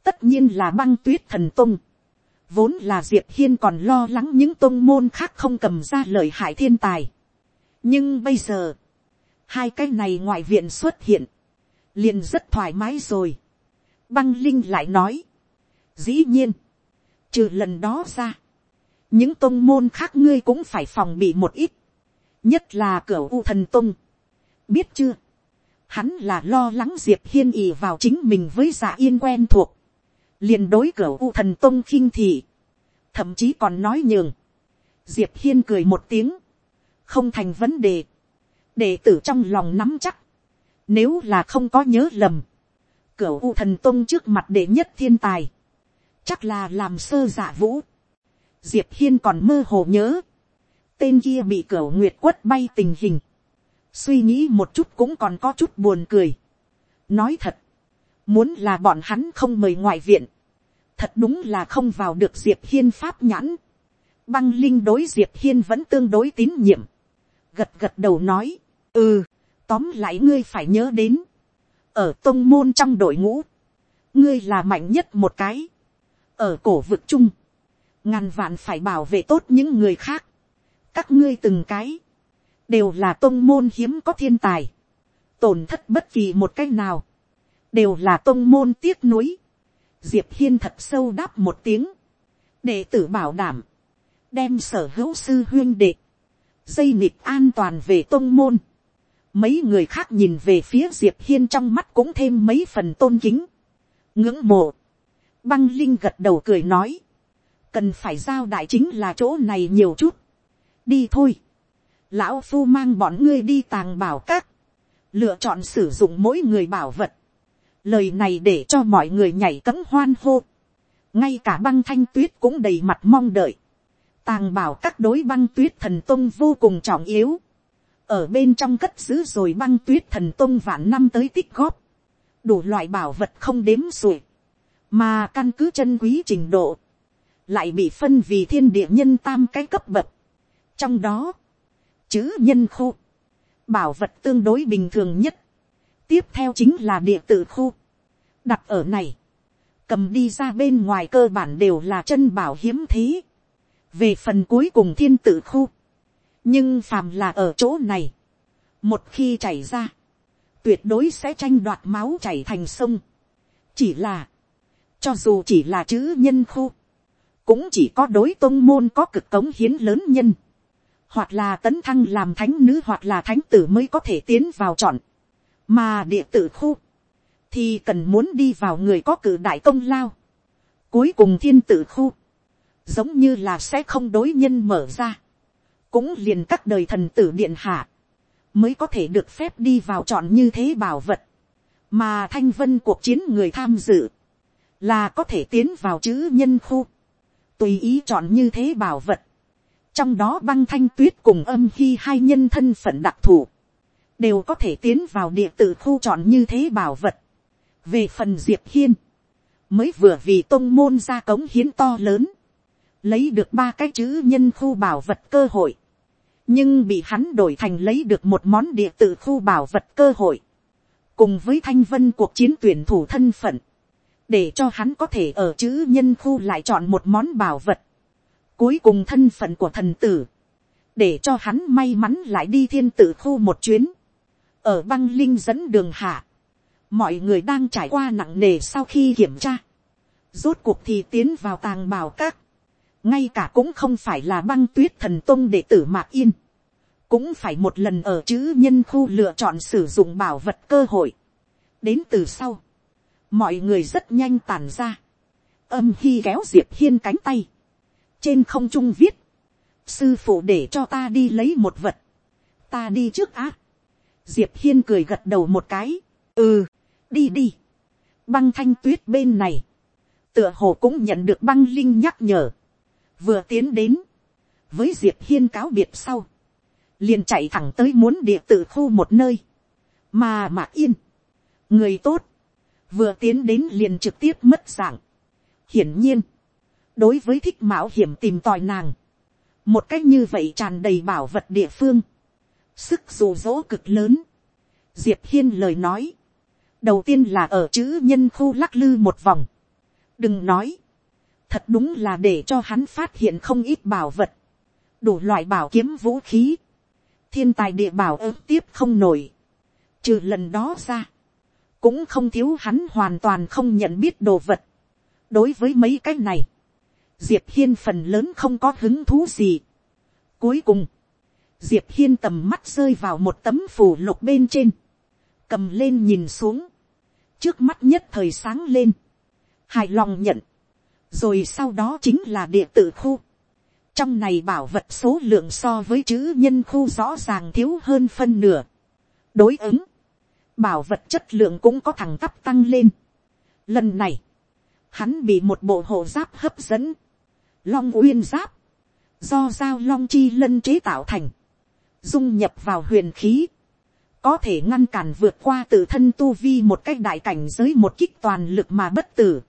tất nhiên là băng tuyết thần tôn, vốn là diệp hiên còn lo lắng những tôn môn khác không cầm ra lời hại thiên tài, nhưng bây giờ, hai cái này ngoại viện xuất hiện, liền rất thoải mái rồi. Băng linh lại nói, dĩ nhiên, trừ lần đó ra, những tôn môn khác ngươi cũng phải phòng bị một ít, nhất là cửa u thần tôn biết chưa, hắn là lo lắng diệp hiên ì vào chính mình với giả yên quen thuộc, liền đối cửa u thần tông khinh thị, thậm chí còn nói nhường. diệp hiên cười một tiếng, không thành vấn đề, đệ tử trong lòng nắm chắc, nếu là không có nhớ lầm, cửa u thần tông trước mặt đệ nhất thiên tài, chắc là làm sơ giả vũ. Diệp hiên còn mơ hồ nhớ, tên kia bị cửa nguyệt quất bay tình hình, suy nghĩ một chút cũng còn có chút buồn cười. nói thật, muốn là bọn hắn không mời ngoại viện, thật đúng là không vào được diệp hiên pháp nhãn. băng linh đối diệp hiên vẫn tương đối tín nhiệm, gật gật đầu nói, ừ, tóm lại ngươi phải nhớ đến, ở tôn môn trong đội ngũ, ngươi là mạnh nhất một cái, ở cổ vực chung, ngàn vạn phải bảo vệ tốt những người khác, các ngươi từng cái, đều là tôn môn hiếm có thiên tài, tổn thất bất kỳ một cách nào, đều là tôn môn tiếc nuối. Diệp hiên thật sâu đáp một tiếng, đệ tử bảo đảm, đem sở hữu sư huyên đệ, dây nịt an toàn về tôn môn. Mấy người khác nhìn về phía diệp hiên trong mắt cũng thêm mấy phần tôn kính, ngưỡng mộ. Băng linh gật đầu cười nói, cần phải giao đại chính là chỗ này nhiều chút. đi thôi lão phu mang bọn ngươi đi tàng bảo các, lựa chọn sử dụng mỗi người bảo vật. Lời này để cho mọi người nhảy cấm hoan hô. ngay cả băng thanh tuyết cũng đầy mặt mong đợi. tàng bảo các đối băng tuyết thần tông vô cùng trọng yếu. ở bên trong cất giữ rồi băng tuyết thần tông vạn năm tới tích góp. đủ loại bảo vật không đếm xuể. mà căn cứ chân quý trình độ. lại bị phân vì thiên địa nhân tam cái cấp bậc. trong đó, chữ nhân khu, bảo vật tương đối bình thường nhất, tiếp theo chính là địa tử khu, đặt ở này, cầm đi ra bên ngoài cơ bản đều là chân bảo hiếm thế, về phần cuối cùng thiên tử khu, nhưng phàm là ở chỗ này, một khi chảy ra, tuyệt đối sẽ tranh đoạt máu chảy thành sông, chỉ là, cho dù chỉ là chữ nhân khu, cũng chỉ có đối tôn môn có cực cống hiến lớn nhân, hoặc là tấn thăng làm thánh nữ hoặc là thánh tử mới có thể tiến vào chọn, mà địa tử khu, thì cần muốn đi vào người có cử đại công lao. Cuối cùng thiên tử khu, giống như là sẽ không đối nhân mở ra, cũng liền các đời thần tử điện hạ, mới có thể được phép đi vào chọn như thế bảo vật, mà thanh vân cuộc chiến người tham dự, là có thể tiến vào chữ nhân khu, tùy ý chọn như thế bảo vật, trong đó băng thanh tuyết cùng âm khi hai nhân thân phận đặc thù, đều có thể tiến vào địa tử khu chọn như thế bảo vật. về phần diệp hiên, mới vừa vì tôn môn ra cống hiến to lớn, lấy được ba cái chữ nhân khu bảo vật cơ hội, nhưng bị hắn đổi thành lấy được một món địa tử khu bảo vật cơ hội, cùng với thanh vân cuộc chiến tuyển thủ thân phận, để cho hắn có thể ở chữ nhân khu lại chọn một món bảo vật, cuối cùng thân phận của thần tử, để cho hắn may mắn lại đi thiên tử khu một chuyến, ở băng linh dẫn đường hạ, mọi người đang trải qua nặng nề sau khi kiểm tra, rốt cuộc thì tiến vào tàng bảo các, ngay cả cũng không phải là băng tuyết thần tông đệ tử mạc yên, cũng phải một lần ở chữ nhân khu lựa chọn sử dụng bảo vật cơ hội. đến từ sau, mọi người rất nhanh tàn ra, âm khi kéo diệp hiên cánh tay, trên không trung viết, sư phụ để cho ta đi lấy một vật, ta đi trước á. Diệp hiên cười gật đầu một cái, ừ, đi đi, băng thanh tuyết bên này, tựa hồ cũng nhận được băng linh nhắc nhở, vừa tiến đến, với diệp hiên cáo biệt sau, liền chạy thẳng tới muốn địa tử khu một nơi, mà mà yên, người tốt, vừa tiến đến liền trực tiếp mất dạng. hiển nhiên, đối với thích mạo hiểm tìm tòi nàng, một cách như vậy tràn đầy bảo vật địa phương, sức dù dỗ cực lớn. diệp hiên lời nói, đầu tiên là ở chữ nhân khu lắc lư một vòng, đừng nói, thật đúng là để cho hắn phát hiện không ít bảo vật, đủ loại bảo kiếm vũ khí, thiên tài địa bảo ớt tiếp không nổi, trừ lần đó ra, cũng không thiếu hắn hoàn toàn không nhận biết đồ vật. đối với mấy cái này, diệp hiên phần lớn không có hứng thú gì. cuối cùng, diệp hiên tầm mắt rơi vào một tấm phủ lục bên trên, cầm lên nhìn xuống, trước mắt nhất thời sáng lên, hài lòng nhận, rồi sau đó chính là địa tử khu. trong này bảo vật số lượng so với chữ nhân khu rõ ràng thiếu hơn phân nửa. đối ứng, bảo vật chất lượng cũng có thẳng tắp tăng lên. lần này, hắn bị một bộ hộ giáp hấp dẫn, long uyên giáp, do giao long chi lân chế tạo thành, dung nhập vào huyền khí, có thể ngăn cản vượt qua tự thân tu vi một cách đại cảnh giới một kích toàn lực mà bất tử.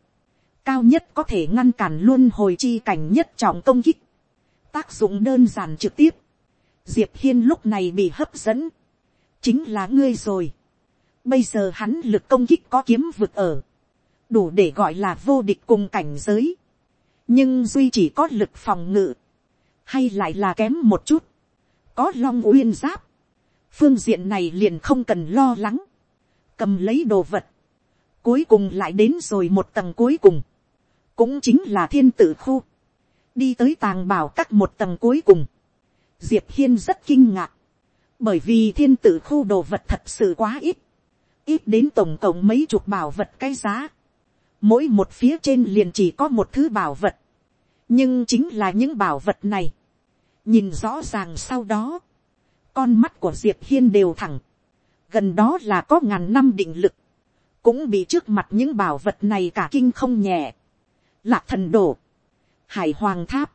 Cao nhất có thể ngăn cản luôn hồi chi cảnh nhất trọng công kích, tác dụng đơn giản trực tiếp, diệp hiên lúc này bị hấp dẫn, chính là ngươi rồi. Bây giờ hắn lực công kích có kiếm vực ở, đủ để gọi là vô địch cùng cảnh giới, nhưng duy chỉ có lực phòng ngự, hay lại là kém một chút, có long uyên giáp, phương diện này liền không cần lo lắng, cầm lấy đồ vật, cuối cùng lại đến rồi một tầng cuối cùng, cũng chính là thiên tử khu, đi tới tàng bảo các một tầng cuối cùng, diệp hiên rất kinh ngạc, bởi vì thiên tử khu đồ vật thật sự quá ít, ít đến tổng cộng mấy chục bảo vật cái giá, mỗi một phía trên liền chỉ có một thứ bảo vật, nhưng chính là những bảo vật này, nhìn rõ ràng sau đó, con mắt của diệp hiên đều thẳng, gần đó là có ngàn năm định lực, cũng bị trước mặt những bảo vật này cả kinh không nhẹ. Lạc thần đổ, hải hoàng tháp,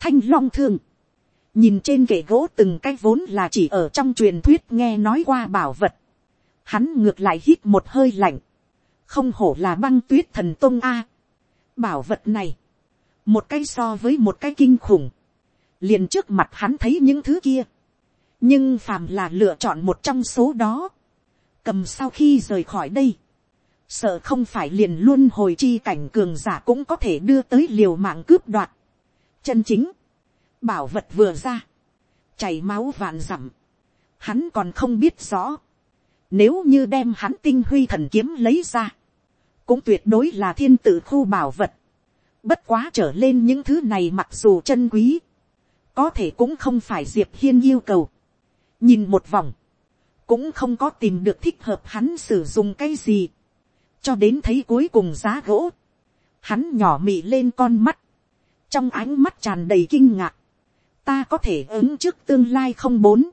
thanh long thương, nhìn trên kệ gỗ từng cái vốn là chỉ ở trong truyền thuyết nghe nói qua bảo vật, hắn ngược lại hít một hơi lạnh, không hổ là băng tuyết thần tông a, bảo vật này, một cái so với một cái kinh khủng, liền trước mặt hắn thấy những thứ kia, nhưng phàm là lựa chọn một trong số đó, cầm sau khi rời khỏi đây, sợ không phải liền luôn hồi chi cảnh cường giả cũng có thể đưa tới liều mạng cướp đoạt. chân chính, bảo vật vừa ra, chảy máu vạn dặm, hắn còn không biết rõ, nếu như đem hắn tinh huy thần kiếm lấy ra, cũng tuyệt đối là thiên tử khu bảo vật, bất quá trở lên những thứ này mặc dù chân quý, có thể cũng không phải diệp hiên yêu cầu, nhìn một vòng, cũng không có tìm được thích hợp hắn sử dụng cái gì, cho đến thấy cuối cùng giá gỗ, hắn nhỏ mị lên con mắt, trong ánh mắt tràn đầy kinh ngạc, ta có thể ứng trước tương lai không bốn,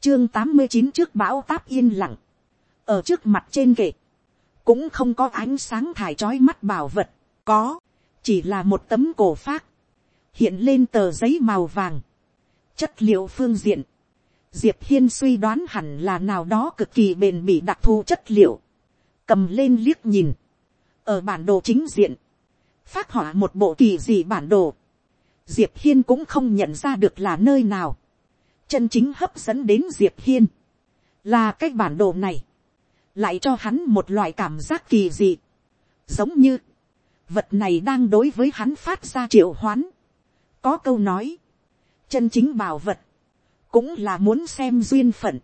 chương tám mươi chín trước bão táp yên lặng, ở trước mặt trên kệ, cũng không có ánh sáng thải trói mắt bảo vật, có, chỉ là một tấm cổ phát, hiện lên tờ giấy màu vàng, Chất liệu phương diện. Diệp Hiên suy đoán hẳn là nào đó cực kỳ bền bỉ đặc thù chất liệu. Cầm lên liếc nhìn. Ở bản đồ chính diện. Phát họa một bộ kỳ dị bản đồ. Diệp Hiên cũng không nhận ra được là nơi nào. Chân chính hấp dẫn đến Diệp Hiên. Là cái bản đồ này. Lại cho hắn một loại cảm giác kỳ dị. Giống như. Vật này đang đối với hắn phát ra triệu hoán. Có câu nói. Chân chính bảo vật. Cũng là muốn xem duyên phận.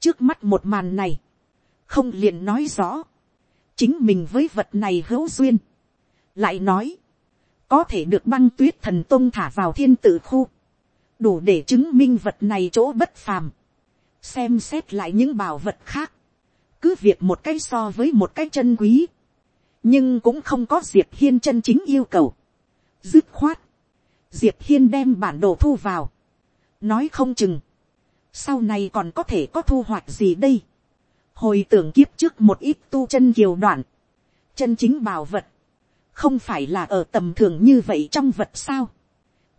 Trước mắt một màn này. Không liền nói rõ. Chính mình với vật này hữu duyên. Lại nói có thể được băng tuyết thần tôn thả vào thiên tử khu, đủ để chứng minh vật này chỗ bất phàm, xem xét lại những bảo vật khác, cứ việc một cái so với một cái chân quý, nhưng cũng không có diệp hiên chân chính yêu cầu, dứt khoát, diệp hiên đem bản đồ thu vào, nói không chừng, sau này còn có thể có thu hoạch gì đây, hồi tưởng kiếp trước một ít tu chân kiều đoạn, chân chính bảo vật, không phải là ở tầm thường như vậy trong vật sao,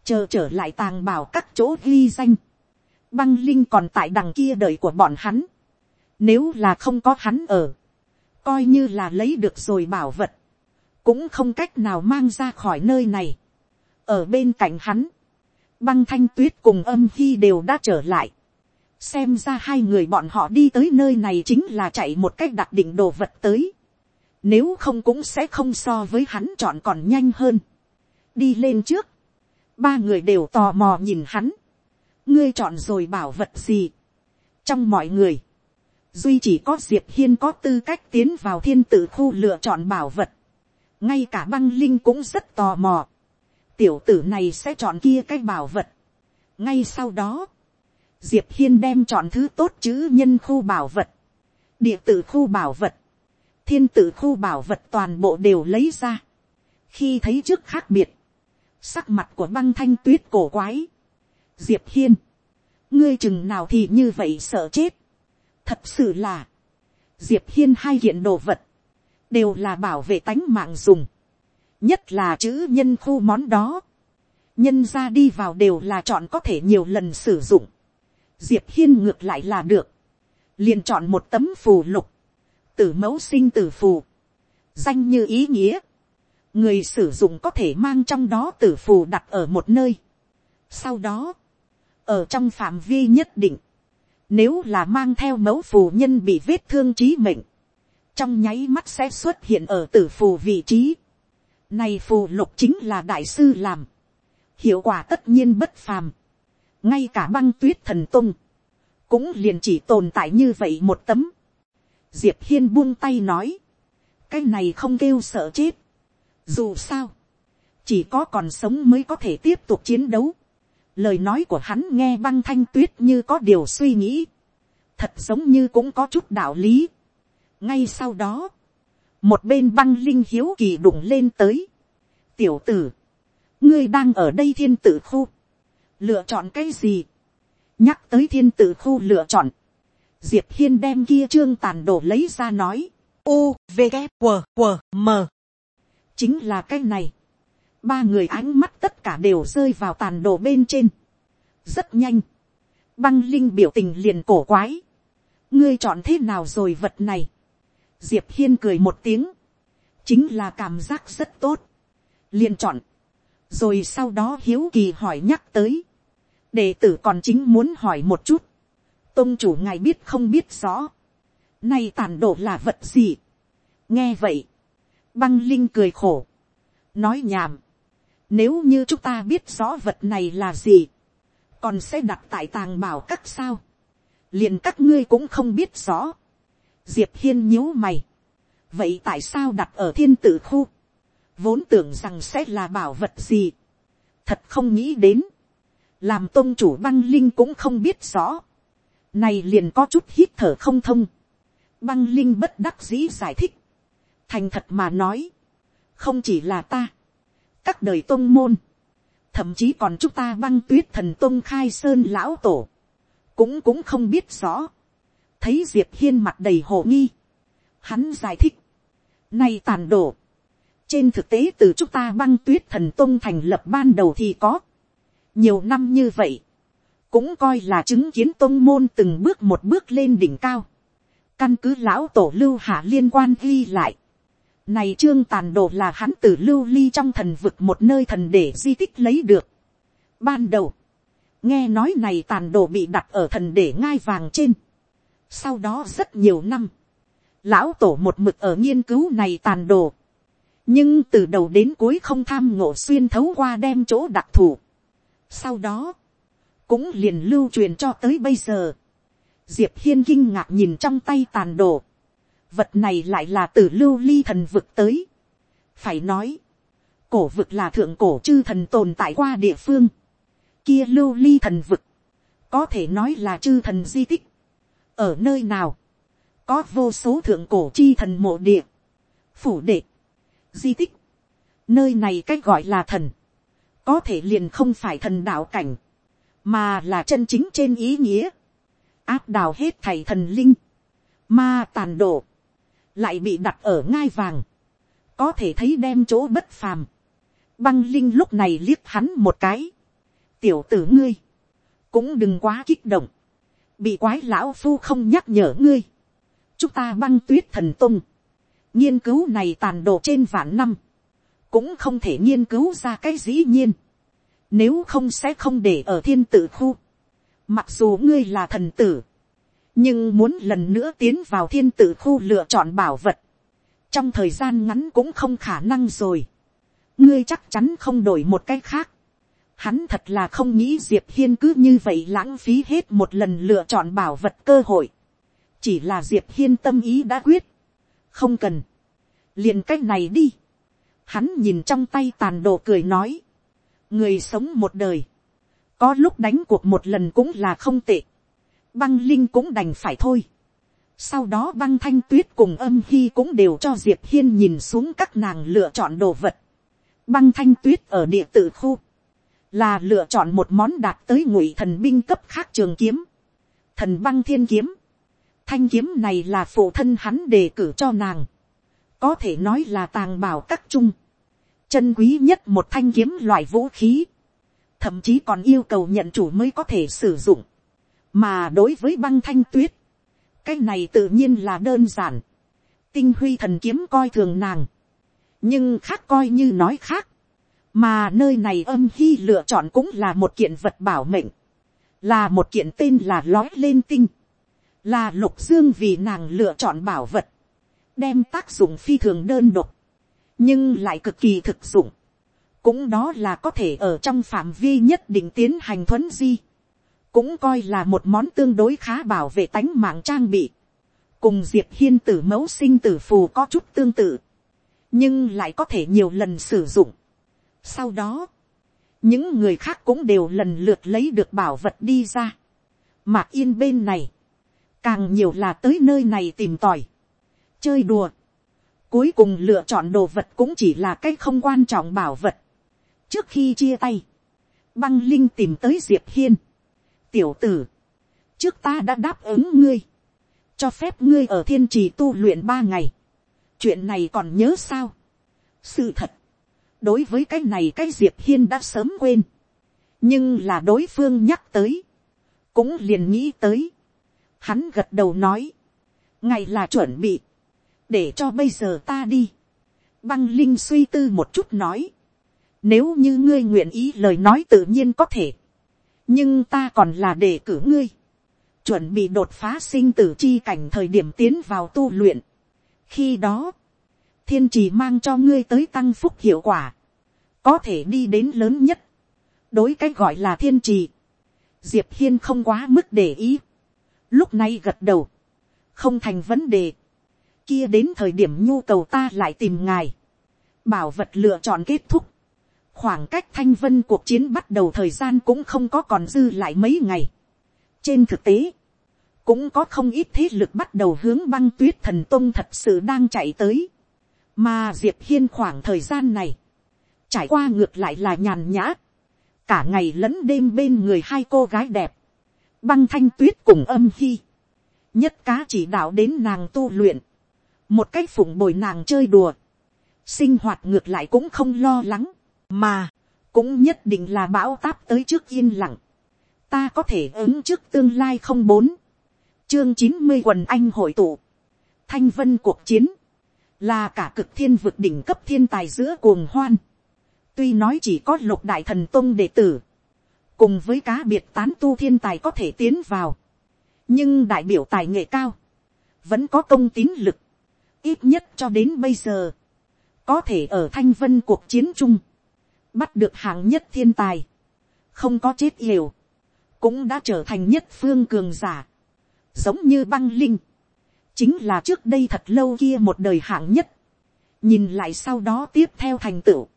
chờ trở lại tàng bảo các chỗ ghi danh, băng linh còn tại đằng kia đời của bọn hắn, nếu là không có hắn ở, coi như là lấy được rồi bảo vật, cũng không cách nào mang ra khỏi nơi này. ở bên cạnh hắn, băng thanh tuyết cùng âm khi đều đã trở lại. xem ra hai người bọn họ đi tới nơi này chính là chạy một cách đặc định đồ vật tới. Nếu không cũng sẽ không so với hắn chọn còn nhanh hơn. Đi lên trước. Ba người đều tò mò nhìn hắn. Ngươi chọn rồi bảo vật gì. Trong mọi người. Duy chỉ có Diệp Hiên có tư cách tiến vào thiên tử khu lựa chọn bảo vật. Ngay cả băng linh cũng rất tò mò. Tiểu tử này sẽ chọn kia cái bảo vật. Ngay sau đó. Diệp Hiên đem chọn thứ tốt chữ nhân khu bảo vật. Địa tử khu bảo vật thiên tử khu bảo vật toàn bộ đều lấy ra. khi thấy trước khác biệt, sắc mặt của băng thanh tuyết cổ quái, diệp hiên, ngươi chừng nào thì như vậy sợ chết thật sự là, diệp hiên hai hiện đồ vật, đều là bảo vệ tánh mạng dùng, nhất là chữ nhân khu món đó, nhân ra đi vào đều là chọn có thể nhiều lần sử dụng, diệp hiên ngược lại là được, liền chọn một tấm phù lục, tử mẫu sinh tử phù, danh như ý nghĩa, người sử dụng có thể mang trong đó tử phù đặt ở một nơi. Sau đó, ở trong phạm vi nhất định, nếu là mang theo mẫu phù nhân bị vết thương trí mệnh, trong nháy mắt sẽ xuất hiện ở tử phù vị trí. Này phù lục chính là đại sư làm. Hiệu quả tất nhiên bất phàm. Ngay cả băng tuyết thần tung. Cũng liền chỉ tồn tại như vậy một tấm diệp hiên buông tay nói, cái này không kêu sợ chết. dù sao, chỉ có còn sống mới có thể tiếp tục chiến đấu lời nói của hắn nghe băng thanh tuyết như có điều suy nghĩ, thật giống như cũng có chút đạo lý. ngay sau đó, một bên băng linh hiếu kỳ đụng lên tới. tiểu tử, ngươi đang ở đây thiên tử khu, lựa chọn cái gì, nhắc tới thiên tử khu lựa chọn, diệp hiên đem kia trương tàn đồ lấy ra nói, u, v, g, q, q, m. chính là cái này ba người ánh mắt tất cả đều rơi vào tàn đồ bên trên. rất nhanh. băng linh biểu tình liền cổ quái. ngươi chọn thế nào rồi vật này. diệp hiên cười một tiếng. chính là cảm giác rất tốt. liền chọn. rồi sau đó hiếu kỳ hỏi nhắc tới. đệ tử còn chính muốn hỏi một chút tôn chủ ngài biết không biết rõ. Nay tàn đổ là vật gì? Nghe vậy. Băng Linh cười khổ. Nói nhảm. Nếu như chúng ta biết rõ vật này là gì. Còn sẽ đặt tại tàng bảo các sao. liền các ngươi cũng không biết rõ. Diệp Hiên nhíu mày. Vậy tại sao đặt ở thiên tử khu? Vốn tưởng rằng sẽ là bảo vật gì. Thật không nghĩ đến. Làm tôn chủ băng linh cũng không biết rõ này liền có chút hít thở không thông. Băng Linh bất đắc dĩ giải thích. Thành thật mà nói. Không chỉ là ta. Các đời tôn môn. Thậm chí còn chúng ta băng tuyết thần tôn khai sơn lão tổ. Cũng cũng không biết rõ. Thấy Diệp Hiên mặt đầy hồ nghi. Hắn giải thích. nay tàn đổ. Trên thực tế từ chúng ta băng tuyết thần tôn thành lập ban đầu thì có. Nhiều năm như vậy cũng coi là chứng kiến tôn môn từng bước một bước lên đỉnh cao, căn cứ lão tổ lưu hạ liên quan ghi lại, này trương tàn đồ là hắn từ lưu ly trong thần vực một nơi thần để di tích lấy được. Ban đầu, nghe nói này tàn đồ bị đặt ở thần để ngai vàng trên. Sau đó rất nhiều năm, lão tổ một mực ở nghiên cứu này tàn đồ. Nhưng từ đầu đến cuối không tham ngộ xuyên thấu qua đem chỗ đặc thù. Sau đó, cũng liền lưu truyền cho tới bây giờ. Diệp hiên kinh ngạc nhìn trong tay tàn đồ vật này lại là từ lưu ly thần vực tới. phải nói, cổ vực là thượng cổ chư thần tồn tại qua địa phương. kia lưu ly thần vực, có thể nói là chư thần di tích. ở nơi nào, có vô số thượng cổ chi thần mộ địa, phủ đệ, di tích. nơi này cách gọi là thần, có thể liền không phải thần đạo cảnh, mà là chân chính trên ý nghĩa, áp đào hết thầy thần linh, ma tàn độ, lại bị đặt ở ngai vàng, có thể thấy đem chỗ bất phàm. Băng linh lúc này liếc hắn một cái, tiểu tử ngươi, cũng đừng quá kích động, bị quái lão phu không nhắc nhở ngươi, chúng ta băng tuyết thần tung, nghiên cứu này tàn độ trên vạn năm, cũng không thể nghiên cứu ra cái dĩ nhiên, nếu không sẽ không để ở thiên tử khu, mặc dù ngươi là thần tử, nhưng muốn lần nữa tiến vào thiên tử khu lựa chọn bảo vật, trong thời gian ngắn cũng không khả năng rồi. ngươi chắc chắn không đổi một cái khác. hắn thật là không nghĩ diệp hiên cứ như vậy lãng phí hết một lần lựa chọn bảo vật cơ hội. chỉ là diệp hiên tâm ý đã quyết. không cần. liền cái này đi. hắn nhìn trong tay tàn đồ cười nói. người sống một đời. có lúc đánh cuộc một lần cũng là không tệ băng linh cũng đành phải thôi. sau đó băng thanh tuyết cùng âm hy cũng đều cho diệp hiên nhìn xuống các nàng lựa chọn đồ vật. băng thanh tuyết ở địa tử khu, là lựa chọn một món đạt tới ngụy thần binh cấp khác trường kiếm, thần băng thiên kiếm. thanh kiếm này là phụ thân hắn đề cử cho nàng, có thể nói là tàng bảo các trung, chân quý nhất một thanh kiếm loại vũ khí, thậm chí còn yêu cầu nhận chủ mới có thể sử dụng mà đối với băng thanh tuyết, cái này tự nhiên là đơn giản, tinh huy thần kiếm coi thường nàng, nhưng khác coi như nói khác, mà nơi này âm hy lựa chọn cũng là một kiện vật bảo mệnh, là một kiện tên là lói lên tinh, là lục dương vì nàng lựa chọn bảo vật, đem tác dụng phi thường đơn độc, nhưng lại cực kỳ thực dụng, cũng đó là có thể ở trong phạm vi nhất định tiến hành thuấn di, cũng coi là một món tương đối khá bảo vệ tánh mạng trang bị, cùng diệp hiên tử mẫu sinh tử phù có chút tương tự, nhưng lại có thể nhiều lần sử dụng. Sau đó, những người khác cũng đều lần lượt lấy được bảo vật đi ra. Mạc yên bên này, càng nhiều là tới nơi này tìm tòi, chơi đùa. Cuối cùng lựa chọn đồ vật cũng chỉ là cái không quan trọng bảo vật. Trước khi chia tay, băng linh tìm tới diệp hiên tiểu tử, trước ta đã đáp ứng ngươi, cho phép ngươi ở thiên trì tu luyện ba ngày, chuyện này còn nhớ sao. sự thật, đối với cái này cái diệp hiên đã sớm quên, nhưng là đối phương nhắc tới, cũng liền nghĩ tới, hắn gật đầu nói, ngày là chuẩn bị, để cho bây giờ ta đi, băng linh suy tư một chút nói, nếu như ngươi nguyện ý lời nói tự nhiên có thể, nhưng ta còn là để cử ngươi, chuẩn bị đột phá sinh tử chi cảnh thời điểm tiến vào tu luyện. khi đó, thiên trì mang cho ngươi tới tăng phúc hiệu quả, có thể đi đến lớn nhất, đối cách gọi là thiên trì, diệp hiên không quá mức để ý, lúc này gật đầu, không thành vấn đề, kia đến thời điểm nhu cầu ta lại tìm ngài, bảo vật lựa chọn kết thúc, khoảng cách thanh vân cuộc chiến bắt đầu thời gian cũng không có còn dư lại mấy ngày. trên thực tế, cũng có không ít thế lực bắt đầu hướng băng tuyết thần tông thật sự đang chạy tới. mà diệp hiên khoảng thời gian này, trải qua ngược lại là nhàn nhã, cả ngày lẫn đêm bên người hai cô gái đẹp, băng thanh tuyết cùng âm hy, nhất cá chỉ đạo đến nàng tu luyện, một cách phụng bồi nàng chơi đùa, sinh hoạt ngược lại cũng không lo lắng, mà, cũng nhất định là bão táp tới trước yên lặng. ta có thể ứng trước tương lai không bốn, chương chín mươi quần anh hội tụ, thanh vân cuộc chiến, là cả cực thiên vực đỉnh cấp thiên tài giữa cuồng hoan, tuy nói chỉ có lục đại thần tôn đệ tử, cùng với cá biệt tán tu thiên tài có thể tiến vào, nhưng đại biểu tài nghệ cao, vẫn có công tín lực, ít nhất cho đến bây giờ, có thể ở thanh vân cuộc chiến chung, bắt được hạng nhất thiên tài, không có chết yểu, cũng đã trở thành nhất phương cường giả, giống như băng linh, chính là trước đây thật lâu kia một đời hạng nhất, nhìn lại sau đó tiếp theo thành tựu,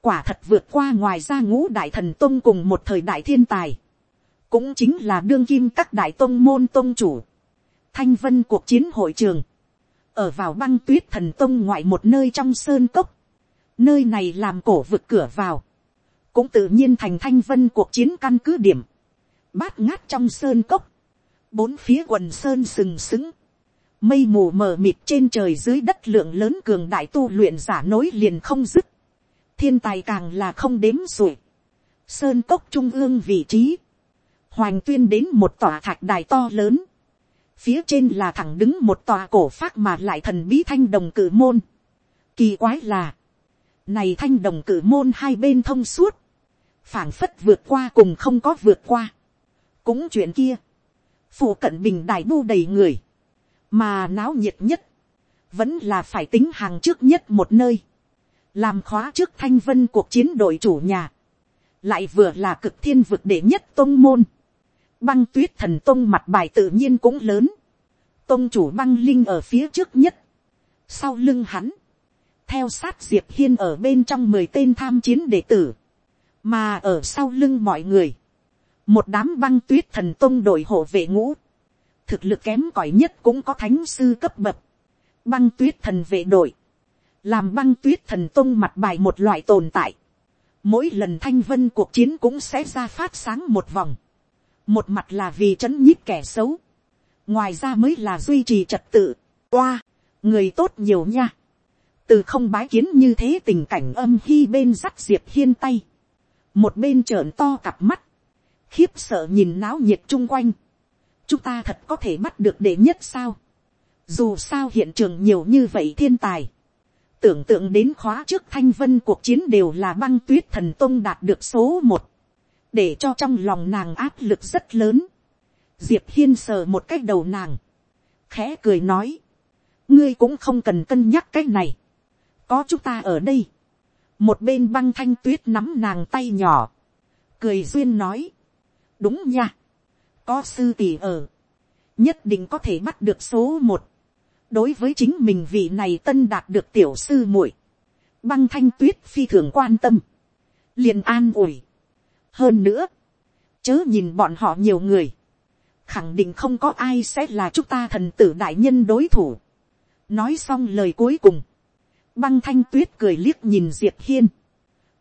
quả thật vượt qua ngoài ra ngũ đại thần tôn cùng một thời đại thiên tài, cũng chính là đương kim các đại tôn môn tôn chủ, thanh vân cuộc chiến hội trường, ở vào băng tuyết thần tôn ngoại một nơi trong sơn cốc, nơi này làm cổ vực cửa vào, cũng tự nhiên thành thanh vân cuộc chiến căn cứ điểm, bát ngát trong sơn cốc, bốn phía quần sơn sừng sững, mây mù mờ mịt trên trời dưới đất lượng lớn cường đại tu luyện giả nối liền không dứt, thiên tài càng là không đếm xuể, sơn cốc trung ương vị trí, hoành tuyên đến một tòa thạch đài to lớn, phía trên là thẳng đứng một tòa cổ phát mà lại thần bí thanh đồng cử môn, kỳ quái là, này thanh đồng cử môn hai bên thông suốt, phảng phất vượt qua cùng không có vượt qua, cũng chuyện kia, phụ cận bình đại bu đầy người, mà náo nhiệt nhất, vẫn là phải tính hàng trước nhất một nơi, làm khóa trước thanh vân cuộc chiến đội chủ nhà, lại vừa là cực thiên vực đệ nhất tôn môn, băng tuyết thần tôn mặt bài tự nhiên cũng lớn, tôn chủ băng linh ở phía trước nhất, sau lưng hắn, theo sát diệp hiên ở bên trong mười tên tham chiến đệ tử, mà ở sau lưng mọi người, một đám băng tuyết thần tôn đội hộ vệ ngũ, thực lực kém cỏi nhất cũng có thánh sư cấp bậc, băng tuyết thần vệ đội, làm băng tuyết thần tôn mặt bài một loại tồn tại, mỗi lần thanh vân cuộc chiến cũng sẽ ra phát sáng một vòng, một mặt là vì trấn nhíp kẻ xấu, ngoài ra mới là duy trì trật tự, qua người tốt nhiều nha, từ không bái kiến như thế tình cảnh âm khi bên dắt diệp hiên tay, một bên trợn to cặp mắt, khiếp sợ nhìn náo nhiệt chung quanh, chúng ta thật có thể bắt được đệ nhất sao, dù sao hiện trường nhiều như vậy thiên tài, tưởng tượng đến khóa trước thanh vân cuộc chiến đều là băng tuyết thần tông đạt được số một, để cho trong lòng nàng áp lực rất lớn. diệp hiên sờ một cái đầu nàng, khẽ cười nói, ngươi cũng không cần cân nhắc cái này, có chúng ta ở đây, một bên băng thanh tuyết nắm nàng tay nhỏ, cười duyên nói, đúng nha, có sư tỷ ở, nhất định có thể bắt được số một, đối với chính mình vị này tân đạt được tiểu sư muội, băng thanh tuyết phi thường quan tâm, liền an ủi. hơn nữa, chớ nhìn bọn họ nhiều người, khẳng định không có ai sẽ là chúng ta thần tử đại nhân đối thủ. nói xong lời cuối cùng, băng thanh tuyết cười liếc nhìn diệp hiên.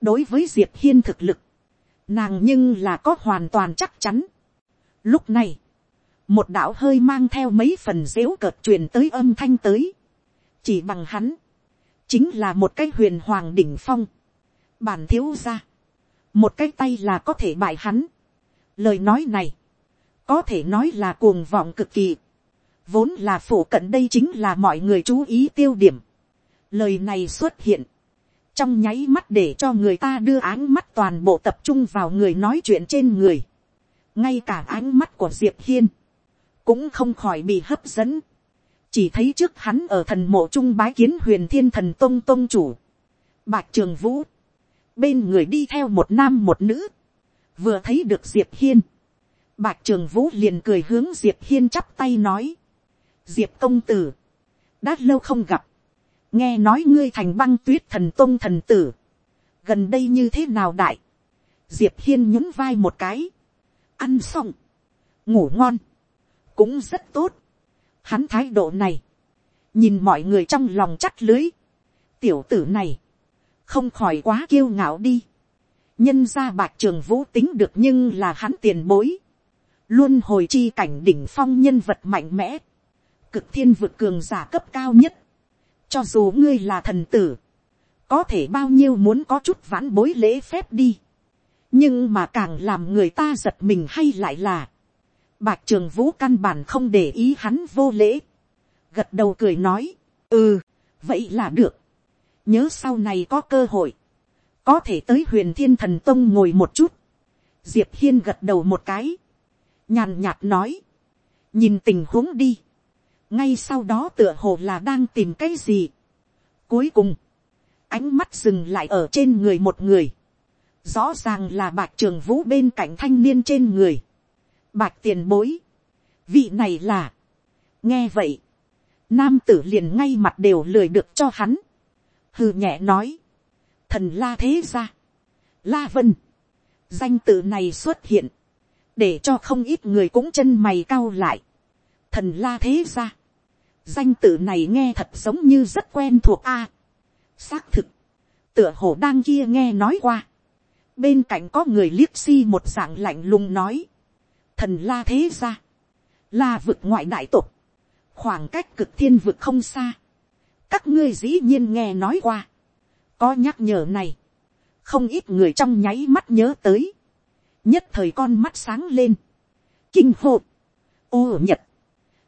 đối với diệp hiên thực lực, nàng nhưng là có hoàn toàn chắc chắn. lúc này, một đạo hơi mang theo mấy phần dếu cợt truyền tới âm thanh tới, chỉ bằng hắn, chính là một cái huyền hoàng đỉnh phong, bản thiếu ra, một cái tay là có thể bại hắn. lời nói này, có thể nói là cuồng vọng cực kỳ, vốn là phổ cận đây chính là mọi người chú ý tiêu điểm lời này xuất hiện, trong nháy mắt để cho người ta đưa áng mắt toàn bộ tập trung vào người nói chuyện trên người, ngay cả ánh mắt của diệp hiên, cũng không khỏi bị hấp dẫn. chỉ thấy trước hắn ở thần mộ trung bái kiến huyền thiên thần tông tông chủ, bạc trường vũ, bên người đi theo một nam một nữ, vừa thấy được diệp hiên, bạc trường vũ liền cười hướng diệp hiên chắp tay nói, diệp công tử, đã lâu không gặp, nghe nói ngươi thành băng tuyết thần tôn thần tử, gần đây như thế nào đại, diệp hiên nhún vai một cái, ăn xong, ngủ ngon, cũng rất tốt. Hắn thái độ này, nhìn mọi người trong lòng chắt lưới. Tiểu tử này, không khỏi quá kiêu ngạo đi. Nhân ra bạc trường vũ tính được nhưng là hắn tiền bối. Luôn hồi chi cảnh đỉnh phong nhân vật mạnh mẽ. Cực thiên vực cường giả cấp cao nhất. Cho dù ngươi là thần tử. Có thể bao nhiêu muốn có chút vãn bối lễ phép đi. nhưng mà càng làm người ta giật mình hay lại là, bạc trường vũ căn bản không để ý hắn vô lễ, gật đầu cười nói, ừ, vậy là được, nhớ sau này có cơ hội, có thể tới huyền thiên thần tông ngồi một chút, diệp hiên gật đầu một cái, nhàn nhạt nói, nhìn tình huống đi, ngay sau đó tựa hồ là đang tìm cái gì. Cuối cùng, ánh mắt dừng lại ở trên người một người, rõ ràng là bạch trường vũ bên cạnh thanh niên trên người, bạch tiền bối, vị này là, nghe vậy, nam tử liền ngay mặt đều lười được cho hắn, hừ nhẹ nói, thần la thế ra, la vân, danh tự này xuất hiện, để cho không ít người cũng chân mày cau lại, thần la thế ra, danh tự này nghe thật giống như rất quen thuộc a, xác thực, tựa hồ đang kia nghe nói qua, bên cạnh có người liếc si một dạng lạnh lùng nói, thần la thế ra, la vực ngoại đại tục, khoảng cách cực thiên vực không xa, các ngươi dĩ nhiên nghe nói qua, có nhắc nhở này, không ít người trong nháy mắt nhớ tới, nhất thời con mắt sáng lên, kinh hộp, ô nhật,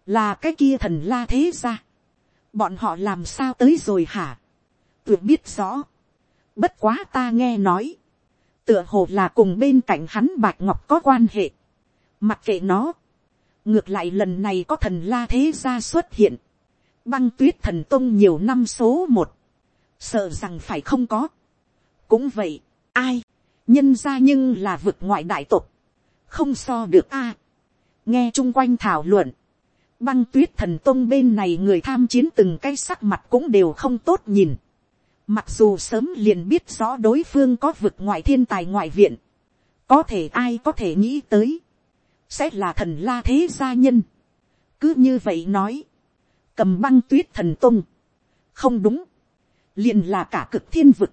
là cái kia thần la thế ra, bọn họ làm sao tới rồi hả, tuyệt biết rõ, bất quá ta nghe nói, tựa hồ là cùng bên cạnh hắn bạch ngọc có quan hệ, mặc kệ nó, ngược lại lần này có thần la thế gia xuất hiện, băng tuyết thần tông nhiều năm số một, sợ rằng phải không có. cũng vậy, ai, nhân ra nhưng là vực ngoại đại tục, không so được a. nghe chung quanh thảo luận, băng tuyết thần tôn bên này người tham chiến từng cái sắc mặt cũng đều không tốt nhìn. Mặc dù sớm liền biết rõ đối phương có vực ngoại thiên tài ngoại viện. Có thể ai có thể nghĩ tới. Sẽ là thần la thế gia nhân. Cứ như vậy nói. Cầm băng tuyết thần tôn Không đúng. Liền là cả cực thiên vực.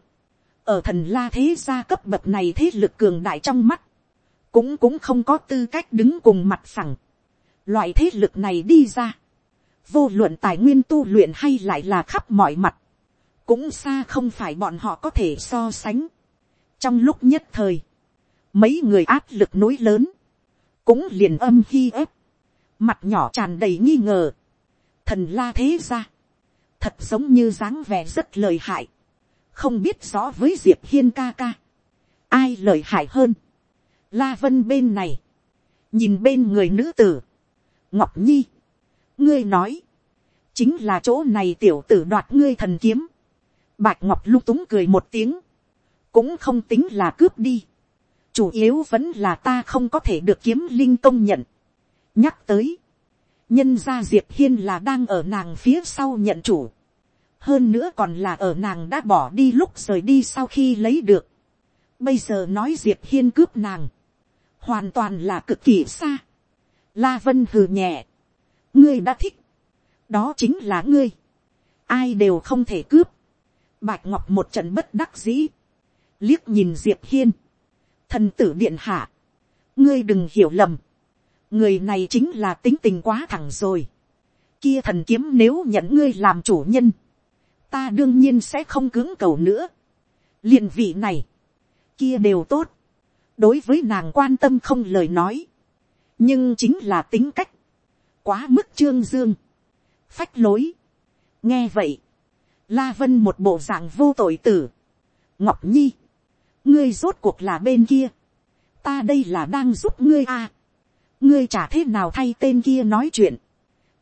Ở thần la thế gia cấp bậc này thế lực cường đại trong mắt. Cũng cũng không có tư cách đứng cùng mặt phẳng Loại thế lực này đi ra. Vô luận tài nguyên tu luyện hay lại là khắp mọi mặt. Cũng xa không phải bọn họ có thể so sánh. Trong lúc nhất thời. Mấy người áp lực nối lớn. Cũng liền âm khi ép. Mặt nhỏ tràn đầy nghi ngờ. Thần la thế ra. Thật giống như dáng vẻ rất lời hại. Không biết rõ với Diệp Hiên ca ca. Ai lời hại hơn. La Vân bên này. Nhìn bên người nữ tử ngọc nhi, ngươi nói, chính là chỗ này tiểu tử đoạt ngươi thần kiếm, bạch ngọc lung túng cười một tiếng, cũng không tính là cướp đi, chủ yếu vẫn là ta không có thể được kiếm linh công nhận. nhắc tới, nhân gia diệp hiên là đang ở nàng phía sau nhận chủ, hơn nữa còn là ở nàng đã bỏ đi lúc rời đi sau khi lấy được. bây giờ nói diệp hiên cướp nàng, hoàn toàn là cực kỳ xa. La Vân hừ nhẹ. Ngươi đã thích. Đó chính là ngươi. Ai đều không thể cướp. Bạch Ngọc một trận bất đắc dĩ. Liếc nhìn Diệp Hiên. Thần tử điện hạ. Ngươi đừng hiểu lầm. Người này chính là tính tình quá thẳng rồi. Kia thần kiếm nếu nhận ngươi làm chủ nhân. Ta đương nhiên sẽ không cứng cầu nữa. liền vị này. Kia đều tốt. Đối với nàng quan tâm không lời nói nhưng chính là tính cách, quá mức trương dương, phách lối. nghe vậy, la vân một bộ dạng vô tội tử, ngọc nhi, ngươi rốt cuộc là bên kia, ta đây là đang giúp ngươi à, ngươi chả thế nào thay tên kia nói chuyện,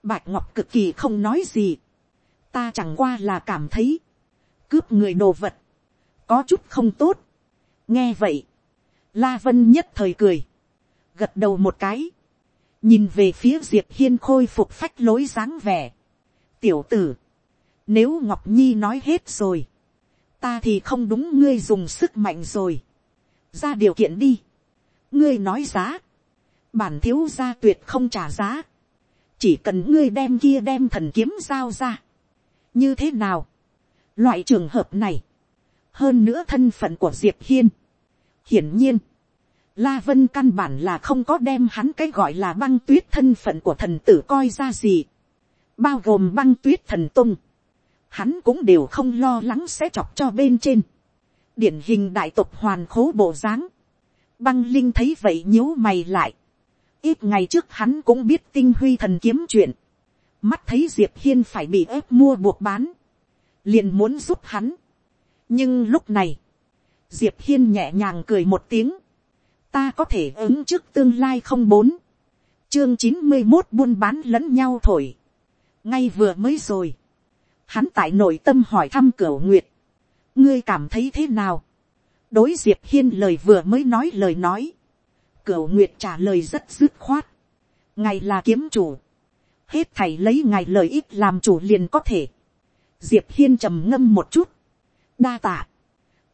bạch ngọc cực kỳ không nói gì, ta chẳng qua là cảm thấy, cướp người đồ vật, có chút không tốt, nghe vậy, la vân nhất thời cười, gật đầu một cái, nhìn về phía diệp hiên khôi phục phách lối dáng vẻ. tiểu tử, nếu ngọc nhi nói hết rồi, ta thì không đúng ngươi dùng sức mạnh rồi. ra điều kiện đi, ngươi nói giá, bản thiếu gia tuyệt không trả giá, chỉ cần ngươi đem kia đem thần kiếm giao ra. như thế nào, loại trường hợp này, hơn nữa thân phận của diệp hiên, hiển nhiên, La Vân căn bản là không có đem hắn cái gọi là băng tuyết thân phận của thần tử coi ra gì. Bao gồm băng tuyết thần tung. Hắn cũng đều không lo lắng sẽ chọc cho bên trên. Điển hình đại tộc hoàn khố bộ dáng Băng Linh thấy vậy nhíu mày lại. Ít ngày trước hắn cũng biết tinh huy thần kiếm chuyện. Mắt thấy Diệp Hiên phải bị ép mua buộc bán. Liền muốn giúp hắn. Nhưng lúc này. Diệp Hiên nhẹ nhàng cười một tiếng. Ta có thể ứng trước tương lai không bốn. Chương chín mươi một buôn bán lẫn nhau thổi. Ngay vừa mới rồi. Hắn tại nội tâm hỏi thăm cửa nguyệt. Ngươi cảm thấy thế nào? Đối Diệp Hiên lời vừa mới nói lời nói. cửa Nguyệt trả lời rất dứt khoát. Ngài là kiếm chủ. Hết thầy lấy ngài lợi ích làm chủ liền có thể. Diệp Hiên trầm ngâm một chút. Đa tạ.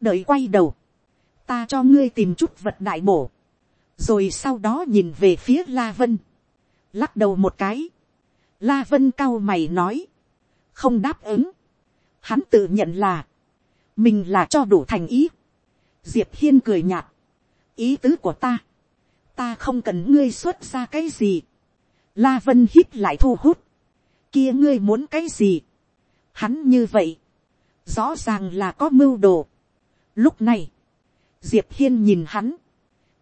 Đợi quay đầu. Ta cho ngươi tìm chút vật đại bổ. Rồi sau đó nhìn về phía La Vân. Lắc đầu một cái. La Vân cao mày nói. Không đáp ứng. Hắn tự nhận là. Mình là cho đủ thành ý. Diệp Hiên cười nhạt. Ý tứ của ta. Ta không cần ngươi xuất ra cái gì. La Vân hít lại thu hút. Kia ngươi muốn cái gì? Hắn như vậy. Rõ ràng là có mưu đồ. Lúc này. Diệp Hiên nhìn hắn.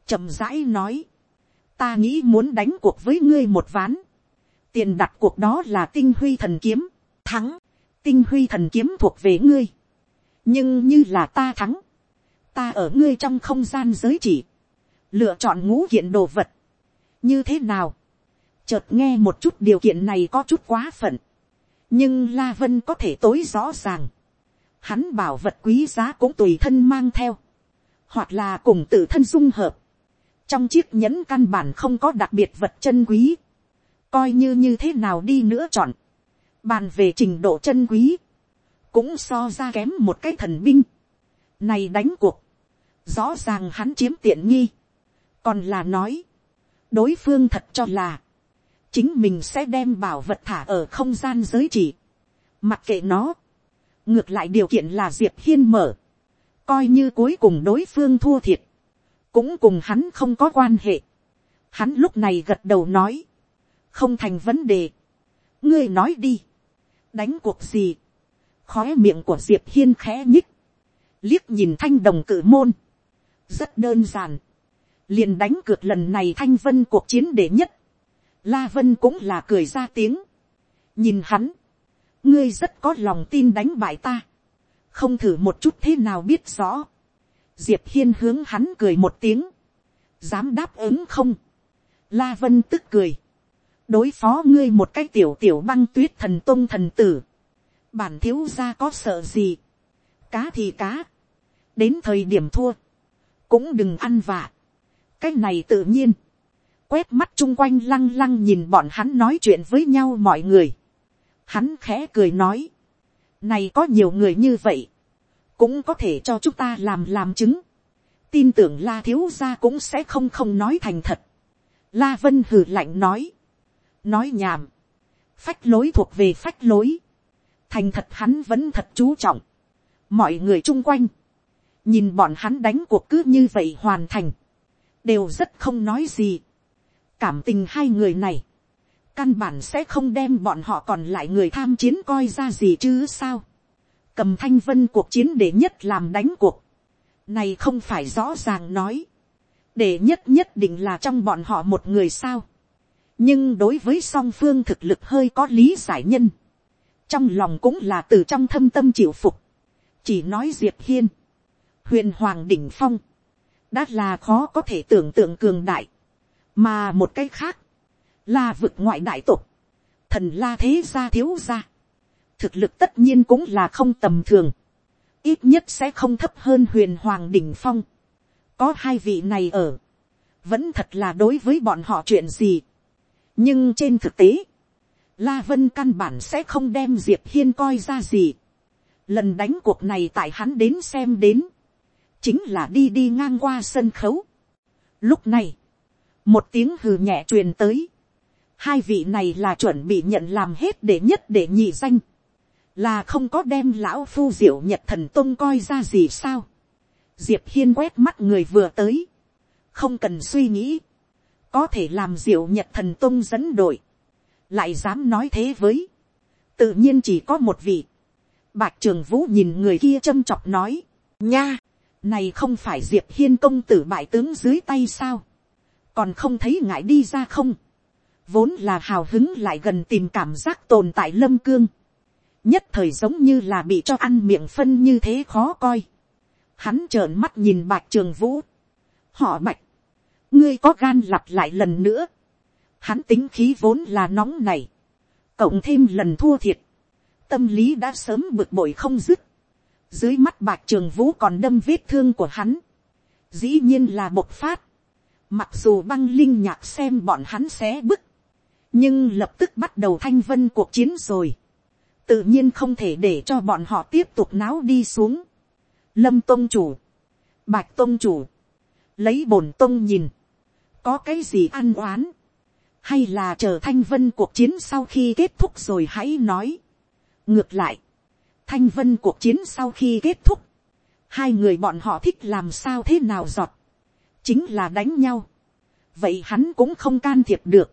chậm rãi nói. Ta nghĩ muốn đánh cuộc với ngươi một ván. Tiền đặt cuộc đó là tinh huy thần kiếm. Thắng. Tinh huy thần kiếm thuộc về ngươi. Nhưng như là ta thắng. Ta ở ngươi trong không gian giới chỉ. Lựa chọn ngũ kiện đồ vật. Như thế nào? Chợt nghe một chút điều kiện này có chút quá phận. Nhưng La Vân có thể tối rõ ràng. Hắn bảo vật quý giá cũng tùy thân mang theo. Hoặc là cùng tự thân dung hợp. Trong chiếc nhẫn căn bản không có đặc biệt vật chân quý. Coi như như thế nào đi nữa chọn. Bàn về trình độ chân quý. Cũng so ra kém một cái thần binh. Này đánh cuộc. Rõ ràng hắn chiếm tiện nghi. Còn là nói. Đối phương thật cho là. Chính mình sẽ đem bảo vật thả ở không gian giới chỉ. Mặc kệ nó. Ngược lại điều kiện là Diệp Hiên mở. Coi như cuối cùng đối phương thua thiệt. Cũng cùng hắn không có quan hệ. Hắn lúc này gật đầu nói. Không thành vấn đề. Ngươi nói đi. Đánh cuộc gì? Khói miệng của Diệp Hiên khẽ nhích. Liếc nhìn thanh đồng cử môn. Rất đơn giản. Liền đánh cược lần này thanh vân cuộc chiến đệ nhất. La Vân cũng là cười ra tiếng. Nhìn hắn. Ngươi rất có lòng tin đánh bại ta. Không thử một chút thế nào biết rõ. Diệp Hiên hướng hắn cười một tiếng. Dám đáp ứng không? La Vân tức cười. Đối phó ngươi một cái tiểu tiểu băng tuyết thần tôn thần tử. Bản thiếu gia có sợ gì? Cá thì cá. Đến thời điểm thua. Cũng đừng ăn vạ. Cái này tự nhiên. Quét mắt chung quanh lăng lăng nhìn bọn hắn nói chuyện với nhau mọi người. Hắn khẽ cười nói. Này có nhiều người như vậy cũng có thể cho chúng ta làm làm chứng. tin tưởng la thiếu gia cũng sẽ không không nói thành thật. la vân hừ lạnh nói. nói nhảm. phách lối thuộc về phách lối. thành thật hắn vẫn thật chú trọng. mọi người chung quanh, nhìn bọn hắn đánh cuộc cứ như vậy hoàn thành, đều rất không nói gì. cảm tình hai người này, căn bản sẽ không đem bọn họ còn lại người tham chiến coi ra gì chứ sao cầm thanh vân cuộc chiến để nhất làm đánh cuộc. Này không phải rõ ràng nói. Để nhất nhất định là trong bọn họ một người sao. Nhưng đối với song phương thực lực hơi có lý giải nhân. Trong lòng cũng là từ trong thâm tâm chịu phục. Chỉ nói Diệp Hiên. Huyền Hoàng Đỉnh Phong. Đã là khó có thể tưởng tượng cường đại. Mà một cái khác. Là vực ngoại đại tục. Thần la thế gia thiếu gia thực lực tất nhiên cũng là không tầm thường, ít nhất sẽ không thấp hơn huyền hoàng đỉnh phong. có hai vị này ở, vẫn thật là đối với bọn họ chuyện gì. nhưng trên thực tế, la vân căn bản sẽ không đem diệp hiên coi ra gì. lần đánh cuộc này tại hắn đến xem đến, chính là đi đi ngang qua sân khấu. lúc này, một tiếng hừ nhẹ truyền tới, hai vị này là chuẩn bị nhận làm hết để nhất để nhị danh. Là không có đem lão phu diệu nhật thần tôn coi ra gì sao. diệp hiên quét mắt người vừa tới, không cần suy nghĩ, có thể làm diệu nhật thần tôn dẫn đội, lại dám nói thế với, tự nhiên chỉ có một vị. Bạch trường vũ nhìn người kia châm chọc nói, nha, này không phải diệp hiên công tử bại tướng dưới tay sao, còn không thấy ngại đi ra không, vốn là hào hứng lại gần tìm cảm giác tồn tại lâm cương, nhất thời giống như là bị cho ăn miệng phân như thế khó coi, hắn trợn mắt nhìn bạch trường vũ, họ bạch, ngươi có gan lặp lại lần nữa, hắn tính khí vốn là nóng này, cộng thêm lần thua thiệt, tâm lý đã sớm bực bội không dứt, dưới mắt bạc trường vũ còn đâm vết thương của hắn, dĩ nhiên là bộc phát, mặc dù băng linh nhạc xem bọn hắn xé bức, nhưng lập tức bắt đầu thanh vân cuộc chiến rồi, tự nhiên không thể để cho bọn họ tiếp tục náo đi xuống. Lâm tôn chủ, bạch tôn chủ, lấy bổn tôn nhìn, có cái gì ăn oán, hay là chờ thanh vân cuộc chiến sau khi kết thúc rồi hãy nói. ngược lại, thanh vân cuộc chiến sau khi kết thúc, hai người bọn họ thích làm sao thế nào giọt, chính là đánh nhau. vậy hắn cũng không can thiệp được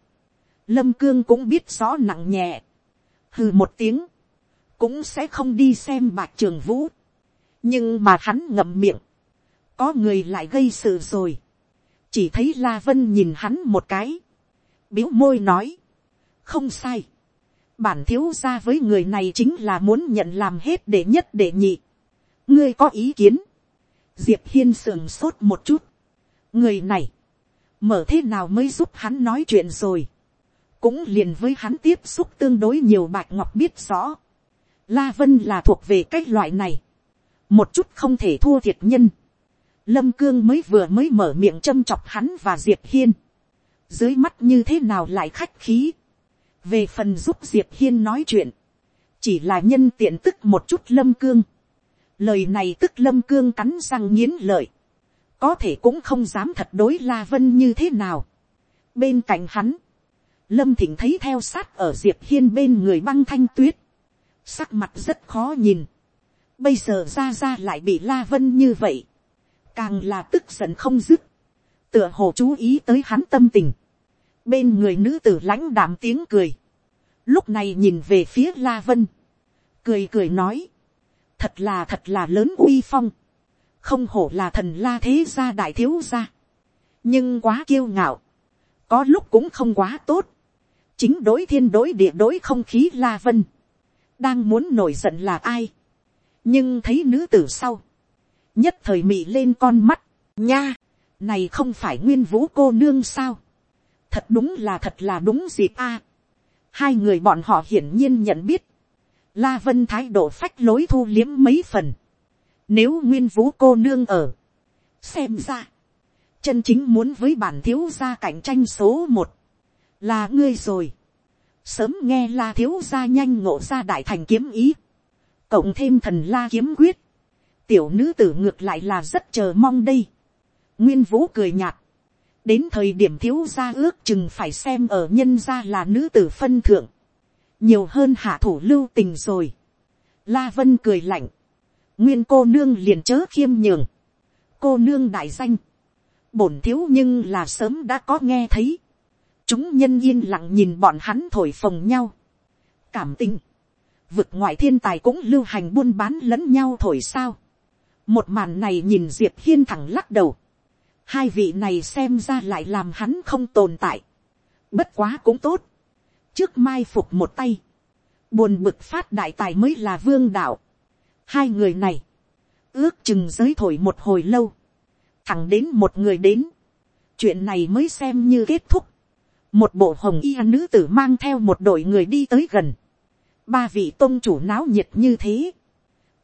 lâm cương cũng biết rõ nặng nhẹ. hừ một tiếng, cũng sẽ không đi xem bạc trường vũ. nhưng mà hắn ngậm miệng, có người lại gây sự rồi. chỉ thấy la vân nhìn hắn một cái, biếu môi nói, không sai, bản thiếu ra với người này chính là muốn nhận làm hết để nhất để nhị. ngươi có ý kiến, diệp hiên sườn sốt một chút, người này, mở thế nào mới giúp hắn nói chuyện rồi, cũng liền với hắn tiếp xúc tương đối nhiều bạch ngọc biết rõ, la vân là thuộc về cái loại này, một chút không thể thua thiệt nhân, lâm cương mới vừa mới mở miệng châm chọc hắn và diệp hiên, dưới mắt như thế nào lại khách khí, về phần giúp diệp hiên nói chuyện, chỉ là nhân tiện tức một chút lâm cương, lời này tức lâm cương cắn răng nghiến lợi, có thể cũng không dám thật đối la vân như thế nào. bên cạnh hắn, lâm thịnh thấy theo sát ở diệp hiên bên người băng thanh tuyết, sắc mặt rất khó nhìn, bây giờ ra ra lại bị la vân như vậy, càng là tức giận không dứt, tựa hồ chú ý tới hắn tâm tình, bên người nữ tử lãnh đạm tiếng cười, lúc này nhìn về phía la vân, cười cười nói, thật là thật là lớn uy phong, không hổ là thần la thế gia đại thiếu gia, nhưng quá kiêu ngạo, có lúc cũng không quá tốt, chính đối thiên đối địa đối không khí la vân, đang muốn nổi giận là ai, nhưng thấy nữ tử sau, nhất thời mị lên con mắt, nha, này không phải nguyên vũ cô nương sao, thật đúng là thật là đúng dịp a, hai người bọn họ hiển nhiên nhận biết, la vân thái độ phách lối thu liếm mấy phần, nếu nguyên vũ cô nương ở, xem ra, chân chính muốn với bản thiếu gia cạnh tranh số một, là ngươi rồi. Sớm nghe la thiếu gia nhanh ngộ ra đại thành kiếm ý, cộng thêm thần la kiếm quyết, tiểu nữ tử ngược lại là rất chờ mong đây. Nguyên vũ cười nhạt, đến thời điểm thiếu gia ước chừng phải xem ở nhân gia là nữ tử phân thượng, nhiều hơn hạ thủ lưu tình rồi. La vân cười lạnh, nguyên cô nương liền chớ khiêm nhường, cô nương đại danh, bổn thiếu nhưng là sớm đã có nghe thấy, chúng nhân yên lặng nhìn bọn hắn thổi phồng nhau, cảm tình, vực ngoại thiên tài cũng lưu hành buôn bán lẫn nhau thổi sao, một màn này nhìn diệp hiên thẳng lắc đầu, hai vị này xem ra lại làm hắn không tồn tại, bất quá cũng tốt, trước mai phục một tay, buồn bực phát đại tài mới là vương đạo, hai người này, ước chừng giới thổi một hồi lâu, thẳng đến một người đến, chuyện này mới xem như kết thúc, một bộ hồng y nữ tử mang theo một đội người đi tới gần, ba vị tôn chủ náo nhiệt như thế,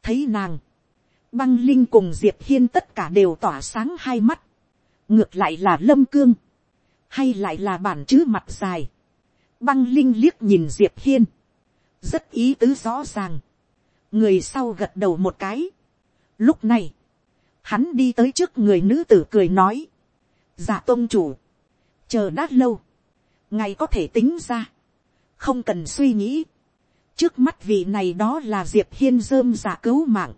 thấy nàng, băng linh cùng diệp hiên tất cả đều tỏa sáng hai mắt, ngược lại là lâm cương, hay lại là bản chữ mặt dài, băng linh liếc nhìn diệp hiên, rất ý tứ rõ ràng, người sau gật đầu một cái. Lúc này, hắn đi tới trước người nữ tử cười nói, dạ giả tôn chủ, chờ đã lâu, ngài có thể tính ra, không cần suy nghĩ, trước mắt vị này đó là diệp hiên dơm giả cứu mạng,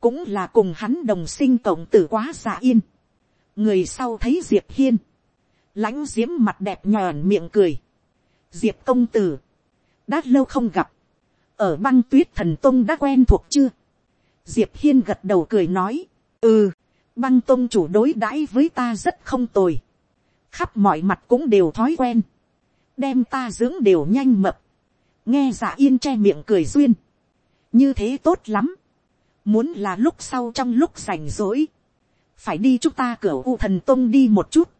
cũng là cùng hắn đồng sinh cộng tử quá giả yên. người sau thấy diệp hiên, lãnh d i ễ m mặt đẹp nhòn miệng cười, diệp công tử, đã lâu không gặp, ở băng tuyết thần tông đã quen thuộc chưa, diệp hiên gật đầu cười nói, ừ, băng tôn chủ đối đãi với ta rất không tồi, khắp mọi mặt cũng đều thói quen, đem ta dưỡng đều nhanh mập, nghe dạ yên che miệng cười duyên, như thế tốt lắm, muốn là lúc sau trong lúc rảnh rỗi, phải đi chúng ta cửa u thần tông đi một chút,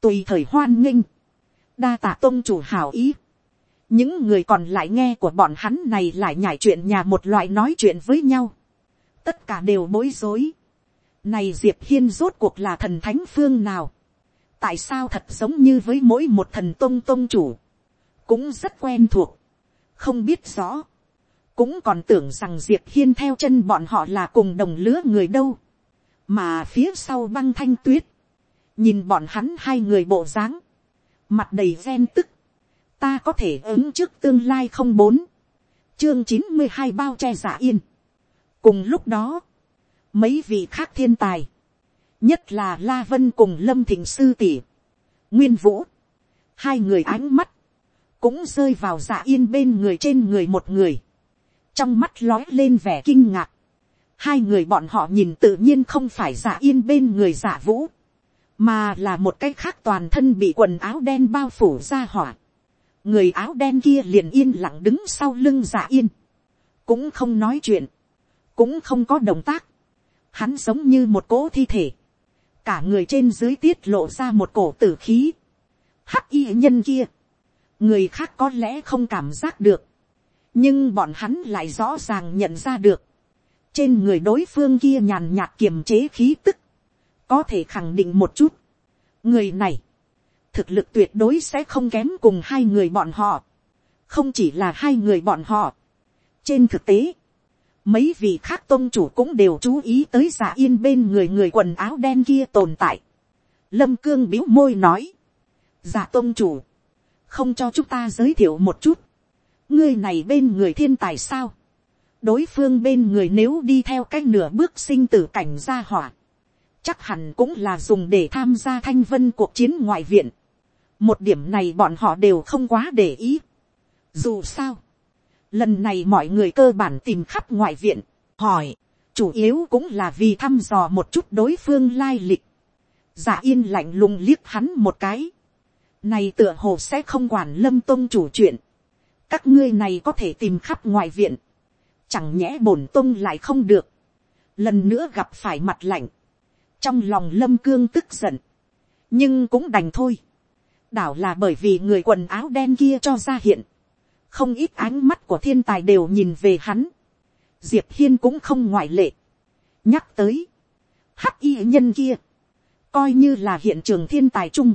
tùy thời hoan nghênh, đa tạ tông chủ hào ý, những người còn lại nghe của bọn hắn này lại nhảy chuyện nhà một loại nói chuyện với nhau, tất cả đều bối rối, này diệp hiên rốt cuộc là thần thánh phương nào, tại sao thật giống như với mỗi một thần tôn tôn chủ, cũng rất quen thuộc, không biết rõ, cũng còn tưởng rằng diệp hiên theo chân bọn họ là cùng đồng lứa người đâu, mà phía sau băng thanh tuyết, nhìn bọn hắn hai người bộ dáng, mặt đầy ghen tức, ta có thể ứng trước tương lai không bốn, chương chín mươi hai bao che giả yên. cùng lúc đó, mấy vị khác thiên tài, nhất là la vân cùng lâm thịnh sư tỷ, nguyên vũ, hai người ánh mắt, cũng rơi vào giả yên bên người trên người một người, trong mắt lói lên vẻ kinh ngạc, hai người bọn họ nhìn tự nhiên không phải giả yên bên người giả vũ, mà là một cái khác toàn thân bị quần áo đen bao phủ ra hỏa. người áo đen kia liền yên lặng đứng sau lưng giả yên, cũng không nói chuyện, cũng không có động tác, hắn giống như một cỗ thi thể, cả người trên dưới tiết lộ ra một cổ tử khí, hắc y nhân kia, người khác có lẽ không cảm giác được, nhưng bọn hắn lại rõ ràng nhận ra được, trên người đối phương kia nhàn nhạt kiềm chế khí tức, có thể khẳng định một chút, người này, thực lực tuyệt đối sẽ không kém cùng hai người bọn họ, không chỉ là hai người bọn họ. trên thực tế, mấy vị khác tôn chủ cũng đều chú ý tới giả yên bên người người quần áo đen kia tồn tại. lâm cương biếu môi nói, giả tôn chủ, không cho chúng ta giới thiệu một chút, ngươi này bên người thiên tài sao, đối phương bên người nếu đi theo cách nửa bước sinh tử cảnh gia hỏa, chắc hẳn cũng là dùng để tham gia thanh vân cuộc chiến ngoại viện. một điểm này bọn họ đều không quá để ý. dù sao, lần này mọi người cơ bản tìm khắp ngoại viện, hỏi, chủ yếu cũng là vì thăm dò một chút đối phương lai lịch. giả yên lạnh lùng liếc hắn một cái. này tựa hồ sẽ không quản lâm tôn chủ chuyện. các ngươi này có thể tìm khắp ngoại viện. chẳng nhẽ bổn tôn lại không được. lần nữa gặp phải mặt lạnh trong lòng lâm cương tức giận, nhưng cũng đành thôi. đảo là bởi vì người quần áo đen kia cho ra hiện, không ít ánh mắt của thiên tài đều nhìn về hắn, diệp hiên cũng không ngoại lệ. nhắc tới, hắc y nhân kia, coi như là hiện trường thiên tài chung,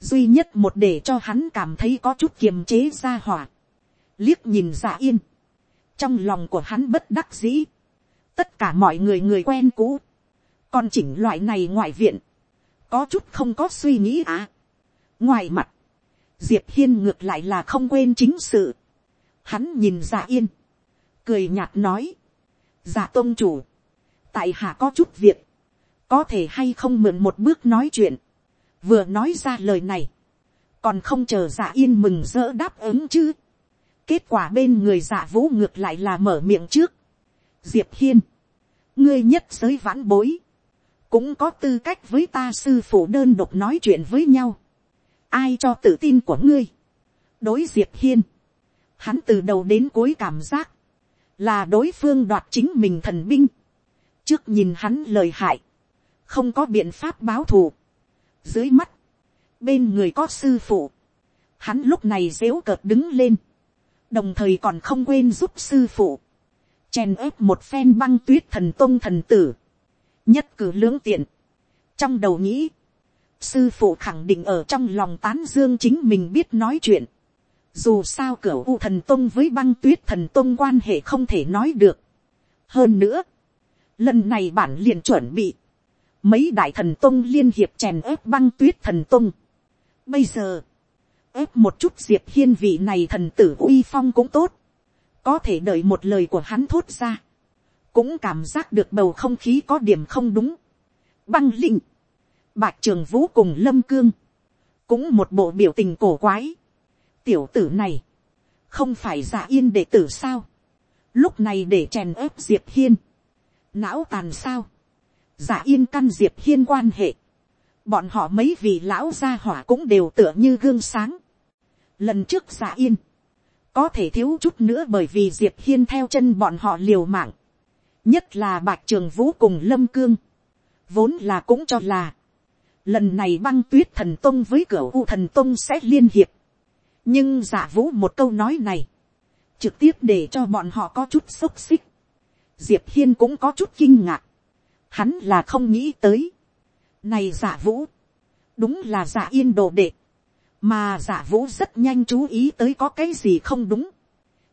duy nhất một để cho hắn cảm thấy có chút kiềm chế ra hỏa, liếc nhìn dạ yên, trong lòng của hắn bất đắc dĩ, tất cả mọi người người quen cũ, còn chỉnh loại này ngoại viện, có chút không có suy nghĩ à. ngoài mặt, diệp hiên ngược lại là không quên chính sự. hắn nhìn dạ yên, cười nhạt nói, dạ tôn chủ, tại hạ có chút việc, có thể hay không mượn một bước nói chuyện, vừa nói ra lời này, còn không chờ dạ yên mừng rỡ đáp ứng chứ. kết quả bên người dạ vũ ngược lại là mở miệng trước. diệp hiên, ngươi nhất giới vãn bối, cũng có tư cách với ta sư phụ đơn độc nói chuyện với nhau ai cho tự tin của ngươi. đối diệp hiên, hắn từ đầu đến cuối cảm giác, là đối phương đoạt chính mình thần binh. trước nhìn hắn lời hại, không có biện pháp báo thù. dưới mắt, bên người có sư phụ, hắn lúc này dếu cợt đứng lên, đồng thời còn không quên giúp sư phụ, chèn ớp một phen băng tuyết thần tôn thần tử, nhất cử lưỡng tiện. Trong đầu nghĩ, sư phụ khẳng định ở trong lòng tán dương chính mình biết nói chuyện. Dù sao cửa u thần tông với băng tuyết thần tông quan hệ không thể nói được. Hơn nữa, lần này bản liền chuẩn bị. Mấy đại thần tông liên hiệp chèn ép băng tuyết thần tông. Bây giờ, ép một chút diệp hiên vị này thần tử uy phong cũng tốt. Có thể đợi một lời của hắn thốt ra cũng cảm giác được bầu không khí có điểm không đúng. Băng linh, bạch trường vũ cùng lâm cương, cũng một bộ biểu tình cổ quái. tiểu tử này, không phải giả yên đệ tử sao, lúc này để chèn ớp diệp hiên, não tàn sao, giả yên căn diệp hiên quan hệ, bọn họ mấy vị lão gia hỏa cũng đều tựa như gương sáng. lần trước giả yên, có thể thiếu chút nữa bởi vì diệp hiên theo chân bọn họ liều mạng, nhất là bạch trường vũ cùng lâm cương, vốn là cũng cho là, lần này băng tuyết thần tông với cửa u thần tông sẽ liên hiệp, nhưng giả vũ một câu nói này, trực tiếp để cho bọn họ có chút xốc xích, diệp hiên cũng có chút kinh ngạc, hắn là không nghĩ tới, này giả vũ, đúng là giả yên đồ đệ, mà giả vũ rất nhanh chú ý tới có cái gì không đúng,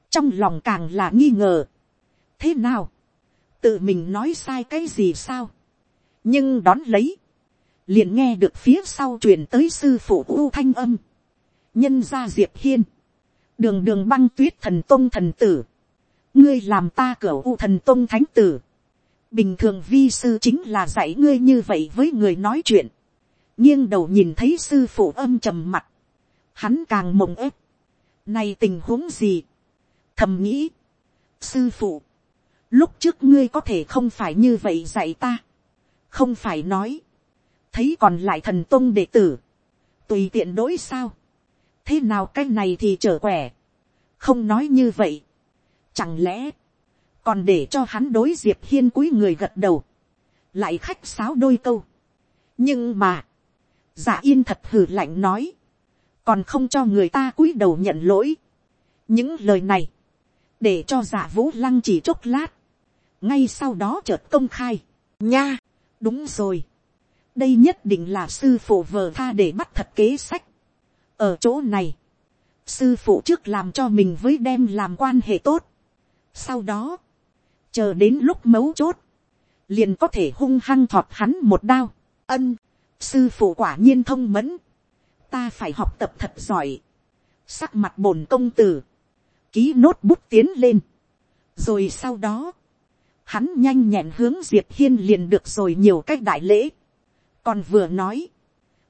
trong lòng càng là nghi ngờ. thế nào, tự mình nói sai cái gì sao, nhưng đón lấy, liền nghe được phía sau truyền tới sư phụ u thanh âm, nhân gia diệp hiên, đường đường băng tuyết thần tôn thần tử, ngươi làm ta cửa u thần tôn thánh tử, bình thường vi sư chính là dạy ngươi như vậy với người nói chuyện, nghiêng đầu nhìn thấy sư phụ âm trầm mặt, hắn càng mộng ép, nay tình huống gì, thầm nghĩ, sư phụ, lúc trước ngươi có thể không phải như vậy dạy ta, không phải nói, thấy còn lại thần tôn đệ tử, tùy tiện đối sao, thế nào cái này thì trở quẻ, không nói như vậy, chẳng lẽ, còn để cho hắn đối diệp hiên cúi người gật đầu, lại khách sáo đôi câu. nhưng mà, giả yên thật hử lạnh nói, còn không cho người ta cúi đầu nhận lỗi. những lời này, để cho giả vũ lăng chỉ chốc lát, ngay sau đó chợt công khai, nha, đúng rồi, đây nhất định là sư phụ vờ tha để bắt thật kế sách. ở chỗ này, sư phụ trước làm cho mình với đem làm quan hệ tốt, sau đó, chờ đến lúc mấu chốt, liền có thể hung hăng thọt hắn một đao, ân, sư phụ quả nhiên thông mẫn, ta phải học tập thật giỏi, sắc mặt bổn công tử, ký nốt bút tiến lên, rồi sau đó, hắn nhanh nhẹn hướng diệp hiên liền được rồi nhiều cách đại lễ, còn vừa nói,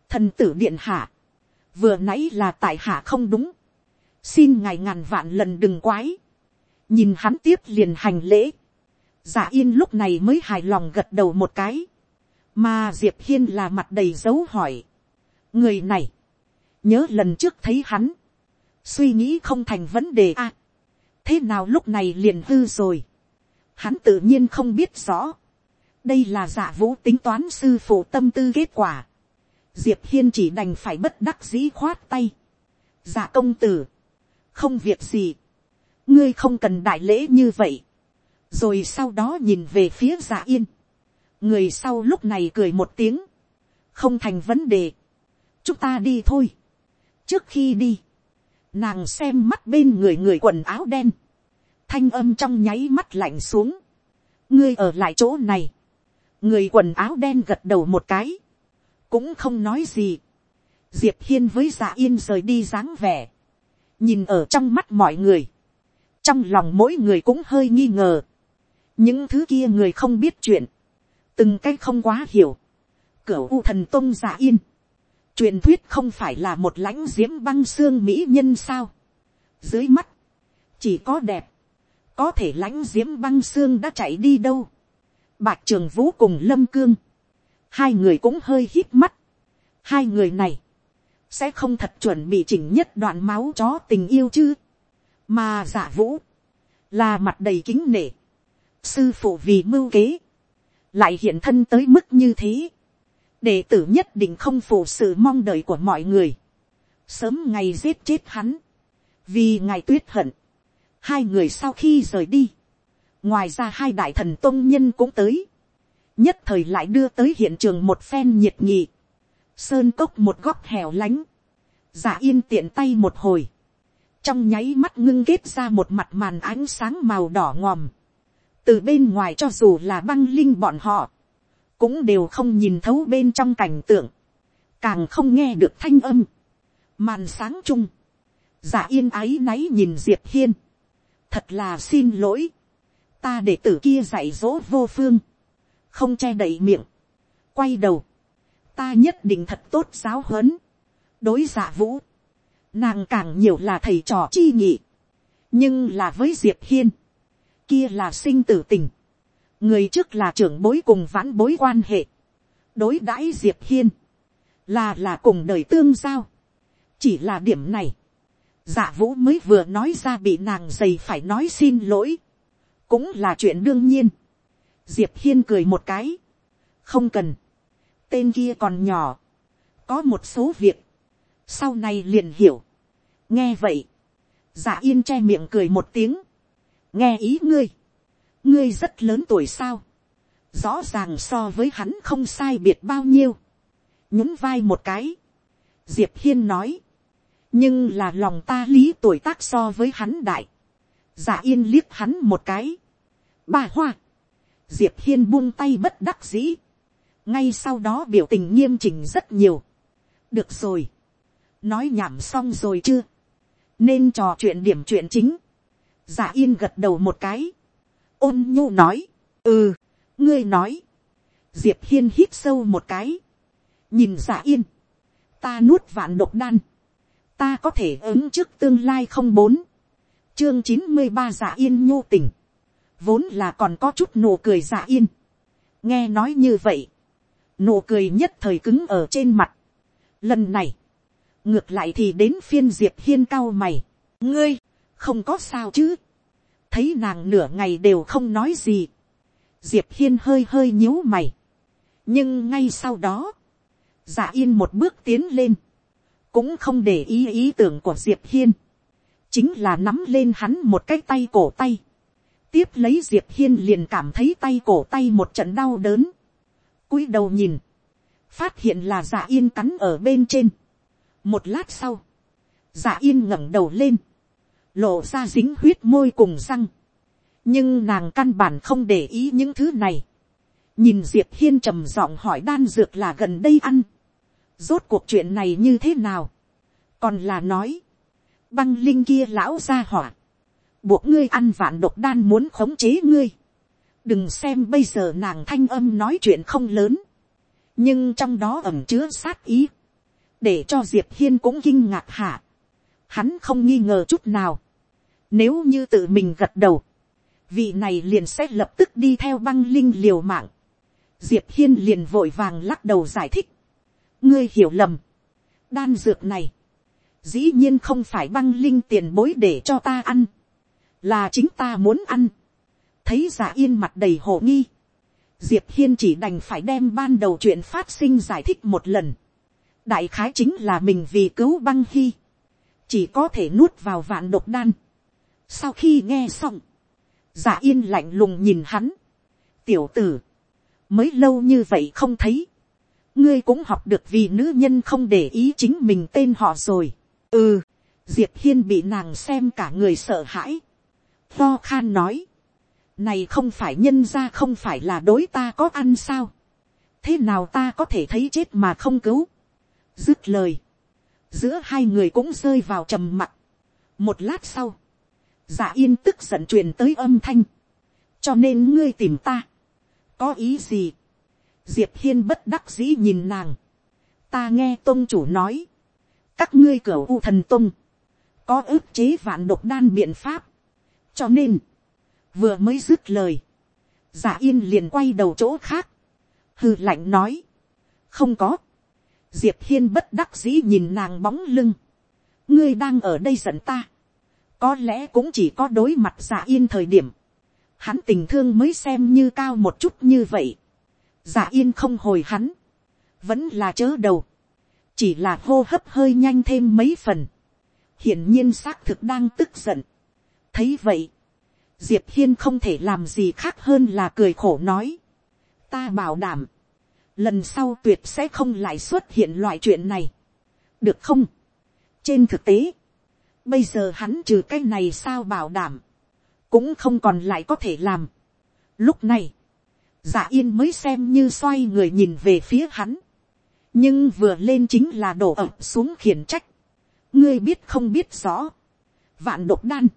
thần tử điện hạ, vừa nãy là tại hạ không đúng, xin ngài ngàn vạn lần đừng quái, nhìn hắn tiếp liền hành lễ, giả yên lúc này mới hài lòng gật đầu một cái, mà diệp hiên là mặt đầy dấu hỏi, người này, nhớ lần trước thấy hắn, suy nghĩ không thành vấn đề a, thế nào lúc này liền hư rồi, hắn tự nhiên không biết rõ, đây là giả vũ tính toán sư phụ tâm tư kết quả, diệp hiên chỉ đành phải bất đắc dĩ khoát tay, giả công tử, không việc gì, ngươi không cần đại lễ như vậy, rồi sau đó nhìn về phía giả yên, người sau lúc này cười một tiếng, không thành vấn đề, chúng ta đi thôi. trước khi đi, nàng xem mắt bên người người quần áo đen, thanh âm trong nháy mắt lạnh xuống, ngươi ở lại chỗ này, người quần áo đen gật đầu một cái, cũng không nói gì, diệp hiên với dạ yên rời đi dáng vẻ, nhìn ở trong mắt mọi người, trong lòng mỗi người cũng hơi nghi ngờ, những thứ kia người không biết chuyện, từng cái không quá hiểu, cửa u thần tôn giả dạ yên, truyền thuyết không phải là một lãnh diễm băng xương mỹ nhân sao, dưới mắt, chỉ có đẹp, có thể lãnh diễm băng xương đã chạy đi đâu, bạc trường vũ cùng lâm cương, hai người cũng hơi hít mắt, hai người này, sẽ không thật chuẩn bị chỉnh nhất đoạn máu chó tình yêu chứ, mà giả vũ, là mặt đầy kính nể, sư phụ vì mưu kế, lại hiện thân tới mức như thế, đệ tử nhất định không phụ sự mong đợi của mọi người, sớm ngày giết chết hắn, vì ngài tuyết hận, hai người sau khi rời đi, ngoài ra hai đại thần tôn nhân cũng tới, nhất thời lại đưa tới hiện trường một phen nhiệt nhị, sơn cốc một góc hẻo lánh, giả yên tiện tay một hồi, trong nháy mắt ngưng kết ra một mặt màn ánh sáng màu đỏ ngòm, từ bên ngoài cho dù là băng linh bọn họ, cũng đều không nhìn thấu bên trong cảnh tượng, càng không nghe được thanh âm, màn sáng chung, giả yên ái náy nhìn diệp hiên, thật là xin lỗi, ta để tử kia dạy dỗ vô phương, không che đậy miệng, quay đầu, ta nhất định thật tốt giáo huấn, đối giả vũ, nàng càng nhiều là thầy trò chi nhị, nhưng là với diệp hiên, kia là sinh tử tình, người trước là trưởng bối cùng vãn bối quan hệ, đối đãi diệp hiên, là là cùng đời tương giao, chỉ là điểm này, dạ vũ mới vừa nói ra bị nàng dày phải nói xin lỗi, cũng là chuyện đương nhiên, diệp hiên cười một cái, không cần, tên kia còn nhỏ, có một số việc, sau này liền hiểu, nghe vậy, Giả yên che miệng cười một tiếng, nghe ý ngươi, ngươi rất lớn tuổi sao, rõ ràng so với hắn không sai biệt bao nhiêu, nhún vai một cái, diệp hiên nói, nhưng là lòng ta lý tuổi tác so với hắn đại, giả yên liếc hắn một cái, ba hoa, diệp hiên buông tay bất đắc dĩ, ngay sau đó biểu tình nghiêm chỉnh rất nhiều, được rồi, nói nhảm xong rồi chưa, nên trò chuyện điểm chuyện chính, giả yên gật đầu một cái, ôn nhu nói, ừ, ngươi nói, diệp hiên hít sâu một cái, nhìn giả yên, ta nuốt vạn độc đan, ta có thể ứng trước tương lai không bốn, chương chín mươi ba giả yên nhu tình, vốn là còn có chút nụ cười giả yên, nghe nói như vậy, nụ cười nhất thời cứng ở trên mặt, lần này, ngược lại thì đến phiên diệp hiên cao mày, ngươi, không có sao chứ, thấy nàng nửa ngày đều không nói gì, diệp hiên hơi hơi nhíu mày, nhưng ngay sau đó, giả yên một bước tiến lên, cũng không để ý ý tưởng của diệp hiên, chính là nắm lên hắn một cái tay cổ tay, tiếp lấy diệp hiên liền cảm thấy tay cổ tay một trận đau đớn, cúi đầu nhìn, phát hiện là Dạ yên cắn ở bên trên, một lát sau, Dạ yên ngẩng đầu lên, lộ ra dính huyết môi cùng răng, nhưng nàng căn bản không để ý những thứ này, nhìn diệp hiên trầm giọng hỏi đan dược là gần đây ăn, rốt cuộc chuyện này như thế nào, còn là nói, băng linh kia lão ra hỏa, buộc ngươi ăn vạn độc đan muốn khống chế ngươi, đừng xem bây giờ nàng thanh âm nói chuyện không lớn, nhưng trong đó ẩm chứa sát ý, để cho diệp hiên cũng kinh ngạc hạ, hắn không nghi ngờ chút nào, nếu như tự mình gật đầu, vị này liền sẽ lập tức đi theo băng linh liều mạng, diệp hiên liền vội vàng lắc đầu giải thích, ngươi hiểu lầm, đan dược này, dĩ nhiên không phải băng linh tiền bối để cho ta ăn, là chính ta muốn ăn, thấy giả yên mặt đầy hồ nghi, diệp hiên chỉ đành phải đem ban đầu chuyện phát sinh giải thích một lần, đại khái chính là mình vì cứu băng hy, chỉ có thể nuốt vào vạn độc đan. sau khi nghe xong, giả yên lạnh lùng nhìn hắn, tiểu tử, mới lâu như vậy không thấy, ngươi cũng học được vì nữ nhân không để ý chính mình tên họ rồi ừ, diệp hiên bị nàng xem cả người sợ hãi. Tho khan nói, này không phải nhân ra không phải là đối ta có ăn sao. thế nào ta có thể thấy chết mà không cứu. dứt lời, giữa hai người cũng rơi vào trầm mặc. một lát sau, giả yên tức giận truyền tới âm thanh. cho nên ngươi tìm ta. có ý gì diệp hiên bất đắc dĩ nhìn nàng, ta nghe tôn chủ nói, các ngươi cửa u thần tung, có ước chế vạn độc đan biện pháp, cho nên, vừa mới dứt lời, giả yên liền quay đầu chỗ khác, hư lạnh nói, không có, diệp hiên bất đắc dĩ nhìn nàng bóng lưng, ngươi đang ở đây giận ta, có lẽ cũng chỉ có đối mặt giả yên thời điểm, hắn tình thương mới xem như cao một chút như vậy, giả yên không hồi hắn, vẫn là chớ đầu, chỉ là hô hấp hơi nhanh thêm mấy phần, hiển nhiên xác thực đang tức giận. thấy vậy, diệp hiên không thể làm gì khác hơn là cười khổ nói, ta bảo đảm, lần sau tuyệt sẽ không lại xuất hiện loại chuyện này, được không? trên thực tế, bây giờ hắn trừ cái này sao bảo đảm, cũng không còn lại có thể làm. lúc này, giả yên mới xem như xoay người nhìn về phía hắn. Nhưng vừa lên chính là đổ ập xuống khiển trách. Ngươi biết không biết rõ. Vạn độc đan.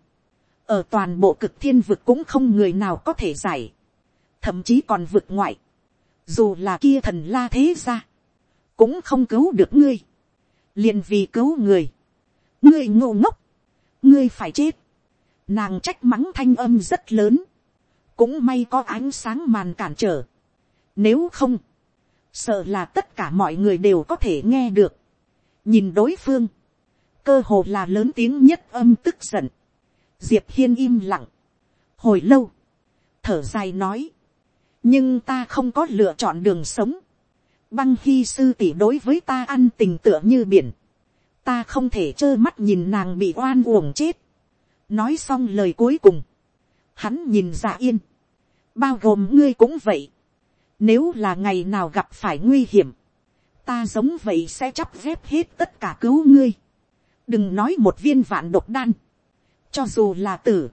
Ở toàn bộ cực thiên vực cũng không người nào có thể giải. Thậm chí còn vực ngoại. Dù là kia thần la thế ra. Cũng không cứu được ngươi. liền vì cứu người. Ngươi ngô ngốc. Ngươi phải chết. Nàng trách mắng thanh âm rất lớn cũng may có ánh sáng màn cản trở, nếu không, sợ là tất cả mọi người đều có thể nghe được, nhìn đối phương, cơ hồ là lớn tiếng nhất âm tức giận, diệp hiên im lặng, hồi lâu, thở dài nói, nhưng ta không có lựa chọn đường sống, băng hy sư tỷ đối với ta ăn tình tựa như biển, ta không thể trơ mắt nhìn nàng bị oan uổng chết, nói xong lời cuối cùng, hắn nhìn dạ yên, bao gồm ngươi cũng vậy, nếu là ngày nào gặp phải nguy hiểm, ta giống vậy sẽ chắp ghép hết tất cả cứu ngươi, đừng nói một viên vạn độc đan, cho dù là tử,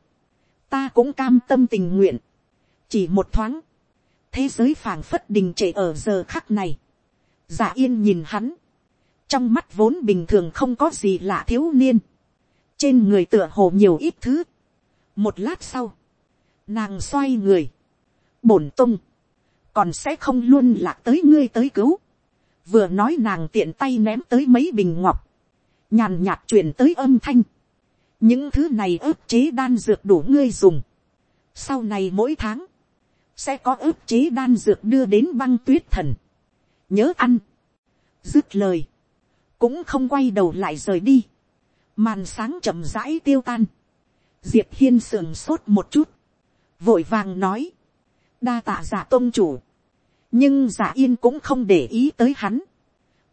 ta cũng cam tâm tình nguyện, chỉ một thoáng, thế giới phảng phất đình trệ ở giờ khắc này, giả yên nhìn hắn, trong mắt vốn bình thường không có gì lạ thiếu niên, trên người tựa hồ nhiều ít thứ, một lát sau, nàng xoay người, bổn tung, còn sẽ không luôn lạc tới ngươi tới cứu, vừa nói nàng tiện tay ném tới mấy bình ngọc, nhàn nhạt chuyển tới âm thanh, những thứ này ức chế đan dược đủ ngươi dùng, sau này mỗi tháng, sẽ có ức chế đan dược đưa đến băng tuyết thần, nhớ ăn, dứt lời, cũng không quay đầu lại rời đi, màn sáng chậm rãi tiêu tan, diệp hiên sườn sốt một chút, vội vàng nói, đa tạ dạ giả tôn chủ, nhưng giả yên cũng không để ý tới hắn,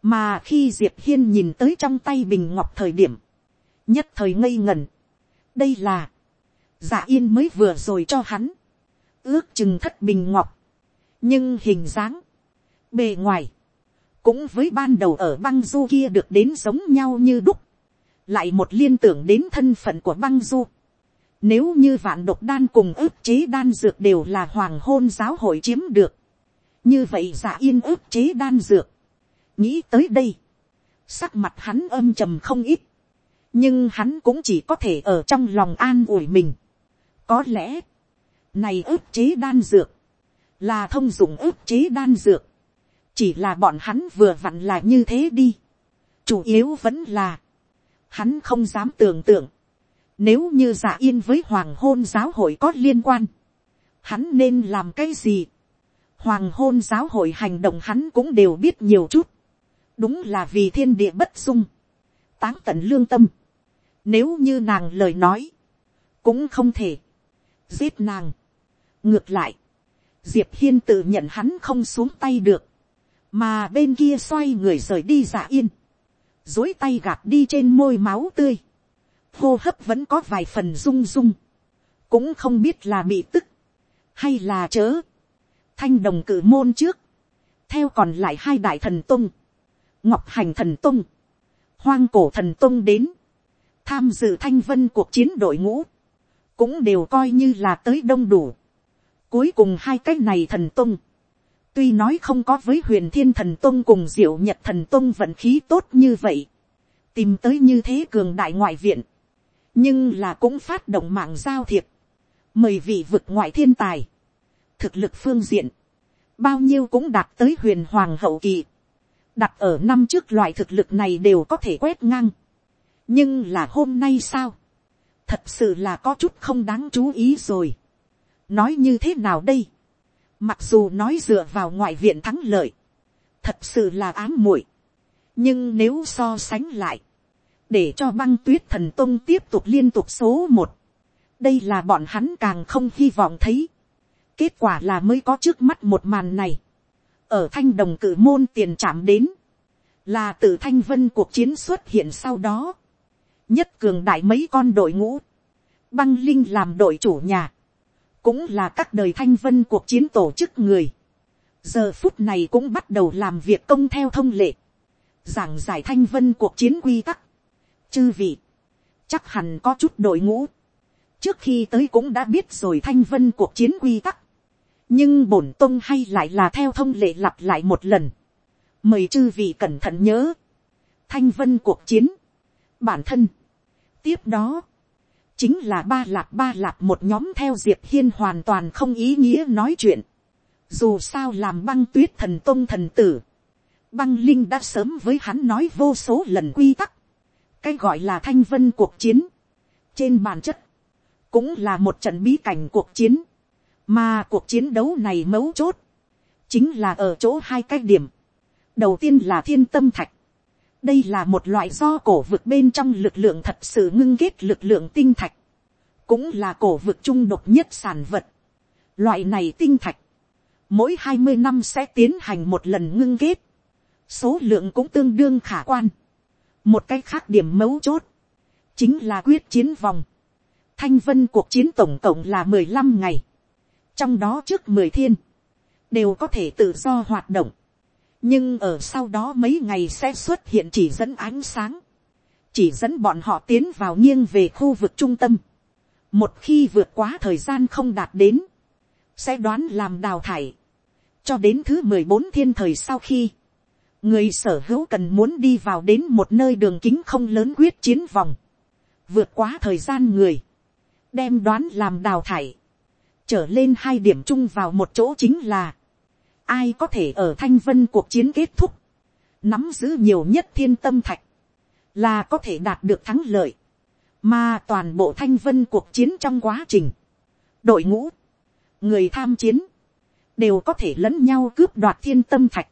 mà khi diệp hiên nhìn tới trong tay bình ngọc thời điểm, nhất thời ngây ngẩn, đây là, giả yên mới vừa rồi cho hắn, ước chừng thất bình ngọc, nhưng hình dáng, bề ngoài, cũng với ban đầu ở băng du kia được đến giống nhau như đúc, lại một liên tưởng đến thân phận của băng du. Nếu như vạn độc đan cùng ức chế đan dược đều là hoàng hôn giáo hội chiếm được, như vậy giả yên ức chế đan dược. nghĩ tới đây, sắc mặt hắn âm trầm không ít, nhưng hắn cũng chỉ có thể ở trong lòng an ủi mình. có lẽ, này ức chế đan dược, là thông dụng ức chế đan dược, chỉ là bọn hắn vừa vặn là như thế đi. chủ yếu vẫn là, hắn không dám tưởng tượng, nếu như giả yên với hoàng hôn giáo hội có liên quan, hắn nên làm cái gì hoàng hôn giáo hội hành động hắn cũng đều biết nhiều chút, đúng là vì thiên địa bất dung, táng tận lương tâm, nếu như nàng lời nói, cũng không thể giết nàng. ngược lại, diệp hiên tự nhận hắn không xuống tay được, mà bên kia xoay người rời đi giả yên, dối tay gạt đi trên môi máu tươi, hô hấp vẫn có vài phần rung rung, cũng không biết là bị tức, hay là chớ, thanh đồng cử môn trước, theo còn lại hai đại thần tung, ngọc hành thần tung, hoang cổ thần tung đến, tham dự thanh vân cuộc chiến đội ngũ, cũng đều coi như là tới đông đủ. Cuối cùng hai cái này thần tung, Tuy nói không có với huyền thiên thần tung cùng diệu nhật thần tung vận khí tốt như vậy. Tìm tới như thế cường đại ngoại viện. Nhưng là cũng phát động mạng giao thiệp. Mời vị vực ngoại thiên tài. Thực lực phương diện. Bao nhiêu cũng đạt tới huyền hoàng hậu kỳ. Đặt ở năm trước loại thực lực này đều có thể quét ngang. Nhưng là hôm nay sao? Thật sự là có chút không đáng chú ý rồi. Nói như thế nào đây? Mặc dù nói dựa vào ngoại viện thắng lợi. Thật sự là ám muội Nhưng nếu so sánh lại. Để cho băng tuyết thần tông tiếp tục liên tục số một. Đây là bọn hắn càng không hy vọng thấy. Kết quả là mới có trước mắt một màn này. Ở thanh đồng cử môn tiền chạm đến. Là từ thanh vân cuộc chiến xuất hiện sau đó. Nhất cường đại mấy con đội ngũ. Băng linh làm đội chủ nhà cũng là các đời thanh vân cuộc chiến tổ chức người, giờ phút này cũng bắt đầu làm việc công theo thông lệ, giảng giải thanh vân cuộc chiến quy tắc, chư vị, chắc hẳn có chút đội ngũ, trước khi tới cũng đã biết rồi thanh vân cuộc chiến quy tắc, nhưng bổn tông hay lại là theo thông lệ lặp lại một lần, mời chư vị cẩn thận nhớ, thanh vân cuộc chiến, bản thân, tiếp đó, chính là ba lạp ba lạp một nhóm theo diệp hiên hoàn toàn không ý nghĩa nói chuyện. dù sao làm băng tuyết thần tôn thần tử, băng linh đã sớm với hắn nói vô số lần quy tắc, cái gọi là thanh vân cuộc chiến, trên bản chất, cũng là một trận bí cảnh cuộc chiến, mà cuộc chiến đấu này mấu chốt, chính là ở chỗ hai cái điểm. đầu tiên là thiên tâm thạch. đây là một loại do cổ vực bên trong lực lượng thật sự ngưng kết lực lượng tinh thạch. cũng là cổ vực trung độc nhất sản vật. loại này tinh thạch, mỗi hai mươi năm sẽ tiến hành một lần ngưng kết. số lượng cũng tương đương khả quan. một cái khác điểm mấu chốt, chính là quyết chiến vòng. thanh vân cuộc chiến tổng cộng là mười lăm ngày trong đó trước mười thiên, đều có thể tự do hoạt động. nhưng ở sau đó mấy ngày sẽ xuất hiện chỉ dẫn ánh sáng, chỉ dẫn bọn họ tiến vào nghiêng về khu vực trung tâm. một khi vượt quá thời gian không đạt đến, sẽ đoán làm đào thải. cho đến thứ mười bốn thiên thời sau khi, người sở hữu cần muốn đi vào đến một nơi đường kính không lớn quyết chiến vòng, vượt quá thời gian người, đem đoán làm đào thải, trở lên hai điểm chung vào một chỗ chính là, ai có thể ở thanh vân cuộc chiến kết thúc, nắm giữ nhiều nhất thiên tâm thạch, là có thể đạt được thắng lợi, mà toàn bộ thanh vân cuộc chiến trong quá trình, đội ngũ, người tham chiến, đều có thể lẫn nhau cướp đoạt thiên tâm thạch,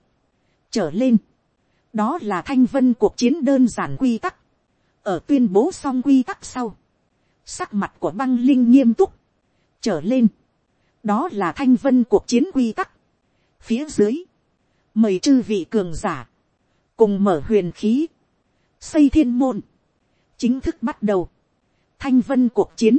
trở lên, đó là thanh vân cuộc chiến đơn giản quy tắc, ở tuyên bố xong quy tắc sau, sắc mặt của băng linh nghiêm túc, trở lên, đó là thanh vân cuộc chiến quy tắc, phía dưới, mời chư vị cường giả, cùng mở huyền khí, xây thiên môn, chính thức bắt đầu, thanh vân cuộc chiến,